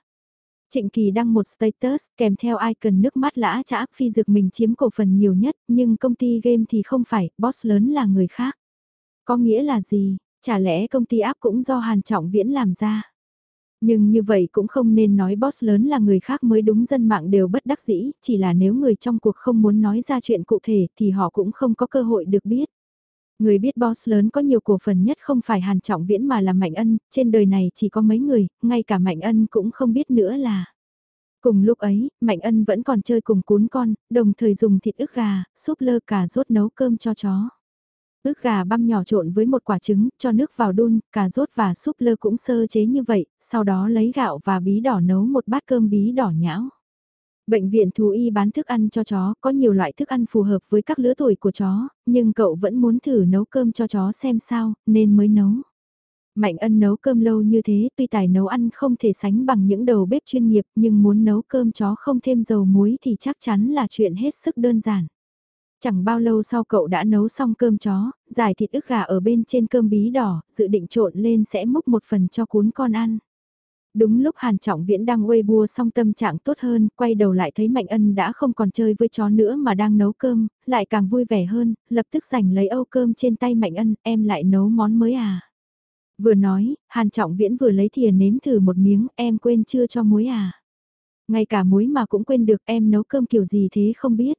Trịnh Kỳ đăng một status kèm theo icon nước mắt lã chã phi dược mình chiếm cổ phần nhiều nhất nhưng công ty game thì không phải, boss lớn là người khác. Có nghĩa là gì, chả lẽ công ty áp cũng do Hàn Trọng Viễn làm ra. Nhưng như vậy cũng không nên nói boss lớn là người khác mới đúng dân mạng đều bất đắc dĩ, chỉ là nếu người trong cuộc không muốn nói ra chuyện cụ thể thì họ cũng không có cơ hội được biết. Người biết boss lớn có nhiều cổ phần nhất không phải Hàn Trọng Viễn mà là Mạnh Ân, trên đời này chỉ có mấy người, ngay cả Mạnh Ân cũng không biết nữa là. Cùng lúc ấy, Mạnh Ân vẫn còn chơi cùng cún con, đồng thời dùng thịt ức gà, súp lơ cà rốt nấu cơm cho chó. Ức gà băm nhỏ trộn với một quả trứng, cho nước vào đun, cà rốt và súp lơ cũng sơ chế như vậy, sau đó lấy gạo và bí đỏ nấu một bát cơm bí đỏ nhão. Bệnh viện thú y bán thức ăn cho chó, có nhiều loại thức ăn phù hợp với các lứa tuổi của chó, nhưng cậu vẫn muốn thử nấu cơm cho chó xem sao, nên mới nấu. Mạnh ân nấu cơm lâu như thế, tuy tài nấu ăn không thể sánh bằng những đầu bếp chuyên nghiệp, nhưng muốn nấu cơm chó không thêm dầu muối thì chắc chắn là chuyện hết sức đơn giản. Chẳng bao lâu sau cậu đã nấu xong cơm chó, giải thịt ức gà ở bên trên cơm bí đỏ, dự định trộn lên sẽ múc một phần cho cuốn con ăn. Đúng lúc Hàn Trọng Viễn đang Weibo xong tâm trạng tốt hơn, quay đầu lại thấy Mạnh Ân đã không còn chơi với chó nữa mà đang nấu cơm, lại càng vui vẻ hơn, lập tức giành lấy âu cơm trên tay Mạnh Ân, em lại nấu món mới à. Vừa nói, Hàn Trọng Viễn vừa lấy thìa nếm thử một miếng, em quên chưa cho muối à. Ngay cả muối mà cũng quên được em nấu cơm kiểu gì thế không biết.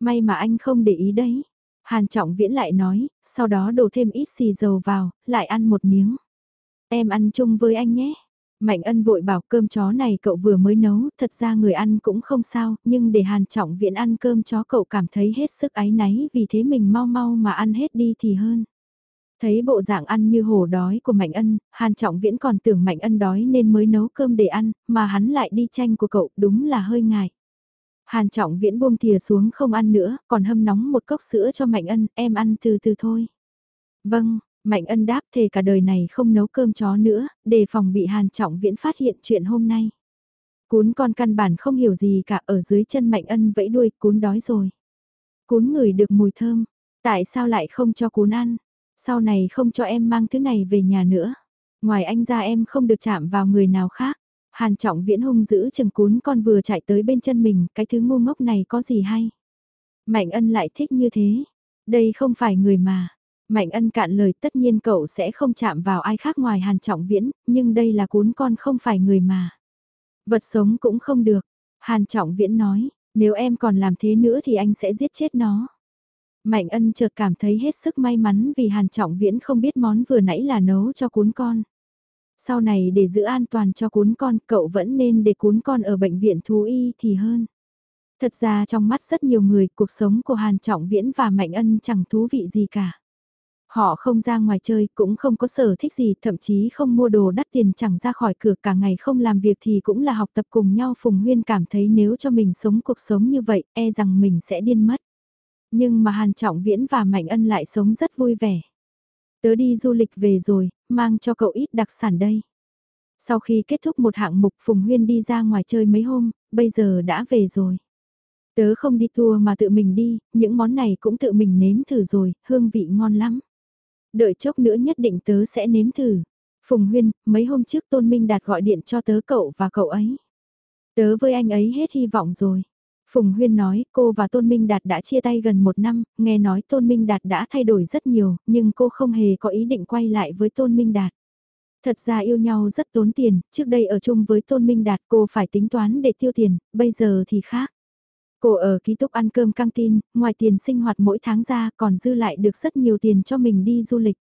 May mà anh không để ý đấy. Hàn Trọng Viễn lại nói, sau đó đổ thêm ít xì dầu vào, lại ăn một miếng. Em ăn chung với anh nhé. Mạnh ân vội bảo cơm chó này cậu vừa mới nấu, thật ra người ăn cũng không sao, nhưng để Hàn Trọng Viễn ăn cơm chó cậu cảm thấy hết sức áy náy vì thế mình mau mau mà ăn hết đi thì hơn. Thấy bộ dạng ăn như hổ đói của Mạnh Ân, Hàn Trọng Viễn còn tưởng Mạnh Ân đói nên mới nấu cơm để ăn, mà hắn lại đi tranh của cậu, đúng là hơi ngại. Hàn Trọng Viễn buông thìa xuống không ăn nữa, còn hâm nóng một cốc sữa cho Mạnh Ân, em ăn từ từ thôi. Vâng, Mạnh ân đáp thề cả đời này không nấu cơm chó nữa, đề phòng bị Hàn Trọng Viễn phát hiện chuyện hôm nay. Cún con căn bản không hiểu gì cả ở dưới chân Mạnh ân vẫy đuôi, cún đói rồi. Cún ngửi được mùi thơm, tại sao lại không cho cún ăn? Sau này không cho em mang thứ này về nhà nữa. Ngoài anh ra em không được chạm vào người nào khác. Hàn Trọng Viễn hung giữ chừng cún con vừa chạy tới bên chân mình, cái thứ ngu ngốc này có gì hay? Mạnh ân lại thích như thế. Đây không phải người mà, Mạnh ân cạn lời tất nhiên cậu sẽ không chạm vào ai khác ngoài Hàn Trọng Viễn, nhưng đây là cuốn con không phải người mà. Vật sống cũng không được. Hàn Trọng Viễn nói, nếu em còn làm thế nữa thì anh sẽ giết chết nó. Mạnh ân chợt cảm thấy hết sức may mắn vì Hàn Trọng Viễn không biết món vừa nãy là nấu cho cuốn con. Sau này để giữ an toàn cho cuốn con, cậu vẫn nên để cuốn con ở bệnh viện thú y thì hơn. Thật ra trong mắt rất nhiều người, cuộc sống của Hàn Trọng Viễn và Mạnh Ân chẳng thú vị gì cả. Họ không ra ngoài chơi, cũng không có sở thích gì, thậm chí không mua đồ đắt tiền chẳng ra khỏi cửa cả ngày không làm việc thì cũng là học tập cùng nhau. Phùng Huyên cảm thấy nếu cho mình sống cuộc sống như vậy, e rằng mình sẽ điên mất. Nhưng mà Hàn Trọng Viễn và Mạnh Ân lại sống rất vui vẻ. Tớ đi du lịch về rồi, mang cho cậu ít đặc sản đây. Sau khi kết thúc một hạng mục Phùng Huyên đi ra ngoài chơi mấy hôm, bây giờ đã về rồi. Tớ không đi tour mà tự mình đi, những món này cũng tự mình nếm thử rồi, hương vị ngon lắm. Đợi chốc nữa nhất định tớ sẽ nếm thử. Phùng Huyên, mấy hôm trước Tôn Minh Đạt gọi điện cho tớ cậu và cậu ấy. Tớ với anh ấy hết hy vọng rồi. Phùng Huyên nói cô và Tôn Minh Đạt đã chia tay gần một năm, nghe nói Tôn Minh Đạt đã thay đổi rất nhiều, nhưng cô không hề có ý định quay lại với Tôn Minh Đạt. Thật ra yêu nhau rất tốn tiền, trước đây ở chung với Tôn Minh Đạt cô phải tính toán để tiêu tiền, bây giờ thì khác. Cô ở ký túc ăn cơm căng tin, ngoài tiền sinh hoạt mỗi tháng ra còn dư lại được rất nhiều tiền cho mình đi du lịch.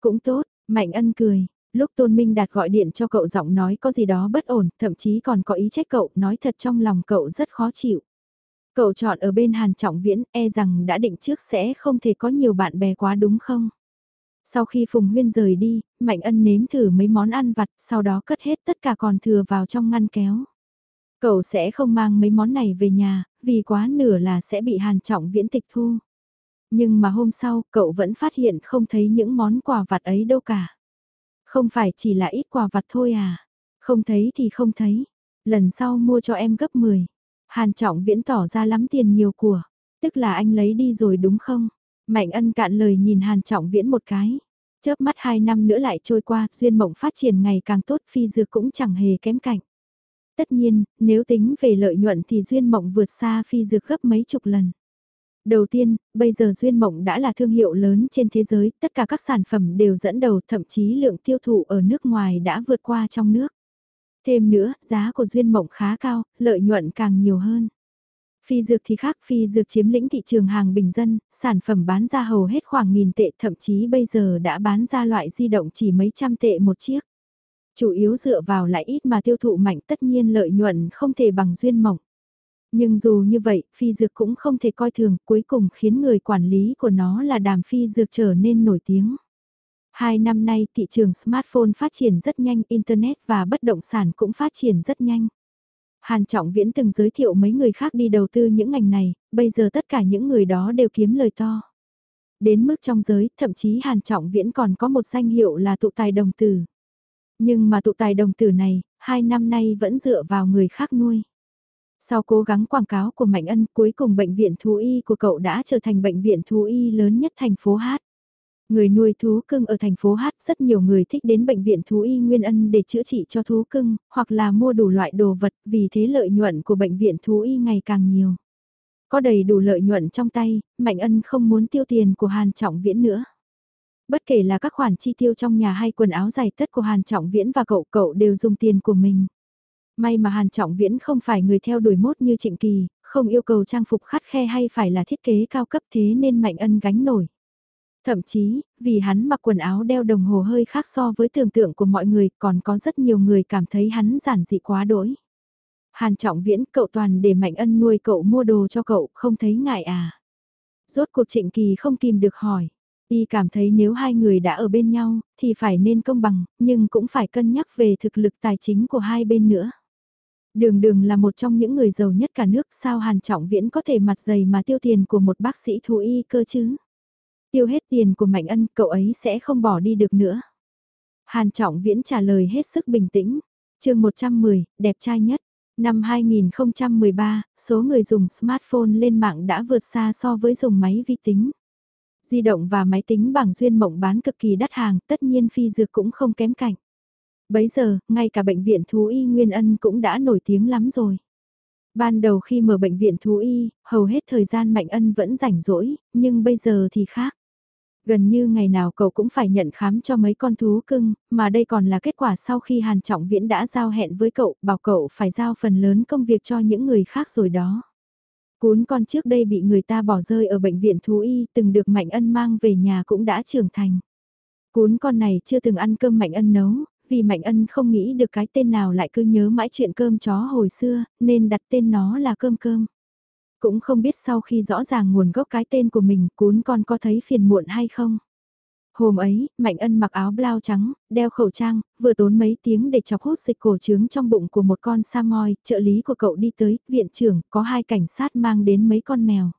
Cũng tốt, Mạnh Ân cười, lúc Tôn Minh Đạt gọi điện cho cậu giọng nói có gì đó bất ổn, thậm chí còn có ý trách cậu, nói thật trong lòng cậu rất khó chịu. Cậu chọn ở bên Hàn Trọng Viễn, e rằng đã định trước sẽ không thể có nhiều bạn bè quá đúng không? Sau khi Phùng Huyên rời đi, Mạnh Ân nếm thử mấy món ăn vặt, sau đó cất hết tất cả còn thừa vào trong ngăn kéo. Cậu sẽ không mang mấy món này về nhà, vì quá nửa là sẽ bị Hàn Trọng Viễn tịch thu. Nhưng mà hôm sau, cậu vẫn phát hiện không thấy những món quà vặt ấy đâu cả. Không phải chỉ là ít quà vặt thôi à? Không thấy thì không thấy. Lần sau mua cho em gấp 10. Hàn Trọng Viễn tỏ ra lắm tiền nhiều của. Tức là anh lấy đi rồi đúng không? Mạnh ân cạn lời nhìn Hàn Trọng Viễn một cái. Chớp mắt hai năm nữa lại trôi qua, duyên mộng phát triển ngày càng tốt phi dược cũng chẳng hề kém cạnh. Tất nhiên, nếu tính về lợi nhuận thì duyên mộng vượt xa phi dược gấp mấy chục lần. Đầu tiên, bây giờ Duyên Mộng đã là thương hiệu lớn trên thế giới, tất cả các sản phẩm đều dẫn đầu, thậm chí lượng tiêu thụ ở nước ngoài đã vượt qua trong nước. Thêm nữa, giá của Duyên Mộng khá cao, lợi nhuận càng nhiều hơn. Phi dược thì khác, phi dược chiếm lĩnh thị trường hàng bình dân, sản phẩm bán ra hầu hết khoảng nghìn tệ, thậm chí bây giờ đã bán ra loại di động chỉ mấy trăm tệ một chiếc. Chủ yếu dựa vào lại ít mà tiêu thụ mạnh tất nhiên lợi nhuận không thể bằng Duyên Mộng. Nhưng dù như vậy, phi dược cũng không thể coi thường, cuối cùng khiến người quản lý của nó là đàm phi dược trở nên nổi tiếng. Hai năm nay thị trường smartphone phát triển rất nhanh, Internet và bất động sản cũng phát triển rất nhanh. Hàn Trọng Viễn từng giới thiệu mấy người khác đi đầu tư những ngành này, bây giờ tất cả những người đó đều kiếm lời to. Đến mức trong giới, thậm chí Hàn Trọng Viễn còn có một danh hiệu là tụ tài đồng tử. Nhưng mà tụ tài đồng tử này, hai năm nay vẫn dựa vào người khác nuôi. Sau cố gắng quảng cáo của Mạnh Ân, cuối cùng bệnh viện thú y của cậu đã trở thành bệnh viện thú y lớn nhất thành phố Hát. Người nuôi thú cưng ở thành phố Hát rất nhiều người thích đến bệnh viện thú y Nguyên Ân để chữa trị cho thú cưng, hoặc là mua đủ loại đồ vật, vì thế lợi nhuận của bệnh viện thú y ngày càng nhiều. Có đầy đủ lợi nhuận trong tay, Mạnh Ân không muốn tiêu tiền của Hàn Trọng Viễn nữa. Bất kể là các khoản chi tiêu trong nhà hay quần áo giày tất của Hàn Trọng Viễn và cậu cậu đều dùng tiền của mình. May mà Hàn Trọng Viễn không phải người theo đuổi mốt như Trịnh Kỳ, không yêu cầu trang phục khắt khe hay phải là thiết kế cao cấp thế nên Mạnh Ân gánh nổi. Thậm chí, vì hắn mặc quần áo đeo đồng hồ hơi khác so với tưởng tượng của mọi người, còn có rất nhiều người cảm thấy hắn giản dị quá đỗi. Hàn Trọng Viễn, cậu toàn để Mạnh Ân nuôi cậu mua đồ cho cậu, không thấy ngại à? Rốt cuộc Trịnh Kỳ không kìm được hỏi. Y cảm thấy nếu hai người đã ở bên nhau, thì phải nên công bằng, nhưng cũng phải cân nhắc về thực lực tài chính của hai bên nữa. Đường đường là một trong những người giàu nhất cả nước sao Hàn Trọng Viễn có thể mặt dày mà tiêu tiền của một bác sĩ thú y cơ chứ? Tiêu hết tiền của Mạnh Ân cậu ấy sẽ không bỏ đi được nữa. Hàn Trọng Viễn trả lời hết sức bình tĩnh. chương 110, đẹp trai nhất. Năm 2013, số người dùng smartphone lên mạng đã vượt xa so với dùng máy vi tính. Di động và máy tính bằng duyên mộng bán cực kỳ đắt hàng, tất nhiên phi dược cũng không kém cạnh. Bấy giờ, ngay cả bệnh viện thú y Nguyên Ân cũng đã nổi tiếng lắm rồi. Ban đầu khi mở bệnh viện thú y, hầu hết thời gian Mạnh Ân vẫn rảnh rỗi, nhưng bây giờ thì khác. Gần như ngày nào cậu cũng phải nhận khám cho mấy con thú cưng, mà đây còn là kết quả sau khi Hàn Trọng Viễn đã giao hẹn với cậu, bảo cậu phải giao phần lớn công việc cho những người khác rồi đó. Cún con trước đây bị người ta bỏ rơi ở bệnh viện thú y, từng được Mạnh Ân mang về nhà cũng đã trưởng thành. Cún con này chưa từng ăn cơm Mạnh Ân nấu, vì Mạnh Ân không nghĩ được cái tên nào lại cứ nhớ mãi chuyện cơm chó hồi xưa, nên đặt tên nó là cơm cơm. Cũng không biết sau khi rõ ràng nguồn gốc cái tên của mình cún con có thấy phiền muộn hay không. Hôm ấy, Mạnh Ân mặc áo blau trắng, đeo khẩu trang, vừa tốn mấy tiếng để chọc hút dịch cổ trướng trong bụng của một con Samoy, trợ lý của cậu đi tới, viện trưởng, có hai cảnh sát mang đến mấy con mèo.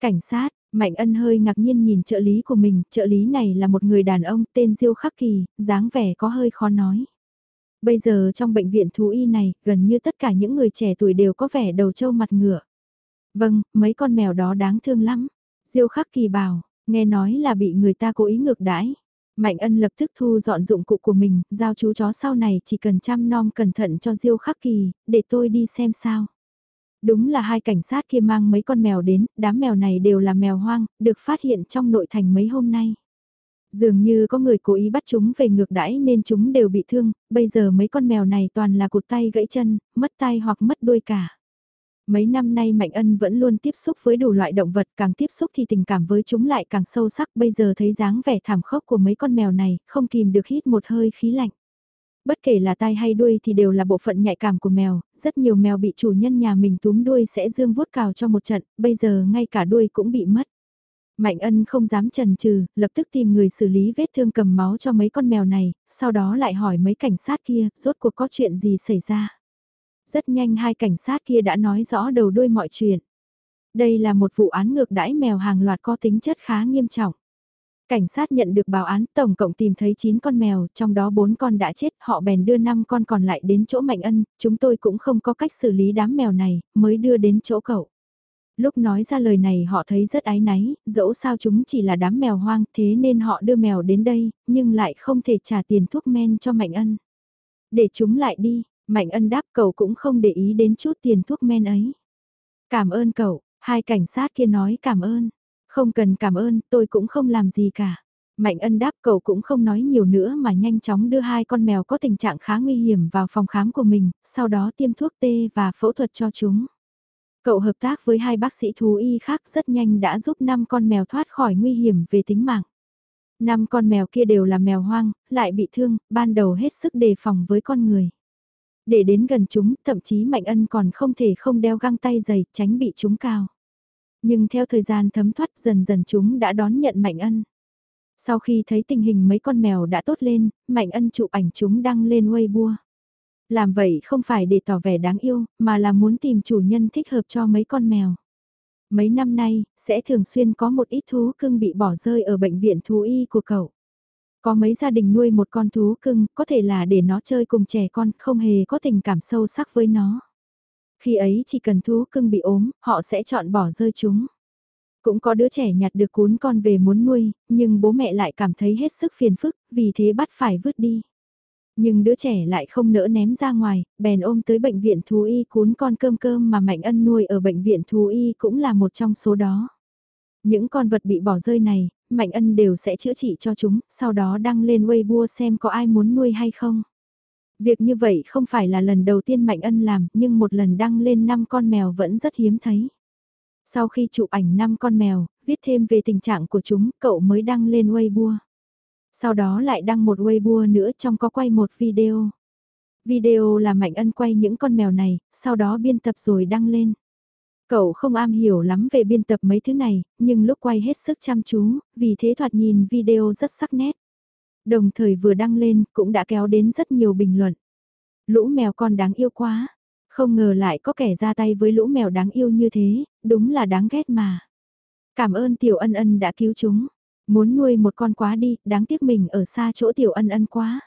Cảnh sát, Mạnh ân hơi ngạc nhiên nhìn trợ lý của mình, trợ lý này là một người đàn ông tên Diêu Khắc Kỳ, dáng vẻ có hơi khó nói. Bây giờ trong bệnh viện thú y này, gần như tất cả những người trẻ tuổi đều có vẻ đầu trâu mặt ngựa. Vâng, mấy con mèo đó đáng thương lắm. Diêu Khắc Kỳ bảo, nghe nói là bị người ta cố ý ngược đãi. Mạnh ân lập tức thu dọn dụng cụ của mình, giao chú chó sau này chỉ cần chăm nom cẩn thận cho Diêu khắc kỳ, để tôi đi xem sao. Đúng là hai cảnh sát kia mang mấy con mèo đến, đám mèo này đều là mèo hoang, được phát hiện trong nội thành mấy hôm nay. Dường như có người cố ý bắt chúng về ngược đãi nên chúng đều bị thương, bây giờ mấy con mèo này toàn là cụt tay gãy chân, mất tay hoặc mất đuôi cả. Mấy năm nay Mạnh Ân vẫn luôn tiếp xúc với đủ loại động vật, càng tiếp xúc thì tình cảm với chúng lại càng sâu sắc, bây giờ thấy dáng vẻ thảm khốc của mấy con mèo này, không kìm được hít một hơi khí lạnh. Bất kể là tai hay đuôi thì đều là bộ phận nhạy cảm của mèo, rất nhiều mèo bị chủ nhân nhà mình túm đuôi sẽ dương vuốt cào cho một trận, bây giờ ngay cả đuôi cũng bị mất. Mạnh ân không dám trần trừ, lập tức tìm người xử lý vết thương cầm máu cho mấy con mèo này, sau đó lại hỏi mấy cảnh sát kia, rốt cuộc có chuyện gì xảy ra. Rất nhanh hai cảnh sát kia đã nói rõ đầu đuôi mọi chuyện. Đây là một vụ án ngược đãi mèo hàng loạt có tính chất khá nghiêm trọng. Cảnh sát nhận được báo án tổng cộng tìm thấy 9 con mèo, trong đó 4 con đã chết, họ bèn đưa 5 con còn lại đến chỗ Mạnh Ân, chúng tôi cũng không có cách xử lý đám mèo này, mới đưa đến chỗ cậu. Lúc nói ra lời này họ thấy rất ái náy, dẫu sao chúng chỉ là đám mèo hoang thế nên họ đưa mèo đến đây, nhưng lại không thể trả tiền thuốc men cho Mạnh Ân. Để chúng lại đi, Mạnh Ân đáp cậu cũng không để ý đến chút tiền thuốc men ấy. Cảm ơn cậu, hai cảnh sát kia nói cảm ơn. Không cần cảm ơn, tôi cũng không làm gì cả. Mạnh ân đáp cậu cũng không nói nhiều nữa mà nhanh chóng đưa hai con mèo có tình trạng khá nguy hiểm vào phòng khám của mình, sau đó tiêm thuốc tê và phẫu thuật cho chúng. Cậu hợp tác với hai bác sĩ thú y khác rất nhanh đã giúp 5 con mèo thoát khỏi nguy hiểm về tính mạng. Năm con mèo kia đều là mèo hoang, lại bị thương, ban đầu hết sức đề phòng với con người. Để đến gần chúng, thậm chí Mạnh Ân còn không thể không đeo găng tay dày, tránh bị chúng cao. Nhưng theo thời gian thấm thoát dần dần chúng đã đón nhận Mạnh Ân. Sau khi thấy tình hình mấy con mèo đã tốt lên, Mạnh Ân chụp ảnh chúng đăng lên Weibo. Làm vậy không phải để tỏ vẻ đáng yêu, mà là muốn tìm chủ nhân thích hợp cho mấy con mèo. Mấy năm nay, sẽ thường xuyên có một ít thú cưng bị bỏ rơi ở bệnh viện thú y của cậu. Có mấy gia đình nuôi một con thú cưng, có thể là để nó chơi cùng trẻ con, không hề có tình cảm sâu sắc với nó. Khi ấy chỉ cần thú cưng bị ốm, họ sẽ chọn bỏ rơi chúng. Cũng có đứa trẻ nhặt được cuốn con về muốn nuôi, nhưng bố mẹ lại cảm thấy hết sức phiền phức, vì thế bắt phải vứt đi. Nhưng đứa trẻ lại không nỡ ném ra ngoài, bèn ôm tới bệnh viện thú y cuốn con cơm cơm mà Mạnh Ân nuôi ở bệnh viện thú y cũng là một trong số đó. Những con vật bị bỏ rơi này, Mạnh Ân đều sẽ chữa trị cho chúng, sau đó đăng lên Weibo xem có ai muốn nuôi hay không. Việc như vậy không phải là lần đầu tiên Mạnh Ân làm, nhưng một lần đăng lên 5 con mèo vẫn rất hiếm thấy. Sau khi chụp ảnh 5 con mèo, viết thêm về tình trạng của chúng, cậu mới đăng lên Weibo. Sau đó lại đăng một Weibo nữa trong có quay một video. Video là Mạnh Ân quay những con mèo này, sau đó biên tập rồi đăng lên. Cậu không am hiểu lắm về biên tập mấy thứ này, nhưng lúc quay hết sức chăm chú, vì thế thoạt nhìn video rất sắc nét. Đồng thời vừa đăng lên cũng đã kéo đến rất nhiều bình luận. Lũ mèo con đáng yêu quá, không ngờ lại có kẻ ra tay với lũ mèo đáng yêu như thế, đúng là đáng ghét mà. Cảm ơn tiểu ân ân đã cứu chúng. Muốn nuôi một con quá đi, đáng tiếc mình ở xa chỗ tiểu ân ân quá.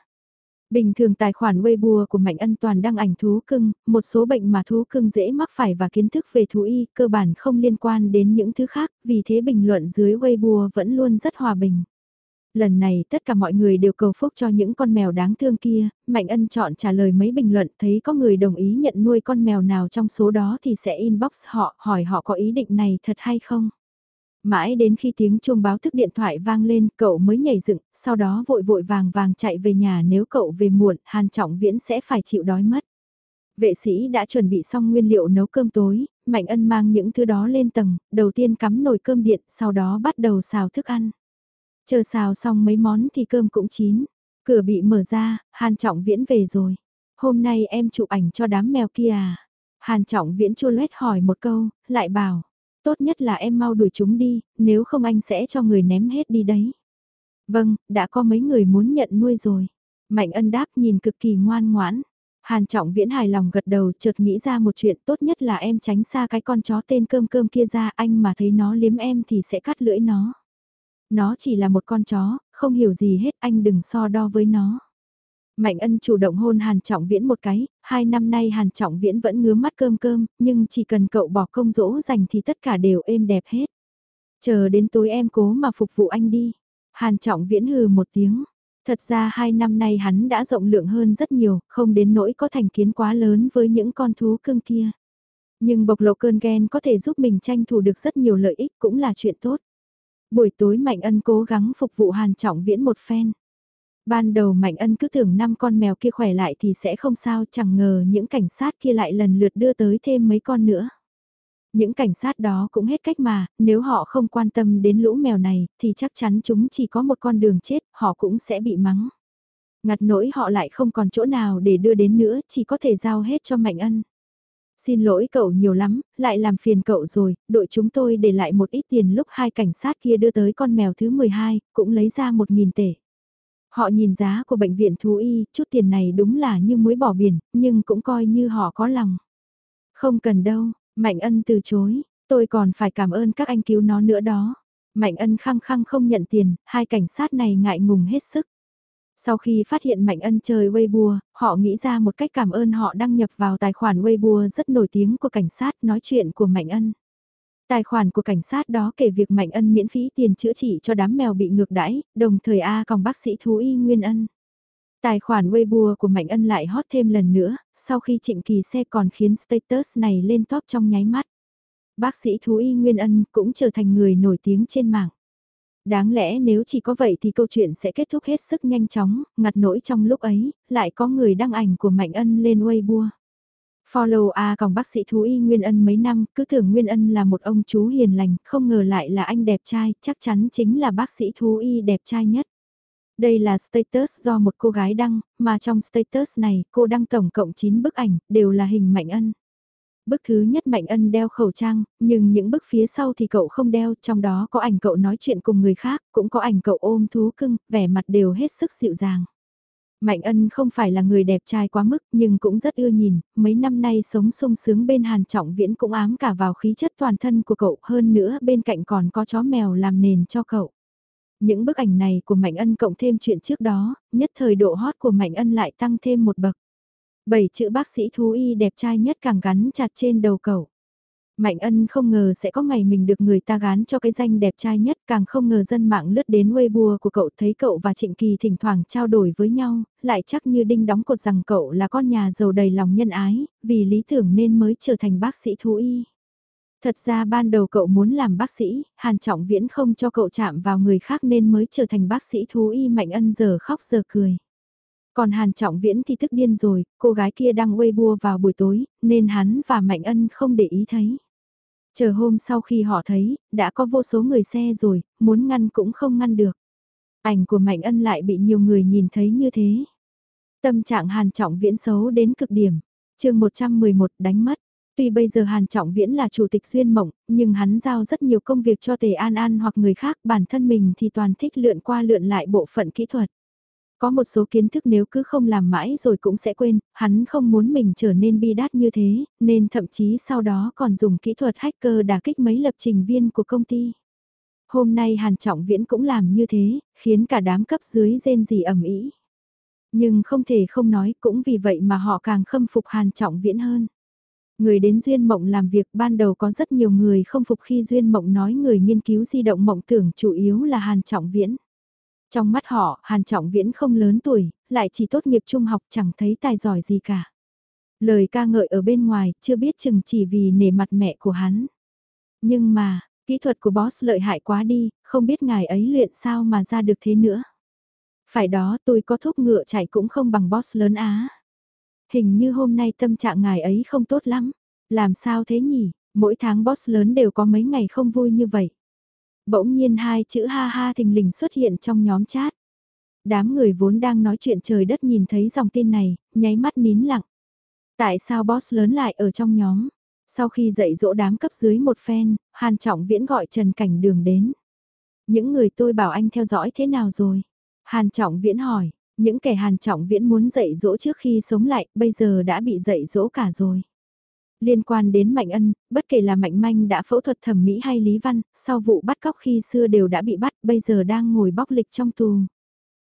Bình thường tài khoản Weibo của Mạnh Ân toàn đăng ảnh thú cưng, một số bệnh mà thú cưng dễ mắc phải và kiến thức về thú y cơ bản không liên quan đến những thứ khác, vì thế bình luận dưới Weibo vẫn luôn rất hòa bình. Lần này tất cả mọi người đều cầu phúc cho những con mèo đáng thương kia, Mạnh Ân chọn trả lời mấy bình luận thấy có người đồng ý nhận nuôi con mèo nào trong số đó thì sẽ inbox họ hỏi họ có ý định này thật hay không. Mãi đến khi tiếng chuông báo thức điện thoại vang lên cậu mới nhảy dựng, sau đó vội vội vàng vàng chạy về nhà nếu cậu về muộn, Hàn Trọng Viễn sẽ phải chịu đói mất. Vệ sĩ đã chuẩn bị xong nguyên liệu nấu cơm tối, Mạnh Ân mang những thứ đó lên tầng, đầu tiên cắm nồi cơm điện, sau đó bắt đầu xào thức ăn. Chờ xào xong mấy món thì cơm cũng chín. Cửa bị mở ra, Hàn Trọng Viễn về rồi. Hôm nay em chụp ảnh cho đám mèo kia à? Hàn Trọng Viễn chua loét hỏi một câu, lại bảo, tốt nhất là em mau đuổi chúng đi, nếu không anh sẽ cho người ném hết đi đấy. Vâng, đã có mấy người muốn nhận nuôi rồi. Mạnh ân đáp nhìn cực kỳ ngoan ngoãn. Hàn trọng viễn hài lòng gật đầu chợt nghĩ ra một chuyện tốt nhất là em tránh xa cái con chó tên cơm cơm kia ra anh mà thấy nó liếm em thì sẽ cắt lưỡi nó. Nó chỉ là một con chó, không hiểu gì hết anh đừng so đo với nó. Mạnh ân chủ động hôn Hàn Trọng Viễn một cái, hai năm nay Hàn Trọng Viễn vẫn ngứa mắt cơm cơm, nhưng chỉ cần cậu bỏ công dỗ dành thì tất cả đều êm đẹp hết. Chờ đến tối em cố mà phục vụ anh đi. Hàn Trọng Viễn hừ một tiếng. Thật ra hai năm nay hắn đã rộng lượng hơn rất nhiều, không đến nỗi có thành kiến quá lớn với những con thú cưng kia. Nhưng bộc lộ cơn ghen có thể giúp mình tranh thủ được rất nhiều lợi ích cũng là chuyện tốt. Buổi tối Mạnh Ân cố gắng phục vụ Hàn Trọng Viễn một phen. Ban đầu Mạnh Ân cứ tưởng năm con mèo kia khỏe lại thì sẽ không sao chẳng ngờ những cảnh sát kia lại lần lượt đưa tới thêm mấy con nữa. Những cảnh sát đó cũng hết cách mà, nếu họ không quan tâm đến lũ mèo này thì chắc chắn chúng chỉ có một con đường chết, họ cũng sẽ bị mắng. Ngặt nỗi họ lại không còn chỗ nào để đưa đến nữa, chỉ có thể giao hết cho Mạnh Ân. Xin lỗi cậu nhiều lắm, lại làm phiền cậu rồi, đội chúng tôi để lại một ít tiền lúc hai cảnh sát kia đưa tới con mèo thứ 12, cũng lấy ra 1.000 tể. Họ nhìn giá của bệnh viện thú y, chút tiền này đúng là như muối bỏ biển, nhưng cũng coi như họ có lòng. Không cần đâu, Mạnh ân từ chối, tôi còn phải cảm ơn các anh cứu nó nữa đó. Mạnh ân khăng khăng không nhận tiền, hai cảnh sát này ngại ngùng hết sức. Sau khi phát hiện Mạnh Ân chơi Weibo, họ nghĩ ra một cách cảm ơn họ đăng nhập vào tài khoản Weibo rất nổi tiếng của cảnh sát nói chuyện của Mạnh Ân. Tài khoản của cảnh sát đó kể việc Mạnh Ân miễn phí tiền chữa trị cho đám mèo bị ngược đãi, đồng thời A còn bác sĩ thú y Nguyên Ân. Tài khoản Weibo của Mạnh Ân lại hot thêm lần nữa, sau khi trịnh kỳ xe còn khiến status này lên top trong nháy mắt. Bác sĩ thú y Nguyên Ân cũng trở thành người nổi tiếng trên mạng. Đáng lẽ nếu chỉ có vậy thì câu chuyện sẽ kết thúc hết sức nhanh chóng, ngặt nỗi trong lúc ấy, lại có người đăng ảnh của Mạnh Ân lên Weibo. Follow A còn bác sĩ thú y Nguyên Ân mấy năm, cứ tưởng Nguyên Ân là một ông chú hiền lành, không ngờ lại là anh đẹp trai, chắc chắn chính là bác sĩ thú y đẹp trai nhất. Đây là status do một cô gái đăng, mà trong status này cô đăng tổng cộng 9 bức ảnh, đều là hình Mạnh Ân. Bức thứ nhất Mạnh Ân đeo khẩu trang, nhưng những bức phía sau thì cậu không đeo, trong đó có ảnh cậu nói chuyện cùng người khác, cũng có ảnh cậu ôm thú cưng, vẻ mặt đều hết sức dịu dàng. Mạnh Ân không phải là người đẹp trai quá mức nhưng cũng rất ưa nhìn, mấy năm nay sống sung sướng bên Hàn Trọng Viễn cũng ám cả vào khí chất toàn thân của cậu hơn nữa bên cạnh còn có chó mèo làm nền cho cậu. Những bức ảnh này của Mạnh Ân cộng thêm chuyện trước đó, nhất thời độ hot của Mạnh Ân lại tăng thêm một bậc. Bảy chữ bác sĩ thú y đẹp trai nhất càng gắn chặt trên đầu cậu. Mạnh ân không ngờ sẽ có ngày mình được người ta gán cho cái danh đẹp trai nhất, càng không ngờ dân mạng lướt đến Weibo của cậu thấy cậu và Trịnh Kỳ thỉnh thoảng trao đổi với nhau, lại chắc như đinh đóng cột rằng cậu là con nhà giàu đầy lòng nhân ái, vì lý tưởng nên mới trở thành bác sĩ thú y. Thật ra ban đầu cậu muốn làm bác sĩ, Hàn Trọng Viễn không cho cậu chạm vào người khác nên mới trở thành bác sĩ thú y Mạnh Ân giờ khóc giờ cười. Còn Hàn Trọng Viễn thì tức điên rồi, cô gái kia đang Weibo vào buổi tối, nên hắn và Mạnh Ân không để ý thấy. Chờ hôm sau khi họ thấy, đã có vô số người xe rồi, muốn ngăn cũng không ngăn được. Ảnh của Mạnh Ân lại bị nhiều người nhìn thấy như thế. Tâm trạng Hàn Trọng Viễn xấu đến cực điểm. chương 111 đánh mất. Tuy bây giờ Hàn Trọng Viễn là chủ tịch duyên mộng, nhưng hắn giao rất nhiều công việc cho Tề An An hoặc người khác, bản thân mình thì toàn thích lượn qua lượn lại bộ phận kỹ thuật. Có một số kiến thức nếu cứ không làm mãi rồi cũng sẽ quên, hắn không muốn mình trở nên bi đát như thế, nên thậm chí sau đó còn dùng kỹ thuật hacker đả kích mấy lập trình viên của công ty. Hôm nay Hàn Trọng Viễn cũng làm như thế, khiến cả đám cấp dưới rên rỉ ẩm ý. Nhưng không thể không nói cũng vì vậy mà họ càng khâm phục Hàn Trọng Viễn hơn. Người đến Duyên Mộng làm việc ban đầu có rất nhiều người không phục khi Duyên Mộng nói người nghiên cứu di động mộng tưởng chủ yếu là Hàn Trọng Viễn. Trong mắt họ, Hàn Trọng Viễn không lớn tuổi, lại chỉ tốt nghiệp trung học chẳng thấy tài giỏi gì cả. Lời ca ngợi ở bên ngoài, chưa biết chừng chỉ vì nể mặt mẹ của hắn. Nhưng mà, kỹ thuật của boss lợi hại quá đi, không biết ngài ấy luyện sao mà ra được thế nữa. Phải đó tôi có thúc ngựa chạy cũng không bằng boss lớn á. Hình như hôm nay tâm trạng ngài ấy không tốt lắm. Làm sao thế nhỉ, mỗi tháng boss lớn đều có mấy ngày không vui như vậy. Bỗng nhiên hai chữ ha ha thình lình xuất hiện trong nhóm chat. Đám người vốn đang nói chuyện trời đất nhìn thấy dòng tin này, nháy mắt nín lặng. Tại sao boss lớn lại ở trong nhóm? Sau khi dạy dỗ đám cấp dưới một phen, Hàn Trọng Viễn gọi Trần Cảnh Đường đến. Những người tôi bảo anh theo dõi thế nào rồi? Hàn Trọng Viễn hỏi, những kẻ Hàn Trọng Viễn muốn dạy dỗ trước khi sống lại, bây giờ đã bị dạy dỗ cả rồi. Liên quan đến Mạnh Ân, bất kể là Mạnh Manh đã phẫu thuật thẩm mỹ hay Lý Văn, sau vụ bắt cóc khi xưa đều đã bị bắt, bây giờ đang ngồi bóc lịch trong tù.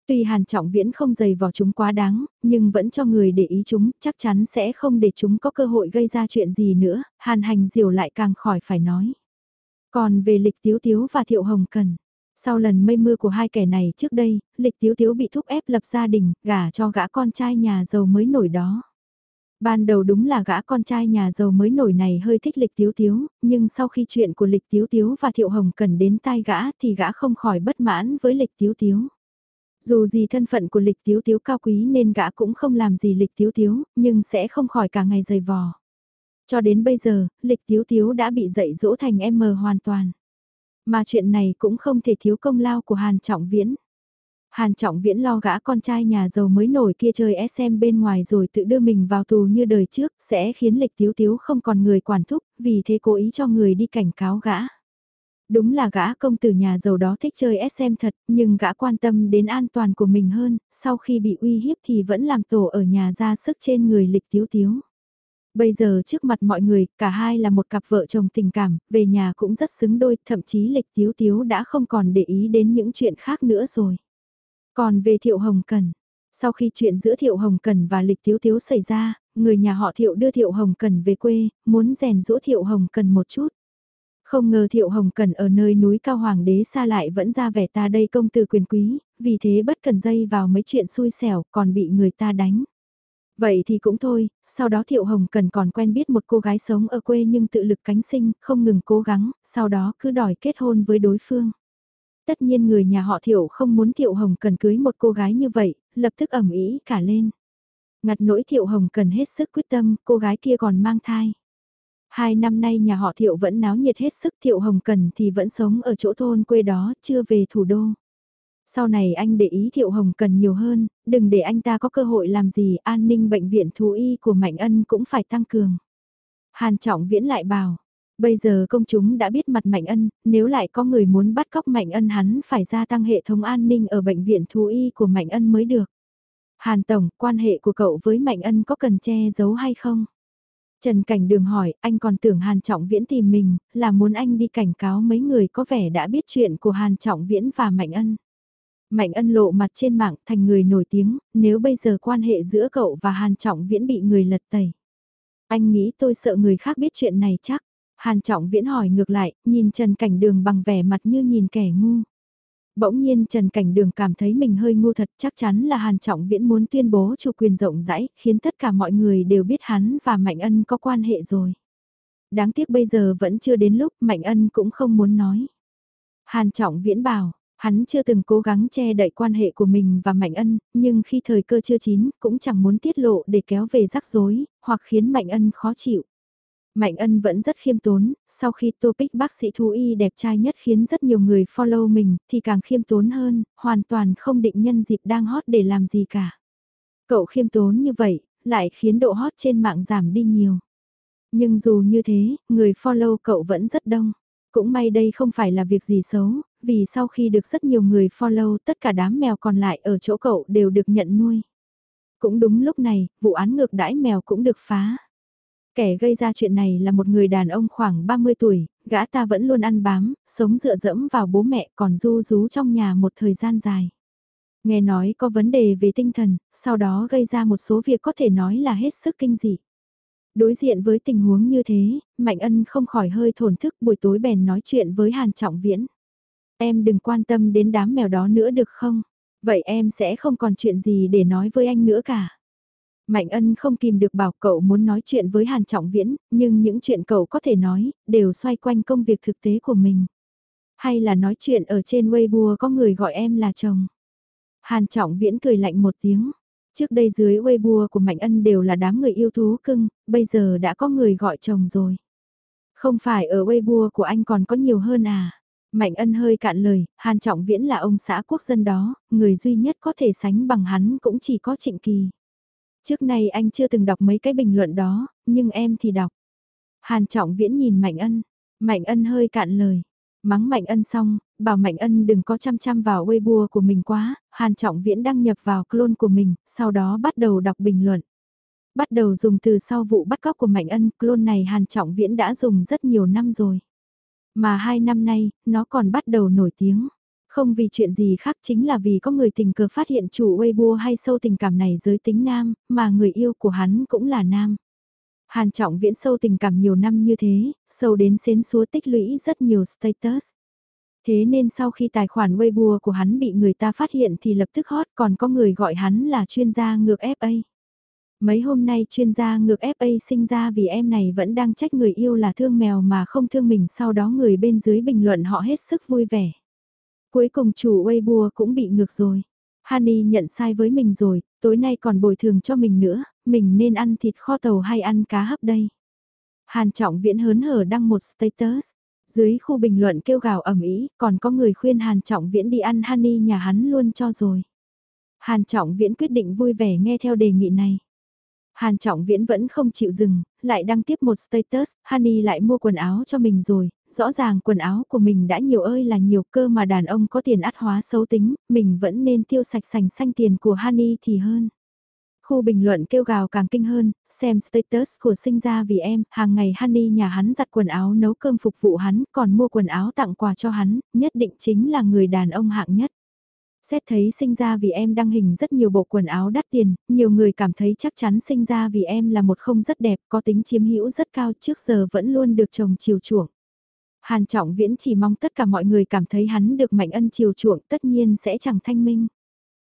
Tuy Hàn Trọng Viễn không dày vào chúng quá đáng, nhưng vẫn cho người để ý chúng, chắc chắn sẽ không để chúng có cơ hội gây ra chuyện gì nữa, Hàn Hành Diều lại càng khỏi phải nói. Còn về lịch Tiếu Tiếu và Thiệu Hồng Cần, Sau lần mây mưa của hai kẻ này trước đây, lịch tiếu tiếu bị thúc ép lập gia đình, gả cho gã con trai nhà giàu mới nổi đó. Ban đầu đúng là gã con trai nhà giàu mới nổi này hơi thích lịch tiếu tiếu, nhưng sau khi chuyện của lịch tiếu tiếu và thiệu hồng cần đến tai gã thì gã không khỏi bất mãn với lịch tiếu tiếu. Dù gì thân phận của lịch tiếu tiếu cao quý nên gã cũng không làm gì lịch tiếu tiếu, nhưng sẽ không khỏi cả ngày dày vò. Cho đến bây giờ, lịch tiếu tiếu đã bị dạy dỗ thành em mờ hoàn toàn. Mà chuyện này cũng không thể thiếu công lao của Hàn Trọng Viễn. Hàn Trọng Viễn lo gã con trai nhà giàu mới nổi kia chơi SM bên ngoài rồi tự đưa mình vào tù như đời trước, sẽ khiến lịch tiếu tiếu không còn người quản thúc, vì thế cố ý cho người đi cảnh cáo gã. Đúng là gã công tử nhà giàu đó thích chơi SM thật, nhưng gã quan tâm đến an toàn của mình hơn, sau khi bị uy hiếp thì vẫn làm tổ ở nhà ra sức trên người lịch tiếu tiếu. Bây giờ trước mặt mọi người, cả hai là một cặp vợ chồng tình cảm, về nhà cũng rất xứng đôi, thậm chí lịch tiếu tiếu đã không còn để ý đến những chuyện khác nữa rồi. Còn về Thiệu Hồng Cần, sau khi chuyện giữa Thiệu Hồng Cần và Lịch Tiếu Tiếu xảy ra, người nhà họ Thiệu đưa Thiệu Hồng Cần về quê, muốn rèn rũa Thiệu Hồng Cần một chút. Không ngờ Thiệu Hồng Cần ở nơi núi cao hoàng đế xa lại vẫn ra vẻ ta đây công tử quyền quý, vì thế bất cần dây vào mấy chuyện xui xẻo còn bị người ta đánh. Vậy thì cũng thôi, sau đó Thiệu Hồng Cần còn quen biết một cô gái sống ở quê nhưng tự lực cánh sinh, không ngừng cố gắng, sau đó cứ đòi kết hôn với đối phương. Tất nhiên người nhà họ Thiệu không muốn Thiệu Hồng Cần cưới một cô gái như vậy, lập tức ẩm ý cả lên. Ngặt nỗi Thiệu Hồng Cần hết sức quyết tâm, cô gái kia còn mang thai. Hai năm nay nhà họ Thiệu vẫn náo nhiệt hết sức Thiệu Hồng Cần thì vẫn sống ở chỗ thôn quê đó, chưa về thủ đô. Sau này anh để ý Thiệu Hồng Cần nhiều hơn, đừng để anh ta có cơ hội làm gì, an ninh bệnh viện thú y của Mạnh Ân cũng phải tăng cường. Hàn Trọng Viễn lại bảo, bây giờ công chúng đã biết mặt Mạnh Ân, nếu lại có người muốn bắt cóc Mạnh Ân hắn phải gia tăng hệ thống an ninh ở bệnh viện thú y của Mạnh Ân mới được. Hàn Tổng, quan hệ của cậu với Mạnh Ân có cần che giấu hay không? Trần Cảnh Đường hỏi, anh còn tưởng Hàn Trọng Viễn tìm mình, là muốn anh đi cảnh cáo mấy người có vẻ đã biết chuyện của Hàn Trọng Viễn và Mạnh Ân. Mạnh Ân lộ mặt trên mạng thành người nổi tiếng, nếu bây giờ quan hệ giữa cậu và Hàn Trọng Viễn bị người lật tẩy. Anh nghĩ tôi sợ người khác biết chuyện này chắc. Hàn Trọng Viễn hỏi ngược lại, nhìn Trần Cảnh Đường bằng vẻ mặt như nhìn kẻ ngu. Bỗng nhiên Trần Cảnh Đường cảm thấy mình hơi ngu thật chắc chắn là Hàn Trọng Viễn muốn tuyên bố chủ quyền rộng rãi, khiến tất cả mọi người đều biết hắn và Mạnh Ân có quan hệ rồi. Đáng tiếc bây giờ vẫn chưa đến lúc Mạnh Ân cũng không muốn nói. Hàn Trọng Viễn bảo, hắn chưa từng cố gắng che đậy quan hệ của mình và Mạnh Ân, nhưng khi thời cơ chưa chín cũng chẳng muốn tiết lộ để kéo về rắc rối, hoặc khiến Mạnh Ân khó chịu. Mạnh ân vẫn rất khiêm tốn, sau khi topic bác sĩ thú y đẹp trai nhất khiến rất nhiều người follow mình thì càng khiêm tốn hơn, hoàn toàn không định nhân dịp đang hot để làm gì cả. Cậu khiêm tốn như vậy, lại khiến độ hot trên mạng giảm đi nhiều. Nhưng dù như thế, người follow cậu vẫn rất đông. Cũng may đây không phải là việc gì xấu, vì sau khi được rất nhiều người follow tất cả đám mèo còn lại ở chỗ cậu đều được nhận nuôi. Cũng đúng lúc này, vụ án ngược đãi mèo cũng được phá. Kẻ gây ra chuyện này là một người đàn ông khoảng 30 tuổi, gã ta vẫn luôn ăn bám, sống dựa dẫm vào bố mẹ còn du rú trong nhà một thời gian dài. Nghe nói có vấn đề về tinh thần, sau đó gây ra một số việc có thể nói là hết sức kinh dị. Đối diện với tình huống như thế, Mạnh Ân không khỏi hơi thổn thức buổi tối bèn nói chuyện với Hàn Trọng Viễn. Em đừng quan tâm đến đám mèo đó nữa được không? Vậy em sẽ không còn chuyện gì để nói với anh nữa cả. Mạnh ân không kìm được bảo cậu muốn nói chuyện với Hàn Trọng Viễn, nhưng những chuyện cậu có thể nói, đều xoay quanh công việc thực tế của mình. Hay là nói chuyện ở trên Weibo có người gọi em là chồng. Hàn Trọng Viễn cười lạnh một tiếng. Trước đây dưới Weibo của Mạnh Ân đều là đám người yêu thú cưng, bây giờ đã có người gọi chồng rồi. Không phải ở Weibo của anh còn có nhiều hơn à? Mạnh Ân hơi cạn lời, Hàn Trọng Viễn là ông xã quốc dân đó, người duy nhất có thể sánh bằng hắn cũng chỉ có Trịnh Kỳ. Trước nay anh chưa từng đọc mấy cái bình luận đó, nhưng em thì đọc. Hàn Trọng Viễn nhìn Mạnh Ân, Mạnh Ân hơi cạn lời. Mắng Mạnh Ân xong, bảo Mạnh Ân đừng có chăm chăm vào Weibo của mình quá, Hàn Trọng Viễn đăng nhập vào clone của mình, sau đó bắt đầu đọc bình luận. Bắt đầu dùng từ sau vụ bắt cóc của Mạnh Ân, clone này Hàn Trọng Viễn đã dùng rất nhiều năm rồi. Mà hai năm nay, nó còn bắt đầu nổi tiếng. Không vì chuyện gì khác chính là vì có người tình cờ phát hiện chủ Weibo hay sâu tình cảm này giới tính nam, mà người yêu của hắn cũng là nam. Hàn trọng viễn sâu tình cảm nhiều năm như thế, sâu đến xến xúa tích lũy rất nhiều status. Thế nên sau khi tài khoản Weibo của hắn bị người ta phát hiện thì lập tức hot còn có người gọi hắn là chuyên gia ngược FA. Mấy hôm nay chuyên gia ngược FA sinh ra vì em này vẫn đang trách người yêu là thương mèo mà không thương mình sau đó người bên dưới bình luận họ hết sức vui vẻ. Cuối cùng chủ Weibo cũng bị ngược rồi. Hani nhận sai với mình rồi, tối nay còn bồi thường cho mình nữa, mình nên ăn thịt kho tàu hay ăn cá hấp đây. Hàn Trọng Viễn hớn hở đăng một status. Dưới khu bình luận kêu gào ẩm ý, còn có người khuyên Hàn Trọng Viễn đi ăn honey nhà hắn luôn cho rồi. Hàn Trọng Viễn quyết định vui vẻ nghe theo đề nghị này. Hàn Trọng Viễn vẫn không chịu dừng, lại đăng tiếp một status, Honey lại mua quần áo cho mình rồi, rõ ràng quần áo của mình đã nhiều ơi là nhiều cơ mà đàn ông có tiền át hóa xấu tính, mình vẫn nên tiêu sạch sành xanh tiền của Hani thì hơn. Khu bình luận kêu gào càng kinh hơn, xem status của sinh ra vì em, hàng ngày Hani nhà hắn giặt quần áo nấu cơm phục vụ hắn, còn mua quần áo tặng quà cho hắn, nhất định chính là người đàn ông hạng nhất. Xét thấy sinh ra vì em đăng hình rất nhiều bộ quần áo đắt tiền, nhiều người cảm thấy chắc chắn sinh ra vì em là một không rất đẹp, có tính chiếm hữu rất cao trước giờ vẫn luôn được chồng chiều chuộng. Hàn Trọng Viễn chỉ mong tất cả mọi người cảm thấy hắn được Mạnh Ân chiều chuộng tất nhiên sẽ chẳng thanh minh.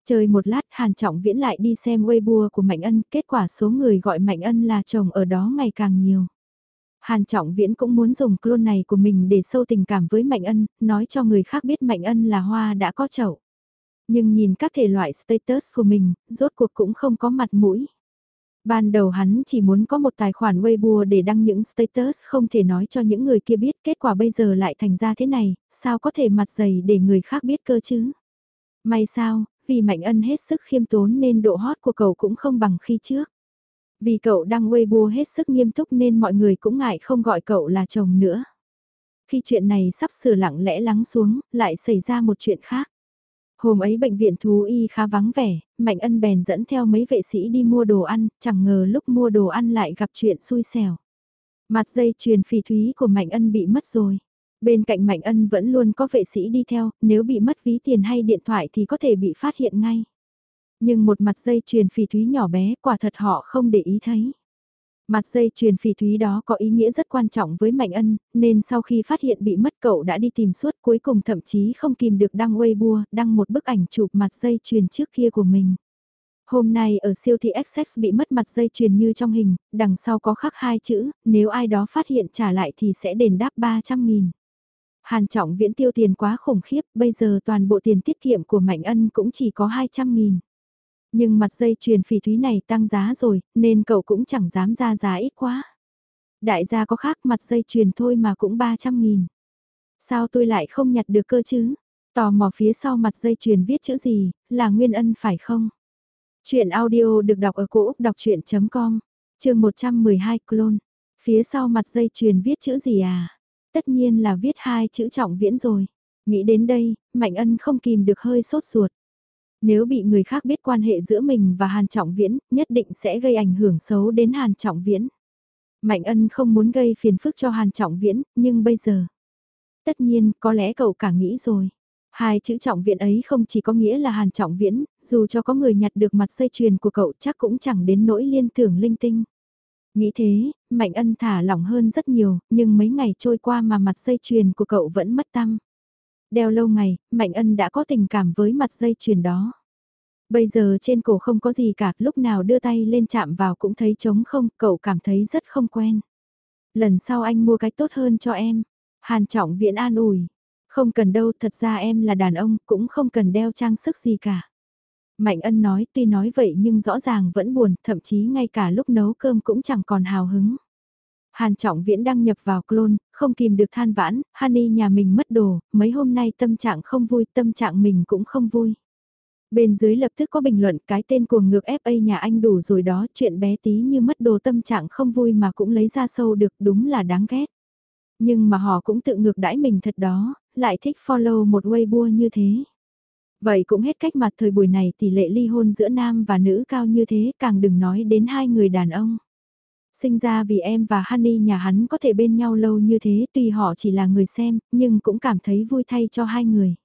Chơi một lát Hàn Trọng Viễn lại đi xem Weibo của Mạnh Ân, kết quả số người gọi Mạnh Ân là chồng ở đó ngày càng nhiều. Hàn Trọng Viễn cũng muốn dùng clone này của mình để sâu tình cảm với Mạnh Ân, nói cho người khác biết Mạnh Ân là hoa đã có chậu. Nhưng nhìn các thể loại status của mình, rốt cuộc cũng không có mặt mũi. Ban đầu hắn chỉ muốn có một tài khoản Weibo để đăng những status không thể nói cho những người kia biết kết quả bây giờ lại thành ra thế này, sao có thể mặt dày để người khác biết cơ chứ? May sao, vì Mạnh Ân hết sức khiêm tốn nên độ hot của cậu cũng không bằng khi trước. Vì cậu đăng Weibo hết sức nghiêm túc nên mọi người cũng ngại không gọi cậu là chồng nữa. Khi chuyện này sắp sửa lặng lẽ lắng xuống, lại xảy ra một chuyện khác. Hôm ấy bệnh viện thú y khá vắng vẻ, Mạnh Ân bèn dẫn theo mấy vệ sĩ đi mua đồ ăn, chẳng ngờ lúc mua đồ ăn lại gặp chuyện xui xẻo. Mặt dây chuyền phỉ thúy của Mạnh Ân bị mất rồi. Bên cạnh Mạnh Ân vẫn luôn có vệ sĩ đi theo, nếu bị mất ví tiền hay điện thoại thì có thể bị phát hiện ngay. Nhưng một mặt dây chuyền phỉ thúy nhỏ bé quả thật họ không để ý thấy. Mặt dây chuyền phỉ thúy đó có ý nghĩa rất quan trọng với Mạnh Ân, nên sau khi phát hiện bị mất cậu đã đi tìm suốt cuối cùng thậm chí không kìm được đăng Weibo, đăng một bức ảnh chụp mặt dây chuyền trước kia của mình. Hôm nay ở siêu thị XX bị mất mặt dây chuyền như trong hình, đằng sau có khắc hai chữ, nếu ai đó phát hiện trả lại thì sẽ đền đáp 300.000. Hàn trọng viễn tiêu tiền quá khủng khiếp, bây giờ toàn bộ tiền tiết kiệm của Mạnh Ân cũng chỉ có 200.000. Nhưng mặt dây chuyền phỉ thúy này tăng giá rồi, nên cậu cũng chẳng dám ra giá ít quá. Đại gia có khác mặt dây chuyền thôi mà cũng 300 nghìn. Sao tôi lại không nhặt được cơ chứ? Tò mò phía sau mặt dây chuyền viết chữ gì, là Nguyên Ân phải không? Chuyện audio được đọc ở cổ Úc đọc chuyện.com, trường 112 clone. Phía sau mặt dây chuyền viết chữ gì à? Tất nhiên là viết hai chữ trọng viễn rồi. Nghĩ đến đây, Mạnh Ân không kìm được hơi sốt ruột. Nếu bị người khác biết quan hệ giữa mình và Hàn Trọng Viễn, nhất định sẽ gây ảnh hưởng xấu đến Hàn Trọng Viễn. Mạnh ân không muốn gây phiền phức cho Hàn Trọng Viễn, nhưng bây giờ... Tất nhiên, có lẽ cậu cả nghĩ rồi. Hai chữ trọng viễn ấy không chỉ có nghĩa là Hàn Trọng Viễn, dù cho có người nhặt được mặt dây chuyền của cậu chắc cũng chẳng đến nỗi liên tưởng linh tinh. Nghĩ thế, Mạnh Ân thả lỏng hơn rất nhiều, nhưng mấy ngày trôi qua mà mặt dây chuyền của cậu vẫn mất tăng. Đeo lâu ngày, Mạnh Ân đã có tình cảm với mặt dây chuyền đó. Bây giờ trên cổ không có gì cả, lúc nào đưa tay lên chạm vào cũng thấy trống không, cậu cảm thấy rất không quen. Lần sau anh mua cái tốt hơn cho em. Hàn trọng viện an ủi. Không cần đâu, thật ra em là đàn ông, cũng không cần đeo trang sức gì cả. Mạnh ân nói, tuy nói vậy nhưng rõ ràng vẫn buồn, thậm chí ngay cả lúc nấu cơm cũng chẳng còn hào hứng. Hàn Trọng Viễn đăng nhập vào clone, không kìm được than vãn, Honey nhà mình mất đồ, mấy hôm nay tâm trạng không vui, tâm trạng mình cũng không vui. Bên dưới lập tức có bình luận cái tên cuồng ngược FA nhà anh đủ rồi đó, chuyện bé tí như mất đồ tâm trạng không vui mà cũng lấy ra sâu được, đúng là đáng ghét. Nhưng mà họ cũng tự ngược đãi mình thật đó, lại thích follow một Weibo như thế. Vậy cũng hết cách mặt thời buổi này tỷ lệ ly hôn giữa nam và nữ cao như thế, càng đừng nói đến hai người đàn ông. Sinh ra vì em và Honey nhà hắn có thể bên nhau lâu như thế tuy họ chỉ là người xem, nhưng cũng cảm thấy vui thay cho hai người.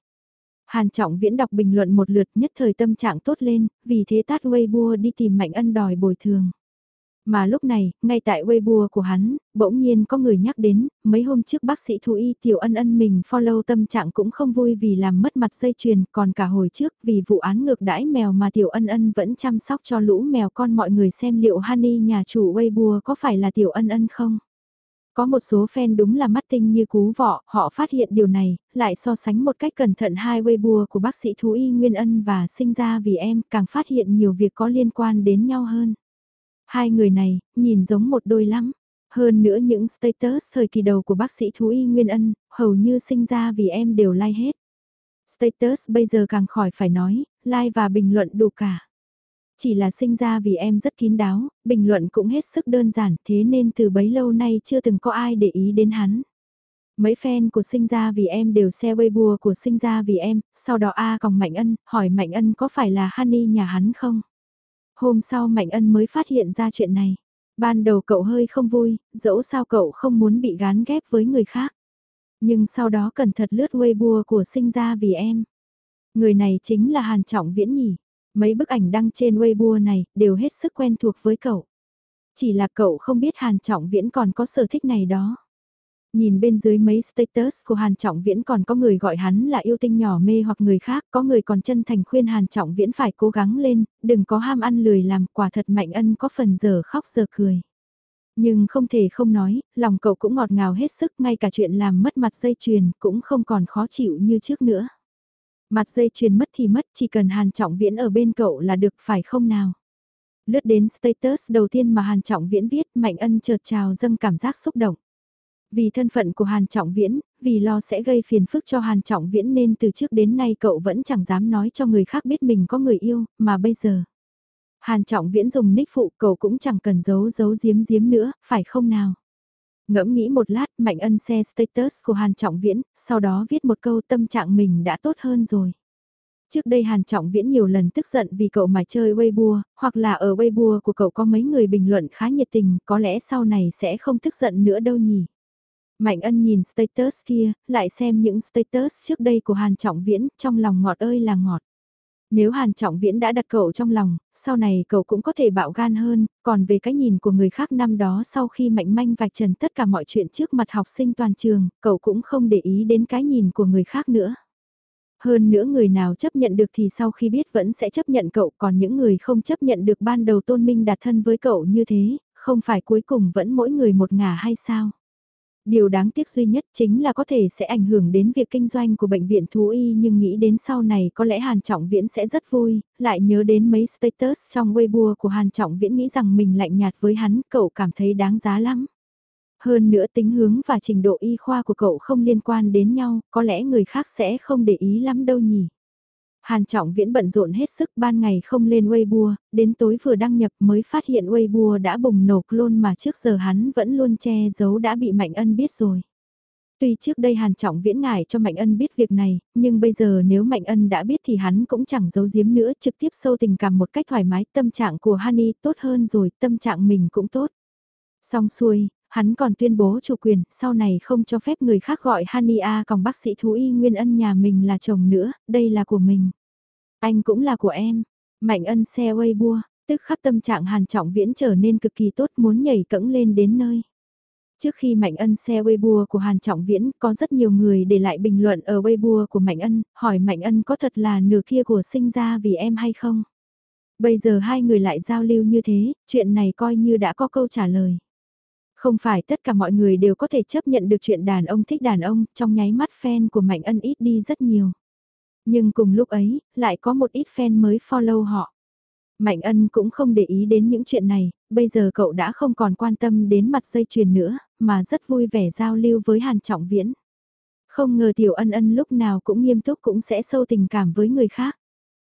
Hàn Trọng Viễn đọc bình luận một lượt nhất thời tâm trạng tốt lên, vì thế tát Weibo đi tìm Mạnh Ân đòi bồi thường. Mà lúc này, ngay tại Weibo của hắn, bỗng nhiên có người nhắc đến, mấy hôm trước bác sĩ thú y tiểu ân ân mình follow tâm trạng cũng không vui vì làm mất mặt dây chuyền, còn cả hồi trước vì vụ án ngược đãi mèo mà tiểu ân ân vẫn chăm sóc cho lũ mèo con mọi người xem liệu Honey nhà chủ Weibo có phải là tiểu ân ân không? Có một số fan đúng là mắt tinh như cú vọ, họ phát hiện điều này, lại so sánh một cách cẩn thận hai Weibo của bác sĩ thú y Nguyên Ân và sinh ra vì em càng phát hiện nhiều việc có liên quan đến nhau hơn. Hai người này, nhìn giống một đôi lắm. Hơn nữa những status thời kỳ đầu của bác sĩ thú y Nguyên Ân, hầu như sinh ra vì em đều like hết. Status bây giờ càng khỏi phải nói, like và bình luận đủ cả. Chỉ là sinh ra vì em rất kín đáo, bình luận cũng hết sức đơn giản thế nên từ bấy lâu nay chưa từng có ai để ý đến hắn. Mấy fan của sinh ra vì em đều xe Weibo của sinh ra vì em, sau đó A còn Mạnh Ân, hỏi Mạnh Ân có phải là Honey nhà hắn không? Hôm sau Mạnh Ân mới phát hiện ra chuyện này. Ban đầu cậu hơi không vui, dẫu sao cậu không muốn bị gán ghép với người khác. Nhưng sau đó cẩn thật lướt Weibo của sinh ra vì em. Người này chính là Hàn Trọng Viễn nhỉ. Mấy bức ảnh đăng trên Weibo này đều hết sức quen thuộc với cậu. Chỉ là cậu không biết Hàn Trọng Viễn còn có sở thích này đó. Nhìn bên dưới mấy status của Hàn Trọng Viễn còn có người gọi hắn là yêu tinh nhỏ mê hoặc người khác, có người còn chân thành khuyên Hàn Trọng Viễn phải cố gắng lên, đừng có ham ăn lười làm quả thật mạnh ân có phần giờ khóc giờ cười. Nhưng không thể không nói, lòng cậu cũng ngọt ngào hết sức ngay cả chuyện làm mất mặt dây chuyền cũng không còn khó chịu như trước nữa. Mặt dây chuyền mất thì mất chỉ cần Hàn Trọng Viễn ở bên cậu là được phải không nào? Lướt đến status đầu tiên mà Hàn Trọng Viễn viết Mạnh Ân chợt trào dâng cảm giác xúc động. Vì thân phận của Hàn Trọng Viễn, vì lo sẽ gây phiền phức cho Hàn Trọng Viễn nên từ trước đến nay cậu vẫn chẳng dám nói cho người khác biết mình có người yêu, mà bây giờ. Hàn Trọng Viễn dùng nick phụ cậu cũng chẳng cần giấu giấu giếm giếm nữa, phải không nào? Ngẫm nghĩ một lát, Mạnh Ân xe status của Hàn Trọng Viễn, sau đó viết một câu tâm trạng mình đã tốt hơn rồi. Trước đây Hàn Trọng Viễn nhiều lần tức giận vì cậu mà chơi Weibo, hoặc là ở Weibo của cậu có mấy người bình luận khá nhiệt tình, có lẽ sau này sẽ không tức giận nữa đâu nhỉ. Mạnh ân nhìn status kia, lại xem những status trước đây của Hàn Trọng Viễn, trong lòng ngọt ơi là ngọt. Nếu Hàn Trọng Viễn đã đặt cậu trong lòng, sau này cậu cũng có thể bạo gan hơn, còn về cái nhìn của người khác năm đó sau khi Mạnh Manh vạch trần tất cả mọi chuyện trước mặt học sinh toàn trường, cậu cũng không để ý đến cái nhìn của người khác nữa. Hơn nữa người nào chấp nhận được thì sau khi biết vẫn sẽ chấp nhận cậu, còn những người không chấp nhận được ban đầu tôn minh đặt thân với cậu như thế, không phải cuối cùng vẫn mỗi người một ngả hay sao? Điều đáng tiếc duy nhất chính là có thể sẽ ảnh hưởng đến việc kinh doanh của bệnh viện thú y nhưng nghĩ đến sau này có lẽ Hàn Trọng Viễn sẽ rất vui, lại nhớ đến mấy status trong Weibo của Hàn Trọng Viễn nghĩ rằng mình lạnh nhạt với hắn, cậu cảm thấy đáng giá lắm. Hơn nữa tính hướng và trình độ y khoa của cậu không liên quan đến nhau, có lẽ người khác sẽ không để ý lắm đâu nhỉ. Hàn Trọng Viễn bận rộn hết sức ban ngày không lên Weibo, đến tối vừa đăng nhập mới phát hiện Weibo đã bùng nổ clone mà trước giờ hắn vẫn luôn che giấu đã bị Mạnh Ân biết rồi. Tuy trước đây Hàn Trọng Viễn ngại cho Mạnh Ân biết việc này, nhưng bây giờ nếu Mạnh Ân đã biết thì hắn cũng chẳng giấu giếm nữa trực tiếp sâu tình cảm một cách thoải mái tâm trạng của Hani tốt hơn rồi, tâm trạng mình cũng tốt. Xong xuôi, hắn còn tuyên bố chủ quyền, sau này không cho phép người khác gọi Hania còn bác sĩ thú y Nguyên Ân nhà mình là chồng nữa, đây là của mình. Anh cũng là của em. Mạnh ân xe Weibo, tức khắc tâm trạng Hàn Trọng Viễn trở nên cực kỳ tốt muốn nhảy cẫng lên đến nơi. Trước khi Mạnh Ân xe Weibo của Hàn Trọng Viễn, có rất nhiều người để lại bình luận ở Weibo của Mạnh Ân, hỏi Mạnh Ân có thật là nửa kia của sinh ra vì em hay không? Bây giờ hai người lại giao lưu như thế, chuyện này coi như đã có câu trả lời. Không phải tất cả mọi người đều có thể chấp nhận được chuyện đàn ông thích đàn ông, trong nháy mắt fan của Mạnh Ân ít đi rất nhiều. Nhưng cùng lúc ấy, lại có một ít fan mới follow họ. Mạnh Ân cũng không để ý đến những chuyện này, bây giờ cậu đã không còn quan tâm đến mặt dây chuyền nữa, mà rất vui vẻ giao lưu với Hàn Trọng Viễn. Không ngờ Tiểu Ân Ân lúc nào cũng nghiêm túc cũng sẽ sâu tình cảm với người khác.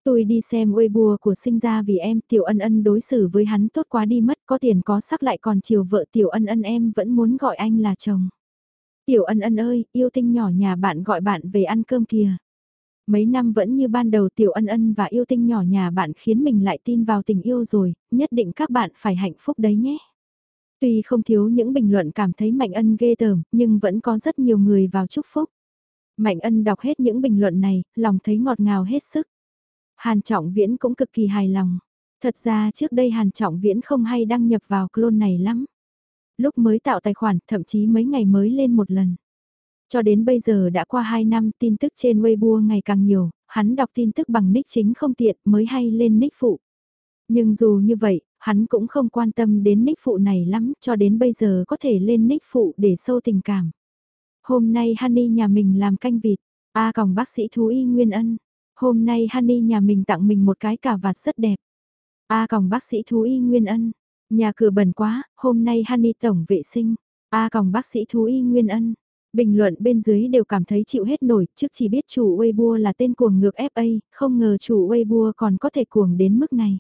Tôi đi xem Weibo của sinh ra vì em Tiểu Ân Ân đối xử với hắn tốt quá đi mất có tiền có sắc lại còn chiều vợ Tiểu Ân Ân em vẫn muốn gọi anh là chồng. Tiểu Ân Ân ơi, yêu tinh nhỏ nhà bạn gọi bạn về ăn cơm kìa. Mấy năm vẫn như ban đầu Tiểu Ân Ân và yêu tinh nhỏ nhà bạn khiến mình lại tin vào tình yêu rồi, nhất định các bạn phải hạnh phúc đấy nhé. Tuy không thiếu những bình luận cảm thấy Mạnh Ân ghê tởm, nhưng vẫn có rất nhiều người vào chúc phúc. Mạnh Ân đọc hết những bình luận này, lòng thấy ngọt ngào hết sức. Hàn Trọng Viễn cũng cực kỳ hài lòng. Thật ra trước đây Hàn Trọng Viễn không hay đăng nhập vào clone này lắm. Lúc mới tạo tài khoản, thậm chí mấy ngày mới lên một lần. Cho đến bây giờ đã qua 2 năm tin tức trên Weibo ngày càng nhiều, hắn đọc tin tức bằng nick chính không tiện mới hay lên nick phụ. Nhưng dù như vậy, hắn cũng không quan tâm đến nick phụ này lắm cho đến bây giờ có thể lên nick phụ để sâu tình cảm. Hôm nay Honey nhà mình làm canh vịt, A còng bác sĩ thú y Nguyên Ân. Hôm nay Honey nhà mình tặng mình một cái cà vạt rất đẹp. A còng bác sĩ thú y Nguyên Ân. Nhà cửa bẩn quá, hôm nay Honey tổng vệ sinh. A còng bác sĩ thú y Nguyên Ân. Bình luận bên dưới đều cảm thấy chịu hết nổi, trước chỉ biết chủ Weibo là tên cuồng ngược FA, không ngờ chủ Weibo còn có thể cuồng đến mức này.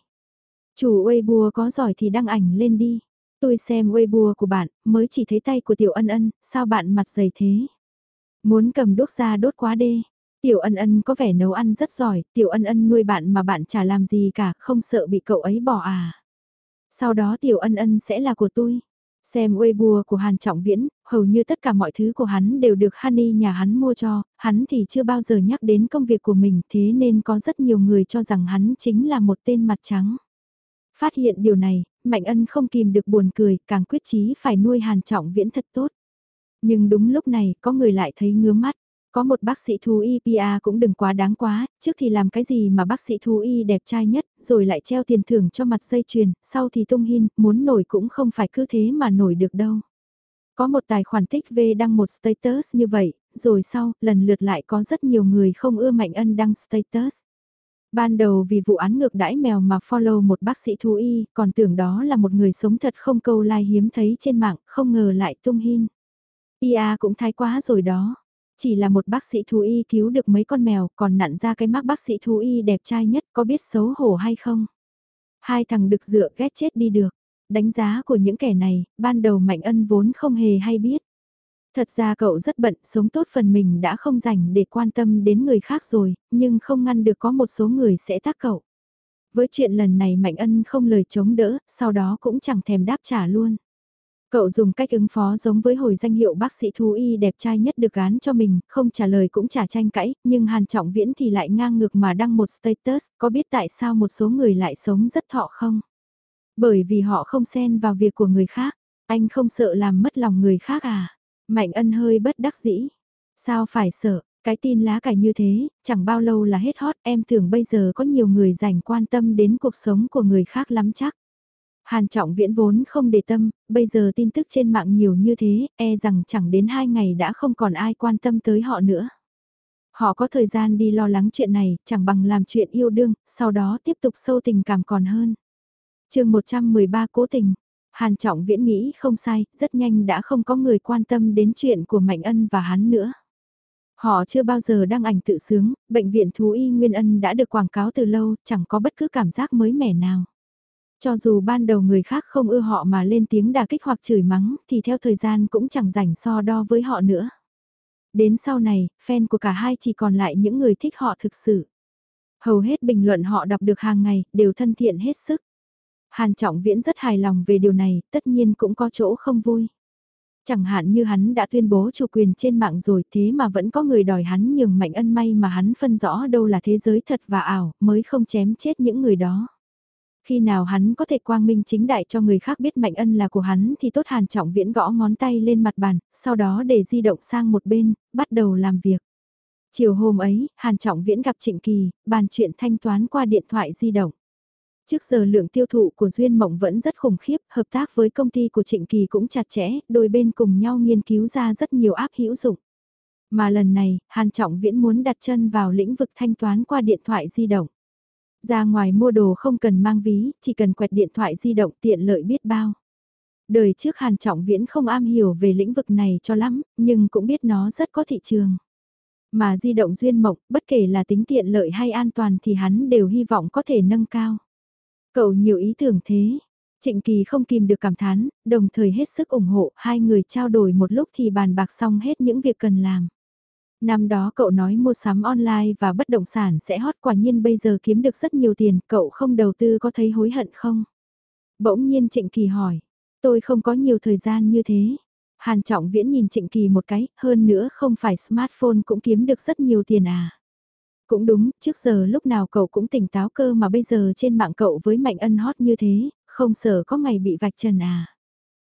Chủ Weibo có giỏi thì đăng ảnh lên đi. Tôi xem Weibo của bạn, mới chỉ thấy tay của Tiểu Ân Ân, sao bạn mặt dày thế? Muốn cầm đốt ra đốt quá đê. Tiểu Ân Ân có vẻ nấu ăn rất giỏi, Tiểu Ân Ân nuôi bạn mà bạn chả làm gì cả, không sợ bị cậu ấy bỏ à. Sau đó Tiểu Ân Ân sẽ là của tôi. Xem Weibo của Hàn Trọng Viễn, hầu như tất cả mọi thứ của hắn đều được Honey nhà hắn mua cho, hắn thì chưa bao giờ nhắc đến công việc của mình thế nên có rất nhiều người cho rằng hắn chính là một tên mặt trắng. Phát hiện điều này, Mạnh Ân không kìm được buồn cười, càng quyết chí phải nuôi Hàn Trọng Viễn thật tốt. Nhưng đúng lúc này, có người lại thấy ngứa mắt. Có một bác sĩ thú y PA cũng đừng quá đáng quá, trước thì làm cái gì mà bác sĩ thú y đẹp trai nhất, rồi lại treo tiền thưởng cho mặt dây chuyền, sau thì tung hin, muốn nổi cũng không phải cứ thế mà nổi được đâu. Có một tài khoản tích V đăng một status như vậy, rồi sau, lần lượt lại có rất nhiều người không ưa Mạnh Ân đăng status. Ban đầu vì vụ án ngược đãi mèo mà follow một bác sĩ thú y, còn tưởng đó là một người sống thật không câu like hiếm thấy trên mạng, không ngờ lại tung hin. Ia cũng thái quá rồi đó. Chỉ là một bác sĩ thú y cứu được mấy con mèo, còn nặn ra cái mác bác sĩ thú y đẹp trai nhất, có biết xấu hổ hay không? Hai thằng được dựa ghét chết đi được. Đánh giá của những kẻ này, ban đầu Mạnh Ân vốn không hề hay biết. Thật ra cậu rất bận, sống tốt phần mình đã không dành để quan tâm đến người khác rồi, nhưng không ngăn được có một số người sẽ tác cậu. Với chuyện lần này Mạnh Ân không lời chống đỡ, sau đó cũng chẳng thèm đáp trả luôn. Cậu dùng cách ứng phó giống với hồi danh hiệu bác sĩ thú y đẹp trai nhất được gán cho mình, không trả lời cũng trả tranh cãi, nhưng Hàn Trọng Viễn thì lại ngang ngược mà đăng một status, có biết tại sao một số người lại sống rất thọ không? Bởi vì họ không xen vào việc của người khác, anh không sợ làm mất lòng người khác à? Mạnh ân hơi bất đắc dĩ. Sao phải sợ, cái tin lá cải như thế, chẳng bao lâu là hết hot, em tưởng bây giờ có nhiều người dành quan tâm đến cuộc sống của người khác lắm chắc. Hàn trọng viễn vốn không để tâm, bây giờ tin tức trên mạng nhiều như thế, e rằng chẳng đến hai ngày đã không còn ai quan tâm tới họ nữa. Họ có thời gian đi lo lắng chuyện này, chẳng bằng làm chuyện yêu đương, sau đó tiếp tục sâu tình cảm còn hơn. chương 113 cố tình, Hàn Trọng Viễn nghĩ không sai, rất nhanh đã không có người quan tâm đến chuyện của Mạnh Ân và hắn nữa. Họ chưa bao giờ đăng ảnh tự sướng, bệnh viện thú y Nguyên Ân đã được quảng cáo từ lâu, chẳng có bất cứ cảm giác mới mẻ nào. Cho dù ban đầu người khác không ưa họ mà lên tiếng đà kích hoặc chửi mắng, thì theo thời gian cũng chẳng rảnh so đo với họ nữa. Đến sau này, fan của cả hai chỉ còn lại những người thích họ thực sự. Hầu hết bình luận họ đọc được hàng ngày, đều thân thiện hết sức. Hàn Trọng Viễn rất hài lòng về điều này, tất nhiên cũng có chỗ không vui. Chẳng hạn như hắn đã tuyên bố chủ quyền trên mạng rồi thế mà vẫn có người đòi hắn nhường mạnh ân may mà hắn phân rõ đâu là thế giới thật và ảo mới không chém chết những người đó. Khi nào hắn có thể quang minh chính đại cho người khác biết mạnh ân là của hắn thì tốt hàn trọng viễn gõ ngón tay lên mặt bàn, sau đó để di động sang một bên, bắt đầu làm việc. Chiều hôm ấy, hàn trọng viễn gặp Trịnh Kỳ, bàn chuyện thanh toán qua điện thoại di động. Trước giờ lượng tiêu thụ của Duyên Mộng vẫn rất khủng khiếp, hợp tác với công ty của Trịnh Kỳ cũng chặt chẽ, đôi bên cùng nhau nghiên cứu ra rất nhiều áp hữu dụng. Mà lần này, Hàn Trọng Viễn muốn đặt chân vào lĩnh vực thanh toán qua điện thoại di động. Ra ngoài mua đồ không cần mang ví, chỉ cần quẹt điện thoại di động tiện lợi biết bao. Đời trước Hàn Trọng Viễn không am hiểu về lĩnh vực này cho lắm, nhưng cũng biết nó rất có thị trường. Mà di động duyên mộc bất kể là tính tiện lợi hay an toàn thì hắn đều hy vọng có thể nâng cao. Cậu nhiều ý tưởng thế. Trịnh Kỳ không kìm được cảm thán, đồng thời hết sức ủng hộ, hai người trao đổi một lúc thì bàn bạc xong hết những việc cần làm. Năm đó cậu nói mua sắm online và bất động sản sẽ hot quả nhiên bây giờ kiếm được rất nhiều tiền, cậu không đầu tư có thấy hối hận không? Bỗng nhiên Trịnh Kỳ hỏi, tôi không có nhiều thời gian như thế. Hàn Trọng Viễn nhìn Trịnh Kỳ một cái, hơn nữa không phải smartphone cũng kiếm được rất nhiều tiền à. Cũng đúng, trước giờ lúc nào cậu cũng tỉnh táo cơ mà bây giờ trên mạng cậu với Mạnh Ân hot như thế, không sợ có ngày bị vạch trần à.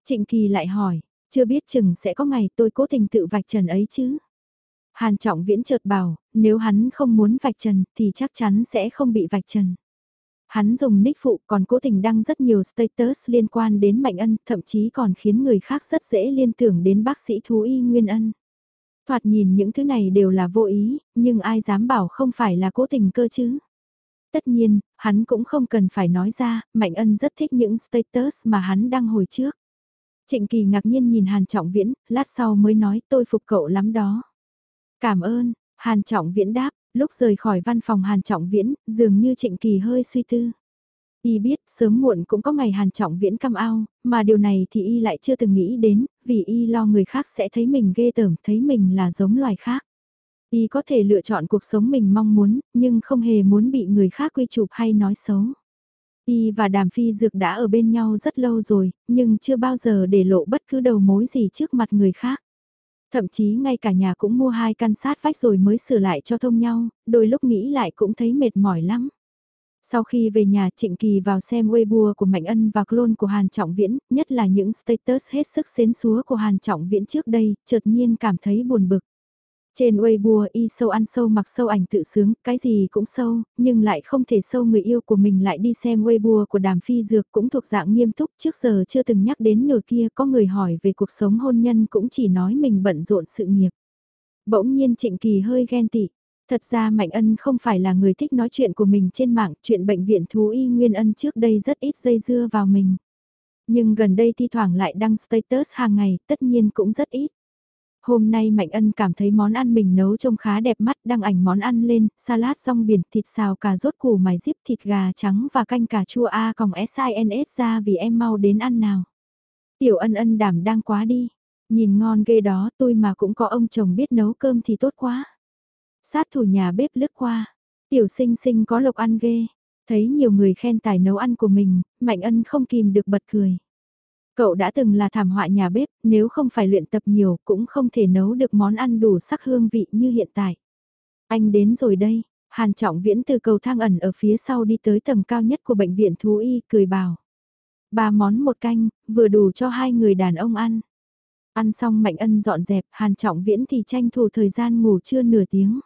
Trịnh Kỳ lại hỏi, chưa biết chừng sẽ có ngày tôi cố tình tự vạch trần ấy chứ. Hàn Trọng Viễn chợt bảo, nếu hắn không muốn vạch trần thì chắc chắn sẽ không bị vạch trần. Hắn dùng nick phụ còn cố tình đăng rất nhiều status liên quan đến Mạnh Ân, thậm chí còn khiến người khác rất dễ liên tưởng đến bác sĩ thú y Nguyên Ân. Thoạt nhìn những thứ này đều là vô ý, nhưng ai dám bảo không phải là cố tình cơ chứ. Tất nhiên, hắn cũng không cần phải nói ra, Mạnh Ân rất thích những status mà hắn đăng hồi trước. Trịnh Kỳ ngạc nhiên nhìn Hàn Trọng Viễn, lát sau mới nói tôi phục cậu lắm đó. Cảm ơn, Hàn Trọng Viễn đáp, lúc rời khỏi văn phòng Hàn Trọng Viễn, dường như Trịnh Kỳ hơi suy tư. Y biết sớm muộn cũng có ngày Hàn Trọng Viễn căm ao, mà điều này thì Y lại chưa từng nghĩ đến, vì Y lo người khác sẽ thấy mình ghê tởm, thấy mình là giống loài khác. Y có thể lựa chọn cuộc sống mình mong muốn, nhưng không hề muốn bị người khác quy chụp hay nói xấu. Y và Đàm Phi Dược đã ở bên nhau rất lâu rồi, nhưng chưa bao giờ để lộ bất cứ đầu mối gì trước mặt người khác. Thậm chí ngay cả nhà cũng mua hai căn sát vách rồi mới sửa lại cho thông nhau, đôi lúc nghĩ lại cũng thấy mệt mỏi lắm. Sau khi về nhà Trịnh Kỳ vào xem Weibo của Mạnh Ân và clone của Hàn Trọng Viễn, nhất là những status hết sức xến xúa của Hàn Trọng Viễn trước đây, chợt nhiên cảm thấy buồn bực. Trên Weibo y sâu ăn sâu mặc sâu ảnh tự sướng, cái gì cũng sâu, nhưng lại không thể sâu người yêu của mình lại đi xem Weibo của đàm phi dược cũng thuộc dạng nghiêm túc trước giờ chưa từng nhắc đến nửa kia có người hỏi về cuộc sống hôn nhân cũng chỉ nói mình bận rộn sự nghiệp. Bỗng nhiên Trịnh Kỳ hơi ghen tị. Thật ra Mạnh Ân không phải là người thích nói chuyện của mình trên mạng, chuyện bệnh viện thú y Nguyên Ân trước đây rất ít dây dưa vào mình. Nhưng gần đây thi thoảng lại đăng status hàng ngày, tất nhiên cũng rất ít. Hôm nay Mạnh Ân cảm thấy món ăn mình nấu trông khá đẹp mắt, đăng ảnh món ăn lên, salad rong biển, thịt xào cà rốt củ mài díp, thịt gà trắng và canh cà chua A còng SINS ra vì em mau đến ăn nào. Tiểu ân ân đảm đang quá đi, nhìn ngon ghê đó tôi mà cũng có ông chồng biết nấu cơm thì tốt quá. Sát thủ nhà bếp lướt qua, tiểu sinh sinh có lộc ăn ghê, thấy nhiều người khen tài nấu ăn của mình, Mạnh Ân không kìm được bật cười. Cậu đã từng là thảm họa nhà bếp, nếu không phải luyện tập nhiều cũng không thể nấu được món ăn đủ sắc hương vị như hiện tại. Anh đến rồi đây, Hàn Trọng Viễn từ cầu thang ẩn ở phía sau đi tới tầng cao nhất của bệnh viện thú y, cười bảo. Ba món một canh, vừa đủ cho hai người đàn ông ăn. Ăn xong Mạnh Ân dọn dẹp, Hàn Trọng Viễn thì tranh thủ thời gian ngủ trưa nửa tiếng.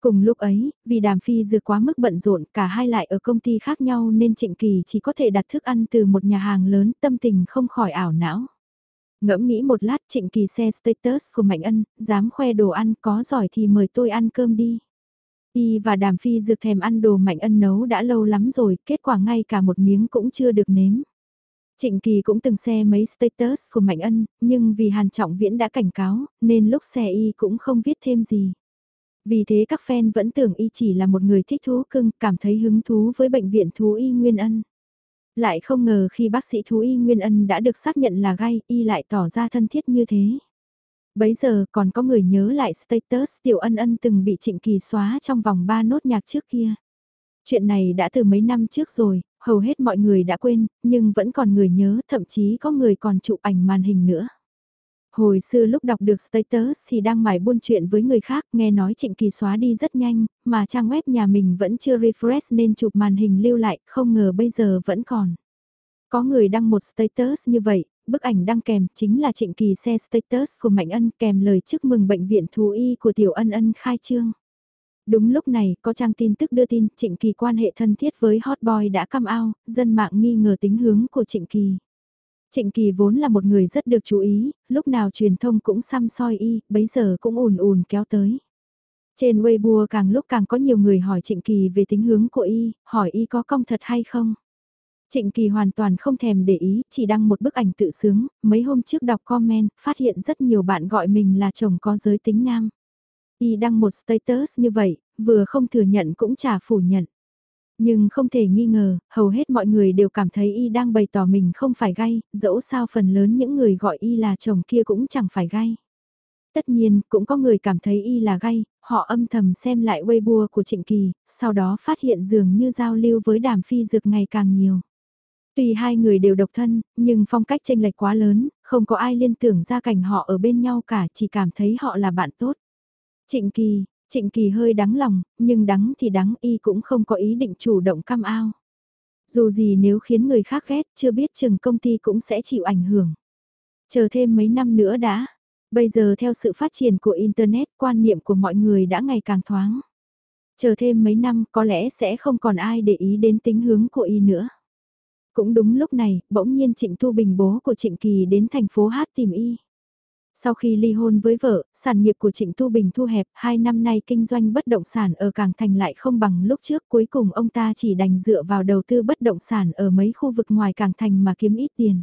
Cùng lúc ấy, vì đàm phi dược quá mức bận rộn cả hai lại ở công ty khác nhau nên Trịnh Kỳ chỉ có thể đặt thức ăn từ một nhà hàng lớn tâm tình không khỏi ảo não. Ngẫm nghĩ một lát Trịnh Kỳ xe status của Mạnh Ân, dám khoe đồ ăn có giỏi thì mời tôi ăn cơm đi. Y và đàm phi dược thèm ăn đồ Mạnh Ân nấu đã lâu lắm rồi, kết quả ngay cả một miếng cũng chưa được nếm. Trịnh Kỳ cũng từng xe mấy status của Mạnh Ân, nhưng vì Hàn Trọng Viễn đã cảnh cáo, nên lúc xe Y cũng không viết thêm gì. Vì thế các fan vẫn tưởng y chỉ là một người thích thú cưng, cảm thấy hứng thú với bệnh viện thú y Nguyên Ân. Lại không ngờ khi bác sĩ thú y Nguyên Ân đã được xác nhận là gay, y lại tỏ ra thân thiết như thế. Bấy giờ còn có người nhớ lại status tiểu ân ân từng bị trịnh kỳ xóa trong vòng 3 nốt nhạc trước kia. Chuyện này đã từ mấy năm trước rồi, hầu hết mọi người đã quên, nhưng vẫn còn người nhớ, thậm chí có người còn chụp ảnh màn hình nữa. Hồi xưa lúc đọc được status thì đang mải buôn chuyện với người khác, nghe nói Trịnh Kỳ xóa đi rất nhanh, mà trang web nhà mình vẫn chưa refresh nên chụp màn hình lưu lại, không ngờ bây giờ vẫn còn. Có người đăng một status như vậy, bức ảnh đăng kèm chính là Trịnh Kỳ xe status của Mạnh Ân kèm lời chúc mừng bệnh viện thú y của Tiểu Ân Ân khai trương. Đúng lúc này, có trang tin tức đưa tin Trịnh Kỳ quan hệ thân thiết với Hot Boy đã cam ao, dân mạng nghi ngờ tính hướng của Trịnh Kỳ. Trịnh Kỳ vốn là một người rất được chú ý, lúc nào truyền thông cũng xăm soi y, bấy giờ cũng ùn ùn kéo tới. Trên Weibo càng lúc càng có nhiều người hỏi Trịnh Kỳ về tính hướng của y, hỏi y có công thật hay không. Trịnh Kỳ hoàn toàn không thèm để ý, chỉ đăng một bức ảnh tự sướng, mấy hôm trước đọc comment, phát hiện rất nhiều bạn gọi mình là chồng có giới tính nam. Y đăng một status như vậy, vừa không thừa nhận cũng chả phủ nhận. Nhưng không thể nghi ngờ, hầu hết mọi người đều cảm thấy y đang bày tỏ mình không phải gay, dẫu sao phần lớn những người gọi y là chồng kia cũng chẳng phải gay. Tất nhiên, cũng có người cảm thấy y là gay, họ âm thầm xem lại Weibo của Trịnh Kỳ, sau đó phát hiện dường như giao lưu với đàm phi dược ngày càng nhiều. Tuy hai người đều độc thân, nhưng phong cách tranh lệch quá lớn, không có ai liên tưởng ra cảnh họ ở bên nhau cả chỉ cảm thấy họ là bạn tốt. Trịnh Kỳ, Trịnh Kỳ hơi đắng lòng, nhưng đắng thì đắng y cũng không có ý định chủ động cam ao. Dù gì nếu khiến người khác ghét, chưa biết chừng công ty cũng sẽ chịu ảnh hưởng. Chờ thêm mấy năm nữa đã. Bây giờ theo sự phát triển của Internet, quan niệm của mọi người đã ngày càng thoáng. Chờ thêm mấy năm có lẽ sẽ không còn ai để ý đến tính hướng của y nữa. Cũng đúng lúc này, bỗng nhiên Trịnh thu Bình bố của Trịnh Kỳ đến thành phố Hát tìm y. Sau khi ly hôn với vợ, sản nghiệp của Trịnh Thu Bình thu hẹp, hai năm nay kinh doanh bất động sản ở Càng Thành lại không bằng lúc trước, cuối cùng ông ta chỉ đành dựa vào đầu tư bất động sản ở mấy khu vực ngoài Càng Thành mà kiếm ít tiền.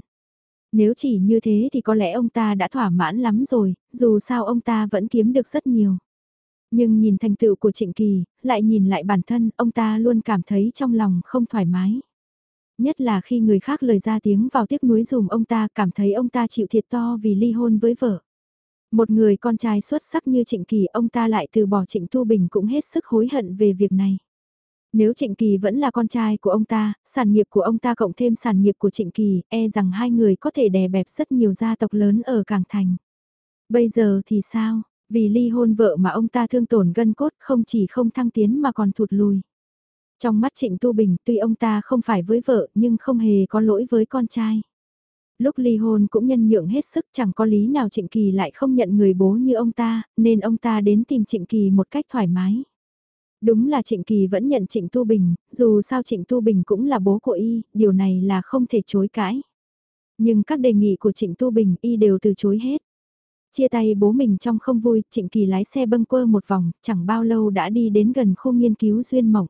Nếu chỉ như thế thì có lẽ ông ta đã thỏa mãn lắm rồi, dù sao ông ta vẫn kiếm được rất nhiều. Nhưng nhìn thành tựu của Trịnh Kỳ, lại nhìn lại bản thân, ông ta luôn cảm thấy trong lòng không thoải mái. Nhất là khi người khác lời ra tiếng vào tiếc nuối dùm ông ta cảm thấy ông ta chịu thiệt to vì ly hôn với vợ. Một người con trai xuất sắc như Trịnh Kỳ ông ta lại từ bỏ Trịnh Thu Bình cũng hết sức hối hận về việc này. Nếu Trịnh Kỳ vẫn là con trai của ông ta, sản nghiệp của ông ta cộng thêm sản nghiệp của Trịnh Kỳ, e rằng hai người có thể đè bẹp rất nhiều gia tộc lớn ở Cảng Thành. Bây giờ thì sao? Vì ly hôn vợ mà ông ta thương tổn gân cốt không chỉ không thăng tiến mà còn thụt lùi. Trong mắt Trịnh Tu Bình tuy ông ta không phải với vợ nhưng không hề có lỗi với con trai. Lúc ly hôn cũng nhân nhượng hết sức chẳng có lý nào Trịnh Kỳ lại không nhận người bố như ông ta, nên ông ta đến tìm Trịnh Kỳ một cách thoải mái. Đúng là Trịnh Kỳ vẫn nhận Trịnh Tu Bình, dù sao Trịnh Tu Bình cũng là bố của y, điều này là không thể chối cãi. Nhưng các đề nghị của Trịnh Tu Bình y đều từ chối hết. Chia tay bố mình trong không vui, Trịnh Kỳ lái xe bâng quơ một vòng, chẳng bao lâu đã đi đến gần khu nghiên cứu duyên mộng.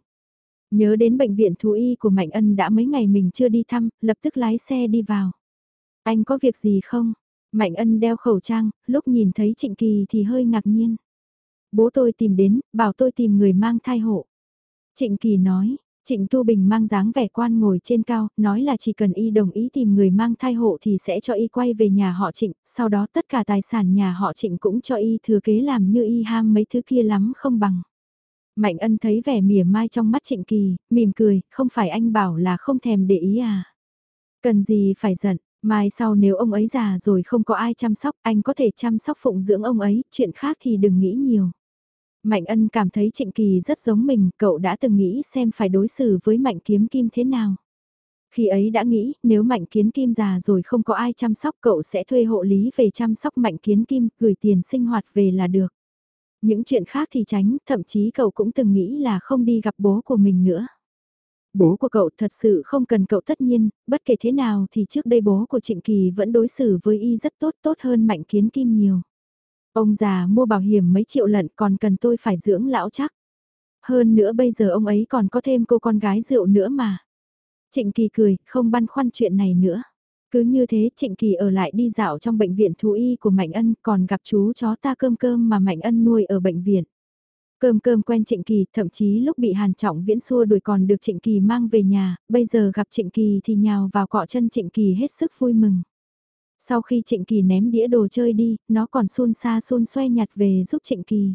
Nhớ đến bệnh viện thú y của Mạnh Ân đã mấy ngày mình chưa đi thăm, lập tức lái xe đi vào. Anh có việc gì không? Mạnh Ân đeo khẩu trang, lúc nhìn thấy Trịnh Kỳ thì hơi ngạc nhiên. Bố tôi tìm đến, bảo tôi tìm người mang thai hộ. Trịnh Kỳ nói, Trịnh Tu Bình mang dáng vẻ quan ngồi trên cao, nói là chỉ cần y đồng ý tìm người mang thai hộ thì sẽ cho y quay về nhà họ Trịnh, sau đó tất cả tài sản nhà họ Trịnh cũng cho y thừa kế làm như y ham mấy thứ kia lắm không bằng. Mạnh ân thấy vẻ mỉa mai trong mắt Trịnh Kỳ, mỉm cười, không phải anh bảo là không thèm để ý à. Cần gì phải giận, mai sau nếu ông ấy già rồi không có ai chăm sóc, anh có thể chăm sóc phụng dưỡng ông ấy, chuyện khác thì đừng nghĩ nhiều. Mạnh ân cảm thấy Trịnh Kỳ rất giống mình, cậu đã từng nghĩ xem phải đối xử với Mạnh Kiếm Kim thế nào. Khi ấy đã nghĩ, nếu Mạnh Kiến Kim già rồi không có ai chăm sóc cậu sẽ thuê hộ lý về chăm sóc Mạnh Kiến Kim, gửi tiền sinh hoạt về là được. Những chuyện khác thì tránh, thậm chí cậu cũng từng nghĩ là không đi gặp bố của mình nữa. Bố của cậu thật sự không cần cậu tất nhiên, bất kể thế nào thì trước đây bố của Trịnh Kỳ vẫn đối xử với y rất tốt tốt hơn Mạnh Kiến Kim nhiều. Ông già mua bảo hiểm mấy triệu lận còn cần tôi phải dưỡng lão chắc. Hơn nữa bây giờ ông ấy còn có thêm cô con gái rượu nữa mà. Trịnh Kỳ cười, không băn khoăn chuyện này nữa. Cứ như thế Trịnh Kỳ ở lại đi dạo trong bệnh viện thú y của Mạnh Ân còn gặp chú chó ta cơm cơm mà Mạnh Ân nuôi ở bệnh viện. Cơm cơm quen Trịnh Kỳ, thậm chí lúc bị Hàn Trọng Viễn xua đuổi còn được Trịnh Kỳ mang về nhà, bây giờ gặp Trịnh Kỳ thì nhào vào cọ chân Trịnh Kỳ hết sức vui mừng. Sau khi Trịnh Kỳ ném đĩa đồ chơi đi, nó còn xôn xa xôn xoay nhặt về giúp Trịnh Kỳ.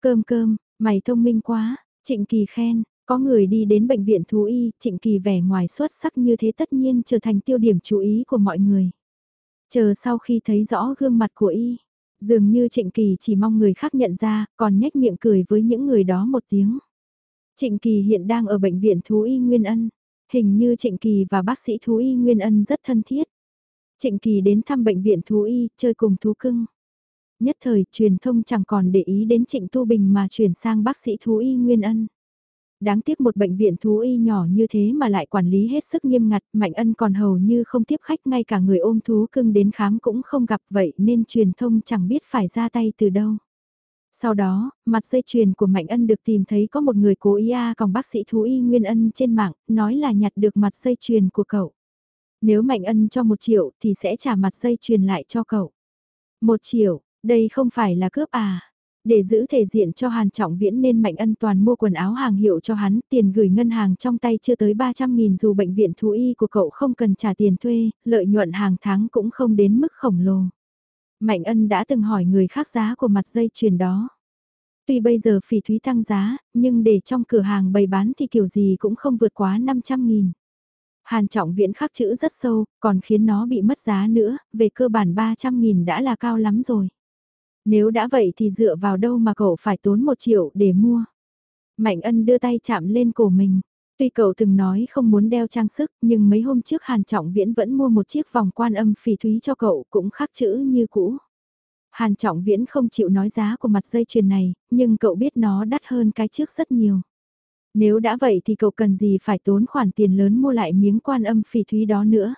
Cơm cơm, mày thông minh quá, Trịnh Kỳ khen, có người đi đến bệnh viện thú y, Trịnh Kỳ vẻ ngoài xuất sắc như thế tất nhiên trở thành tiêu điểm chú ý của mọi người. Chờ sau khi thấy rõ gương mặt của y, dường như Trịnh Kỳ chỉ mong người khác nhận ra, còn nhếch miệng cười với những người đó một tiếng. Trịnh Kỳ hiện đang ở bệnh viện thú y Nguyên Ân. Hình như Trịnh Kỳ và bác sĩ thú y Nguyên Ân rất thân thiết. Trịnh Kỳ đến thăm bệnh viện thú y, chơi cùng thú cưng. Nhất thời, truyền thông chẳng còn để ý đến Trịnh Tu Bình mà chuyển sang bác sĩ thú y Nguyên Ân. Đáng tiếc một bệnh viện thú y nhỏ như thế mà lại quản lý hết sức nghiêm ngặt, Mạnh Ân còn hầu như không tiếp khách ngay cả người ôm thú cưng đến khám cũng không gặp vậy nên truyền thông chẳng biết phải ra tay từ đâu. Sau đó, mặt dây chuyền của Mạnh Ân được tìm thấy có một người cố ý a còn bác sĩ thú y Nguyên Ân trên mạng, nói là nhặt được mặt dây chuyền của cậu. Nếu Mạnh Ân cho một triệu thì sẽ trả mặt dây chuyền lại cho cậu. Một triệu, đây không phải là cướp à? Để giữ thể diện cho Hàn Trọng Viễn nên Mạnh Ân toàn mua quần áo hàng hiệu cho hắn, tiền gửi ngân hàng trong tay chưa tới 300.000 dù bệnh viện thú y của cậu không cần trả tiền thuê, lợi nhuận hàng tháng cũng không đến mức khổng lồ. Mạnh Ân đã từng hỏi người khác giá của mặt dây chuyền đó. Tuy bây giờ phỉ thúy tăng giá, nhưng để trong cửa hàng bày bán thì kiểu gì cũng không vượt quá 500.000. Hàn trọng viễn khắc chữ rất sâu, còn khiến nó bị mất giá nữa, về cơ bản 300.000 đã là cao lắm rồi. Nếu đã vậy thì dựa vào đâu mà cậu phải tốn một triệu để mua. Mạnh ân đưa tay chạm lên cổ mình. Tuy cậu từng nói không muốn đeo trang sức, nhưng mấy hôm trước Hàn Trọng Viễn vẫn mua một chiếc vòng quan âm phỉ thúy cho cậu cũng khắc chữ như cũ. Hàn Trọng Viễn không chịu nói giá của mặt dây chuyền này, nhưng cậu biết nó đắt hơn cái trước rất nhiều. Nếu đã vậy thì cậu cần gì phải tốn khoản tiền lớn mua lại miếng quan âm phỉ thúy đó nữa.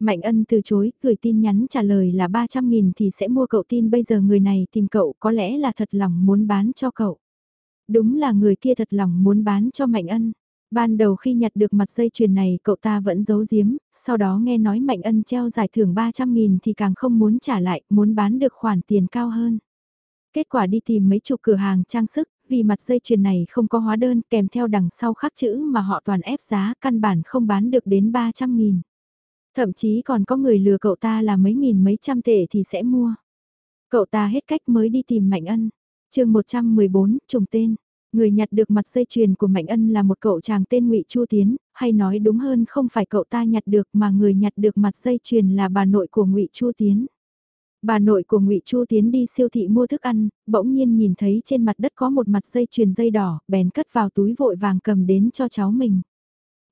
Mạnh ân từ chối, gửi tin nhắn trả lời là 300.000 thì sẽ mua cậu tin bây giờ người này tìm cậu có lẽ là thật lòng muốn bán cho cậu. Đúng là người kia thật lòng muốn bán cho Mạnh ân. Ban đầu khi nhặt được mặt dây chuyền này cậu ta vẫn giấu giếm, sau đó nghe nói Mạnh Ân treo giải thưởng 300.000 thì càng không muốn trả lại, muốn bán được khoản tiền cao hơn. Kết quả đi tìm mấy chục cửa hàng trang sức, vì mặt dây chuyền này không có hóa đơn kèm theo đằng sau khắc chữ mà họ toàn ép giá căn bản không bán được đến 300.000. Thậm chí còn có người lừa cậu ta là mấy nghìn mấy trăm tệ thì sẽ mua. Cậu ta hết cách mới đi tìm Mạnh Ân. chương 114, trùng tên. Người nhặt được mặt dây chuyền của Mạnh Ân là một cậu chàng tên Ngụy Chu Tiến, hay nói đúng hơn không phải cậu ta nhặt được mà người nhặt được mặt dây chuyền là bà nội của Ngụy Chu Tiến. Bà nội của Ngụy Chu Tiến đi siêu thị mua thức ăn, bỗng nhiên nhìn thấy trên mặt đất có một mặt dây chuyền dây đỏ, bèn cất vào túi vội vàng cầm đến cho cháu mình.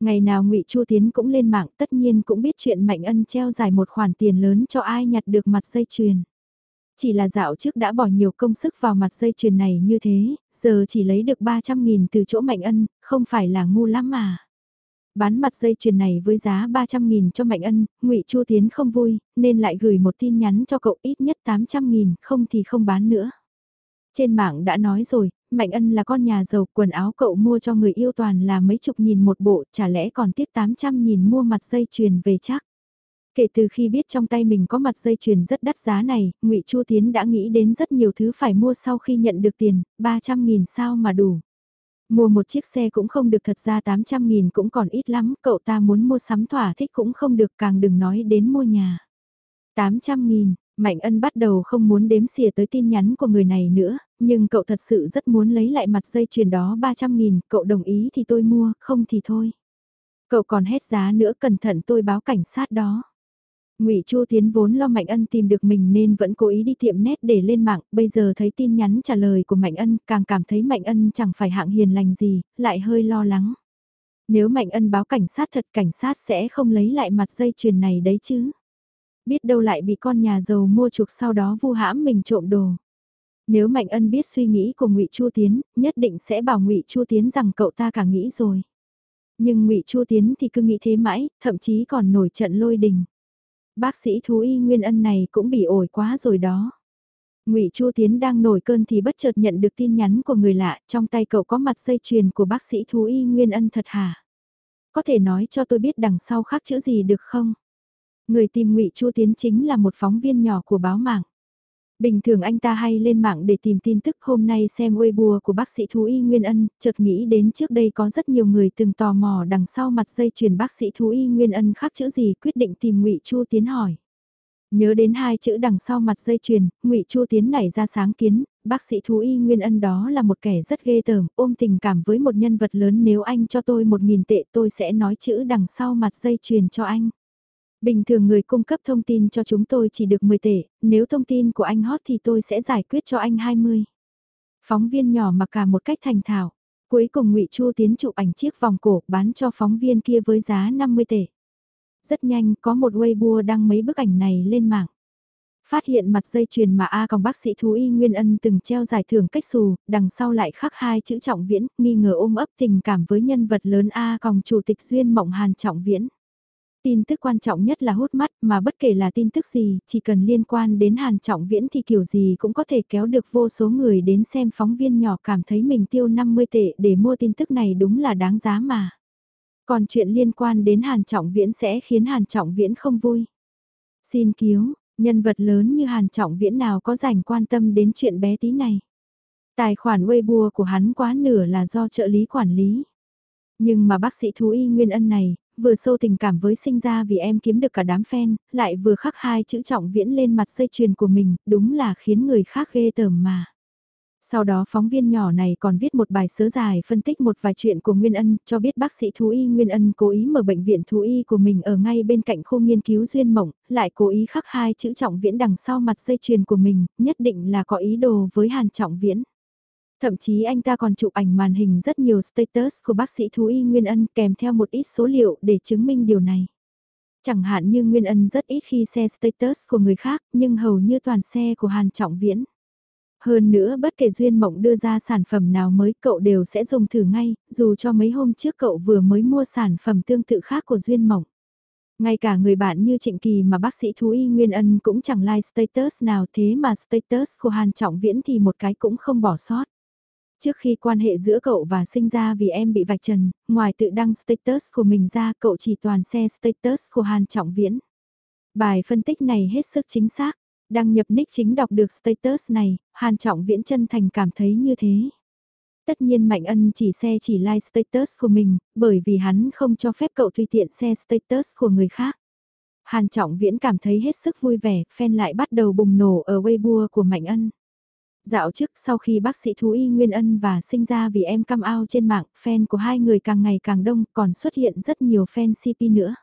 Ngày nào Ngụy Chu Tiến cũng lên mạng, tất nhiên cũng biết chuyện Mạnh Ân treo giải một khoản tiền lớn cho ai nhặt được mặt dây chuyền. Chỉ là dạo trước đã bỏ nhiều công sức vào mặt dây chuyền này như thế, giờ chỉ lấy được 300.000 từ chỗ Mạnh Ân, không phải là ngu lắm mà. Bán mặt dây chuyền này với giá 300.000 cho Mạnh Ân, ngụy Chu Tiến không vui, nên lại gửi một tin nhắn cho cậu ít nhất 800.000, không thì không bán nữa. Trên mạng đã nói rồi, Mạnh Ân là con nhà giàu, quần áo cậu mua cho người yêu toàn là mấy chục nghìn một bộ, chả lẽ còn tiếc 800 nghìn mua mặt dây chuyền về chắc. Kể từ khi biết trong tay mình có mặt dây chuyền rất đắt giá này, ngụy Chu Tiến đã nghĩ đến rất nhiều thứ phải mua sau khi nhận được tiền, 300 nghìn sao mà đủ. Mua một chiếc xe cũng không được thật ra 800 nghìn cũng còn ít lắm, cậu ta muốn mua sắm thỏa thích cũng không được càng đừng nói đến mua nhà. 800 nghìn, Mạnh Ân bắt đầu không muốn đếm xỉa tới tin nhắn của người này nữa, nhưng cậu thật sự rất muốn lấy lại mặt dây chuyền đó 300 nghìn, cậu đồng ý thì tôi mua, không thì thôi. Cậu còn hết giá nữa cẩn thận tôi báo cảnh sát đó. Ngụy Chu Tiến vốn lo Mạnh Ân tìm được mình nên vẫn cố ý đi tiệm nét để lên mạng, bây giờ thấy tin nhắn trả lời của Mạnh Ân, càng cảm thấy Mạnh Ân chẳng phải hạng hiền lành gì, lại hơi lo lắng. Nếu Mạnh Ân báo cảnh sát thật cảnh sát sẽ không lấy lại mặt dây chuyền này đấy chứ. Biết đâu lại bị con nhà giàu mua chuộc sau đó vu hãm mình trộm đồ. Nếu Mạnh Ân biết suy nghĩ của Ngụy Chu Tiến, nhất định sẽ bảo Ngụy Chu Tiến rằng cậu ta cả nghĩ rồi. Nhưng Ngụy Chu Tiến thì cứ nghĩ thế mãi, thậm chí còn nổi trận lôi đình. Bác sĩ thú y Nguyên Ân này cũng bị ổi quá rồi đó. Ngụy Chu Tiến đang nổi cơn thì bất chợt nhận được tin nhắn của người lạ, trong tay cậu có mặt dây chuyền của bác sĩ thú y Nguyên Ân thật hả? Có thể nói cho tôi biết đằng sau khác chữ gì được không? Người tìm Ngụy Chu Tiến chính là một phóng viên nhỏ của báo mạng. Bình thường anh ta hay lên mạng để tìm tin tức hôm nay xem Weibo của bác sĩ thú y Nguyên Ân, chợt nghĩ đến trước đây có rất nhiều người từng tò mò đằng sau mặt dây chuyền bác sĩ thú y Nguyên Ân khác chữ gì quyết định tìm ngụy Chu Tiến hỏi. Nhớ đến hai chữ đằng sau mặt dây chuyền, ngụy Chu Tiến nảy ra sáng kiến, bác sĩ thú y Nguyên Ân đó là một kẻ rất ghê tởm, ôm tình cảm với một nhân vật lớn nếu anh cho tôi một nghìn tệ tôi sẽ nói chữ đằng sau mặt dây chuyền cho anh. Bình thường người cung cấp thông tin cho chúng tôi chỉ được 10 tệ, nếu thông tin của anh hot thì tôi sẽ giải quyết cho anh 20. Phóng viên nhỏ mặc cả một cách thành thạo. Cuối cùng ngụy Chu tiến chụp ảnh chiếc vòng cổ bán cho phóng viên kia với giá 50 tệ. Rất nhanh có một Weibo đăng mấy bức ảnh này lên mạng. Phát hiện mặt dây chuyền mà A còn bác sĩ thú y Nguyên Ân từng treo giải thưởng cách xù, đằng sau lại khắc hai chữ trọng viễn, nghi ngờ ôm ấp tình cảm với nhân vật lớn A còn chủ tịch duyên mộng hàn trọng viễn. Tin tức quan trọng nhất là hút mắt mà bất kể là tin tức gì, chỉ cần liên quan đến Hàn Trọng Viễn thì kiểu gì cũng có thể kéo được vô số người đến xem phóng viên nhỏ cảm thấy mình tiêu 50 tệ để mua tin tức này đúng là đáng giá mà. Còn chuyện liên quan đến Hàn Trọng Viễn sẽ khiến Hàn Trọng Viễn không vui. Xin cứu, nhân vật lớn như Hàn Trọng Viễn nào có rảnh quan tâm đến chuyện bé tí này. Tài khoản Weibo của hắn quá nửa là do trợ lý quản lý. Nhưng mà bác sĩ thú y Nguyên Ân này, vừa sâu tình cảm với sinh ra vì em kiếm được cả đám fan, lại vừa khắc hai chữ trọng viễn lên mặt dây chuyền của mình, đúng là khiến người khác ghê tởm mà. Sau đó phóng viên nhỏ này còn viết một bài sớ dài phân tích một vài chuyện của Nguyên Ân, cho biết bác sĩ thú y Nguyên Ân cố ý mở bệnh viện thú y của mình ở ngay bên cạnh khu nghiên cứu duyên mộng, lại cố ý khắc hai chữ trọng viễn đằng sau mặt dây chuyền của mình, nhất định là có ý đồ với Hàn Trọng Viễn. Thậm chí anh ta còn chụp ảnh màn hình rất nhiều status của bác sĩ thú y Nguyên Ân kèm theo một ít số liệu để chứng minh điều này. Chẳng hạn như Nguyên Ân rất ít khi xe status của người khác, nhưng hầu như toàn xe của Hàn Trọng Viễn. Hơn nữa bất kể Duyên Mộng đưa ra sản phẩm nào mới cậu đều sẽ dùng thử ngay, dù cho mấy hôm trước cậu vừa mới mua sản phẩm tương tự khác của Duyên Mộng. Ngay cả người bạn như Trịnh Kỳ mà bác sĩ thú y Nguyên Ân cũng chẳng like status nào thế mà status của Hàn Trọng Viễn thì một cái cũng không bỏ sót. Trước khi quan hệ giữa cậu và sinh ra vì em bị vạch trần, ngoài tự đăng status của mình ra cậu chỉ toàn xe status của Hàn Trọng Viễn. Bài phân tích này hết sức chính xác, đăng nhập nick chính đọc được status này, Hàn Trọng Viễn chân thành cảm thấy như thế. Tất nhiên Mạnh Ân chỉ xe chỉ like status của mình, bởi vì hắn không cho phép cậu tùy tiện xe status của người khác. Hàn Trọng Viễn cảm thấy hết sức vui vẻ, fan lại bắt đầu bùng nổ ở Weibo của Mạnh Ân. Dạo trước sau khi bác sĩ thú y Nguyên Ân và sinh ra vì em cam ao trên mạng, fan của hai người càng ngày càng đông, còn xuất hiện rất nhiều fan CP nữa.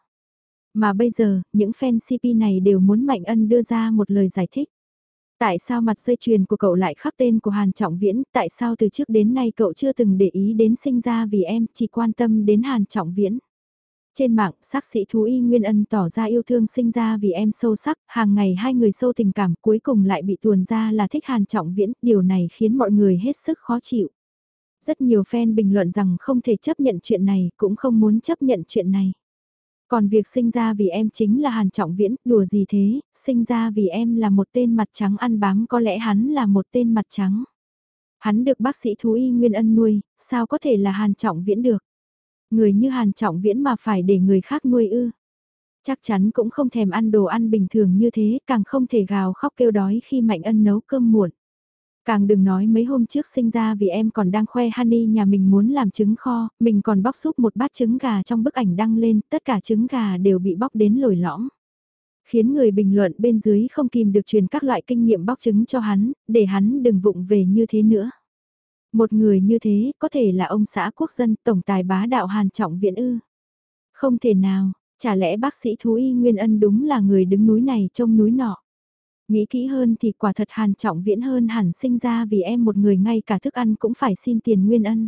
Mà bây giờ, những fan CP này đều muốn Mạnh Ân đưa ra một lời giải thích. Tại sao mặt dây chuyền của cậu lại khắc tên của Hàn Trọng Viễn, tại sao từ trước đến nay cậu chưa từng để ý đến sinh ra vì em, chỉ quan tâm đến Hàn Trọng Viễn. Trên mạng, sắc sĩ thú y Nguyên Ân tỏ ra yêu thương sinh ra vì em sâu sắc, hàng ngày hai người sâu tình cảm cuối cùng lại bị tuồn ra là thích Hàn Trọng Viễn, điều này khiến mọi người hết sức khó chịu. Rất nhiều fan bình luận rằng không thể chấp nhận chuyện này, cũng không muốn chấp nhận chuyện này. Còn việc sinh ra vì em chính là Hàn Trọng Viễn, đùa gì thế, sinh ra vì em là một tên mặt trắng ăn bám có lẽ hắn là một tên mặt trắng. Hắn được bác sĩ thú y Nguyên Ân nuôi, sao có thể là Hàn Trọng Viễn được. Người như Hàn Trọng Viễn mà phải để người khác nuôi ư. Chắc chắn cũng không thèm ăn đồ ăn bình thường như thế, càng không thể gào khóc kêu đói khi Mạnh Ân nấu cơm muộn. Càng đừng nói mấy hôm trước sinh ra vì em còn đang khoe honey nhà mình muốn làm trứng kho, mình còn bóc súp một bát trứng gà trong bức ảnh đăng lên, tất cả trứng gà đều bị bóc đến lồi lõm. Khiến người bình luận bên dưới không kìm được truyền các loại kinh nghiệm bóc trứng cho hắn, để hắn đừng vụng về như thế nữa. Một người như thế có thể là ông xã quốc dân tổng tài bá đạo Hàn Trọng Viễn ư. Không thể nào, chả lẽ bác sĩ thú y Nguyên Ân đúng là người đứng núi này trông núi nọ. Nghĩ kỹ hơn thì quả thật Hàn Trọng Viễn hơn hẳn sinh ra vì em một người ngay cả thức ăn cũng phải xin tiền Nguyên Ân.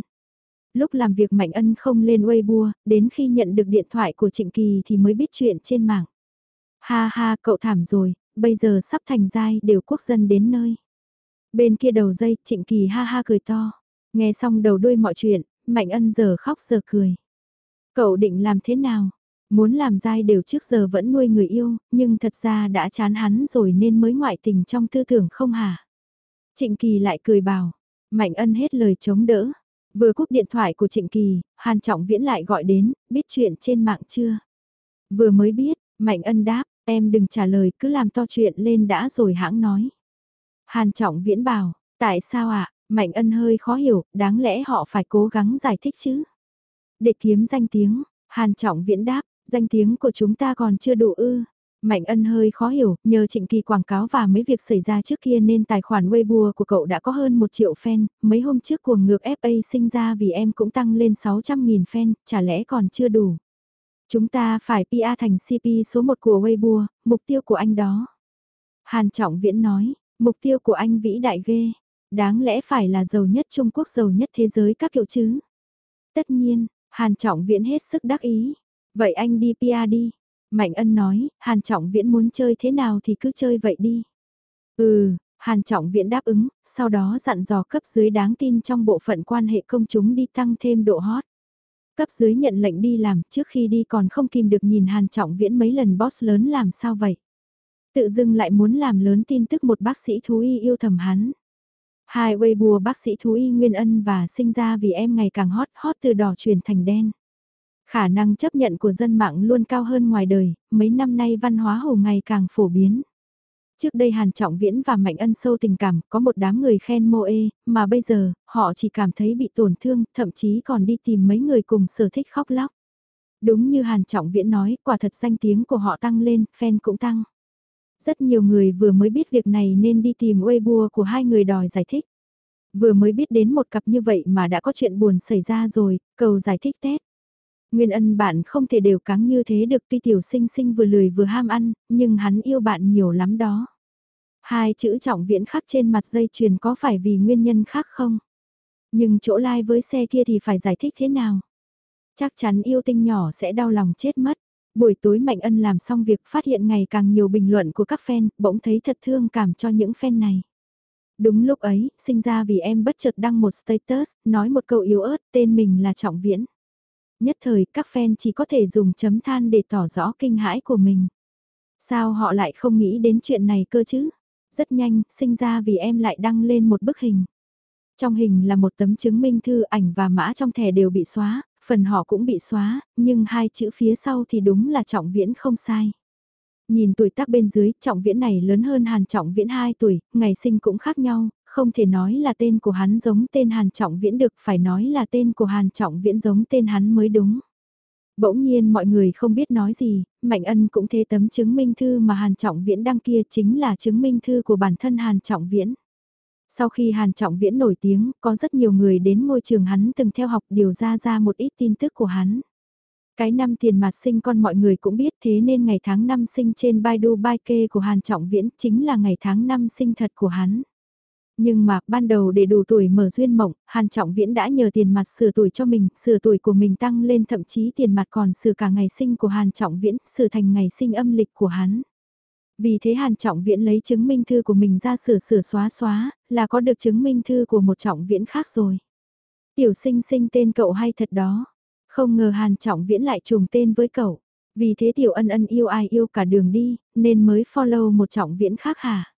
Lúc làm việc Mạnh Ân không lên Weibo, đến khi nhận được điện thoại của Trịnh Kỳ thì mới biết chuyện trên mạng. Ha ha, cậu thảm rồi, bây giờ sắp thành giai đều quốc dân đến nơi. Bên kia đầu dây, Trịnh Kỳ ha ha cười to. Nghe xong đầu đuôi mọi chuyện, Mạnh Ân giờ khóc giờ cười. Cậu định làm thế nào? Muốn làm dai đều trước giờ vẫn nuôi người yêu, nhưng thật ra đã chán hắn rồi nên mới ngoại tình trong tư tưởng không hả? Trịnh Kỳ lại cười bảo, Mạnh Ân hết lời chống đỡ. Vừa cúp điện thoại của Trịnh Kỳ, Hàn Trọng Viễn lại gọi đến, biết chuyện trên mạng chưa? Vừa mới biết, Mạnh Ân đáp, em đừng trả lời cứ làm to chuyện lên đã rồi hãng nói. Hàn Trọng Viễn bảo, tại sao ạ? Mạnh ân hơi khó hiểu, đáng lẽ họ phải cố gắng giải thích chứ. Để kiếm danh tiếng, Hàn Trọng Viễn đáp, danh tiếng của chúng ta còn chưa đủ ư. Mạnh ân hơi khó hiểu, nhờ trịnh kỳ quảng cáo và mấy việc xảy ra trước kia nên tài khoản Weibo của cậu đã có hơn một triệu fan, mấy hôm trước cuồng ngược FA sinh ra vì em cũng tăng lên 600.000 fan, chả lẽ còn chưa đủ. Chúng ta phải PR thành CP số 1 của Weibo, mục tiêu của anh đó. Hàn Trọng Viễn nói, mục tiêu của anh vĩ đại ghê, Đáng lẽ phải là giàu nhất Trung Quốc giàu nhất thế giới các kiểu chứ. Tất nhiên, Hàn Trọng Viễn hết sức đắc ý. Vậy anh đi PR đi. Mạnh Ân nói, Hàn Trọng Viễn muốn chơi thế nào thì cứ chơi vậy đi. Ừ, Hàn Trọng Viễn đáp ứng, sau đó dặn dò cấp dưới đáng tin trong bộ phận quan hệ công chúng đi tăng thêm độ hot. Cấp dưới nhận lệnh đi làm trước khi đi còn không kìm được nhìn Hàn Trọng Viễn mấy lần boss lớn làm sao vậy. Tự dưng lại muốn làm lớn tin tức một bác sĩ thú y yêu thầm hắn. Hai Weibo bác sĩ thú y Nguyên Ân và sinh ra vì em ngày càng hot hot từ đỏ chuyển thành đen. Khả năng chấp nhận của dân mạng luôn cao hơn ngoài đời, mấy năm nay văn hóa hồ ngày càng phổ biến. Trước đây Hàn Trọng Viễn và Mạnh Ân sâu tình cảm, có một đám người khen mô ê, mà bây giờ, họ chỉ cảm thấy bị tổn thương, thậm chí còn đi tìm mấy người cùng sở thích khóc lóc. Đúng như Hàn Trọng Viễn nói, quả thật danh tiếng của họ tăng lên, fan cũng tăng. Rất nhiều người vừa mới biết việc này nên đi tìm Weibo của hai người đòi giải thích. Vừa mới biết đến một cặp như vậy mà đã có chuyện buồn xảy ra rồi, cầu giải thích tết. Nguyên ân bạn không thể đều cáng như thế được tuy tiểu sinh sinh vừa lười vừa ham ăn, nhưng hắn yêu bạn nhiều lắm đó. Hai chữ trọng viễn khắc trên mặt dây chuyền có phải vì nguyên nhân khác không? Nhưng chỗ lai like với xe kia thì phải giải thích thế nào? Chắc chắn yêu tinh nhỏ sẽ đau lòng chết mất. Buổi tối Mạnh Ân làm xong việc phát hiện ngày càng nhiều bình luận của các fan, bỗng thấy thật thương cảm cho những fan này. Đúng lúc ấy, sinh ra vì em bất chợt đăng một status, nói một câu yếu ớt, tên mình là Trọng Viễn. Nhất thời, các fan chỉ có thể dùng chấm than để tỏ rõ kinh hãi của mình. Sao họ lại không nghĩ đến chuyện này cơ chứ? Rất nhanh, sinh ra vì em lại đăng lên một bức hình. Trong hình là một tấm chứng minh thư ảnh và mã trong thẻ đều bị xóa, phần họ cũng bị xóa, nhưng hai chữ phía sau thì đúng là trọng viễn không sai. Nhìn tuổi tác bên dưới, trọng viễn này lớn hơn hàn trọng viễn 2 tuổi, ngày sinh cũng khác nhau, không thể nói là tên của hắn giống tên hàn trọng viễn được, phải nói là tên của hàn trọng viễn giống tên hắn mới đúng. Bỗng nhiên mọi người không biết nói gì, Mạnh Ân cũng thế tấm chứng minh thư mà Hàn Trọng Viễn đăng kia chính là chứng minh thư của bản thân Hàn Trọng Viễn. Sau khi Hàn Trọng Viễn nổi tiếng, có rất nhiều người đến ngôi trường hắn từng theo học điều ra ra một ít tin tức của hắn. Cái năm tiền mặt sinh con mọi người cũng biết thế nên ngày tháng năm sinh trên Baidu Baike của Hàn Trọng Viễn chính là ngày tháng năm sinh thật của hắn. Nhưng mà, ban đầu để đủ tuổi mở duyên mộng, Hàn Trọng Viễn đã nhờ tiền mặt sửa tuổi cho mình, sửa tuổi của mình tăng lên thậm chí tiền mặt còn sửa cả ngày sinh của Hàn Trọng Viễn, sửa thành ngày sinh âm lịch của hắn. Vì thế Hàn Trọng Viễn lấy chứng minh thư của mình ra sửa sửa xóa xóa, là có được chứng minh thư của một Trọng Viễn khác rồi. Tiểu sinh sinh tên cậu hay thật đó. Không ngờ Hàn Trọng Viễn lại trùng tên với cậu. Vì thế Tiểu ân ân yêu ai yêu cả đường đi, nên mới follow một Trọng Viễn khác hả?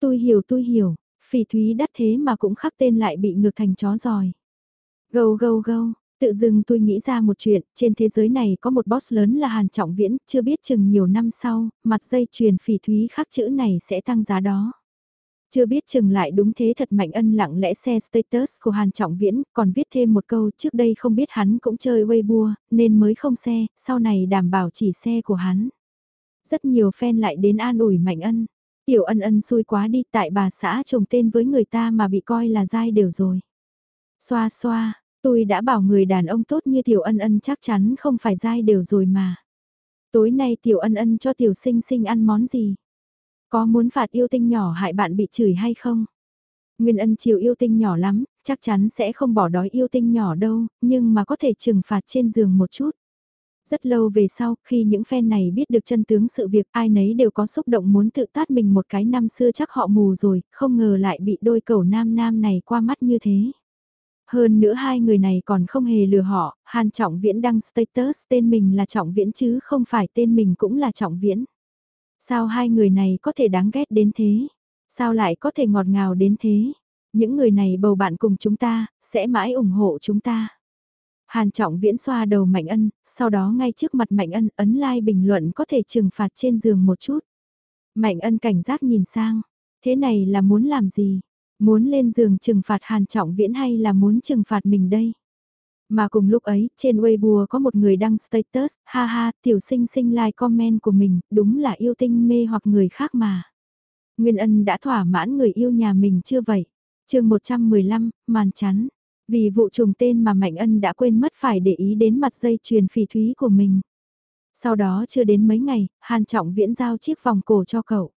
Tôi hiểu tôi hiểu, phỉ thúy đắt thế mà cũng khắc tên lại bị ngược thành chó giỏi. Gâu gâu gâu, tự dưng tôi nghĩ ra một chuyện, trên thế giới này có một boss lớn là Hàn Trọng Viễn, chưa biết chừng nhiều năm sau, mặt dây chuyền phỉ thúy khắc chữ này sẽ tăng giá đó. Chưa biết chừng lại đúng thế thật mạnh ân lặng lẽ xe status của Hàn Trọng Viễn, còn viết thêm một câu trước đây không biết hắn cũng chơi Weibo, nên mới không xe, sau này đảm bảo chỉ xe của hắn. Rất nhiều fan lại đến an ủi mạnh ân. Tiểu ân ân xui quá đi tại bà xã chồng tên với người ta mà bị coi là dai đều rồi. Xoa xoa, tôi đã bảo người đàn ông tốt như tiểu ân ân chắc chắn không phải dai đều rồi mà. Tối nay tiểu ân ân cho tiểu sinh sinh ăn món gì? Có muốn phạt yêu tinh nhỏ hại bạn bị chửi hay không? Nguyên ân chiều yêu tinh nhỏ lắm, chắc chắn sẽ không bỏ đói yêu tinh nhỏ đâu, nhưng mà có thể trừng phạt trên giường một chút. Rất lâu về sau, khi những fan này biết được chân tướng sự việc ai nấy đều có xúc động muốn tự tát mình một cái năm xưa chắc họ mù rồi, không ngờ lại bị đôi cầu nam nam này qua mắt như thế. Hơn nữa hai người này còn không hề lừa họ, Hàn Trọng Viễn đăng status tên mình là Trọng Viễn chứ không phải tên mình cũng là Trọng Viễn. Sao hai người này có thể đáng ghét đến thế? Sao lại có thể ngọt ngào đến thế? Những người này bầu bạn cùng chúng ta, sẽ mãi ủng hộ chúng ta. Hàn Trọng Viễn xoa đầu Mạnh Ân, sau đó ngay trước mặt Mạnh Ân ấn like bình luận có thể trừng phạt trên giường một chút. Mạnh Ân cảnh giác nhìn sang, thế này là muốn làm gì? Muốn lên giường trừng phạt Hàn Trọng Viễn hay là muốn trừng phạt mình đây? Mà cùng lúc ấy, trên Weibo có một người đăng status, ha ha, tiểu sinh sinh like comment của mình, đúng là yêu tinh mê hoặc người khác mà. Nguyên ân đã thỏa mãn người yêu nhà mình chưa vậy? chương 115, màn chắn. Vì vụ trùng tên mà Mạnh Ân đã quên mất phải để ý đến mặt dây chuyền phỉ thúy của mình. Sau đó chưa đến mấy ngày, Hàn Trọng Viễn giao chiếc vòng cổ cho cậu.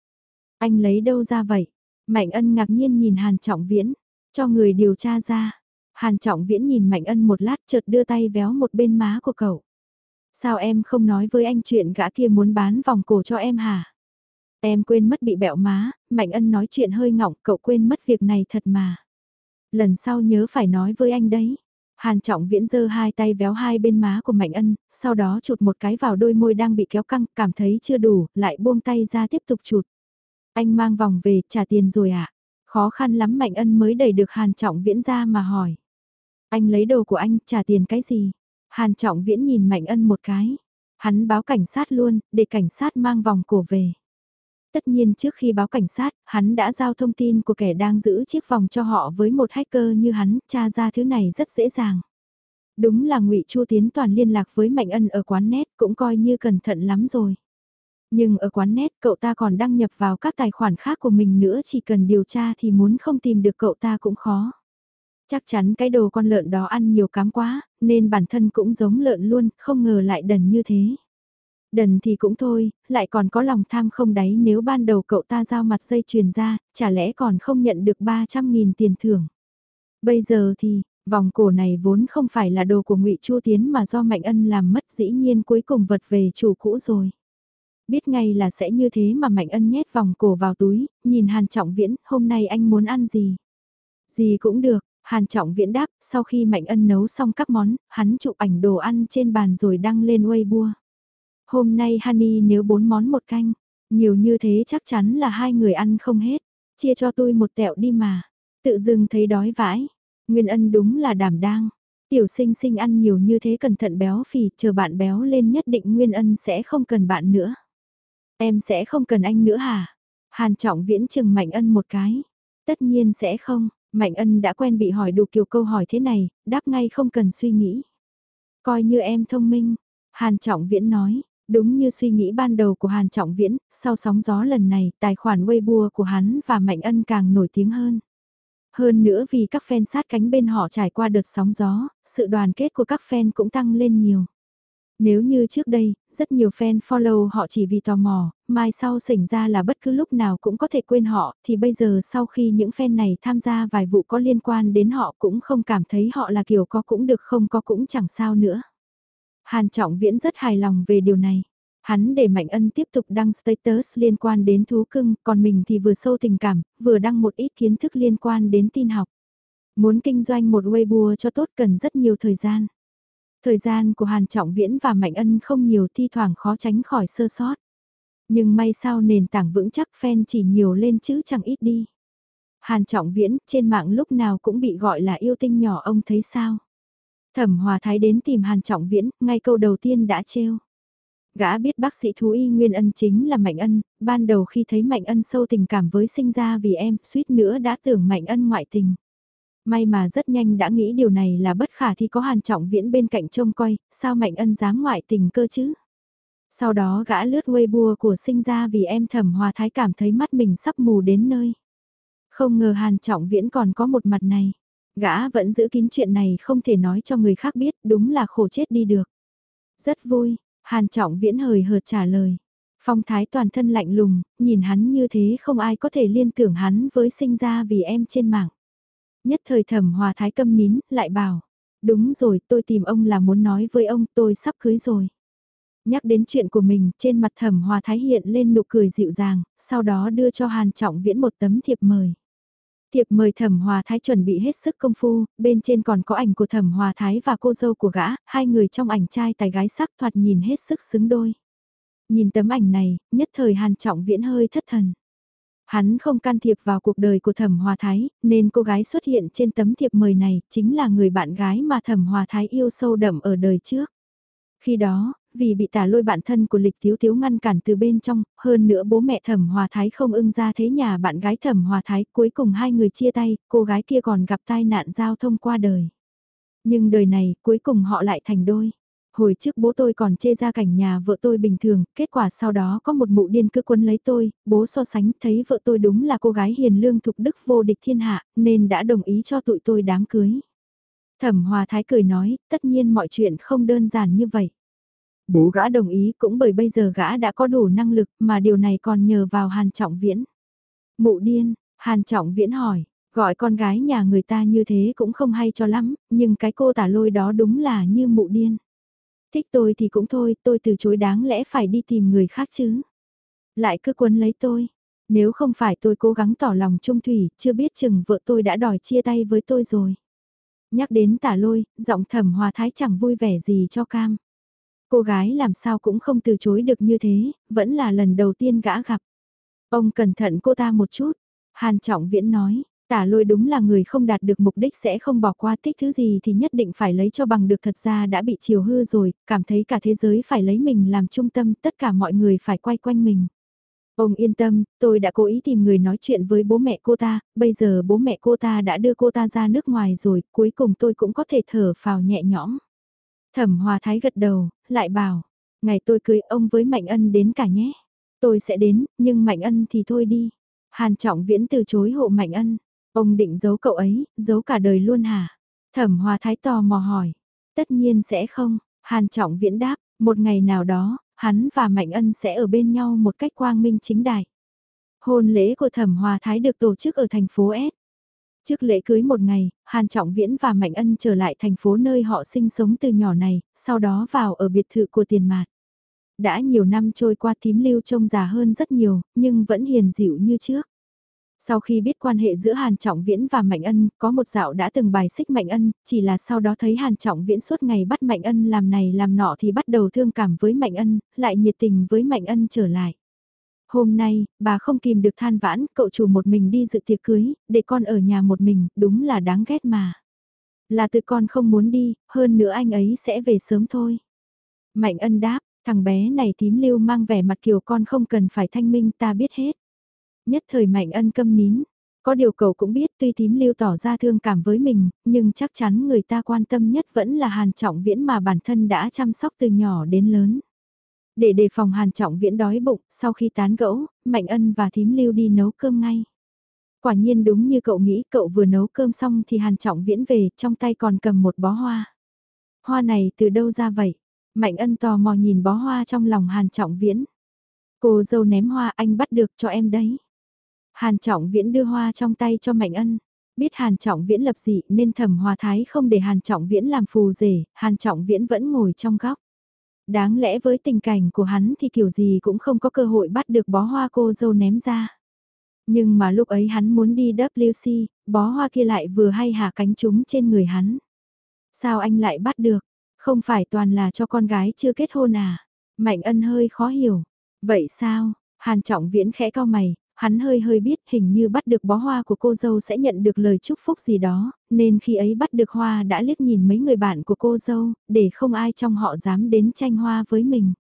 Anh lấy đâu ra vậy? Mạnh Ân ngạc nhiên nhìn Hàn Trọng Viễn, cho người điều tra ra. Hàn Trọng Viễn nhìn Mạnh Ân một lát chợt đưa tay véo một bên má của cậu. Sao em không nói với anh chuyện gã kia muốn bán vòng cổ cho em hả? Em quên mất bị bẹo má, Mạnh Ân nói chuyện hơi ngọng cậu quên mất việc này thật mà. Lần sau nhớ phải nói với anh đấy. Hàn Trọng Viễn giơ hai tay véo hai bên má của Mạnh Ân, sau đó chụt một cái vào đôi môi đang bị kéo căng, cảm thấy chưa đủ, lại buông tay ra tiếp tục chụt. Anh mang vòng về, trả tiền rồi ạ. À? Khó khăn lắm Mạnh Ân mới đẩy được Hàn Trọng Viễn ra mà hỏi. Anh lấy đồ của anh, trả tiền cái gì? Hàn Trọng Viễn nhìn Mạnh Ân một cái. Hắn báo cảnh sát luôn, để cảnh sát mang vòng cổ về. Tất nhiên trước khi báo cảnh sát, hắn đã giao thông tin của kẻ đang giữ chiếc vòng cho họ với một hacker như hắn, tra ra thứ này rất dễ dàng. Đúng là ngụy Chu Tiến toàn liên lạc với Mạnh Ân ở quán nét cũng coi như cẩn thận lắm rồi. Nhưng ở quán nét cậu ta còn đăng nhập vào các tài khoản khác của mình nữa chỉ cần điều tra thì muốn không tìm được cậu ta cũng khó. Chắc chắn cái đồ con lợn đó ăn nhiều cám quá, nên bản thân cũng giống lợn luôn, không ngờ lại đần như thế. Đần thì cũng thôi, lại còn có lòng tham không đáy nếu ban đầu cậu ta giao mặt dây chuyền ra, chả lẽ còn không nhận được 300.000 tiền thưởng. Bây giờ thì, vòng cổ này vốn không phải là đồ của ngụy Chu Tiến mà do Mạnh Ân làm mất dĩ nhiên cuối cùng vật về chủ cũ rồi. Biết ngay là sẽ như thế mà Mạnh Ân nhét vòng cổ vào túi, nhìn Hàn Trọng Viễn, hôm nay anh muốn ăn gì? Gì cũng được, Hàn Trọng Viễn đáp, sau khi Mạnh Ân nấu xong các món, hắn chụp ảnh đồ ăn trên bàn rồi đăng lên Weibo. Hôm nay Honey nếu bốn món một canh, nhiều như thế chắc chắn là hai người ăn không hết, chia cho tôi một tẹo đi mà. Tự dưng thấy đói vãi, Nguyên Ân đúng là đảm đang. Tiểu sinh sinh ăn nhiều như thế cẩn thận béo phì, chờ bạn béo lên nhất định Nguyên Ân sẽ không cần bạn nữa. Em sẽ không cần anh nữa hả? Hàn Trọng Viễn chừng Mạnh Ân một cái. Tất nhiên sẽ không, Mạnh Ân đã quen bị hỏi đủ kiểu câu hỏi thế này, đáp ngay không cần suy nghĩ. Coi như em thông minh, Hàn Trọng Viễn nói, đúng như suy nghĩ ban đầu của Hàn Trọng Viễn, sau sóng gió lần này, tài khoản Weibo của hắn và Mạnh Ân càng nổi tiếng hơn. Hơn nữa vì các fan sát cánh bên họ trải qua đợt sóng gió, sự đoàn kết của các fan cũng tăng lên nhiều. Nếu như trước đây, rất nhiều fan follow họ chỉ vì tò mò, mai sau xảy ra là bất cứ lúc nào cũng có thể quên họ, thì bây giờ sau khi những fan này tham gia vài vụ có liên quan đến họ cũng không cảm thấy họ là kiểu có cũng được không có cũng chẳng sao nữa. Hàn Trọng Viễn rất hài lòng về điều này. Hắn để Mạnh Ân tiếp tục đăng status liên quan đến thú cưng, còn mình thì vừa sâu tình cảm, vừa đăng một ít kiến thức liên quan đến tin học. Muốn kinh doanh một Weibo cho tốt cần rất nhiều thời gian. Thời gian của Hàn Trọng Viễn và Mạnh Ân không nhiều thi thoảng khó tránh khỏi sơ sót. Nhưng may sao nền tảng vững chắc fan chỉ nhiều lên chứ chẳng ít đi. Hàn Trọng Viễn trên mạng lúc nào cũng bị gọi là yêu tinh nhỏ ông thấy sao. Thẩm Hòa Thái đến tìm Hàn Trọng Viễn, ngay câu đầu tiên đã trêu. Gã biết bác sĩ thú y Nguyên Ân chính là Mạnh Ân, ban đầu khi thấy Mạnh Ân sâu tình cảm với sinh ra vì em, suýt nữa đã tưởng Mạnh Ân ngoại tình. May mà rất nhanh đã nghĩ điều này là bất khả thi có Hàn Trọng Viễn bên cạnh trông coi, sao Mạnh Ân dám ngoại tình cơ chứ? Sau đó gã lướt Weibo của sinh ra vì em thẩm hòa thái cảm thấy mắt mình sắp mù đến nơi. Không ngờ Hàn Trọng Viễn còn có một mặt này. Gã vẫn giữ kín chuyện này không thể nói cho người khác biết đúng là khổ chết đi được. Rất vui, Hàn Trọng Viễn hời hợt trả lời. Phong thái toàn thân lạnh lùng, nhìn hắn như thế không ai có thể liên tưởng hắn với sinh ra vì em trên mạng. Nhất thời thẩm hòa thái câm nín, lại bảo. Đúng rồi, tôi tìm ông là muốn nói với ông tôi sắp cưới rồi. Nhắc đến chuyện của mình, trên mặt thẩm hòa thái hiện lên nụ cười dịu dàng, sau đó đưa cho Hàn Trọng Viễn một tấm thiệp mời. Thiệp mời Thẩm Hòa Thái chuẩn bị hết sức công phu, bên trên còn có ảnh của Thẩm Hòa Thái và cô dâu của gã, hai người trong ảnh trai tài gái sắc thoạt nhìn hết sức xứng đôi. Nhìn tấm ảnh này, nhất thời Hàn Trọng Viễn hơi thất thần. Hắn không can thiệp vào cuộc đời của Thẩm Hòa Thái, nên cô gái xuất hiện trên tấm thiệp mời này chính là người bạn gái mà Thẩm Hòa Thái yêu sâu đậm ở đời trước. Khi đó, vì bị tả lôi bạn thân của lịch thiếu thiếu ngăn cản từ bên trong, hơn nữa bố mẹ thẩm hòa thái không ưng ra thế nhà bạn gái thẩm hòa thái, cuối cùng hai người chia tay, cô gái kia còn gặp tai nạn giao thông qua đời. Nhưng đời này, cuối cùng họ lại thành đôi. Hồi trước bố tôi còn chê ra cảnh nhà vợ tôi bình thường, kết quả sau đó có một mụ điên cứ quân lấy tôi, bố so sánh thấy vợ tôi đúng là cô gái hiền lương thục đức vô địch thiên hạ, nên đã đồng ý cho tụi tôi đám cưới. Thẩm Hòa Thái cười nói, tất nhiên mọi chuyện không đơn giản như vậy. Bố gã đồng ý cũng bởi bây giờ gã đã có đủ năng lực mà điều này còn nhờ vào Hàn Trọng Viễn. Mụ điên, Hàn Trọng Viễn hỏi, gọi con gái nhà người ta như thế cũng không hay cho lắm, nhưng cái cô tả lôi đó đúng là như mụ điên. Thích tôi thì cũng thôi, tôi từ chối đáng lẽ phải đi tìm người khác chứ. Lại cứ quấn lấy tôi. Nếu không phải tôi cố gắng tỏ lòng trung thủy, chưa biết chừng vợ tôi đã đòi chia tay với tôi rồi. Nhắc đến tả lôi, giọng thẩm hòa thái chẳng vui vẻ gì cho cam. Cô gái làm sao cũng không từ chối được như thế, vẫn là lần đầu tiên gã gặp. Ông cẩn thận cô ta một chút. Hàn Trọng Viễn nói, tả lôi đúng là người không đạt được mục đích sẽ không bỏ qua tích thứ gì thì nhất định phải lấy cho bằng được thật ra đã bị chiều hư rồi, cảm thấy cả thế giới phải lấy mình làm trung tâm, tất cả mọi người phải quay quanh mình. Ông yên tâm, tôi đã cố ý tìm người nói chuyện với bố mẹ cô ta, bây giờ bố mẹ cô ta đã đưa cô ta ra nước ngoài rồi, cuối cùng tôi cũng có thể thở phào nhẹ nhõm. Thẩm Hòa Thái gật đầu, lại bảo, ngày tôi cưới ông với Mạnh Ân đến cả nhé. Tôi sẽ đến, nhưng Mạnh Ân thì thôi đi. Hàn Trọng Viễn từ chối hộ Mạnh Ân. Ông định giấu cậu ấy, giấu cả đời luôn hả? Thẩm Hòa Thái tò mò hỏi. Tất nhiên sẽ không, Hàn Trọng Viễn đáp, một ngày nào đó, hắn và Mạnh Ân sẽ ở bên nhau một cách quang minh chính đại. Hôn lễ của Thẩm Hòa Thái được tổ chức ở thành phố S. Trước lễ cưới một ngày, Hàn Trọng Viễn và Mạnh Ân trở lại thành phố nơi họ sinh sống từ nhỏ này, sau đó vào ở biệt thự của tiền mạt. Đã nhiều năm trôi qua tím lưu trông già hơn rất nhiều, nhưng vẫn hiền dịu như trước. Sau khi biết quan hệ giữa Hàn Trọng Viễn và Mạnh Ân, có một dạo đã từng bài xích Mạnh Ân, chỉ là sau đó thấy Hàn Trọng Viễn suốt ngày bắt Mạnh Ân làm này làm nọ thì bắt đầu thương cảm với Mạnh Ân, lại nhiệt tình với Mạnh Ân trở lại. Hôm nay, bà không kìm được than vãn, cậu chủ một mình đi dự tiệc cưới, để con ở nhà một mình, đúng là đáng ghét mà. Là tự con không muốn đi, hơn nữa anh ấy sẽ về sớm thôi. Mạnh ân đáp, thằng bé này tím lưu mang vẻ mặt kiểu con không cần phải thanh minh ta biết hết. Nhất thời mạnh ân câm nín, có điều cậu cũng biết tuy tím lưu tỏ ra thương cảm với mình, nhưng chắc chắn người ta quan tâm nhất vẫn là hàn trọng viễn mà bản thân đã chăm sóc từ nhỏ đến lớn. Để đề phòng Hàn Trọng Viễn đói bụng, sau khi tán gẫu, Mạnh Ân và Thím Lưu đi nấu cơm ngay. Quả nhiên đúng như cậu nghĩ, cậu vừa nấu cơm xong thì Hàn Trọng Viễn về, trong tay còn cầm một bó hoa. Hoa này từ đâu ra vậy? Mạnh Ân tò mò nhìn bó hoa trong lòng Hàn Trọng Viễn. Cô dâu ném hoa anh bắt được cho em đấy. Hàn Trọng Viễn đưa hoa trong tay cho Mạnh Ân. Biết Hàn Trọng Viễn lập dị nên thẩm hòa thái không để Hàn Trọng Viễn làm phù rể, Hàn Trọng Viễn vẫn ngồi trong góc. Đáng lẽ với tình cảnh của hắn thì kiểu gì cũng không có cơ hội bắt được bó hoa cô dâu ném ra. Nhưng mà lúc ấy hắn muốn đi WC, bó hoa kia lại vừa hay hạ cánh chúng trên người hắn. Sao anh lại bắt được? Không phải toàn là cho con gái chưa kết hôn à? Mạnh ân hơi khó hiểu. Vậy sao? Hàn trọng viễn khẽ cao mày, hắn hơi hơi biết hình như bắt được bó hoa của cô dâu sẽ nhận được lời chúc phúc gì đó, nên khi ấy bắt được hoa đã liếc nhìn mấy người bạn của cô dâu, để không ai trong họ dám đến tranh hoa với mình.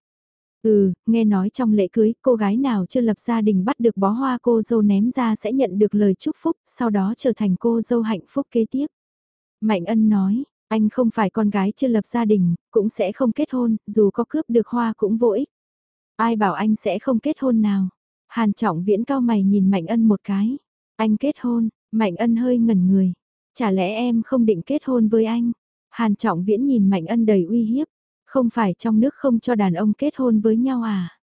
Ừ, nghe nói trong lễ cưới cô gái nào chưa lập gia đình bắt được bó hoa cô dâu ném ra sẽ nhận được lời chúc phúc, sau đó trở thành cô dâu hạnh phúc kế tiếp. Mạnh ân nói, anh không phải con gái chưa lập gia đình, cũng sẽ không kết hôn, dù có cướp được hoa cũng vô ích. Ai bảo anh sẽ không kết hôn nào? Hàn trọng viễn cao mày nhìn Mạnh Ân một cái. Anh kết hôn, Mạnh Ân hơi ngẩn người. Chả lẽ em không định kết hôn với anh? Hàn trọng viễn nhìn Mạnh Ân đầy uy hiếp. Không phải trong nước không cho đàn ông kết hôn với nhau à?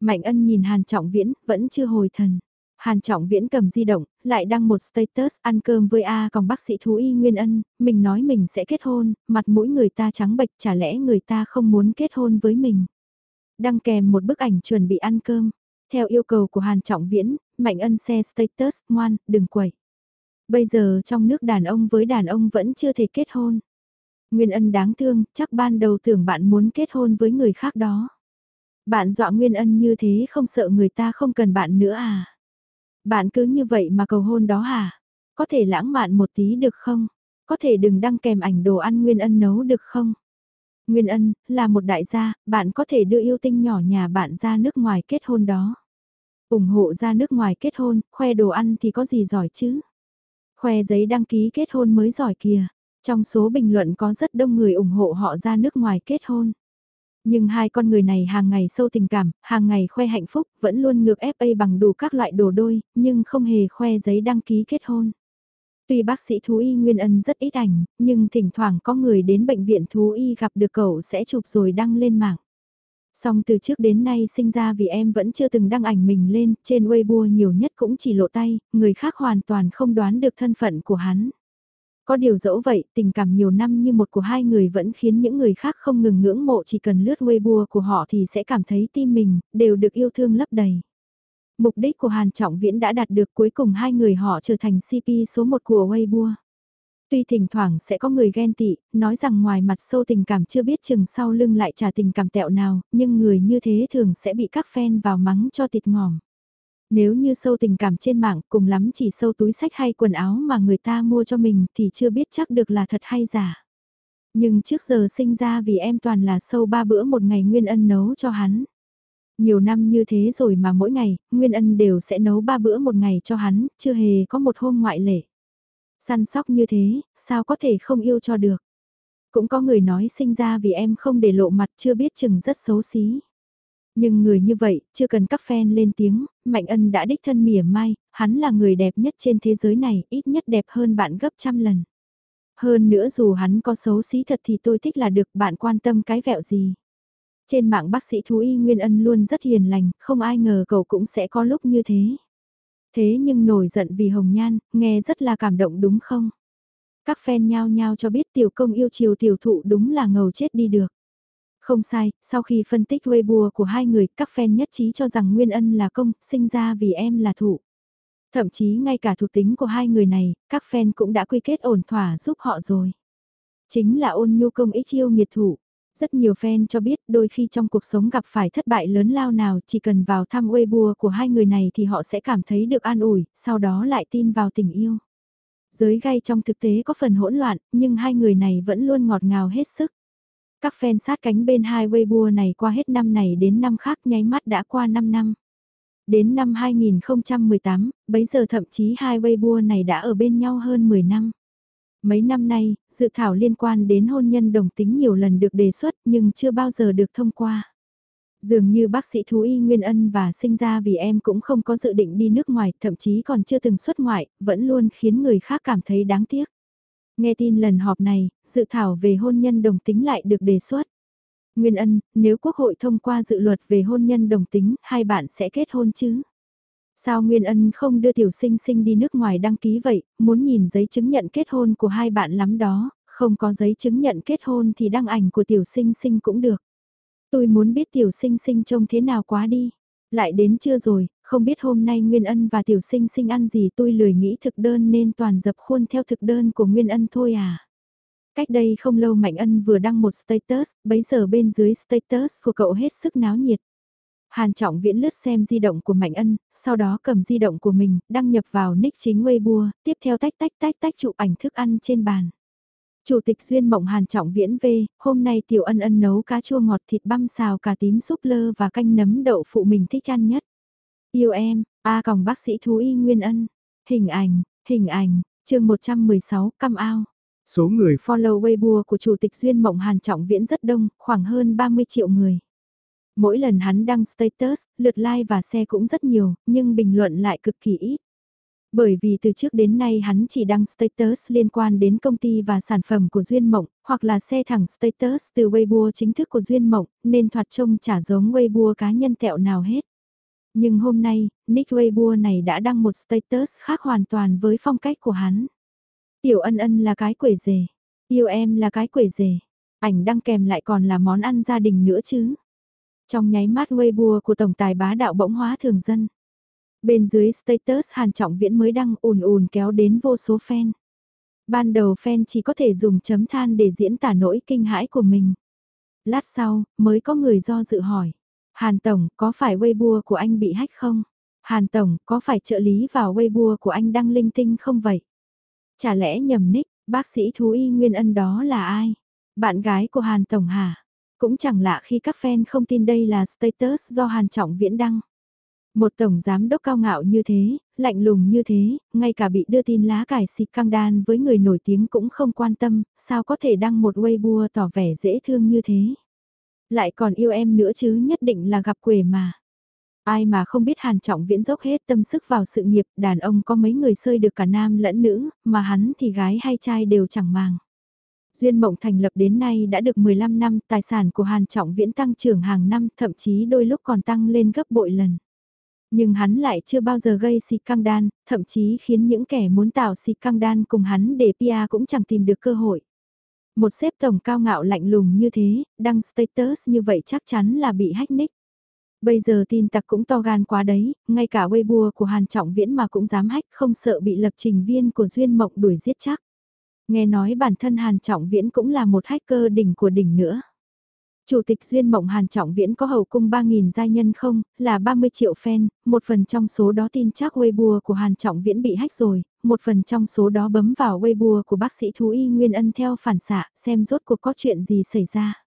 Mạnh Ân nhìn Hàn trọng viễn, vẫn chưa hồi thần. Hàn Trọng Viễn cầm di động, lại đăng một status ăn cơm với A còn bác sĩ thú y Nguyên Ân, mình nói mình sẽ kết hôn, mặt mũi người ta trắng bệch chả lẽ người ta không muốn kết hôn với mình. Đăng kèm một bức ảnh chuẩn bị ăn cơm, theo yêu cầu của Hàn Trọng Viễn, Mạnh Ân xe status, ngoan, đừng quẩy. Bây giờ trong nước đàn ông với đàn ông vẫn chưa thể kết hôn. Nguyên Ân đáng thương, chắc ban đầu tưởng bạn muốn kết hôn với người khác đó. Bạn dọa Nguyên Ân như thế không sợ người ta không cần bạn nữa à? Bạn cứ như vậy mà cầu hôn đó hả? Có thể lãng mạn một tí được không? Có thể đừng đăng kèm ảnh đồ ăn Nguyên Ân nấu được không? Nguyên Ân, là một đại gia, bạn có thể đưa yêu tinh nhỏ nhà bạn ra nước ngoài kết hôn đó ủng hộ ra nước ngoài kết hôn, khoe đồ ăn thì có gì giỏi chứ? Khoe giấy đăng ký kết hôn mới giỏi kìa. Trong số bình luận có rất đông người ủng hộ họ ra nước ngoài kết hôn. Nhưng hai con người này hàng ngày sâu tình cảm, hàng ngày khoe hạnh phúc, vẫn luôn ngược FA bằng đủ các loại đồ đôi, nhưng không hề khoe giấy đăng ký kết hôn. Tuy bác sĩ thú y Nguyên Ân rất ít ảnh, nhưng thỉnh thoảng có người đến bệnh viện thú y gặp được cậu sẽ chụp rồi đăng lên mạng. Song từ trước đến nay sinh ra vì em vẫn chưa từng đăng ảnh mình lên, trên Weibo nhiều nhất cũng chỉ lộ tay, người khác hoàn toàn không đoán được thân phận của hắn. Có điều dẫu vậy, tình cảm nhiều năm như một của hai người vẫn khiến những người khác không ngừng ngưỡng mộ chỉ cần lướt Weibo của họ thì sẽ cảm thấy tim mình, đều được yêu thương lấp đầy. Mục đích của Hàn Trọng Viễn đã đạt được cuối cùng hai người họ trở thành CP số 1 của Weibo. Tuy thỉnh thoảng sẽ có người ghen tị, nói rằng ngoài mặt sâu tình cảm chưa biết chừng sau lưng lại trả tình cảm tẹo nào, nhưng người như thế thường sẽ bị các fan vào mắng cho thịt ngòm. Nếu như sâu tình cảm trên mạng cùng lắm chỉ sâu túi sách hay quần áo mà người ta mua cho mình thì chưa biết chắc được là thật hay giả. Nhưng trước giờ sinh ra vì em toàn là sâu ba bữa một ngày Nguyên Ân nấu cho hắn. Nhiều năm như thế rồi mà mỗi ngày, Nguyên Ân đều sẽ nấu ba bữa một ngày cho hắn, chưa hề có một hôm ngoại lệ. Săn sóc như thế, sao có thể không yêu cho được. Cũng có người nói sinh ra vì em không để lộ mặt chưa biết chừng rất xấu xí. Nhưng người như vậy, chưa cần các fan lên tiếng, Mạnh Ân đã đích thân mỉa mai, hắn là người đẹp nhất trên thế giới này, ít nhất đẹp hơn bạn gấp trăm lần. Hơn nữa dù hắn có xấu xí thật thì tôi thích là được bạn quan tâm cái vẹo gì. Trên mạng bác sĩ thú y Nguyên Ân luôn rất hiền lành, không ai ngờ cậu cũng sẽ có lúc như thế. Thế nhưng nổi giận vì Hồng Nhan, nghe rất là cảm động đúng không? Các fan nhao nhao cho biết tiểu công yêu chiều tiểu thụ đúng là ngầu chết đi được. Không sai, sau khi phân tích Weibo của hai người, các fan nhất trí cho rằng Nguyên Ân là công, sinh ra vì em là thụ. Thậm chí ngay cả thuộc tính của hai người này, các fan cũng đã quy kết ổn thỏa giúp họ rồi. Chính là ôn nhu công ích yêu nghiệt thủ. Rất nhiều fan cho biết đôi khi trong cuộc sống gặp phải thất bại lớn lao nào chỉ cần vào thăm Weibo của hai người này thì họ sẽ cảm thấy được an ủi, sau đó lại tin vào tình yêu. Giới gay trong thực tế có phần hỗn loạn, nhưng hai người này vẫn luôn ngọt ngào hết sức. Các fan sát cánh bên hai Weibo này qua hết năm này đến năm khác nháy mắt đã qua 5 năm. Đến năm 2018, bấy giờ thậm chí hai Weibo này đã ở bên nhau hơn 10 năm. Mấy năm nay, dự thảo liên quan đến hôn nhân đồng tính nhiều lần được đề xuất nhưng chưa bao giờ được thông qua. Dường như bác sĩ thú y Nguyên Ân và sinh ra vì em cũng không có dự định đi nước ngoài, thậm chí còn chưa từng xuất ngoại, vẫn luôn khiến người khác cảm thấy đáng tiếc. Nghe tin lần họp này, dự thảo về hôn nhân đồng tính lại được đề xuất. Nguyên Ân, nếu Quốc hội thông qua dự luật về hôn nhân đồng tính, hai bạn sẽ kết hôn chứ? Sao Nguyên Ân không đưa tiểu sinh sinh đi nước ngoài đăng ký vậy, muốn nhìn giấy chứng nhận kết hôn của hai bạn lắm đó, không có giấy chứng nhận kết hôn thì đăng ảnh của tiểu sinh sinh cũng được. Tôi muốn biết tiểu sinh sinh trông thế nào quá đi. Lại đến chưa rồi, không biết hôm nay Nguyên Ân và tiểu sinh sinh ăn gì tôi lười nghĩ thực đơn nên toàn dập khuôn theo thực đơn của Nguyên Ân thôi à. Cách đây không lâu Mạnh Ân vừa đăng một status, bấy giờ bên dưới status của cậu hết sức náo nhiệt. Hàn Trọng Viễn lướt xem di động của Mạnh Ân, sau đó cầm di động của mình, đăng nhập vào nick chính Weibo, tiếp theo tách tách tách tách chụp ảnh thức ăn trên bàn. Chủ tịch Duyên Mộng Hàn Trọng Viễn V, hôm nay Tiểu Ân Ân nấu cá chua ngọt thịt băm xào cà tím súp lơ và canh nấm đậu phụ mình thích ăn nhất. Yêu em, A còng bác sĩ thú y Nguyên Ân. Hình ảnh, hình ảnh, chương 116, căm ao. Số người follow Weibo của Chủ tịch Duyên Mộng Hàn Trọng Viễn rất đông, khoảng hơn 30 triệu người. Mỗi lần hắn đăng status, lượt like và share cũng rất nhiều, nhưng bình luận lại cực kỳ ít. Bởi vì từ trước đến nay hắn chỉ đăng status liên quan đến công ty và sản phẩm của Duyên Mộng, hoặc là xe thẳng status từ Weibo chính thức của Duyên Mộng, nên thoạt trông chả giống Weibo cá nhân tẹo nào hết. Nhưng hôm nay, Nick Weibo này đã đăng một status khác hoàn toàn với phong cách của hắn. Tiểu ân ân là cái quể rể, yêu em là cái quể rể, ảnh đăng kèm lại còn là món ăn gia đình nữa chứ. Trong nháy mắt Weibo của tổng tài bá đạo bỗng hóa thường dân. Bên dưới status Hàn Trọng Viễn mới đăng ùn ùn kéo đến vô số fan. Ban đầu fan chỉ có thể dùng chấm than để diễn tả nỗi kinh hãi của mình. Lát sau, mới có người do dự hỏi. Hàn Tổng, có phải Weibo của anh bị hách không? Hàn Tổng, có phải trợ lý vào Weibo của anh đăng linh tinh không vậy? Chả lẽ nhầm nick, bác sĩ thú y Nguyên Ân đó là ai? Bạn gái của Hàn Tổng hả? Cũng chẳng lạ khi các fan không tin đây là status do Hàn Trọng Viễn đăng. Một tổng giám đốc cao ngạo như thế, lạnh lùng như thế, ngay cả bị đưa tin lá cải xịt căng đan với người nổi tiếng cũng không quan tâm, sao có thể đăng một Weibo tỏ vẻ dễ thương như thế. Lại còn yêu em nữa chứ nhất định là gặp quể mà. Ai mà không biết Hàn Trọng Viễn dốc hết tâm sức vào sự nghiệp, đàn ông có mấy người sơi được cả nam lẫn nữ, mà hắn thì gái hay trai đều chẳng màng. Duyên Mộng thành lập đến nay đã được 15 năm, tài sản của Hàn Trọng Viễn tăng trưởng hàng năm, thậm chí đôi lúc còn tăng lên gấp bội lần. Nhưng hắn lại chưa bao giờ gây xịt căng đan, thậm chí khiến những kẻ muốn tạo xịt căng đan cùng hắn để PR cũng chẳng tìm được cơ hội. Một xếp tổng cao ngạo lạnh lùng như thế, đăng status như vậy chắc chắn là bị hack nick. Bây giờ tin tặc cũng to gan quá đấy, ngay cả Weibo của Hàn Trọng Viễn mà cũng dám hack không sợ bị lập trình viên của Duyên Mộng đuổi giết chắc. Nghe nói bản thân Hàn Trọng Viễn cũng là một hacker đỉnh của đỉnh nữa. Chủ tịch Duyên Mộng Hàn Trọng Viễn có hậu cung 3.000 giai nhân không, là 30 triệu fan, một phần trong số đó tin chắc Weibo của Hàn Trọng Viễn bị hách rồi, một phần trong số đó bấm vào Weibo của bác sĩ thú y Nguyên Ân theo phản xạ, xem rốt cuộc có chuyện gì xảy ra.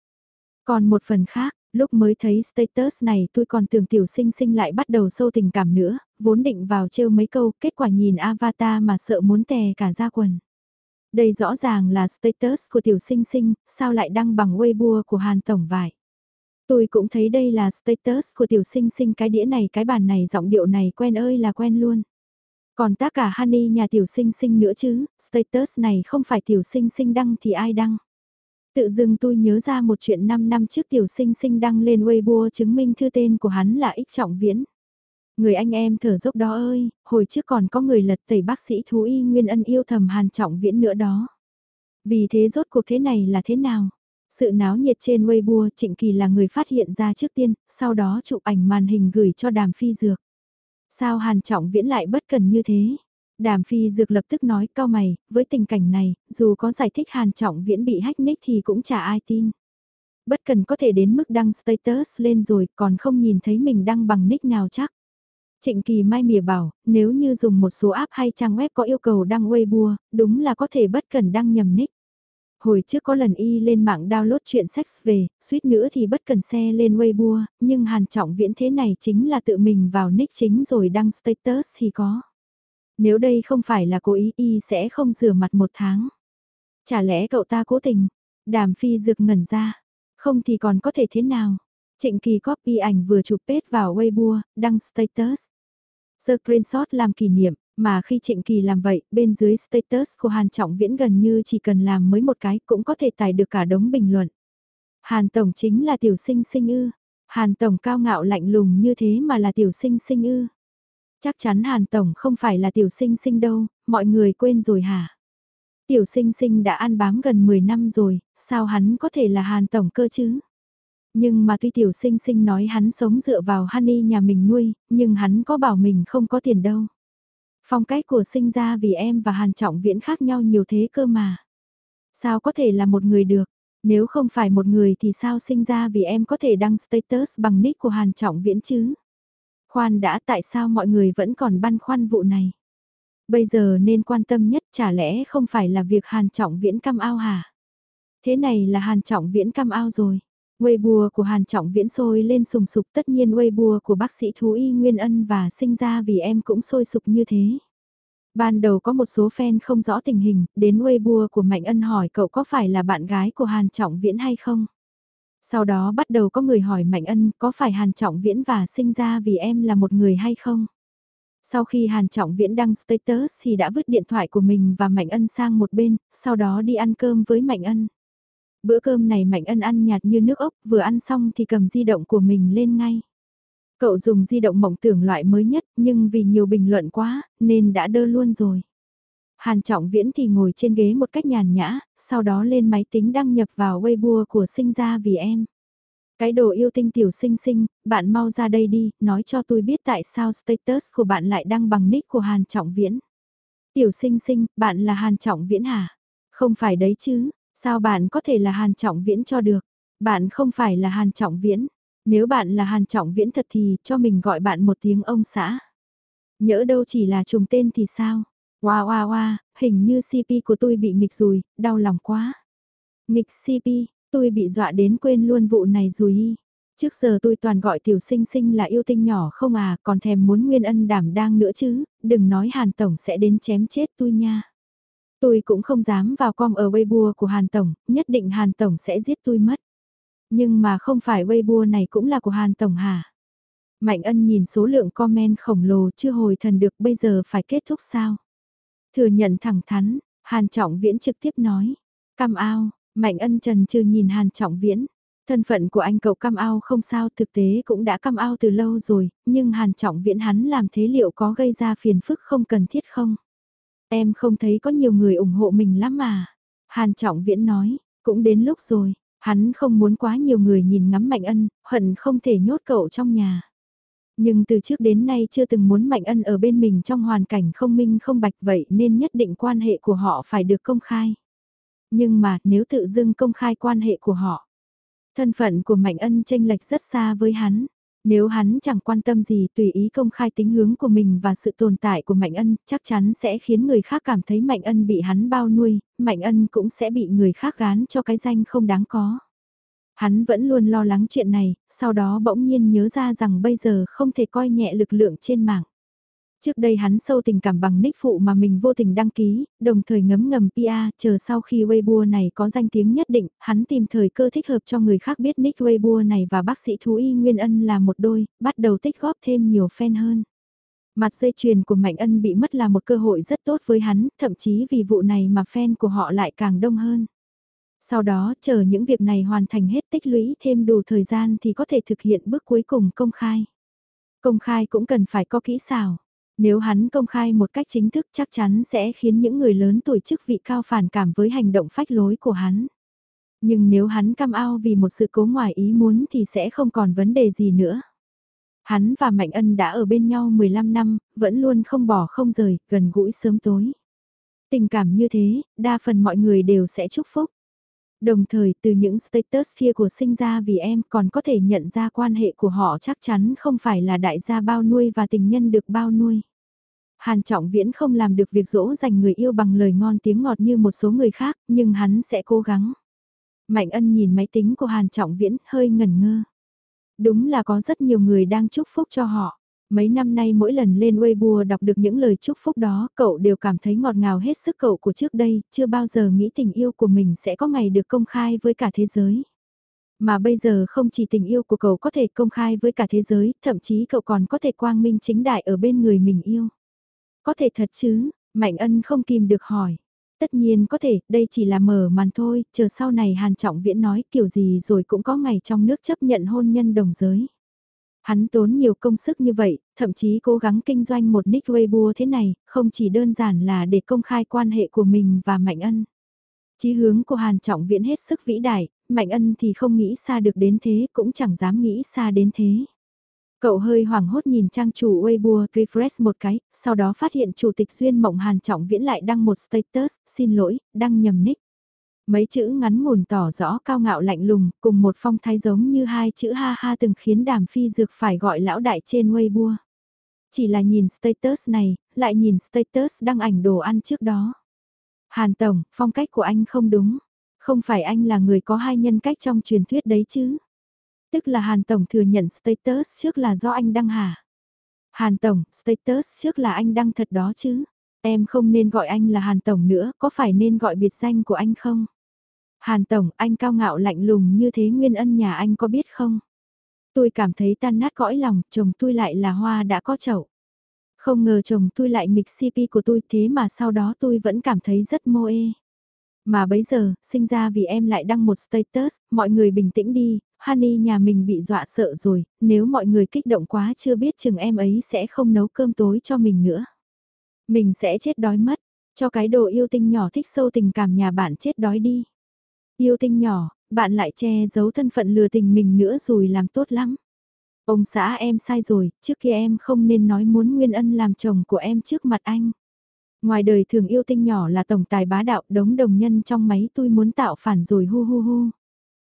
Còn một phần khác, lúc mới thấy status này tôi còn tưởng tiểu sinh sinh lại bắt đầu sâu tình cảm nữa, vốn định vào trêu mấy câu, kết quả nhìn avatar mà sợ muốn tè cả da quần. Đây rõ ràng là status của tiểu sinh sinh, sao lại đăng bằng Weibo của Hàn Tổng vải. Tôi cũng thấy đây là status của tiểu sinh sinh cái đĩa này cái bàn này giọng điệu này quen ơi là quen luôn. Còn tác cả Honey nhà tiểu sinh sinh nữa chứ, status này không phải tiểu sinh sinh đăng thì ai đăng. Tự dưng tôi nhớ ra một chuyện 5 năm trước tiểu sinh sinh đăng lên Weibo chứng minh thư tên của hắn là Ích Trọng Viễn. Người anh em thở dốc đó ơi, hồi trước còn có người lật tẩy bác sĩ thú y Nguyên Ân yêu thầm Hàn Trọng Viễn nữa đó. Vì thế rốt cuộc thế này là thế nào? Sự náo nhiệt trên Weibo Trịnh Kỳ là người phát hiện ra trước tiên, sau đó chụp ảnh màn hình gửi cho đàm phi dược. Sao Hàn Trọng Viễn lại bất cần như thế? Đàm phi dược lập tức nói cao mày, với tình cảnh này, dù có giải thích Hàn Trọng Viễn bị hack nick thì cũng chả ai tin. Bất cần có thể đến mức đăng status lên rồi còn không nhìn thấy mình đăng bằng nick nào chắc. Trịnh Kỳ Mai mỉa bảo, nếu như dùng một số app hay trang web có yêu cầu đăng Weibo, đúng là có thể bất cần đăng nhầm nick. Hồi trước có lần y lên mạng download chuyện sex về, suýt nữa thì bất cần xe lên Weibo, nhưng hàn trọng viễn thế này chính là tự mình vào nick chính rồi đăng status thì có. Nếu đây không phải là cố ý y sẽ không rửa mặt một tháng. Chả lẽ cậu ta cố tình? Đàm phi rực ngẩn ra. Không thì còn có thể thế nào? Trịnh Kỳ copy ảnh vừa chụp pết vào Weibo, đăng status. Screenshot làm kỷ niệm, mà khi Trịnh Kỳ làm vậy, bên dưới status của Hàn Trọng Viễn gần như chỉ cần làm mới một cái cũng có thể tải được cả đống bình luận. Hàn Tổng chính là tiểu sinh sinh ư. Hàn Tổng cao ngạo lạnh lùng như thế mà là tiểu sinh sinh ư. Chắc chắn Hàn Tổng không phải là tiểu sinh sinh đâu, mọi người quên rồi hả? Tiểu sinh sinh đã ăn bám gần 10 năm rồi, sao hắn có thể là Hàn Tổng cơ chứ? Nhưng mà tuy tiểu sinh sinh nói hắn sống dựa vào Honey nhà mình nuôi, nhưng hắn có bảo mình không có tiền đâu. Phong cách của sinh ra vì em và Hàn Trọng Viễn khác nhau nhiều thế cơ mà. Sao có thể là một người được? Nếu không phải một người thì sao sinh ra vì em có thể đăng status bằng nick của Hàn Trọng Viễn chứ? Khoan đã tại sao mọi người vẫn còn băn khoăn vụ này? Bây giờ nên quan tâm nhất chả lẽ không phải là việc Hàn Trọng Viễn cam ao hả? Thế này là Hàn Trọng Viễn cam ao rồi. Weibo của Hàn Trọng Viễn sôi lên sùng sục tất nhiên Weibo của bác sĩ thú y Nguyên Ân và sinh ra vì em cũng sôi sục như thế. Ban đầu có một số fan không rõ tình hình, đến Weibo của Mạnh Ân hỏi cậu có phải là bạn gái của Hàn Trọng Viễn hay không? Sau đó bắt đầu có người hỏi Mạnh Ân có phải Hàn Trọng Viễn và sinh ra vì em là một người hay không? Sau khi Hàn Trọng Viễn đăng status thì đã vứt điện thoại của mình và Mạnh Ân sang một bên, sau đó đi ăn cơm với Mạnh Ân. Bữa cơm này Mạnh Ân ăn nhạt như nước ốc, vừa ăn xong thì cầm di động của mình lên ngay. Cậu dùng di động mộng tưởng loại mới nhất, nhưng vì nhiều bình luận quá, nên đã đơ luôn rồi. Hàn Trọng Viễn thì ngồi trên ghế một cách nhàn nhã, sau đó lên máy tính đăng nhập vào Weibo của sinh ra vì em. Cái đồ yêu tinh tiểu sinh sinh, bạn mau ra đây đi, nói cho tôi biết tại sao status của bạn lại đăng bằng nick của Hàn Trọng Viễn. Tiểu sinh sinh, bạn là Hàn Trọng Viễn hả? Không phải đấy chứ, Sao bạn có thể là Hàn Trọng Viễn cho được? Bạn không phải là Hàn Trọng Viễn. Nếu bạn là Hàn Trọng Viễn thật thì cho mình gọi bạn một tiếng ông xã. Nhỡ đâu chỉ là trùng tên thì sao? wa wa wa, hình như CP của tôi bị nghịch rồi, đau lòng quá. Nghịch CP, tôi bị dọa đến quên luôn vụ này rồi. Trước giờ tôi toàn gọi tiểu sinh sinh là yêu tinh nhỏ không à, còn thèm muốn nguyên ân đảm đang nữa chứ, đừng nói Hàn Tổng sẽ đến chém chết tôi nha. Tôi cũng không dám vào com ở Weibo của Hàn Tổng, nhất định Hàn Tổng sẽ giết tôi mất. Nhưng mà không phải Weibo này cũng là của Hàn Tổng hả? Mạnh ân nhìn số lượng comment khổng lồ chưa hồi thần được bây giờ phải kết thúc sao? Thừa nhận thẳng thắn, Hàn Trọng Viễn trực tiếp nói. Cam ao, Mạnh ân trần chưa nhìn Hàn Trọng Viễn. Thân phận của anh cậu cam ao không sao thực tế cũng đã cam ao từ lâu rồi, nhưng Hàn Trọng Viễn hắn làm thế liệu có gây ra phiền phức không cần thiết không? Em không thấy có nhiều người ủng hộ mình lắm mà. Hàn Trọng Viễn nói, cũng đến lúc rồi, hắn không muốn quá nhiều người nhìn ngắm Mạnh Ân, hận không thể nhốt cậu trong nhà. Nhưng từ trước đến nay chưa từng muốn Mạnh Ân ở bên mình trong hoàn cảnh không minh không bạch vậy nên nhất định quan hệ của họ phải được công khai. Nhưng mà nếu tự dưng công khai quan hệ của họ, thân phận của Mạnh Ân tranh lệch rất xa với hắn. Nếu hắn chẳng quan tâm gì tùy ý công khai tính hướng của mình và sự tồn tại của Mạnh Ân, chắc chắn sẽ khiến người khác cảm thấy Mạnh Ân bị hắn bao nuôi, Mạnh Ân cũng sẽ bị người khác gán cho cái danh không đáng có. Hắn vẫn luôn lo lắng chuyện này, sau đó bỗng nhiên nhớ ra rằng bây giờ không thể coi nhẹ lực lượng trên mạng. Trước đây hắn sâu tình cảm bằng nick phụ mà mình vô tình đăng ký, đồng thời ngấm ngầm PR, chờ sau khi Weibo này có danh tiếng nhất định, hắn tìm thời cơ thích hợp cho người khác biết nick Weibo này và bác sĩ thú y Nguyên Ân là một đôi, bắt đầu tích góp thêm nhiều fan hơn. Mặt dây chuyền của Mạnh Ân bị mất là một cơ hội rất tốt với hắn, thậm chí vì vụ này mà fan của họ lại càng đông hơn. Sau đó, chờ những việc này hoàn thành hết tích lũy thêm đủ thời gian thì có thể thực hiện bước cuối cùng công khai. Công khai cũng cần phải có kỹ xảo. Nếu hắn công khai một cách chính thức chắc chắn sẽ khiến những người lớn tuổi chức vị cao phản cảm với hành động phách lối của hắn. Nhưng nếu hắn cam ao vì một sự cố ngoài ý muốn thì sẽ không còn vấn đề gì nữa. Hắn và Mạnh Ân đã ở bên nhau 15 năm, vẫn luôn không bỏ không rời, gần gũi sớm tối. Tình cảm như thế, đa phần mọi người đều sẽ chúc phúc. Đồng thời từ những status kia của sinh ra vì em còn có thể nhận ra quan hệ của họ chắc chắn không phải là đại gia bao nuôi và tình nhân được bao nuôi. Hàn Trọng Viễn không làm được việc dỗ dành người yêu bằng lời ngon tiếng ngọt như một số người khác, nhưng hắn sẽ cố gắng. Mạnh ân nhìn máy tính của Hàn Trọng Viễn hơi ngẩn ngơ. Đúng là có rất nhiều người đang chúc phúc cho họ. Mấy năm nay mỗi lần lên Weibo đọc được những lời chúc phúc đó, cậu đều cảm thấy ngọt ngào hết sức cậu của trước đây, chưa bao giờ nghĩ tình yêu của mình sẽ có ngày được công khai với cả thế giới. Mà bây giờ không chỉ tình yêu của cậu có thể công khai với cả thế giới, thậm chí cậu còn có thể quang minh chính đại ở bên người mình yêu. Có thể thật chứ, Mạnh Ân không kìm được hỏi. Tất nhiên có thể, đây chỉ là mở màn thôi, chờ sau này Hàn Trọng Viễn nói kiểu gì rồi cũng có ngày trong nước chấp nhận hôn nhân đồng giới. Hắn tốn nhiều công sức như vậy, thậm chí cố gắng kinh doanh một nick Weibo thế này, không chỉ đơn giản là để công khai quan hệ của mình và Mạnh Ân. Chí hướng của Hàn Trọng Viễn hết sức vĩ đại, Mạnh Ân thì không nghĩ xa được đến thế, cũng chẳng dám nghĩ xa đến thế. Cậu hơi hoảng hốt nhìn trang chủ Weibo refresh một cái, sau đó phát hiện chủ tịch Duyên Mộng Hàn Trọng Viễn lại đăng một status, xin lỗi, đăng nhầm nick. Mấy chữ ngắn ngủn tỏ rõ cao ngạo lạnh lùng, cùng một phong thái giống như hai chữ ha ha từng khiến đàm phi dược phải gọi lão đại trên Weibo. Chỉ là nhìn status này, lại nhìn status đăng ảnh đồ ăn trước đó. Hàn Tổng, phong cách của anh không đúng. Không phải anh là người có hai nhân cách trong truyền thuyết đấy chứ. Tức là Hàn Tổng thừa nhận status trước là do anh đăng hả? Hàn Tổng, status trước là anh đăng thật đó chứ? Em không nên gọi anh là Hàn Tổng nữa, có phải nên gọi biệt danh của anh không? Hàn Tổng, anh cao ngạo lạnh lùng như thế nguyên ân nhà anh có biết không? Tôi cảm thấy tan nát cõi lòng, chồng tôi lại là hoa đã có chậu. Không ngờ chồng tôi lại nghịch CP của tôi thế mà sau đó tôi vẫn cảm thấy rất mô ê. Mà bấy giờ, sinh ra vì em lại đăng một status, mọi người bình tĩnh đi, Honey nhà mình bị dọa sợ rồi, nếu mọi người kích động quá chưa biết chừng em ấy sẽ không nấu cơm tối cho mình nữa. Mình sẽ chết đói mất, cho cái đồ yêu tinh nhỏ thích sâu tình cảm nhà bạn chết đói đi. Yêu tinh nhỏ, bạn lại che giấu thân phận lừa tình mình nữa rồi làm tốt lắm. Ông xã em sai rồi, trước kia em không nên nói muốn Nguyên Ân làm chồng của em trước mặt anh. Ngoài đời thường yêu tinh nhỏ là tổng tài bá đạo đống đồng nhân trong máy tôi muốn tạo phản rồi hu hu hu.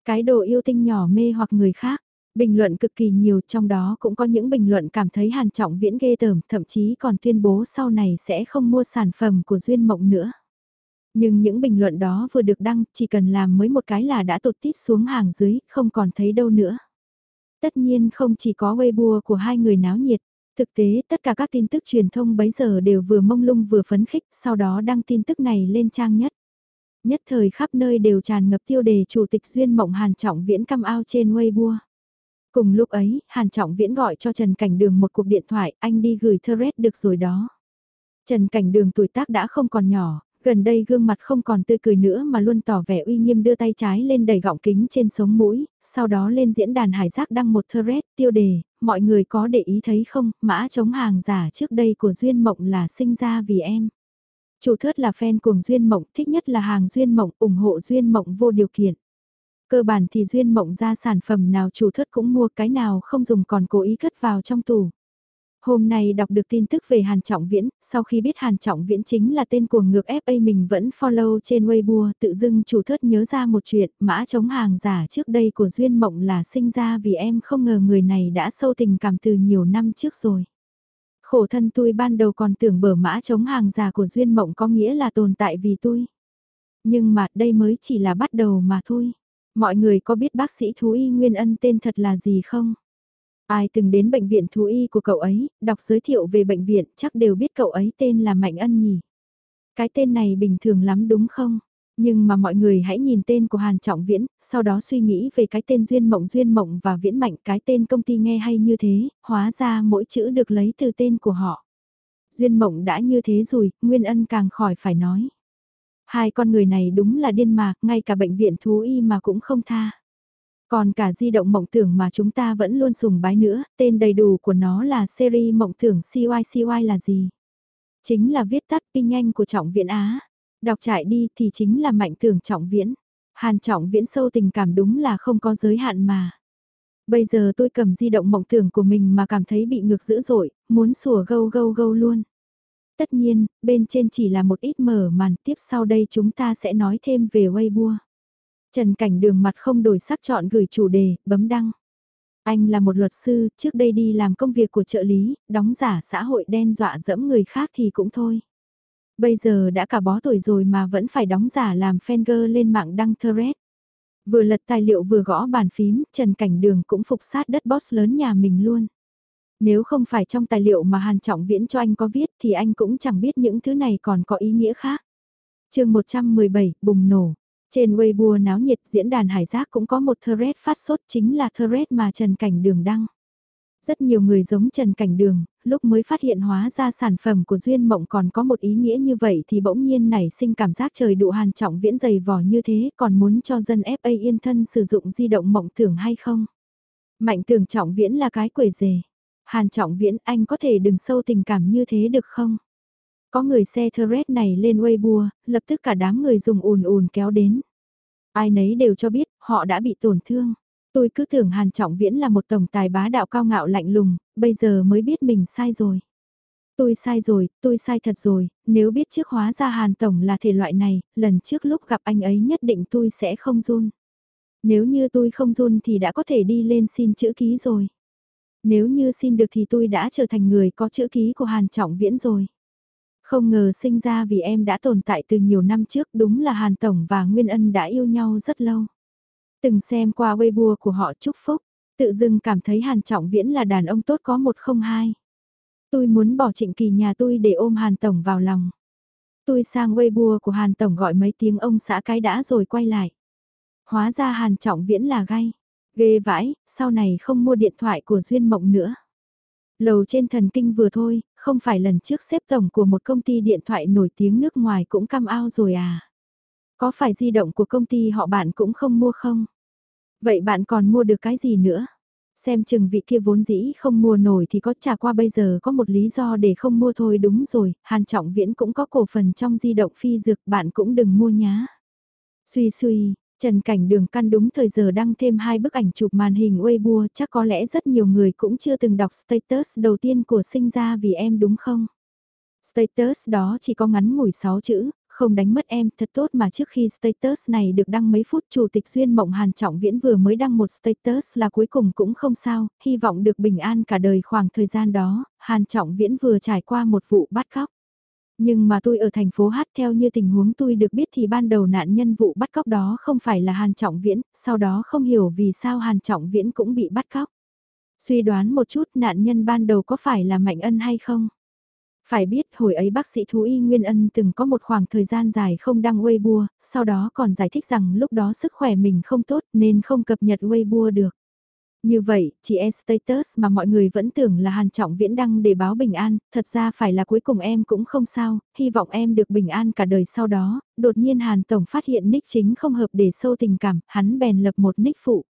Cái đồ yêu tinh nhỏ mê hoặc người khác. Bình luận cực kỳ nhiều trong đó cũng có những bình luận cảm thấy hàn trọng viễn ghê tởm, thậm chí còn tuyên bố sau này sẽ không mua sản phẩm của Duyên Mộng nữa. Nhưng những bình luận đó vừa được đăng, chỉ cần làm mới một cái là đã tụt tít xuống hàng dưới, không còn thấy đâu nữa. Tất nhiên không chỉ có Weibo của hai người náo nhiệt, thực tế tất cả các tin tức truyền thông bấy giờ đều vừa mông lung vừa phấn khích, sau đó đăng tin tức này lên trang nhất. Nhất thời khắp nơi đều tràn ngập tiêu đề Chủ tịch Duyên Mộng Hàn Trọng Viễn cam ao trên Weibo. Cùng lúc ấy, Hàn Trọng Viễn gọi cho Trần Cảnh Đường một cuộc điện thoại, anh đi gửi thread được rồi đó. Trần Cảnh Đường tuổi tác đã không còn nhỏ, gần đây gương mặt không còn tươi cười nữa mà luôn tỏ vẻ uy nghiêm đưa tay trái lên đẩy gọng kính trên sống mũi, sau đó lên diễn đàn hải giác đăng một thread tiêu đề, mọi người có để ý thấy không, mã chống hàng giả trước đây của Duyên Mộng là sinh ra vì em. Chủ thớt là fan cuồng Duyên Mộng, thích nhất là hàng Duyên Mộng, ủng hộ Duyên Mộng vô điều kiện. Cơ bản thì Duyên Mộng ra sản phẩm nào chủ thớt cũng mua cái nào không dùng còn cố ý cất vào trong tủ. Hôm nay đọc được tin tức về Hàn Trọng Viễn, sau khi biết Hàn Trọng Viễn chính là tên cuồng ngược FA mình vẫn follow trên Weibo, tự dưng chủ thớt nhớ ra một chuyện, mã chống hàng giả trước đây của Duyên Mộng là sinh ra vì em không ngờ người này đã sâu tình cảm từ nhiều năm trước rồi. Khổ thân tôi ban đầu còn tưởng bờ mã chống hàng giả của Duyên Mộng có nghĩa là tồn tại vì tôi. Nhưng mà đây mới chỉ là bắt đầu mà thôi. Mọi người có biết bác sĩ thú y Nguyên Ân tên thật là gì không? Ai từng đến bệnh viện thú y của cậu ấy, đọc giới thiệu về bệnh viện chắc đều biết cậu ấy tên là Mạnh Ân nhỉ. Cái tên này bình thường lắm đúng không? Nhưng mà mọi người hãy nhìn tên của Hàn Trọng Viễn, sau đó suy nghĩ về cái tên Duyên Mộng Duyên Mộng và Viễn Mạnh cái tên công ty nghe hay như thế, hóa ra mỗi chữ được lấy từ tên của họ. Duyên Mộng đã như thế rồi, Nguyên Ân càng khỏi phải nói. Hai con người này đúng là điên mà, ngay cả bệnh viện thú y mà cũng không tha. Còn cả di động mộng tưởng mà chúng ta vẫn luôn sùng bái nữa, tên đầy đủ của nó là series mộng tưởng CYCY là gì? Chính là viết tắt pin nhanh của Trọng Viễn Á. Đọc trải đi thì chính là mạnh tưởng Trọng Viễn. Hàn Trọng Viễn sâu tình cảm đúng là không có giới hạn mà. Bây giờ tôi cầm di động mộng tưởng của mình mà cảm thấy bị ngược dữ dội, muốn sủa gâu gâu gâu luôn. Tất nhiên, bên trên chỉ là một ít mở màn tiếp sau đây chúng ta sẽ nói thêm về Weibo. Trần Cảnh Đường mặt không đổi sắc chọn gửi chủ đề, bấm đăng. Anh là một luật sư, trước đây đi làm công việc của trợ lý, đóng giả xã hội đen dọa dẫm người khác thì cũng thôi. Bây giờ đã cả bó tuổi rồi mà vẫn phải đóng giả làm fanger lên mạng đăng thread. Vừa lật tài liệu vừa gõ bàn phím, Trần Cảnh Đường cũng phục sát đất boss lớn nhà mình luôn. Nếu không phải trong tài liệu mà Hàn Trọng Viễn cho anh có viết thì anh cũng chẳng biết những thứ này còn có ý nghĩa khác. chương 117, bùng nổ. Trên Weibo náo nhiệt diễn đàn hải giác cũng có một thread phát sốt chính là thread mà Trần Cảnh Đường đăng. Rất nhiều người giống Trần Cảnh Đường, lúc mới phát hiện hóa ra sản phẩm của Duyên Mộng còn có một ý nghĩa như vậy thì bỗng nhiên nảy sinh cảm giác trời đụ hàn trọng viễn dày vỏ như thế còn muốn cho dân FA yên thân sử dụng di động mộng tưởng hay không? Mạnh tưởng trọng viễn là cái quỷ dề. Hàn trọng viễn anh có thể đừng sâu tình cảm như thế được không? Có người xe thread này lên Weibo, lập tức cả đám người dùng ùn ùn kéo đến. Ai nấy đều cho biết, họ đã bị tổn thương. Tôi cứ tưởng Hàn Trọng Viễn là một tổng tài bá đạo cao ngạo lạnh lùng, bây giờ mới biết mình sai rồi. Tôi sai rồi, tôi sai thật rồi, nếu biết trước hóa ra Hàn Tổng là thể loại này, lần trước lúc gặp anh ấy nhất định tôi sẽ không run. Nếu như tôi không run thì đã có thể đi lên xin chữ ký rồi. Nếu như xin được thì tôi đã trở thành người có chữ ký của Hàn Trọng Viễn rồi. Không ngờ sinh ra vì em đã tồn tại từ nhiều năm trước đúng là Hàn Tổng và Nguyên Ân đã yêu nhau rất lâu. Từng xem qua Weibo của họ chúc phúc, tự dưng cảm thấy Hàn Trọng Viễn là đàn ông tốt có một không hai. Tôi muốn bỏ trịnh kỳ nhà tôi để ôm Hàn Tổng vào lòng. Tôi sang Weibo của Hàn Tổng gọi mấy tiếng ông xã cái đã rồi quay lại. Hóa ra Hàn Trọng Viễn là gay. Ghê vãi, sau này không mua điện thoại của Duyên Mộng nữa. Lầu trên thần kinh vừa thôi, không phải lần trước xếp tổng của một công ty điện thoại nổi tiếng nước ngoài cũng cam ao rồi à? Có phải di động của công ty họ bạn cũng không mua không? Vậy bạn còn mua được cái gì nữa? Xem chừng vị kia vốn dĩ không mua nổi thì có trả qua bây giờ có một lý do để không mua thôi đúng rồi, Hàn Trọng Viễn cũng có cổ phần trong di động phi dược bạn cũng đừng mua nhá. Suy suy, Trần Cảnh Đường căn đúng thời giờ đăng thêm hai bức ảnh chụp màn hình Weibo chắc có lẽ rất nhiều người cũng chưa từng đọc status đầu tiên của sinh ra vì em đúng không? Status đó chỉ có ngắn ngủi 6 chữ, không đánh mất em thật tốt mà trước khi status này được đăng mấy phút Chủ tịch Duyên Mộng Hàn Trọng Viễn vừa mới đăng một status là cuối cùng cũng không sao, hy vọng được bình an cả đời khoảng thời gian đó, Hàn Trọng Viễn vừa trải qua một vụ bắt cóc. Nhưng mà tôi ở thành phố Hát theo như tình huống tôi được biết thì ban đầu nạn nhân vụ bắt cóc đó không phải là Hàn Trọng Viễn, sau đó không hiểu vì sao Hàn Trọng Viễn cũng bị bắt cóc. Suy đoán một chút nạn nhân ban đầu có phải là Mạnh Ân hay không? Phải biết hồi ấy bác sĩ thú y Nguyên Ân từng có một khoảng thời gian dài không đăng Weibo, sau đó còn giải thích rằng lúc đó sức khỏe mình không tốt nên không cập nhật Weibo được. Như vậy, chỉ e status mà mọi người vẫn tưởng là Hàn Trọng Viễn đăng để báo bình an, thật ra phải là cuối cùng em cũng không sao, hy vọng em được bình an cả đời sau đó, đột nhiên Hàn Tổng phát hiện nick chính không hợp để sâu tình cảm, hắn bèn lập một nick phụ.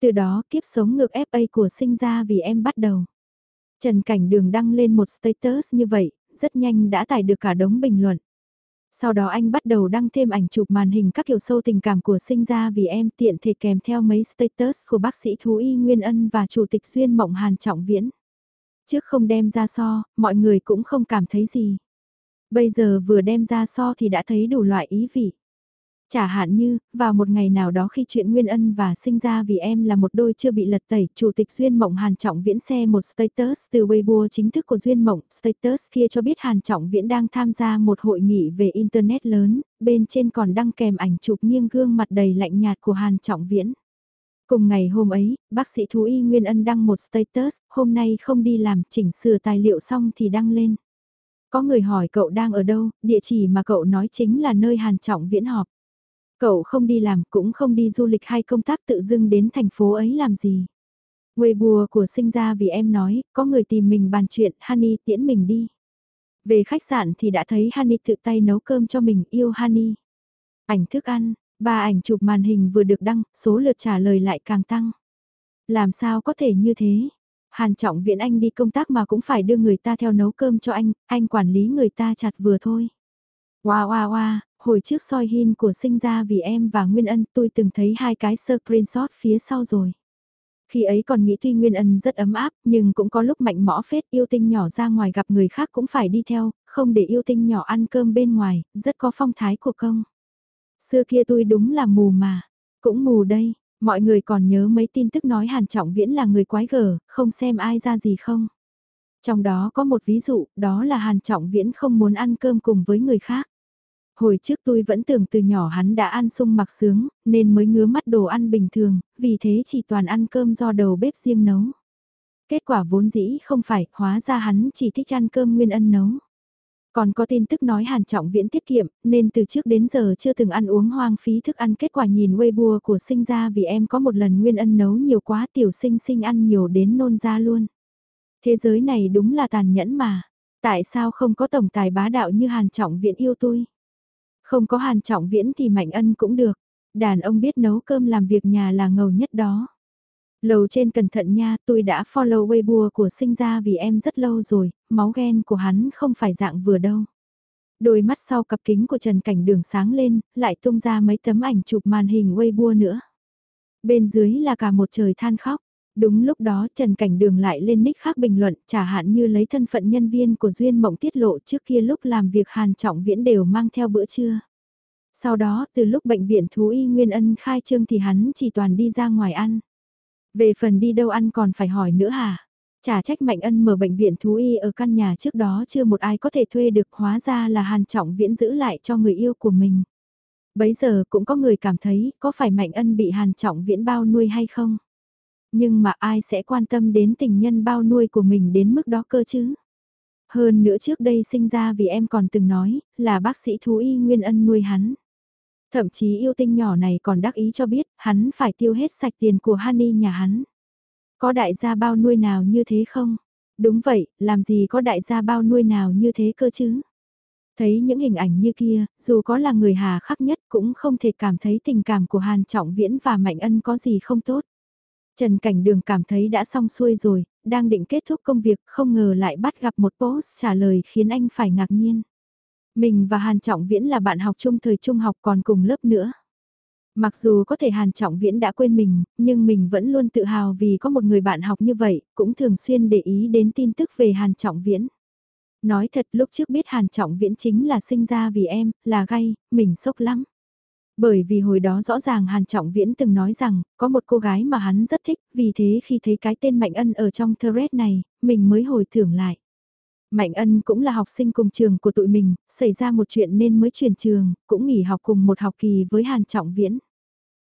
Từ đó kiếp sống ngược FA của sinh ra vì em bắt đầu. Trần Cảnh Đường đăng lên một status như vậy, rất nhanh đã tải được cả đống bình luận. Sau đó anh bắt đầu đăng thêm ảnh chụp màn hình các kiểu sâu tình cảm của sinh ra vì em tiện thể kèm theo mấy status của bác sĩ thú y Nguyên Ân và chủ tịch Duyên Mộng Hàn Trọng Viễn. Trước không đem ra so, mọi người cũng không cảm thấy gì. Bây giờ vừa đem ra so thì đã thấy đủ loại ý vị. Chả hạn như, vào một ngày nào đó khi chuyện Nguyên Ân và sinh ra vì em là một đôi chưa bị lật tẩy, Chủ tịch Duyên Mộng Hàn Trọng Viễn xe một status từ Weibo chính thức của Duyên Mộng, status kia cho biết Hàn Trọng Viễn đang tham gia một hội nghị về Internet lớn, bên trên còn đăng kèm ảnh chụp nghiêng gương mặt đầy lạnh nhạt của Hàn Trọng Viễn. Cùng ngày hôm ấy, bác sĩ thú y Nguyên Ân đăng một status, hôm nay không đi làm, chỉnh sửa tài liệu xong thì đăng lên. Có người hỏi cậu đang ở đâu, địa chỉ mà cậu nói chính là nơi Hàn Trọng Viễn họp. Cậu không đi làm, cũng không đi du lịch hay công tác tự dưng đến thành phố ấy làm gì. Quê bùa của sinh ra vì em nói, có người tìm mình bàn chuyện, Hani tiễn mình đi. Về khách sạn thì đã thấy Hani tự tay nấu cơm cho mình, yêu Hani Ảnh thức ăn, ba ảnh chụp màn hình vừa được đăng, số lượt trả lời lại càng tăng. Làm sao có thể như thế? Hàn trọng viện anh đi công tác mà cũng phải đưa người ta theo nấu cơm cho anh, anh quản lý người ta chặt vừa thôi. Wow wow wow, hồi trước soi hin của sinh ra vì em và Nguyên Ân tôi từng thấy hai cái screenshot phía sau rồi. Khi ấy còn nghĩ tuy Nguyên Ân rất ấm áp nhưng cũng có lúc mạnh mõ phết yêu tinh nhỏ ra ngoài gặp người khác cũng phải đi theo, không để yêu tinh nhỏ ăn cơm bên ngoài, rất có phong thái của công. Xưa kia tôi đúng là mù mà, cũng mù đây, mọi người còn nhớ mấy tin tức nói Hàn Trọng Viễn là người quái gở, không xem ai ra gì không. Trong đó có một ví dụ, đó là Hàn Trọng Viễn không muốn ăn cơm cùng với người khác. Hồi trước tôi vẫn tưởng từ nhỏ hắn đã ăn sung mặc sướng, nên mới ngứa mắt đồ ăn bình thường, vì thế chỉ toàn ăn cơm do đầu bếp riêng nấu. Kết quả vốn dĩ không phải, hóa ra hắn chỉ thích ăn cơm nguyên ân nấu. Còn có tin tức nói Hàn Trọng Viễn tiết kiệm, nên từ trước đến giờ chưa từng ăn uống hoang phí thức ăn kết quả nhìn Weibo của sinh ra vì em có một lần nguyên ân nấu nhiều quá tiểu sinh sinh ăn nhiều đến nôn ra luôn. Thế giới này đúng là tàn nhẫn mà. Tại sao không có tổng tài bá đạo như Hàn Trọng Viễn yêu tôi? Không có hàn trọng viễn thì mạnh ân cũng được. Đàn ông biết nấu cơm làm việc nhà là ngầu nhất đó. Lầu trên cẩn thận nha, tôi đã follow Weibo của sinh ra vì em rất lâu rồi, máu ghen của hắn không phải dạng vừa đâu. Đôi mắt sau cặp kính của Trần Cảnh Đường sáng lên, lại tung ra mấy tấm ảnh chụp màn hình Weibo nữa. Bên dưới là cả một trời than khóc. Đúng lúc đó Trần Cảnh Đường lại lên nick khác bình luận, trả hạn như lấy thân phận nhân viên của Duyên Mộng tiết lộ trước kia lúc làm việc Hàn Trọng Viễn đều mang theo bữa trưa. Sau đó, từ lúc bệnh viện thú y Nguyên Ân khai trương thì hắn chỉ toàn đi ra ngoài ăn. Về phần đi đâu ăn còn phải hỏi nữa hả? Trả trách Mạnh Ân mở bệnh viện thú y ở căn nhà trước đó chưa một ai có thể thuê được hóa ra là Hàn Trọng Viễn giữ lại cho người yêu của mình. Bấy giờ cũng có người cảm thấy có phải Mạnh Ân bị Hàn Trọng Viễn bao nuôi hay không? Nhưng mà ai sẽ quan tâm đến tình nhân bao nuôi của mình đến mức đó cơ chứ? Hơn nữa trước đây sinh ra vì em còn từng nói, là bác sĩ thú y Nguyên Ân nuôi hắn. Thậm chí yêu tinh nhỏ này còn đắc ý cho biết, hắn phải tiêu hết sạch tiền của Hani nhà hắn. Có đại gia bao nuôi nào như thế không? Đúng vậy, làm gì có đại gia bao nuôi nào như thế cơ chứ? Thấy những hình ảnh như kia, dù có là người hà khắc nhất cũng không thể cảm thấy tình cảm của Hàn Trọng Viễn và Mạnh Ân có gì không tốt. Trần Cảnh Đường cảm thấy đã xong xuôi rồi, đang định kết thúc công việc không ngờ lại bắt gặp một post trả lời khiến anh phải ngạc nhiên. Mình và Hàn Trọng Viễn là bạn học chung thời trung học còn cùng lớp nữa. Mặc dù có thể Hàn Trọng Viễn đã quên mình, nhưng mình vẫn luôn tự hào vì có một người bạn học như vậy, cũng thường xuyên để ý đến tin tức về Hàn Trọng Viễn. Nói thật lúc trước biết Hàn Trọng Viễn chính là sinh ra vì em, là gay, mình sốc lắm. Bởi vì hồi đó rõ ràng Hàn Trọng Viễn từng nói rằng, có một cô gái mà hắn rất thích, vì thế khi thấy cái tên Mạnh Ân ở trong thread này, mình mới hồi tưởng lại. Mạnh Ân cũng là học sinh cùng trường của tụi mình, xảy ra một chuyện nên mới chuyển trường, cũng nghỉ học cùng một học kỳ với Hàn Trọng Viễn.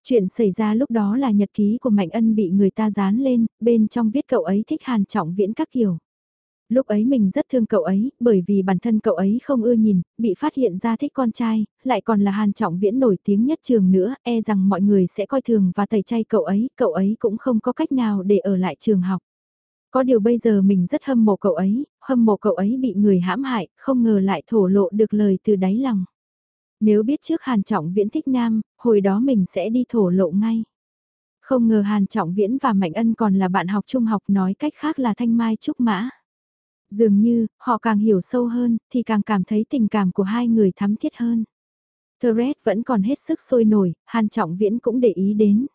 Chuyện xảy ra lúc đó là nhật ký của Mạnh Ân bị người ta dán lên, bên trong viết cậu ấy thích Hàn Trọng Viễn các kiểu. Lúc ấy mình rất thương cậu ấy, bởi vì bản thân cậu ấy không ưa nhìn, bị phát hiện ra thích con trai, lại còn là Hàn Trọng Viễn nổi tiếng nhất trường nữa, e rằng mọi người sẽ coi thường và tẩy chay cậu ấy, cậu ấy cũng không có cách nào để ở lại trường học. Có điều bây giờ mình rất hâm mộ cậu ấy, hâm mộ cậu ấy bị người hãm hại, không ngờ lại thổ lộ được lời từ đáy lòng. Nếu biết trước Hàn Trọng Viễn thích nam, hồi đó mình sẽ đi thổ lộ ngay. Không ngờ Hàn Trọng Viễn và Mạnh Ân còn là bạn học trung học nói cách khác là Thanh Mai Trúc Mã. Dường như, họ càng hiểu sâu hơn, thì càng cảm thấy tình cảm của hai người thắm thiết hơn. Thread vẫn còn hết sức sôi nổi, Hàn Trọng Viễn cũng để ý đến.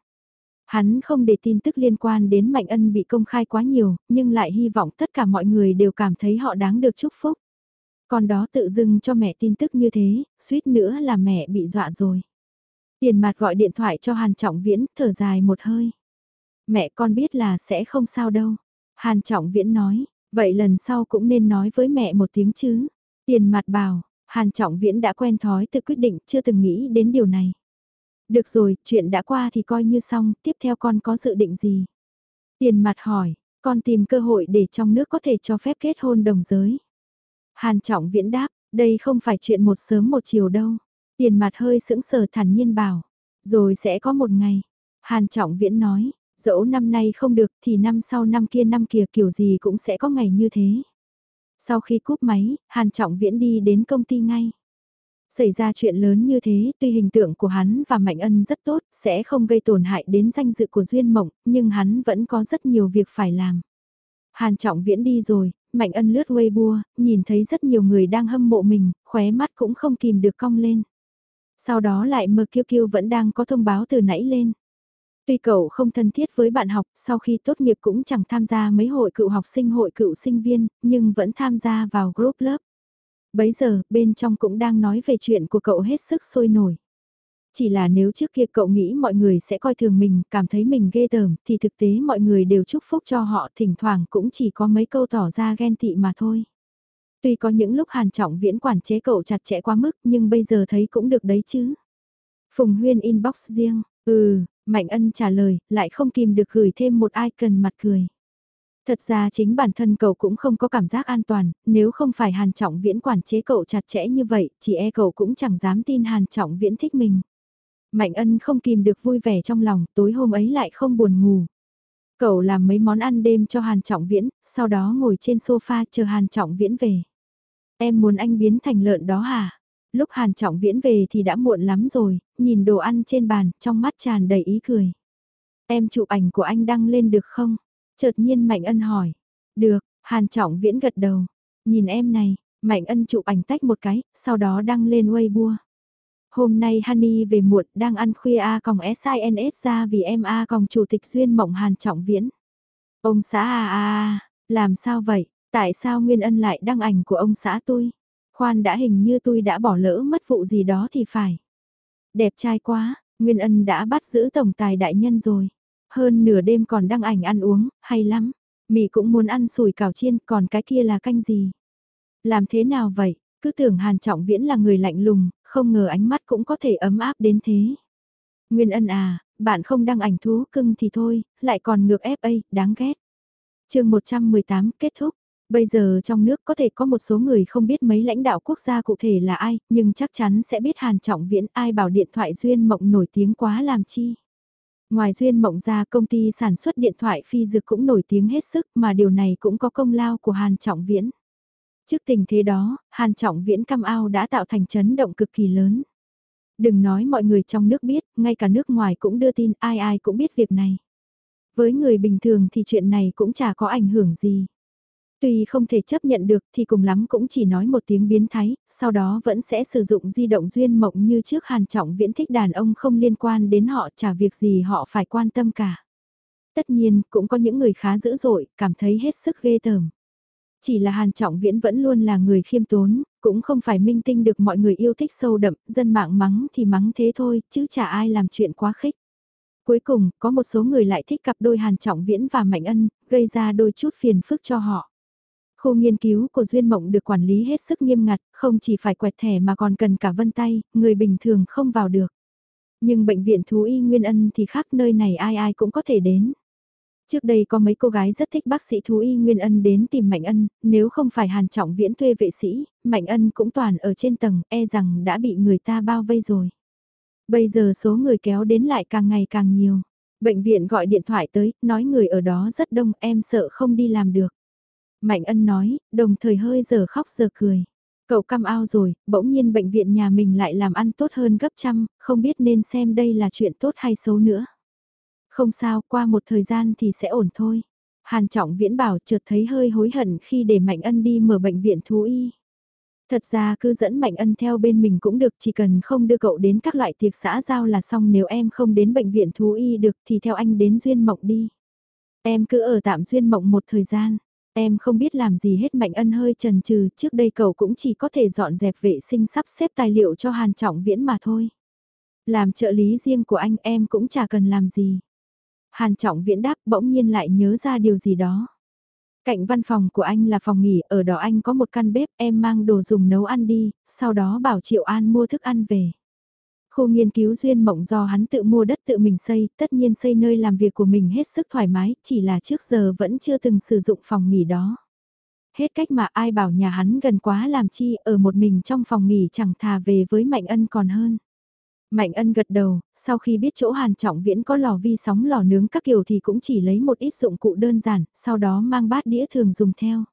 Hắn không để tin tức liên quan đến Mạnh Ân bị công khai quá nhiều, nhưng lại hy vọng tất cả mọi người đều cảm thấy họ đáng được chúc phúc. Còn đó tự dưng cho mẹ tin tức như thế, suýt nữa là mẹ bị dọa rồi. Tiền mặt gọi điện thoại cho Hàn Trọng Viễn, thở dài một hơi. Mẹ con biết là sẽ không sao đâu. Hàn Trọng Viễn nói, Vậy lần sau cũng nên nói với mẹ một tiếng chứ. Tiền mặt bảo, Hàn Trọng Viễn đã quen thói tự quyết định chưa từng nghĩ đến điều này. Được rồi, chuyện đã qua thì coi như xong, tiếp theo con có dự định gì? Tiền mặt hỏi, con tìm cơ hội để trong nước có thể cho phép kết hôn đồng giới. Hàn Trọng Viễn đáp, đây không phải chuyện một sớm một chiều đâu. Tiền mặt hơi sững sờ thản nhiên bảo, rồi sẽ có một ngày. Hàn Trọng Viễn nói, dẫu năm nay không được thì năm sau năm kia năm kia kiểu gì cũng sẽ có ngày như thế. Sau khi cúp máy, Hàn Trọng Viễn đi đến công ty ngay. Xảy ra chuyện lớn như thế, tuy hình tượng của hắn và Mạnh Ân rất tốt, sẽ không gây tổn hại đến danh dự của Duyên Mộng, nhưng hắn vẫn có rất nhiều việc phải làm. Hàn Trọng Viễn đi rồi, Mạnh Ân lướt Weibo, nhìn thấy rất nhiều người đang hâm mộ mình, khóe mắt cũng không kìm được cong lên. Sau đó lại mơ kiêu kiêu vẫn đang có thông báo từ nãy lên. Tuy cậu không thân thiết với bạn học, sau khi tốt nghiệp cũng chẳng tham gia mấy hội cựu học sinh hội cựu sinh viên, nhưng vẫn tham gia vào group lớp. Bấy giờ, bên trong cũng đang nói về chuyện của cậu hết sức sôi nổi. Chỉ là nếu trước kia cậu nghĩ mọi người sẽ coi thường mình, cảm thấy mình ghê tởm, thì thực tế mọi người đều chúc phúc cho họ, thỉnh thoảng cũng chỉ có mấy câu tỏ ra ghen tị mà thôi. Tuy có những lúc Hàn Trọng Viễn quản chế cậu chặt chẽ quá mức, nhưng bây giờ thấy cũng được đấy chứ. Phùng Huyên inbox riêng, ừ, Mạnh Ân trả lời, lại không kìm được gửi thêm một icon mặt cười. Thật ra chính bản thân cậu cũng không có cảm giác an toàn, nếu không phải Hàn Trọng Viễn quản chế cậu chặt chẽ như vậy, chỉ e cậu cũng chẳng dám tin Hàn Trọng Viễn thích mình. Mạnh ân không kìm được vui vẻ trong lòng, tối hôm ấy lại không buồn ngủ. Cậu làm mấy món ăn đêm cho Hàn Trọng Viễn, sau đó ngồi trên sofa chờ Hàn Trọng Viễn về. Em muốn anh biến thành lợn đó hả? Lúc Hàn Trọng Viễn về thì đã muộn lắm rồi, nhìn đồ ăn trên bàn, trong mắt tràn đầy ý cười. Em chụp ảnh của anh đăng lên được không? Chợt nhiên Mạnh Ân hỏi. Được, Hàn Trọng Viễn gật đầu. Nhìn em này, Mạnh Ân chụp ảnh tách một cái, sau đó đăng lên Weibo. Hôm nay Honey về muộn đang ăn khuya A còng SINS ra vì em A còng chủ tịch duyên mộng Hàn Trọng Viễn. Ông xã A A, làm sao vậy? Tại sao Nguyên Ân lại đăng ảnh của ông xã tôi? Khoan đã hình như tôi đã bỏ lỡ mất vụ gì đó thì phải. Đẹp trai quá, Nguyên Ân đã bắt giữ tổng tài đại nhân rồi. Hơn nửa đêm còn đăng ảnh ăn uống, hay lắm. Mị cũng muốn ăn sủi cảo chiên, còn cái kia là canh gì? Làm thế nào vậy? Cứ tưởng Hàn Trọng Viễn là người lạnh lùng, không ngờ ánh mắt cũng có thể ấm áp đến thế. Nguyên ân à, bạn không đăng ảnh thú cưng thì thôi, lại còn ngược FA, đáng ghét. chương 118 kết thúc. Bây giờ trong nước có thể có một số người không biết mấy lãnh đạo quốc gia cụ thể là ai, nhưng chắc chắn sẽ biết Hàn Trọng Viễn ai bảo điện thoại Duyên Mộng nổi tiếng quá làm chi. Ngoài Duyên Mộng ra công ty sản xuất điện thoại phi dược cũng nổi tiếng hết sức mà điều này cũng có công lao của Hàn Trọng Viễn. Trước tình thế đó, Hàn Trọng Viễn cam ao đã tạo thành chấn động cực kỳ lớn. Đừng nói mọi người trong nước biết, ngay cả nước ngoài cũng đưa tin ai ai cũng biết việc này. Với người bình thường thì chuyện này cũng chả có ảnh hưởng gì. Tuy không thể chấp nhận được thì cùng lắm cũng chỉ nói một tiếng biến thái, sau đó vẫn sẽ sử dụng di động duyên mộng như trước Hàn Trọng Viễn thích đàn ông không liên quan đến họ chả việc gì họ phải quan tâm cả. Tất nhiên, cũng có những người khá dữ dội, cảm thấy hết sức ghê tởm. Chỉ là Hàn Trọng Viễn vẫn luôn là người khiêm tốn, cũng không phải minh tinh được mọi người yêu thích sâu đậm, dân mạng mắng thì mắng thế thôi, chứ chả ai làm chuyện quá khích. Cuối cùng, có một số người lại thích cặp đôi Hàn Trọng Viễn và Mạnh Ân, gây ra đôi chút phiền phức cho họ. Khu nghiên cứu của Duyên Mộng được quản lý hết sức nghiêm ngặt, không chỉ phải quẹt thẻ mà còn cần cả vân tay, người bình thường không vào được. Nhưng bệnh viện thú y Nguyên Ân thì khác nơi này ai ai cũng có thể đến. Trước đây có mấy cô gái rất thích bác sĩ thú y Nguyên Ân đến tìm Mạnh Ân, nếu không phải Hàn Trọng Viễn thuê vệ sĩ, Mạnh Ân cũng toàn ở trên tầng, e rằng đã bị người ta bao vây rồi. Bây giờ số người kéo đến lại càng ngày càng nhiều. Bệnh viện gọi điện thoại tới, nói người ở đó rất đông, em sợ không đi làm được. Mạnh Ân nói, đồng thời hơi giờ khóc giờ cười. Cậu cam ao rồi, bỗng nhiên bệnh viện nhà mình lại làm ăn tốt hơn gấp trăm, không biết nên xem đây là chuyện tốt hay xấu nữa. Không sao, qua một thời gian thì sẽ ổn thôi. Hàn Trọng Viễn bảo chợt thấy hơi hối hận khi để Mạnh Ân đi mở bệnh viện thú y. Thật ra cứ dẫn Mạnh Ân theo bên mình cũng được chỉ cần không đưa cậu đến các loại tiệc xã giao là xong nếu em không đến bệnh viện thú y được thì theo anh đến Duyên Mộng đi. Em cứ ở tạm Duyên Mộng một thời gian. Em không biết làm gì hết Mạnh Ân hơi trần trừ trước đây cậu cũng chỉ có thể dọn dẹp vệ sinh sắp xếp tài liệu cho Hàn Trọng Viễn mà thôi. Làm trợ lý riêng của anh em cũng chả cần làm gì. Hàn Trọng Viễn đáp bỗng nhiên lại nhớ ra điều gì đó. Cạnh văn phòng của anh là phòng nghỉ, ở đó anh có một căn bếp, em mang đồ dùng nấu ăn đi, sau đó bảo Triệu An mua thức ăn về. Khu nghiên cứu duyên mộng do hắn tự mua đất tự mình xây, tất nhiên xây nơi làm việc của mình hết sức thoải mái, chỉ là trước giờ vẫn chưa từng sử dụng phòng nghỉ đó. Hết cách mà ai bảo nhà hắn gần quá làm chi, ở một mình trong phòng nghỉ chẳng thà về với Mạnh Ân còn hơn. Mạnh ân gật đầu, sau khi biết chỗ hàn trọng viễn có lò vi sóng lò nướng các kiểu thì cũng chỉ lấy một ít dụng cụ đơn giản, sau đó mang bát đĩa thường dùng theo.